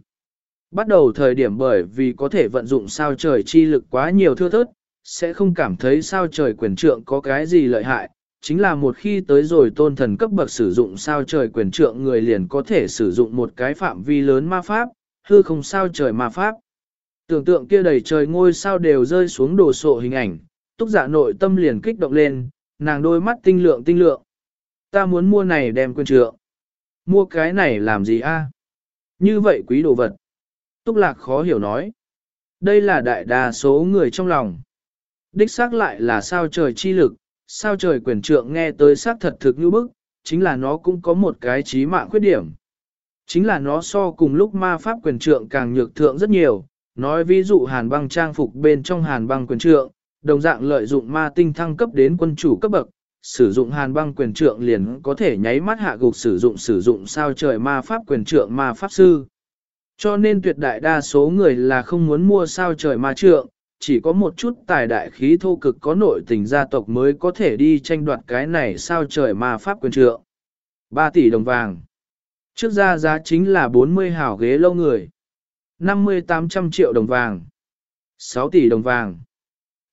Bắt đầu thời điểm bởi vì có thể vận dụng sao trời chi lực quá nhiều thưa thớt, sẽ không cảm thấy sao trời quyền trượng có cái gì lợi hại, chính là một khi tới rồi tôn thần cấp bậc sử dụng sao trời quyền trượng người liền có thể sử dụng một cái phạm vi lớn ma pháp, hư không sao trời ma pháp. Tưởng tượng kia đầy trời ngôi sao đều rơi xuống đồ sộ hình ảnh, túc giả dạ nội tâm liền kích động lên, nàng đôi mắt tinh lượng tinh lượng. Ta muốn mua này đem quyền trượng. Mua cái này làm gì a? Như vậy quý đồ vật. Túc lạc khó hiểu nói. Đây là đại đa số người trong lòng. Đích xác lại là sao trời chi lực, sao trời quyền trượng nghe tới xác thật thực như bức, chính là nó cũng có một cái trí mạng khuyết điểm. Chính là nó so cùng lúc ma pháp quyền trượng càng nhược thượng rất nhiều, nói ví dụ hàn băng trang phục bên trong hàn băng quyền trượng, đồng dạng lợi dụng ma tinh thăng cấp đến quân chủ cấp bậc, sử dụng hàn băng quyền trượng liền có thể nháy mắt hạ gục sử dụng sử dụng sao trời ma pháp quyền trượng ma pháp sư. Cho nên tuyệt đại đa số người là không muốn mua sao trời ma trượng, chỉ có một chút tài đại khí thô cực có nội tình gia tộc mới có thể đi tranh đoạt cái này sao trời ma pháp quyền trượng. 3 tỷ đồng vàng. Trước ra giá chính là 40 hảo ghế lâu người. 50-800 triệu đồng vàng. 6 tỷ đồng vàng.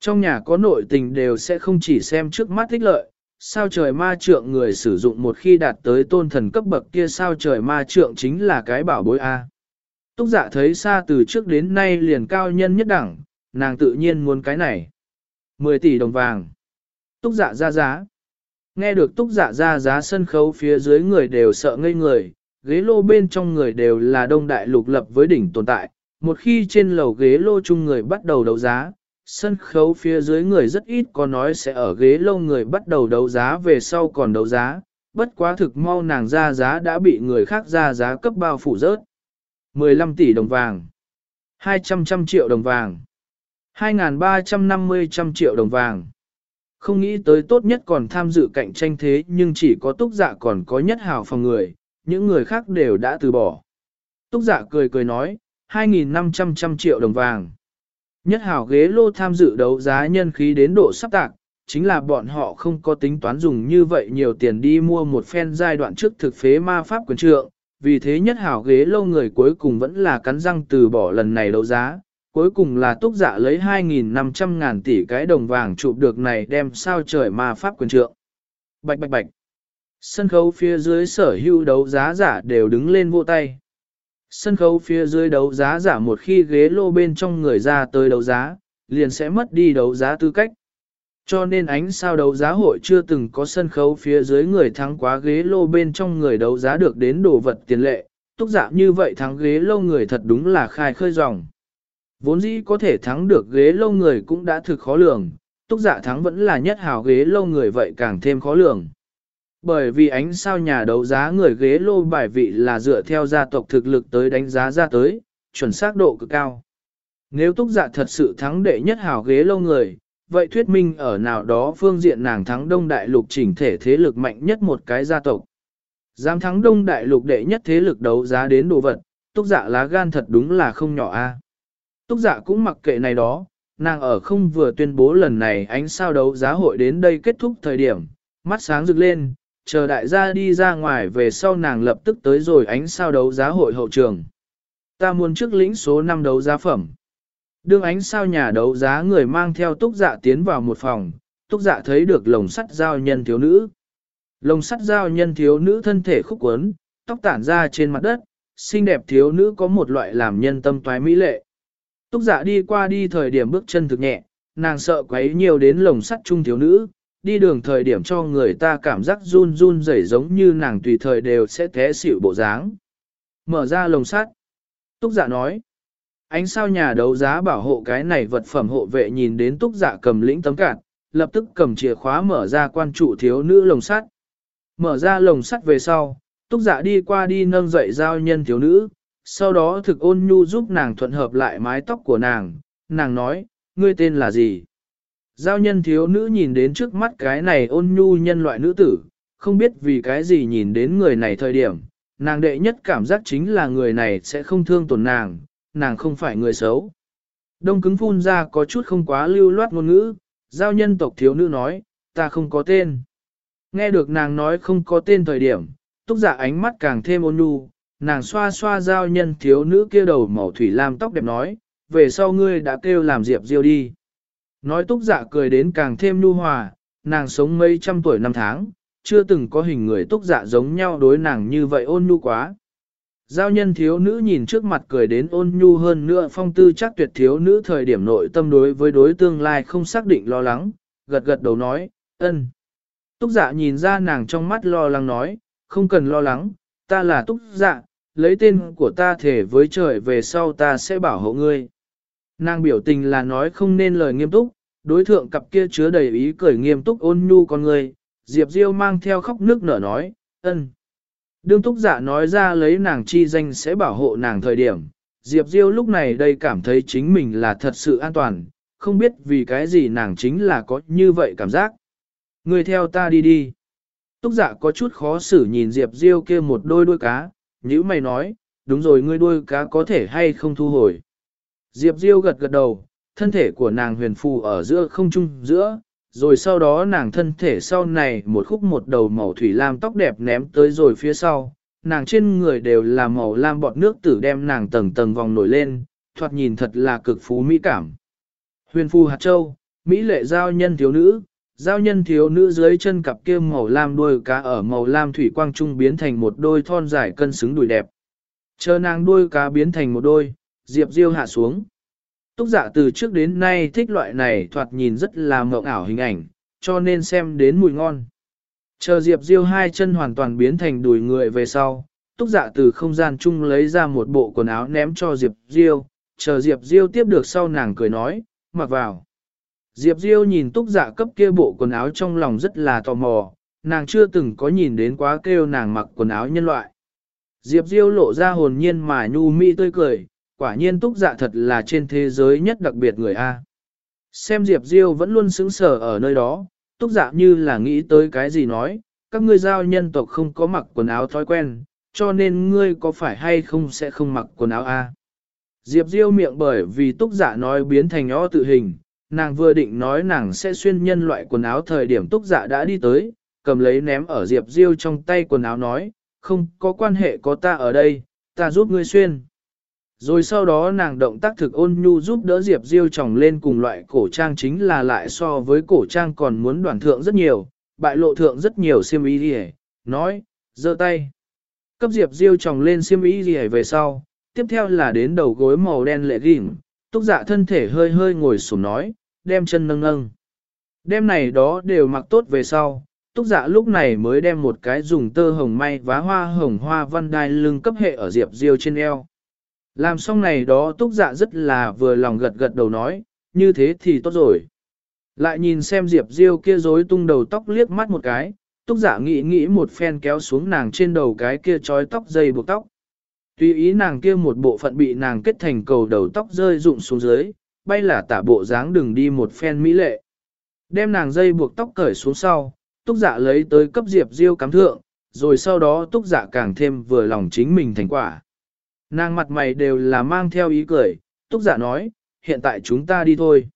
Trong nhà có nội tình đều sẽ không chỉ xem trước mắt thích lợi, sao trời ma trượng người sử dụng một khi đạt tới tôn thần cấp bậc kia sao trời ma trượng chính là cái bảo bối A. Túc giả dạ thấy xa từ trước đến nay liền cao nhân nhất đẳng, nàng tự nhiên muốn cái này. 10 tỷ đồng vàng. Túc dạ ra giá. Nghe được túc dạ ra giá sân khấu phía dưới người đều sợ ngây người, ghế lô bên trong người đều là đông đại lục lập với đỉnh tồn tại. Một khi trên lầu ghế lô chung người bắt đầu đấu giá, sân khấu phía dưới người rất ít có nói sẽ ở ghế lô người bắt đầu đấu giá về sau còn đấu giá, bất quá thực mau nàng ra giá đã bị người khác ra giá cấp bao phủ rớt. 15 tỷ đồng vàng, 200 trăm triệu đồng vàng. 2.350 trăm triệu đồng vàng. Không nghĩ tới tốt nhất còn tham dự cạnh tranh thế nhưng chỉ có túc dạ còn có nhất hào phòng người, những người khác đều đã từ bỏ. Túc dạ cười cười nói, 2.500 triệu đồng vàng. Nhất hào ghế lô tham dự đấu giá nhân khí đến độ sắp tạc, chính là bọn họ không có tính toán dùng như vậy nhiều tiền đi mua một phen giai đoạn trước thực phế ma pháp quyền trượng, vì thế nhất hào ghế lâu người cuối cùng vẫn là cắn răng từ bỏ lần này đấu giá, cuối cùng là túc dạ lấy 2.500 ngàn tỷ cái đồng vàng chụp được này đem sao trời ma pháp quyền trượng. Bạch bạch bạch. Sân khấu phía dưới sở hữu đấu giá giả đều đứng lên vô tay. Sân khấu phía dưới đấu giá giả một khi ghế lô bên trong người ra tới đấu giá, liền sẽ mất đi đấu giá tư cách. Cho nên ánh sao đấu giá hội chưa từng có sân khấu phía dưới người thắng quá ghế lô bên trong người đấu giá được đến đồ vật tiền lệ, túc dạ như vậy thắng ghế lô người thật đúng là khai khơi dòng. Vốn dĩ có thể thắng được ghế lô người cũng đã thực khó lường, túc dạ thắng vẫn là nhất hào ghế lô người vậy càng thêm khó lường. Bởi vì ánh sao nhà đấu giá người ghế lô bài vị là dựa theo gia tộc thực lực tới đánh giá ra tới, chuẩn xác độ cực cao. Nếu túc dạ thật sự thắng đệ nhất hào ghế lâu người, vậy thuyết minh ở nào đó phương diện nàng thắng đông đại lục chỉnh thể thế lực mạnh nhất một cái gia tộc. Dám thắng đông đại lục đệ nhất thế lực đấu giá đến đồ vật, túc dạ lá gan thật đúng là không nhỏ a. Túc dạ cũng mặc kệ này đó, nàng ở không vừa tuyên bố lần này ánh sao đấu giá hội đến đây kết thúc thời điểm, mắt sáng rực lên, chờ đại gia đi ra ngoài về sau nàng lập tức tới rồi ánh sao đấu giá hội hậu trường. Ta muốn trước lĩnh số 5 đấu giá phẩm. Đương ánh sao nhà đấu giá người mang theo túc dạ tiến vào một phòng, túc dạ thấy được lồng sắt giao nhân thiếu nữ. Lồng sắt giao nhân thiếu nữ thân thể khúc quấn, tóc tản ra trên mặt đất, xinh đẹp thiếu nữ có một loại làm nhân tâm toái mỹ lệ. Túc dạ đi qua đi thời điểm bước chân thực nhẹ, nàng sợ quấy nhiều đến lồng sắt chung thiếu nữ, đi đường thời điểm cho người ta cảm giác run run rẩy giống như nàng tùy thời đều sẽ té xỉu bộ dáng. Mở ra lồng sắt. Túc dạ nói. Ánh sao nhà đấu giá bảo hộ cái này vật phẩm hộ vệ nhìn đến túc dạ cầm lĩnh tấm cạn, lập tức cầm chìa khóa mở ra quan trụ thiếu nữ lồng sắt. Mở ra lồng sắt về sau, túc dạ đi qua đi nâng dậy giao nhân thiếu nữ, sau đó thực ôn nhu giúp nàng thuận hợp lại mái tóc của nàng, nàng nói, ngươi tên là gì? Giao nhân thiếu nữ nhìn đến trước mắt cái này ôn nhu nhân loại nữ tử, không biết vì cái gì nhìn đến người này thời điểm, nàng đệ nhất cảm giác chính là người này sẽ không thương tổn nàng, nàng không phải người xấu. Đông cứng phun ra có chút không quá lưu loát ngôn ngữ, giao nhân tộc thiếu nữ nói, ta không có tên. Nghe được nàng nói không có tên thời điểm, túc giả ánh mắt càng thêm ôn nhu, nàng xoa xoa giao nhân thiếu nữ kia đầu màu thủy lam tóc đẹp nói, về sau ngươi đã kêu làm diệp diêu đi. Nói túc dạ cười đến càng thêm nu hòa, nàng sống mấy trăm tuổi năm tháng, chưa từng có hình người túc dạ giống nhau đối nàng như vậy ôn nhu quá. Giao nhân thiếu nữ nhìn trước mặt cười đến ôn nhu hơn nữa phong tư chắc tuyệt thiếu nữ thời điểm nội tâm đối với đối tương lai không xác định lo lắng, gật gật đầu nói, ân. Túc dạ nhìn ra nàng trong mắt lo lắng nói, không cần lo lắng, ta là túc dạ, lấy tên của ta thể với trời về sau ta sẽ bảo hộ ngươi. Nàng biểu tình là nói không nên lời nghiêm túc, đối thượng cặp kia chứa đầy ý cười nghiêm túc ôn nhu con người, Diệp Diêu mang theo khóc nước nở nói, ân. Đương túc dạ nói ra lấy nàng chi danh sẽ bảo hộ nàng thời điểm, Diệp Diêu lúc này đây cảm thấy chính mình là thật sự an toàn, không biết vì cái gì nàng chính là có như vậy cảm giác. Người theo ta đi đi. Túc dạ có chút khó xử nhìn Diệp Diêu kia một đôi đuôi cá, nhữ mày nói, đúng rồi ngươi đuôi cá có thể hay không thu hồi. Diệp Diêu gật gật đầu, thân thể của nàng huyền phù ở giữa không trung giữa, rồi sau đó nàng thân thể sau này một khúc một đầu màu thủy lam tóc đẹp ném tới rồi phía sau, nàng trên người đều là màu lam bọt nước tử đem nàng tầng tầng vòng nổi lên, thoạt nhìn thật là cực phú mỹ cảm. Huyền phù hạt châu, mỹ lệ giao nhân thiếu nữ, giao nhân thiếu nữ dưới chân cặp kia màu lam đuôi cá ở màu lam thủy quang trung biến thành một đôi thon dài cân xứng đùi đẹp. Chờ nàng đuôi cá biến thành một đôi, Diệp Diêu hạ xuống. Túc giả dạ từ trước đến nay thích loại này thoạt nhìn rất là mộng ảo hình ảnh, cho nên xem đến mùi ngon. Chờ Diệp Diêu hai chân hoàn toàn biến thành đùi người về sau, Túc giả dạ từ không gian chung lấy ra một bộ quần áo ném cho Diệp Diêu, chờ Diệp Diêu tiếp được sau nàng cười nói, mặc vào. Diệp Diêu nhìn túc dạ cấp kia bộ quần áo trong lòng rất là tò mò, nàng chưa từng có nhìn đến quá kêu nàng mặc quần áo nhân loại. Diệp Diêu lộ ra hồn nhiên mà nhu mỹ tươi cười, quả nhiên túc dạ thật là trên thế giới nhất đặc biệt người A. Xem Diệp Diêu vẫn luôn sững sờ ở nơi đó, túc dạ như là nghĩ tới cái gì nói, các ngươi giao nhân tộc không có mặc quần áo thói quen, cho nên ngươi có phải hay không sẽ không mặc quần áo A. Diệp Diêu miệng bởi vì túc dạ nói biến thành o tự hình, nàng vừa định nói nàng sẽ xuyên nhân loại quần áo thời điểm túc dạ đã đi tới, cầm lấy ném ở Diệp Diêu trong tay quần áo nói, không có quan hệ có ta ở đây, ta giúp ngươi xuyên. Rồi sau đó nàng động tác thực ôn nhu giúp đỡ Diệp Diêu tròng lên cùng loại cổ trang chính là lại so với cổ trang còn muốn đoàn thượng rất nhiều, bại lộ thượng rất nhiều siêm ý gì nói, giơ tay. Cấp Diệp Diêu tròng lên siêm ý gì về sau, tiếp theo là đến đầu gối màu đen lệ gỉnh, túc dạ thân thể hơi hơi ngồi sổm nói, đem chân nâng nâng. Đêm này đó đều mặc tốt về sau, túc dạ lúc này mới đem một cái dùng tơ hồng may vá hoa hồng hoa văn đai lưng cấp hệ ở diệp diêu trên eo. Làm xong này đó túc dạ rất là vừa lòng gật gật đầu nói, như thế thì tốt rồi. Lại nhìn xem diệp diêu kia rối tung đầu tóc liếc mắt một cái, túc dạ nghĩ nghĩ một phen kéo xuống nàng trên đầu cái kia trói tóc dây buộc tóc. Tùy ý nàng kia một bộ phận bị nàng kết thành cầu đầu tóc rơi rụng xuống dưới, bay là tả bộ dáng đừng đi một phen mỹ lệ. Đem nàng dây buộc tóc cởi xuống sau, túc dạ lấy tới cấp diệp diêu cắm thượng, rồi sau đó túc dạ càng thêm vừa lòng chính mình thành quả. Nàng mặt mày đều là mang theo ý cười, túc giả nói, hiện tại chúng ta đi thôi.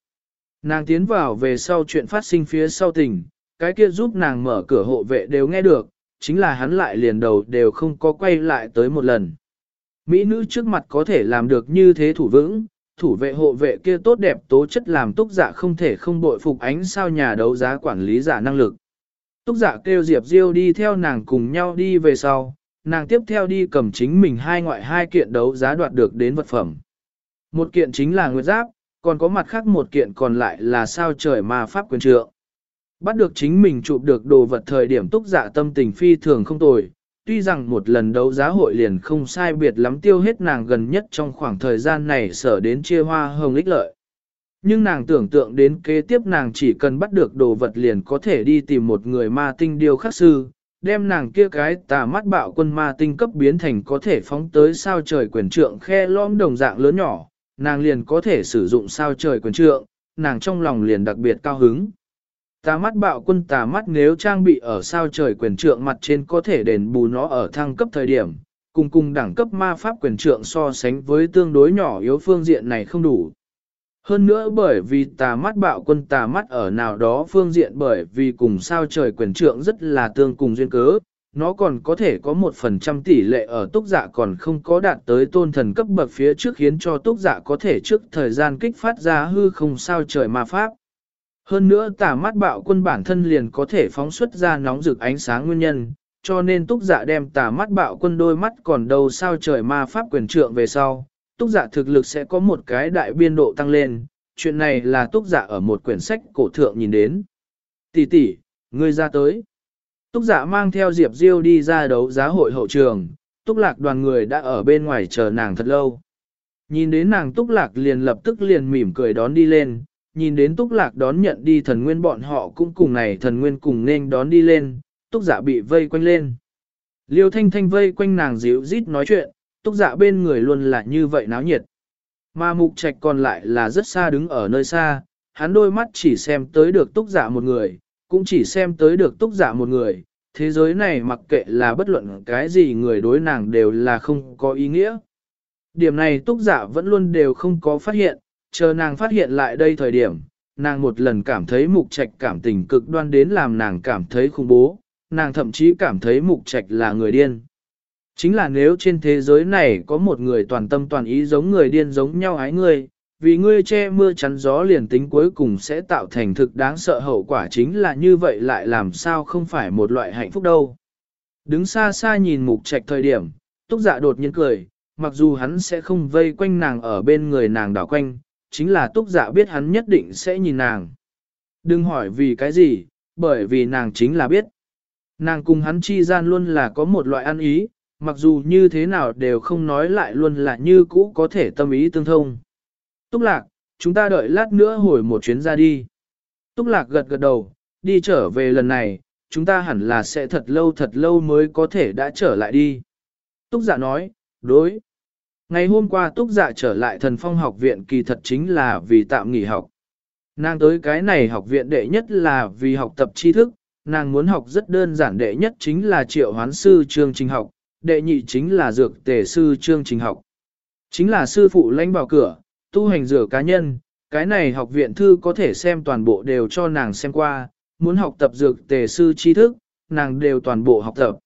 Nàng tiến vào về sau chuyện phát sinh phía sau tình, cái kia giúp nàng mở cửa hộ vệ đều nghe được, chính là hắn lại liền đầu đều không có quay lại tới một lần. Mỹ nữ trước mặt có thể làm được như thế thủ vững, thủ vệ hộ vệ kia tốt đẹp tố chất làm túc giả không thể không bội phục ánh sao nhà đấu giá quản lý giả năng lực. Túc giả kêu Diệp Diêu đi theo nàng cùng nhau đi về sau, nàng tiếp theo đi cầm chính mình hai ngoại hai kiện đấu giá đoạt được đến vật phẩm. Một kiện chính là nguyệt giáp, còn có mặt khác một kiện còn lại là sao trời ma pháp quyền trượng. Bắt được chính mình chụp được đồ vật thời điểm túc giả dạ tâm tình phi thường không tồi, tuy rằng một lần đấu giá hội liền không sai biệt lắm tiêu hết nàng gần nhất trong khoảng thời gian này sở đến chia hoa hồng ích lợi. Nhưng nàng tưởng tượng đến kế tiếp nàng chỉ cần bắt được đồ vật liền có thể đi tìm một người ma tinh điêu khắc sư, đem nàng kia cái tà mắt bạo quân ma tinh cấp biến thành có thể phóng tới sao trời quyền trượng khe lõm đồng dạng lớn nhỏ, nàng liền có thể sử dụng sao trời quyền trượng, nàng trong lòng liền đặc biệt cao hứng. Tà mắt bạo quân tà mắt nếu trang bị ở sao trời quyền trượng mặt trên có thể đền bù nó ở thăng cấp thời điểm, cùng cùng đẳng cấp ma pháp quyền trượng so sánh với tương đối nhỏ yếu phương diện này không đủ. Hơn nữa bởi vì tà mắt bạo quân tà mắt ở nào đó phương diện bởi vì cùng sao trời quyền trượng rất là tương cùng duyên cớ, nó còn có thể có một phần trăm tỷ lệ ở túc dạ còn không có đạt tới tôn thần cấp bậc phía trước khiến cho túc dạ có thể trước thời gian kích phát ra hư không sao trời ma pháp. Hơn nữa tà mắt bạo quân bản thân liền có thể phóng xuất ra nóng rực ánh sáng nguyên nhân, cho nên túc dạ đem tà mắt bạo quân đôi mắt còn đâu sao trời ma pháp quyền trượng về sau, túc dạ thực lực sẽ có một cái đại biên độ tăng lên, chuyện này là túc dạ ở một quyển sách cổ thượng nhìn đến. Tỷ tỷ, ngươi ra tới. Túc dạ mang theo Diệp Diêu đi ra đấu giá hội hậu trường, túc lạc đoàn người đã ở bên ngoài chờ nàng thật lâu. Nhìn đến nàng túc lạc liền lập tức liền mỉm cười đón đi lên, nhìn đến túc lạc đón nhận đi thần nguyên bọn họ cũng cùng này thần nguyên cùng nên đón đi lên, túc dạ bị vây quanh lên. Liêu thanh thanh vây quanh nàng dịu rít nói chuyện, túc dạ bên người luôn là như vậy náo nhiệt. Mà mục trạch còn lại là rất xa đứng ở nơi xa, hắn đôi mắt chỉ xem tới được túc dạ một người, cũng chỉ xem tới được túc dạ một người. Thế giới này mặc kệ là bất luận cái gì người đối nàng đều là không có ý nghĩa. Điểm này túc dạ vẫn luôn đều không có phát hiện, chờ nàng phát hiện lại đây thời điểm, nàng một lần cảm thấy mục trạch cảm tình cực đoan đến làm nàng cảm thấy khủng bố, nàng thậm chí cảm thấy mục trạch là người điên. Chính là nếu trên thế giới này có một người toàn tâm toàn ý giống người điên giống nhau ái ngươi, vì ngươi che mưa chắn gió liền tính cuối cùng sẽ tạo thành thực đáng sợ hậu quả chính là như vậy lại làm sao không phải một loại hạnh phúc đâu. Đứng xa xa nhìn mục trạch thời điểm, túc dạ đột nhiên cười, mặc dù hắn sẽ không vây quanh nàng ở bên người nàng đảo quanh, chính là túc dạ biết hắn nhất định sẽ nhìn nàng. Đừng hỏi vì cái gì, bởi vì nàng chính là biết. Nàng cùng hắn chi gian luôn là có một loại ăn ý, mặc dù như thế nào đều không nói lại luôn là như cũ có thể tâm ý tương thông. Túc lạc, chúng ta đợi lát nữa hồi một chuyến ra đi. Túc lạc gật gật đầu, đi trở về lần này, chúng ta hẳn là sẽ thật lâu thật lâu mới có thể đã trở lại đi. Túc giả dạ nói, đối. Ngày hôm qua Túc dạ trở lại thần phong học viện kỳ thật chính là vì tạm nghỉ học. Nàng tới cái này học viện đệ nhất là vì học tập tri thức, nàng muốn học rất đơn giản đệ nhất chính là triệu hoán sư chương trình học, đệ nhị chính là dược tề sư chương trình học. Chính là sư phụ lãnh vào cửa, tu hành rửa cá nhân, cái này học viện thư có thể xem toàn bộ đều cho nàng xem qua, muốn học tập dược tề sư tri thức, nàng đều toàn bộ học tập.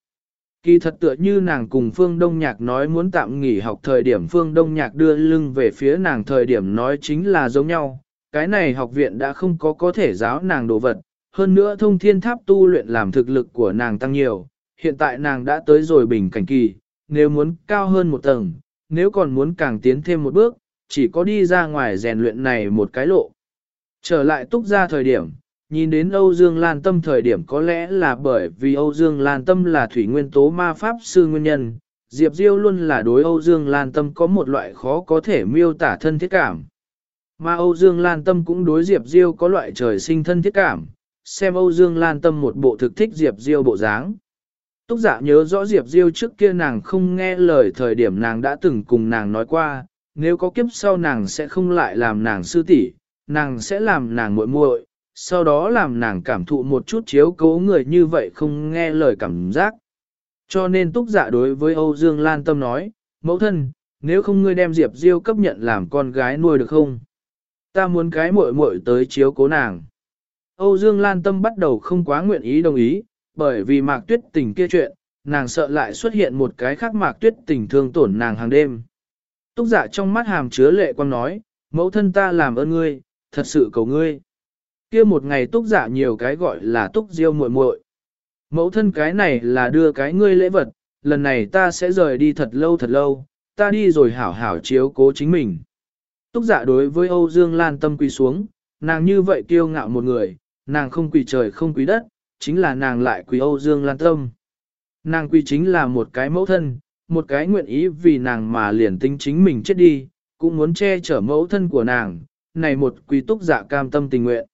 Kỳ thật tựa như nàng cùng Phương Đông Nhạc nói muốn tạm nghỉ học thời điểm Phương Đông Nhạc đưa lưng về phía nàng thời điểm nói chính là giống nhau, cái này học viện đã không có có thể giáo nàng đồ vật, hơn nữa thông thiên tháp tu luyện làm thực lực của nàng tăng nhiều, hiện tại nàng đã tới rồi bình cảnh kỳ, nếu muốn cao hơn một tầng, nếu còn muốn càng tiến thêm một bước, chỉ có đi ra ngoài rèn luyện này một cái lộ. Trở lại túc ra thời điểm, nhìn đến Âu Dương Lan Tâm thời điểm có lẽ là bởi vì Âu Dương Lan Tâm là thủy nguyên tố ma pháp sư nguyên nhân, Diệp Diêu luôn là đối Âu Dương Lan Tâm có một loại khó có thể miêu tả thân thiết cảm. Mà Âu Dương Lan Tâm cũng đối Diệp Diêu có loại trời sinh thân thiết cảm, xem Âu Dương Lan Tâm một bộ thực thích Diệp Diêu bộ dáng. Túc giả dạ nhớ rõ Diệp Diêu trước kia nàng không nghe lời thời điểm nàng đã từng cùng nàng nói qua, nếu có kiếp sau nàng sẽ không lại làm nàng sư tỷ, nàng sẽ làm nàng muội muội, sau đó làm nàng cảm thụ một chút chiếu cố người như vậy không nghe lời cảm giác. Cho nên túc dạ đối với Âu Dương Lan Tâm nói, mẫu thân, nếu không ngươi đem Diệp Diêu cấp nhận làm con gái nuôi được không? Ta muốn cái muội muội tới chiếu cố nàng. Âu Dương Lan Tâm bắt đầu không quá nguyện ý đồng ý, bởi vì mạc tuyết tình kia chuyện, nàng sợ lại xuất hiện một cái khác mạc tuyết tình thương tổn nàng hàng đêm. Túc dạ trong mắt hàm chứa lệ quang nói, mẫu thân ta làm ơn ngươi, thật sự cầu ngươi. kia một ngày túc dạ nhiều cái gọi là túc diêu muội muội. Mẫu thân cái này là đưa cái ngươi lễ vật, lần này ta sẽ rời đi thật lâu thật lâu, ta đi rồi hảo hảo chiếu cố chính mình. Túc dạ đối với Âu Dương Lan tâm quỳ xuống, nàng như vậy kiêu ngạo một người, nàng không quỳ trời không quỳ đất, chính là nàng lại quỳ Âu Dương Lan tâm. Nàng quỳ chính là một cái mẫu thân, một cái nguyện ý vì nàng mà liền tính chính mình chết đi, cũng muốn che chở mẫu thân của nàng, này một quý túc giả cam tâm tình nguyện.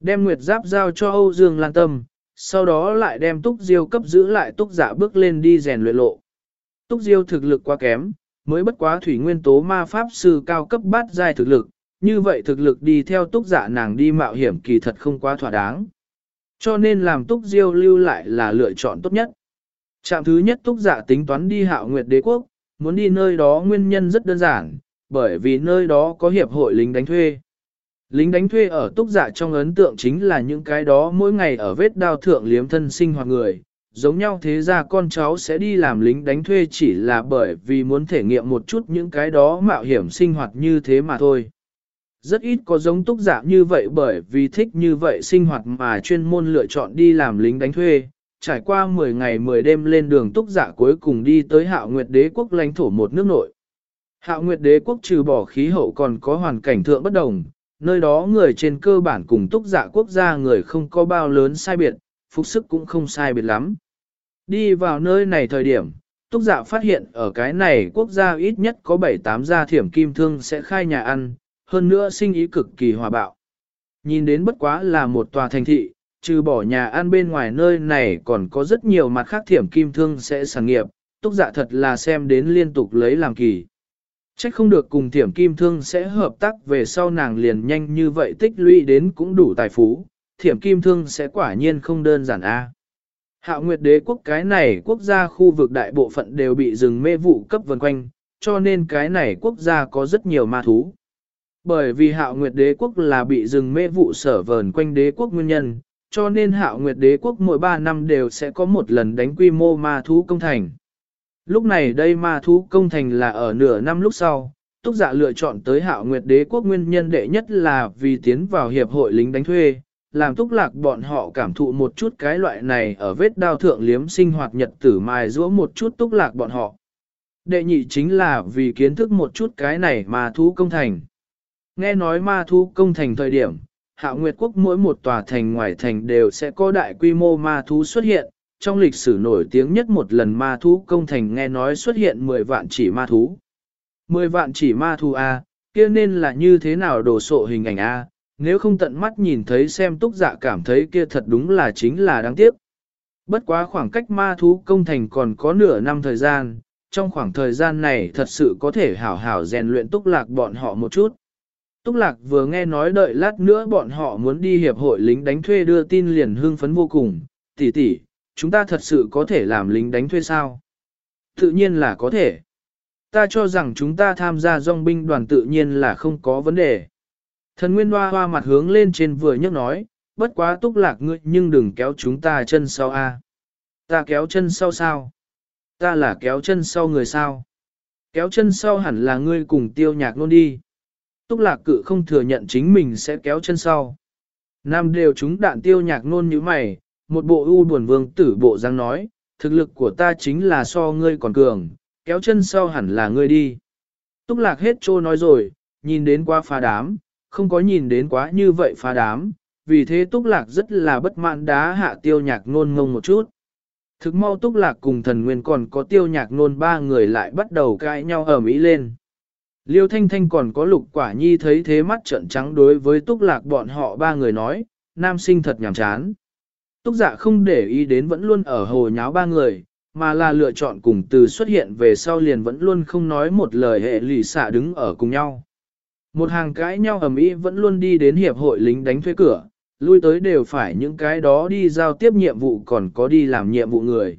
Đem Nguyệt Giáp giao cho Âu Dương Lan Tâm, sau đó lại đem Túc Diêu cấp giữ lại Túc giả bước lên đi rèn luyện lộ. Túc Diêu thực lực quá kém, mới bất quá thủy nguyên tố ma pháp sư cao cấp bát giai thực lực, như vậy thực lực đi theo Túc giả nàng đi mạo hiểm kỳ thật không quá thỏa đáng. Cho nên làm Túc Diêu lưu lại là lựa chọn tốt nhất. Trạm thứ nhất túc giả tính toán đi hạo nguyệt đế quốc, muốn đi nơi đó nguyên nhân rất đơn giản, bởi vì nơi đó có hiệp hội lính đánh thuê. Lính đánh thuê ở túc giả trong ấn tượng chính là những cái đó mỗi ngày ở vết đao thượng liếm thân sinh hoạt người, giống nhau thế ra con cháu sẽ đi làm lính đánh thuê chỉ là bởi vì muốn thể nghiệm một chút những cái đó mạo hiểm sinh hoạt như thế mà thôi. Rất ít có giống túc giả như vậy bởi vì thích như vậy sinh hoạt mà chuyên môn lựa chọn đi làm lính đánh thuê, trải qua 10 ngày 10 đêm lên đường túc giả cuối cùng đi tới hạo nguyệt đế quốc lãnh thổ một nước nội. Hạo nguyệt đế quốc trừ bỏ khí hậu còn có hoàn cảnh thượng bất đồng, nơi đó người trên cơ bản cùng túc giả quốc gia người không có bao lớn sai biệt, phục sức cũng không sai biệt lắm. Đi vào nơi này thời điểm, túc giả phát hiện ở cái này quốc gia ít nhất có 7-8 gia thiểm kim thương sẽ khai nhà ăn, hơn nữa sinh ý cực kỳ hòa bạo. Nhìn đến bất quá là một tòa thành thị, trừ bỏ nhà ăn bên ngoài nơi này còn có rất nhiều mặt khác thiểm kim thương sẽ sản nghiệp, túc dạ thật là xem đến liên tục lấy làm kỳ. Trách không được cùng thiểm kim thương sẽ hợp tác về sau nàng liền nhanh như vậy tích lũy đến cũng đủ tài phú, thiểm kim thương sẽ quả nhiên không đơn giản a. Hạo Nguyệt đế quốc cái này quốc gia khu vực đại bộ phận đều bị rừng mê vụ cấp vần quanh, cho nên cái này quốc gia có rất nhiều ma thú. Bởi vì hạo nguyệt đế quốc là bị rừng mê vụ sở vờn quanh đế quốc nguyên nhân, cho nên hạo nguyệt đế quốc mỗi 3 năm đều sẽ có một lần đánh quy mô ma thú công thành. Lúc này đây ma thú công thành là ở nửa năm lúc sau, túc dạ lựa chọn tới hạo nguyệt đế quốc nguyên nhân đệ nhất là vì tiến vào hiệp hội lính đánh thuê, làm túc lạc bọn họ cảm thụ một chút cái loại này ở vết đao thượng liếm sinh hoạt nhật tử mài giữa một chút túc lạc bọn họ. Đệ nhị chính là vì kiến thức một chút cái này mà thú công thành. Nghe nói ma thú công thành thời điểm, hạo nguyệt quốc mỗi một tòa thành ngoài thành đều sẽ có đại quy mô ma thú xuất hiện, trong lịch sử nổi tiếng nhất một lần ma thú công thành nghe nói xuất hiện 10 vạn chỉ ma thú. 10 vạn chỉ ma thú A, kia nên là như thế nào đồ sộ hình ảnh A, nếu không tận mắt nhìn thấy xem túc dạ cảm thấy kia thật đúng là chính là đáng tiếc. Bất quá khoảng cách ma thú công thành còn có nửa năm thời gian, trong khoảng thời gian này thật sự có thể hảo hảo rèn luyện túc lạc bọn họ một chút. Túc Lạc vừa nghe nói đợi lát nữa bọn họ muốn đi hiệp hội lính đánh thuê đưa tin liền hưng phấn vô cùng, tỷ tỷ, chúng ta thật sự có thể làm lính đánh thuê sao? Tự nhiên là có thể. Ta cho rằng chúng ta tham gia dòng binh đoàn tự nhiên là không có vấn đề. Thần Nguyên Hoa hoa mặt hướng lên trên vừa nhấc nói, bất quá Túc Lạc ngươi nhưng đừng kéo chúng ta chân sau a. Ta kéo chân sau sao? Ta là kéo chân sau người sao? Kéo chân sau hẳn là ngươi cùng tiêu nhạc nôn đi. Túc lạc cự không thừa nhận chính mình sẽ kéo chân sau. Nam đều chúng đạn tiêu nhạc nôn như mày, một bộ u buồn vương tử bộ răng nói, thực lực của ta chính là so ngươi còn cường, kéo chân sau hẳn là ngươi đi. Túc lạc hết trô nói rồi, nhìn đến quá phá đám, không có nhìn đến quá như vậy phá đám, vì thế túc lạc rất là bất mãn đá hạ tiêu nhạc nôn ngông một chút. Thực mau túc lạc cùng thần nguyên còn có tiêu nhạc nôn ba người lại bắt đầu cãi nhau ở mỹ lên. Liêu Thanh Thanh còn có lục quả nhi thấy thế mắt trợn trắng đối với túc lạc bọn họ ba người nói, nam sinh thật nhàm chán. Túc dạ không để ý đến vẫn luôn ở hồ nháo ba người, mà là lựa chọn cùng từ xuất hiện về sau liền vẫn luôn không nói một lời hệ lì xả đứng ở cùng nhau. Một hàng cãi nhau ầm ĩ vẫn luôn đi đến hiệp hội lính đánh thuê cửa, lui tới đều phải những cái đó đi giao tiếp nhiệm vụ còn có đi làm nhiệm vụ người.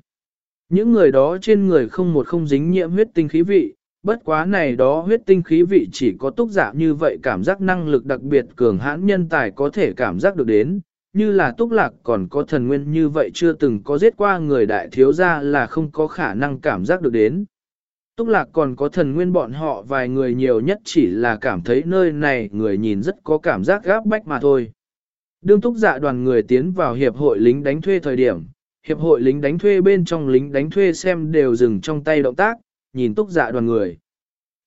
Những người đó trên người không một không dính nhiễm huyết tinh khí vị, bất quá này đó huyết tinh khí vị chỉ có túc giả như vậy cảm giác năng lực đặc biệt cường hãn nhân tài có thể cảm giác được đến, như là túc lạc còn có thần nguyên như vậy chưa từng có giết qua người đại thiếu gia là không có khả năng cảm giác được đến. Túc lạc còn có thần nguyên bọn họ vài người nhiều nhất chỉ là cảm thấy nơi này người nhìn rất có cảm giác gáp bách mà thôi. Đương túc dạ đoàn người tiến vào hiệp hội lính đánh thuê thời điểm, hiệp hội lính đánh thuê bên trong lính đánh thuê xem đều dừng trong tay động tác, nhìn túc dạ đoàn người.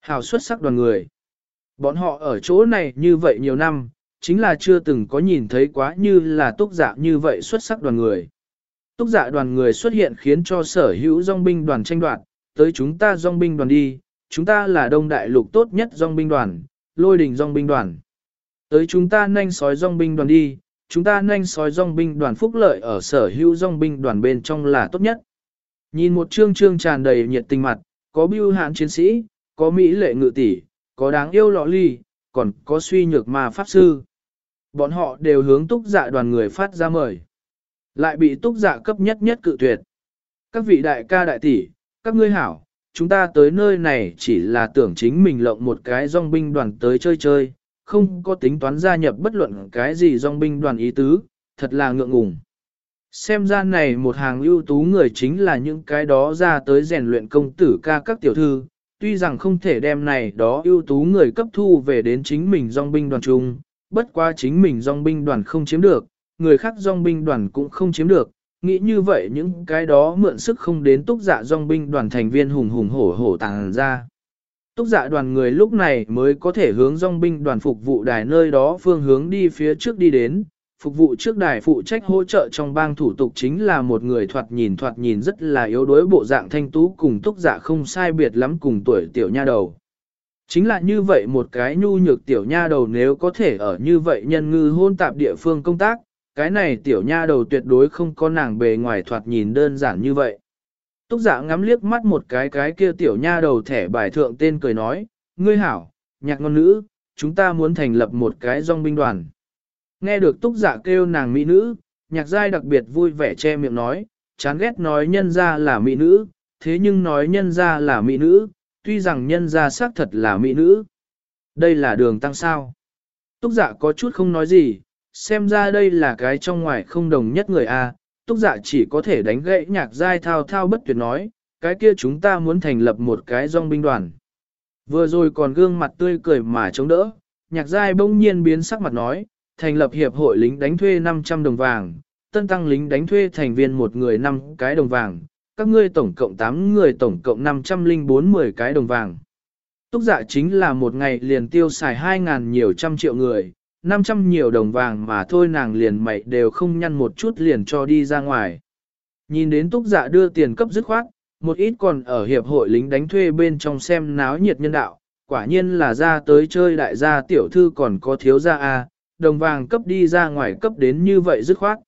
Hào xuất sắc đoàn người. Bọn họ ở chỗ này như vậy nhiều năm, chính là chưa từng có nhìn thấy quá như là túc dạ như vậy xuất sắc đoàn người. Túc dạ đoàn người xuất hiện khiến cho sở hữu dòng binh đoàn tranh đoạt, tới chúng ta dòng binh đoàn đi, chúng ta là đông đại lục tốt nhất dòng binh đoàn, lôi đỉnh dòng binh đoàn. Tới chúng ta nhanh sói dòng binh đoàn đi, chúng ta nhanh sói dòng binh đoàn phúc lợi ở sở hữu dòng binh đoàn bên trong là tốt nhất. Nhìn một trương trương tràn đầy nhiệt tình mặt, có bưu hạn chiến sĩ, có mỹ lệ ngự tỷ, có đáng yêu lọ ly, còn có suy nhược ma pháp sư. Bọn họ đều hướng túc dạ đoàn người phát ra mời. Lại bị túc dạ cấp nhất nhất cự tuyệt. Các vị đại ca đại tỷ, các ngươi hảo, chúng ta tới nơi này chỉ là tưởng chính mình lộng một cái dòng binh đoàn tới chơi chơi, không có tính toán gia nhập bất luận cái gì dòng binh đoàn ý tứ, thật là ngượng ngùng. Xem ra này một hàng ưu tú người chính là những cái đó ra tới rèn luyện công tử ca các tiểu thư, tuy rằng không thể đem này đó ưu tú người cấp thu về đến chính mình dòng binh đoàn chung, bất quá chính mình dòng binh đoàn không chiếm được, người khác dòng binh đoàn cũng không chiếm được, nghĩ như vậy những cái đó mượn sức không đến túc dạ dòng binh đoàn thành viên hùng hùng hổ hổ tàng ra. Túc dạ đoàn người lúc này mới có thể hướng dòng binh đoàn phục vụ đài nơi đó phương hướng đi phía trước đi đến, phục vụ trước đài phụ trách hỗ trợ trong bang thủ tục chính là một người thoạt nhìn thoạt nhìn rất là yếu đuối bộ dạng thanh tú cùng túc dạ không sai biệt lắm cùng tuổi tiểu nha đầu. Chính là như vậy một cái nhu nhược tiểu nha đầu nếu có thể ở như vậy nhân ngư hôn tạp địa phương công tác, cái này tiểu nha đầu tuyệt đối không có nàng bề ngoài thoạt nhìn đơn giản như vậy. Túc dạ ngắm liếc mắt một cái cái kia tiểu nha đầu thẻ bài thượng tên cười nói, ngươi hảo, nhạc ngôn nữ, chúng ta muốn thành lập một cái dòng binh đoàn. Nghe được túc giả kêu nàng mỹ nữ, nhạc giai đặc biệt vui vẻ che miệng nói, chán ghét nói nhân ra là mỹ nữ, thế nhưng nói nhân ra là mỹ nữ, tuy rằng nhân ra xác thật là mỹ nữ. Đây là đường tăng sao. Túc giả có chút không nói gì, xem ra đây là cái trong ngoài không đồng nhất người A, túc giả chỉ có thể đánh gãy nhạc giai thao thao bất tuyệt nói, cái kia chúng ta muốn thành lập một cái dòng binh đoàn. Vừa rồi còn gương mặt tươi cười mà chống đỡ, nhạc giai bỗng nhiên biến sắc mặt nói, thành lập hiệp hội lính đánh thuê 500 đồng vàng, tân tăng lính đánh thuê thành viên một người 5 cái đồng vàng, các ngươi tổng cộng 8 người tổng cộng 504 10 cái đồng vàng. Túc dạ chính là một ngày liền tiêu xài 2.000 nhiều trăm triệu người, 500 nhiều đồng vàng mà thôi nàng liền mày đều không nhăn một chút liền cho đi ra ngoài. Nhìn đến túc dạ đưa tiền cấp dứt khoát, một ít còn ở hiệp hội lính đánh thuê bên trong xem náo nhiệt nhân đạo, quả nhiên là ra tới chơi đại gia tiểu thư còn có thiếu gia A, đồng vàng cấp đi ra ngoài cấp đến như vậy dứt khoát.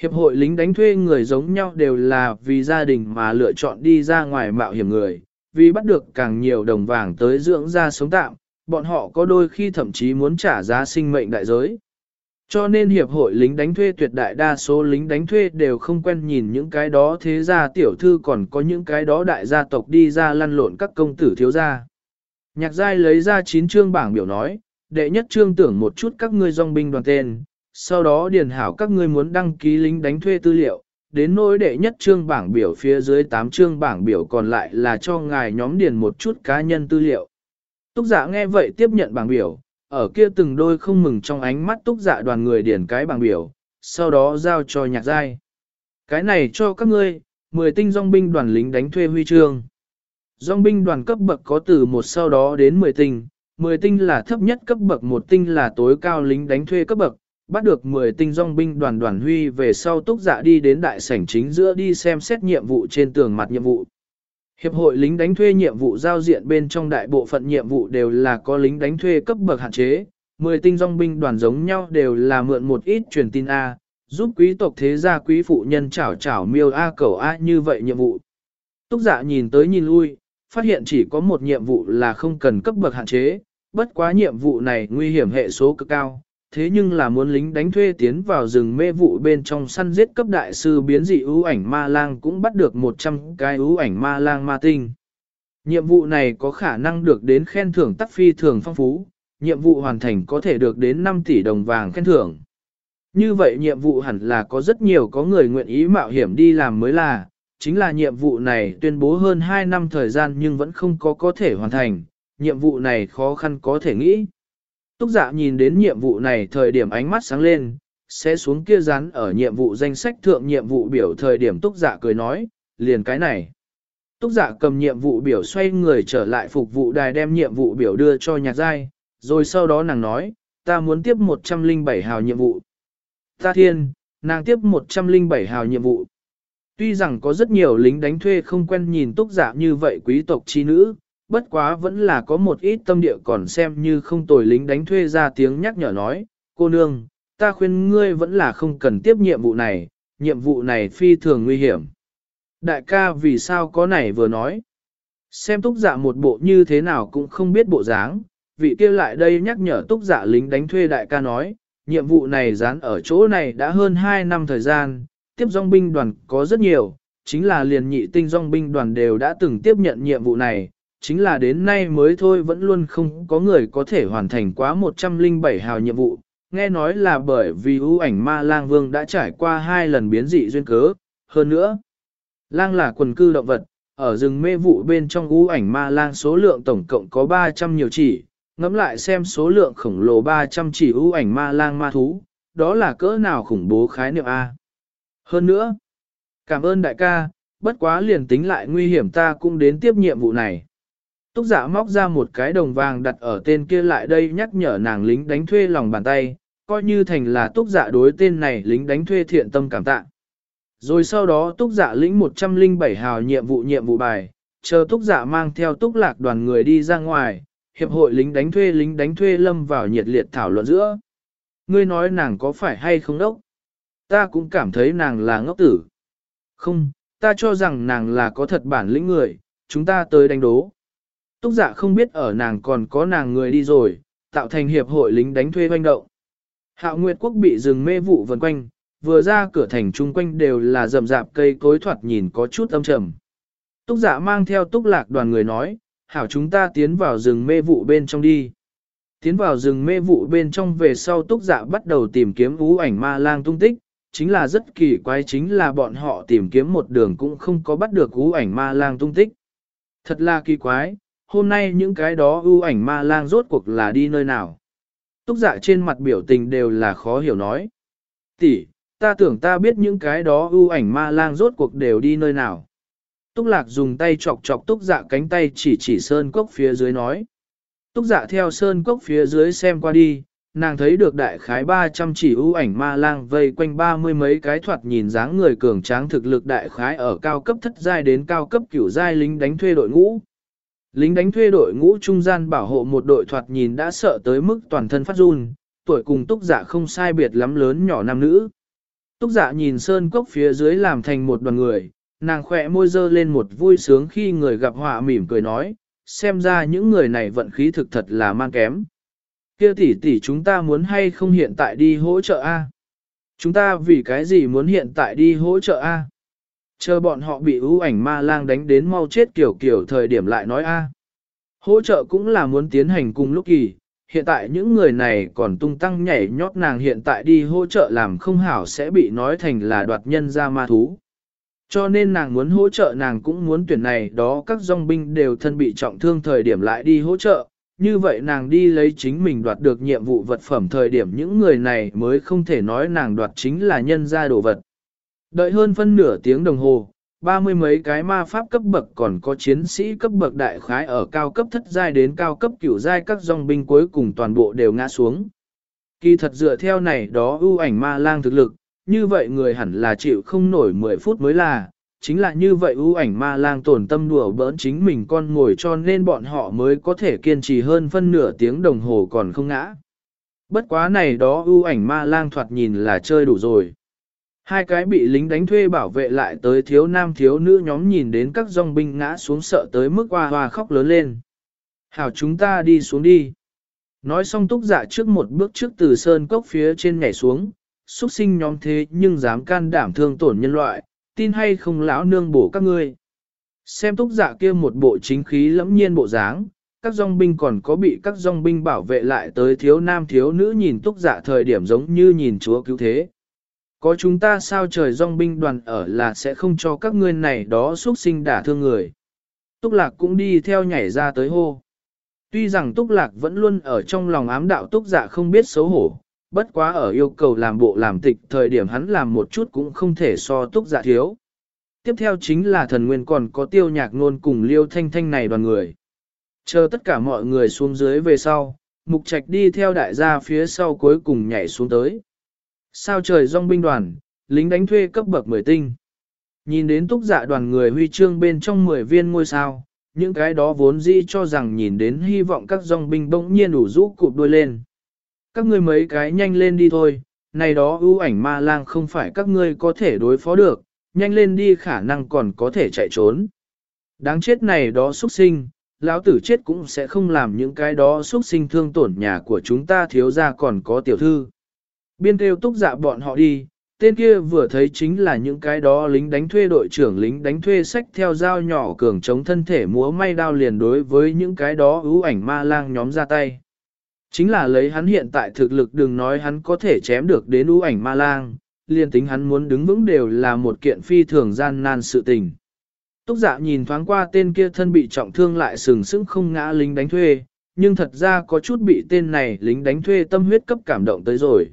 Hiệp hội lính đánh thuê người giống nhau đều là vì gia đình mà lựa chọn đi ra ngoài mạo hiểm người, vì bắt được càng nhiều đồng vàng tới dưỡng ra sống tạm, bọn họ có đôi khi thậm chí muốn trả giá sinh mệnh đại giới. Cho nên hiệp hội lính đánh thuê tuyệt đại đa số lính đánh thuê đều không quen nhìn những cái đó thế gia tiểu thư còn có những cái đó đại gia tộc đi ra lăn lộn các công tử thiếu gia. Nhạc giai lấy ra chín chương bảng biểu nói, đệ nhất trương tưởng một chút các ngươi dòng binh đoàn tên, sau đó điền hảo các ngươi muốn đăng ký lính đánh thuê tư liệu, đến nỗi đệ nhất trương bảng biểu phía dưới 8 trương bảng biểu còn lại là cho ngài nhóm điền một chút cá nhân tư liệu. Túc giả nghe vậy tiếp nhận bảng biểu, ở kia từng đôi không mừng trong ánh mắt túc giả đoàn người điền cái bảng biểu, sau đó giao cho nhạc giai. Cái này cho các ngươi, 10 tinh dòng binh đoàn lính đánh thuê huy chương. Dòng binh đoàn cấp bậc có từ một sau đó đến 10 tinh, 10 tinh là thấp nhất cấp bậc một tinh là tối cao lính đánh thuê cấp bậc, bắt được 10 tinh dòng binh đoàn đoàn huy về sau túc dạ đi đến đại sảnh chính giữa đi xem xét nhiệm vụ trên tường mặt nhiệm vụ. Hiệp hội lính đánh thuê nhiệm vụ giao diện bên trong đại bộ phận nhiệm vụ đều là có lính đánh thuê cấp bậc hạn chế, 10 tinh dòng binh đoàn giống nhau đều là mượn một ít truyền tin A, giúp quý tộc thế gia quý phụ nhân chảo chảo miêu A cầu A như vậy nhiệm vụ. Túc dạ nhìn tới nhìn lui, phát hiện chỉ có một nhiệm vụ là không cần cấp bậc hạn chế, bất quá nhiệm vụ này nguy hiểm hệ số cực cao, thế nhưng là muốn lính đánh thuê tiến vào rừng mê vụ bên trong săn giết cấp đại sư biến dị ưu ảnh ma lang cũng bắt được 100 cái ưu ảnh ma lang ma tinh. Nhiệm vụ này có khả năng được đến khen thưởng tắc phi thường phong phú, nhiệm vụ hoàn thành có thể được đến 5 tỷ đồng vàng khen thưởng. Như vậy nhiệm vụ hẳn là có rất nhiều có người nguyện ý mạo hiểm đi làm mới là, chính là nhiệm vụ này tuyên bố hơn 2 năm thời gian nhưng vẫn không có có thể hoàn thành, nhiệm vụ này khó khăn có thể nghĩ. Túc giả nhìn đến nhiệm vụ này thời điểm ánh mắt sáng lên, sẽ xuống kia rắn ở nhiệm vụ danh sách thượng nhiệm vụ biểu thời điểm túc giả cười nói, liền cái này. Túc giả cầm nhiệm vụ biểu xoay người trở lại phục vụ đài đem nhiệm vụ biểu đưa cho nhạc giai, rồi sau đó nàng nói, ta muốn tiếp 107 hào nhiệm vụ. Ta thiên, nàng tiếp 107 hào nhiệm vụ. Tuy rằng có rất nhiều lính đánh thuê không quen nhìn túc giả như vậy quý tộc chi nữ, bất quá vẫn là có một ít tâm địa còn xem như không tồi lính đánh thuê ra tiếng nhắc nhở nói, cô nương, ta khuyên ngươi vẫn là không cần tiếp nhiệm vụ này, nhiệm vụ này phi thường nguy hiểm. Đại ca vì sao có này vừa nói, xem túc giả một bộ như thế nào cũng không biết bộ dáng, vị kia lại đây nhắc nhở túc giả lính đánh thuê đại ca nói, nhiệm vụ này dán ở chỗ này đã hơn 2 năm thời gian, tiếp dòng binh đoàn có rất nhiều, chính là liền nhị tinh dòng binh đoàn đều đã từng tiếp nhận nhiệm vụ này, chính là đến nay mới thôi vẫn luôn không có người có thể hoàn thành quá 107 hào nhiệm vụ. Nghe nói là bởi vì ưu ảnh ma lang vương đã trải qua hai lần biến dị duyên cớ, hơn nữa. Lang là quần cư động vật, ở rừng mê vụ bên trong ưu ảnh ma lang số lượng tổng cộng có 300 nhiều chỉ, ngẫm lại xem số lượng khổng lồ 300 chỉ ưu ảnh ma lang ma thú, đó là cỡ nào khủng bố khái niệm A. Hơn nữa, cảm ơn đại ca, bất quá liền tính lại nguy hiểm ta cũng đến tiếp nhiệm vụ này. Túc giả móc ra một cái đồng vàng đặt ở tên kia lại đây nhắc nhở nàng lính đánh thuê lòng bàn tay, coi như thành là túc giả đối tên này lính đánh thuê thiện tâm cảm tạ. Rồi sau đó túc giả lĩnh 107 hào nhiệm vụ nhiệm vụ bài, chờ túc giả mang theo túc lạc đoàn người đi ra ngoài, hiệp hội lính đánh thuê lính đánh thuê lâm vào nhiệt liệt thảo luận giữa. Ngươi nói nàng có phải hay không đốc? Ta cũng cảm thấy nàng là ngốc tử. Không, ta cho rằng nàng là có thật bản lĩnh người, chúng ta tới đánh đố. Túc dạ không biết ở nàng còn có nàng người đi rồi, tạo thành hiệp hội lính đánh thuê hoành động. Hạo Nguyệt Quốc bị rừng mê vụ vần quanh, vừa ra cửa thành chung quanh đều là rậm rạp cây cối thoạt nhìn có chút âm trầm. Túc dạ mang theo túc lạc đoàn người nói, hảo chúng ta tiến vào rừng mê vụ bên trong đi. tiến vào rừng mê vụ bên trong về sau túc dạ bắt đầu tìm kiếm ú ảnh ma lang tung tích, chính là rất kỳ quái chính là bọn họ tìm kiếm một đường cũng không có bắt được ưu ảnh ma lang tung tích. Thật là kỳ quái, hôm nay những cái đó ưu ảnh ma lang rốt cuộc là đi nơi nào. Túc giả trên mặt biểu tình đều là khó hiểu nói. Tỷ, ta tưởng ta biết những cái đó ưu ảnh ma lang rốt cuộc đều đi nơi nào. Túc lạc dùng tay chọc chọc túc dạ cánh tay chỉ chỉ sơn cốc phía dưới nói. Túc dạ theo sơn cốc phía dưới xem qua đi, nàng thấy được đại khái 300 chỉ ưu ảnh ma lang vây quanh ba mươi mấy cái thoạt nhìn dáng người cường tráng thực lực đại khái ở cao cấp thất giai đến cao cấp cửu giai lính đánh thuê đội ngũ. Lính đánh thuê đội ngũ trung gian bảo hộ một đội thoạt nhìn đã sợ tới mức toàn thân phát run, tuổi cùng túc dạ không sai biệt lắm lớn nhỏ nam nữ. Túc dạ nhìn sơn cốc phía dưới làm thành một đoàn người, nàng khỏe môi dơ lên một vui sướng khi người gặp họa mỉm cười nói, xem ra những người này vận khí thực thật là mang kém. Kia tỷ tỷ chúng ta muốn hay không hiện tại đi hỗ trợ A? Chúng ta vì cái gì muốn hiện tại đi hỗ trợ A? Chờ bọn họ bị ưu ảnh ma lang đánh đến mau chết kiểu kiểu thời điểm lại nói A. Hỗ trợ cũng là muốn tiến hành cùng lúc kỳ, hiện tại những người này còn tung tăng nhảy nhót nàng hiện tại đi hỗ trợ làm không hảo sẽ bị nói thành là đoạt nhân ra ma thú. Cho nên nàng muốn hỗ trợ nàng cũng muốn tuyển này đó các dòng binh đều thân bị trọng thương thời điểm lại đi hỗ trợ, như vậy nàng đi lấy chính mình đoạt được nhiệm vụ vật phẩm thời điểm những người này mới không thể nói nàng đoạt chính là nhân gia đồ vật. Đợi hơn phân nửa tiếng đồng hồ, ba mươi mấy cái ma pháp cấp bậc còn có chiến sĩ cấp bậc đại khái ở cao cấp thất giai đến cao cấp cửu giai các dòng binh cuối cùng toàn bộ đều ngã xuống. Kỳ thật dựa theo này đó ưu ảnh ma lang thực lực, như vậy người hẳn là chịu không nổi 10 phút mới là, chính là như vậy ưu ảnh ma lang tổn tâm đùa bỡn chính mình con ngồi cho nên bọn họ mới có thể kiên trì hơn phân nửa tiếng đồng hồ còn không ngã. Bất quá này đó ưu ảnh ma lang thoạt nhìn là chơi đủ rồi. Hai cái bị lính đánh thuê bảo vệ lại tới thiếu nam thiếu nữ nhóm nhìn đến các dòng binh ngã xuống sợ tới mức hoa hoa khóc lớn lên. Hảo chúng ta đi xuống đi. Nói xong túc dạ trước một bước trước từ sơn cốc phía trên nhảy xuống, xuất sinh nhóm thế nhưng dám can đảm thương tổn nhân loại, tin hay không lão nương bổ các ngươi. Xem túc dạ kia một bộ chính khí lẫm nhiên bộ dáng, các dòng binh còn có bị các dòng binh bảo vệ lại tới thiếu nam thiếu nữ nhìn túc dạ thời điểm giống như nhìn chúa cứu thế. Có chúng ta sao trời dòng binh đoàn ở là sẽ không cho các ngươi này đó xuất sinh đả thương người. Túc lạc cũng đi theo nhảy ra tới hô. Tuy rằng túc lạc vẫn luôn ở trong lòng ám đạo túc dạ không biết xấu hổ, bất quá ở yêu cầu làm bộ làm tịch thời điểm hắn làm một chút cũng không thể so túc dạ thiếu. Tiếp theo chính là thần nguyên còn có tiêu nhạc nôn cùng liêu thanh thanh này đoàn người. Chờ tất cả mọi người xuống dưới về sau, mục trạch đi theo đại gia phía sau cuối cùng nhảy xuống tới. Sao trời rong binh đoàn, lính đánh thuê cấp bậc 10 tinh. Nhìn đến túc dạ đoàn người huy chương bên trong 10 viên ngôi sao, những cái đó vốn dĩ cho rằng nhìn đến hy vọng các dòng binh bỗng nhiên đủ rũ cụp đuôi lên các ngươi mấy cái nhanh lên đi thôi, này đó ưu ảnh ma lang không phải các ngươi có thể đối phó được, nhanh lên đi khả năng còn có thể chạy trốn. Đáng chết này đó xuất sinh, lão tử chết cũng sẽ không làm những cái đó xuất sinh thương tổn nhà của chúng ta thiếu ra còn có tiểu thư. Biên kêu túc dạ bọn họ đi, tên kia vừa thấy chính là những cái đó lính đánh thuê đội trưởng lính đánh thuê sách theo dao nhỏ cường chống thân thể múa may đao liền đối với những cái đó ưu ảnh ma lang nhóm ra tay. Chính là lấy hắn hiện tại thực lực đừng nói hắn có thể chém được đến ưu ảnh ma lang, liền tính hắn muốn đứng vững đều là một kiện phi thường gian nan sự tình. Túc dạ nhìn thoáng qua tên kia thân bị trọng thương lại sừng sững không ngã lính đánh thuê, nhưng thật ra có chút bị tên này lính đánh thuê tâm huyết cấp cảm động tới rồi.